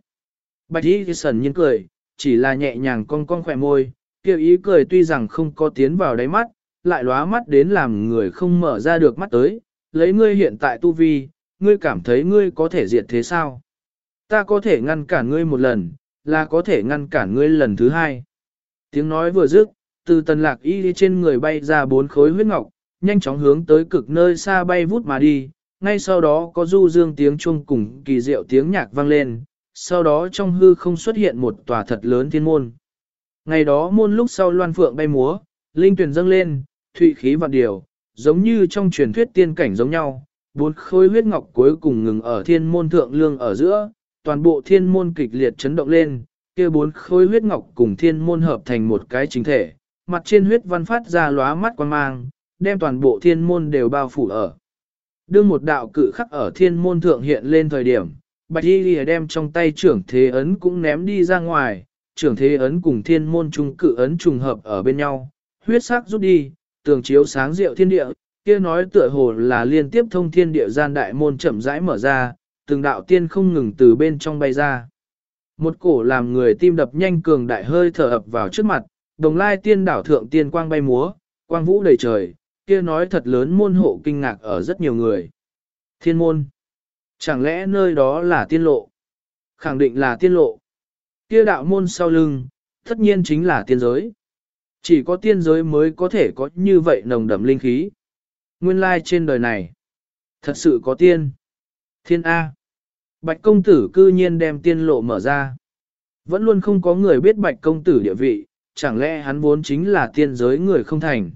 Bạch y sần nhiên cười, chỉ là nhẹ nhàng cong cong khỏe môi, kêu ý cười tuy rằng không có tiến vào đáy mắt, lại lóa mắt đến làm người không mở ra được mắt tới, lấy ngươi hiện tại tu vi, ngươi cảm thấy ngươi có thể diệt thế sao? Ta có thể ngăn cản ngươi một lần, là có thể ngăn cản ngươi lần thứ hai. Tiếng nói vừa dứt, từ tần lạc y trên người bay ra bốn khối huyết ngọc, nhanh chóng hướng tới cực nơi xa bay vút mà đi, ngay sau đó có du dương tiếng chuông cùng kỳ diệu tiếng nhạc vang lên, sau đó trong hư không xuất hiện một tòa thật lớn thiên môn. Ngày đó môn lúc sau loan phượng bay múa, linh tuyển dâng lên, thụy khí vạn điều, giống như trong truyền thuyết tiên cảnh giống nhau, bốn khối huyết ngọc cuối cùng ngừng ở thiên môn thượng lương ở giữa, toàn bộ thiên môn kịch liệt chấn động lên, kia bốn khối huyết ngọc cùng thiên môn hợp thành một cái chính thể, mặt trên huyết văn phát ra lóa mắt quan mang, đem toàn bộ thiên môn đều bao phủ ở. Đương một đạo cự khắc ở thiên môn thượng hiện lên thời điểm, Bạch Y Lìa đem trong tay trưởng thế ấn cũng ném đi ra ngoài, trưởng thế ấn cùng thiên môn trung cự ấn trùng hợp ở bên nhau, huyết sắc rút đi, tường chiếu sáng diệu thiên địa, kia nói tựa hồ là liên tiếp thông thiên địa gian đại môn chậm rãi mở ra, từng đạo tiên không ngừng từ bên trong bay ra. Một cổ làm người tim đập nhanh cường đại hơi thở ập vào trước mặt, đồng lai tiên đảo thượng tiên quang bay múa, quang vũ đầy trời, kia nói thật lớn môn hộ kinh ngạc ở rất nhiều người. Thiên môn. Chẳng lẽ nơi đó là tiên lộ? Khẳng định là tiên lộ. Kia đạo môn sau lưng, tất nhiên chính là tiên giới. Chỉ có tiên giới mới có thể có như vậy nồng đậm linh khí. Nguyên lai trên đời này, thật sự có tiên. Thiên A. Bạch công tử cư nhiên đem tiên lộ mở ra. Vẫn luôn không có người biết bạch công tử địa vị, chẳng lẽ hắn vốn chính là tiên giới người không thành.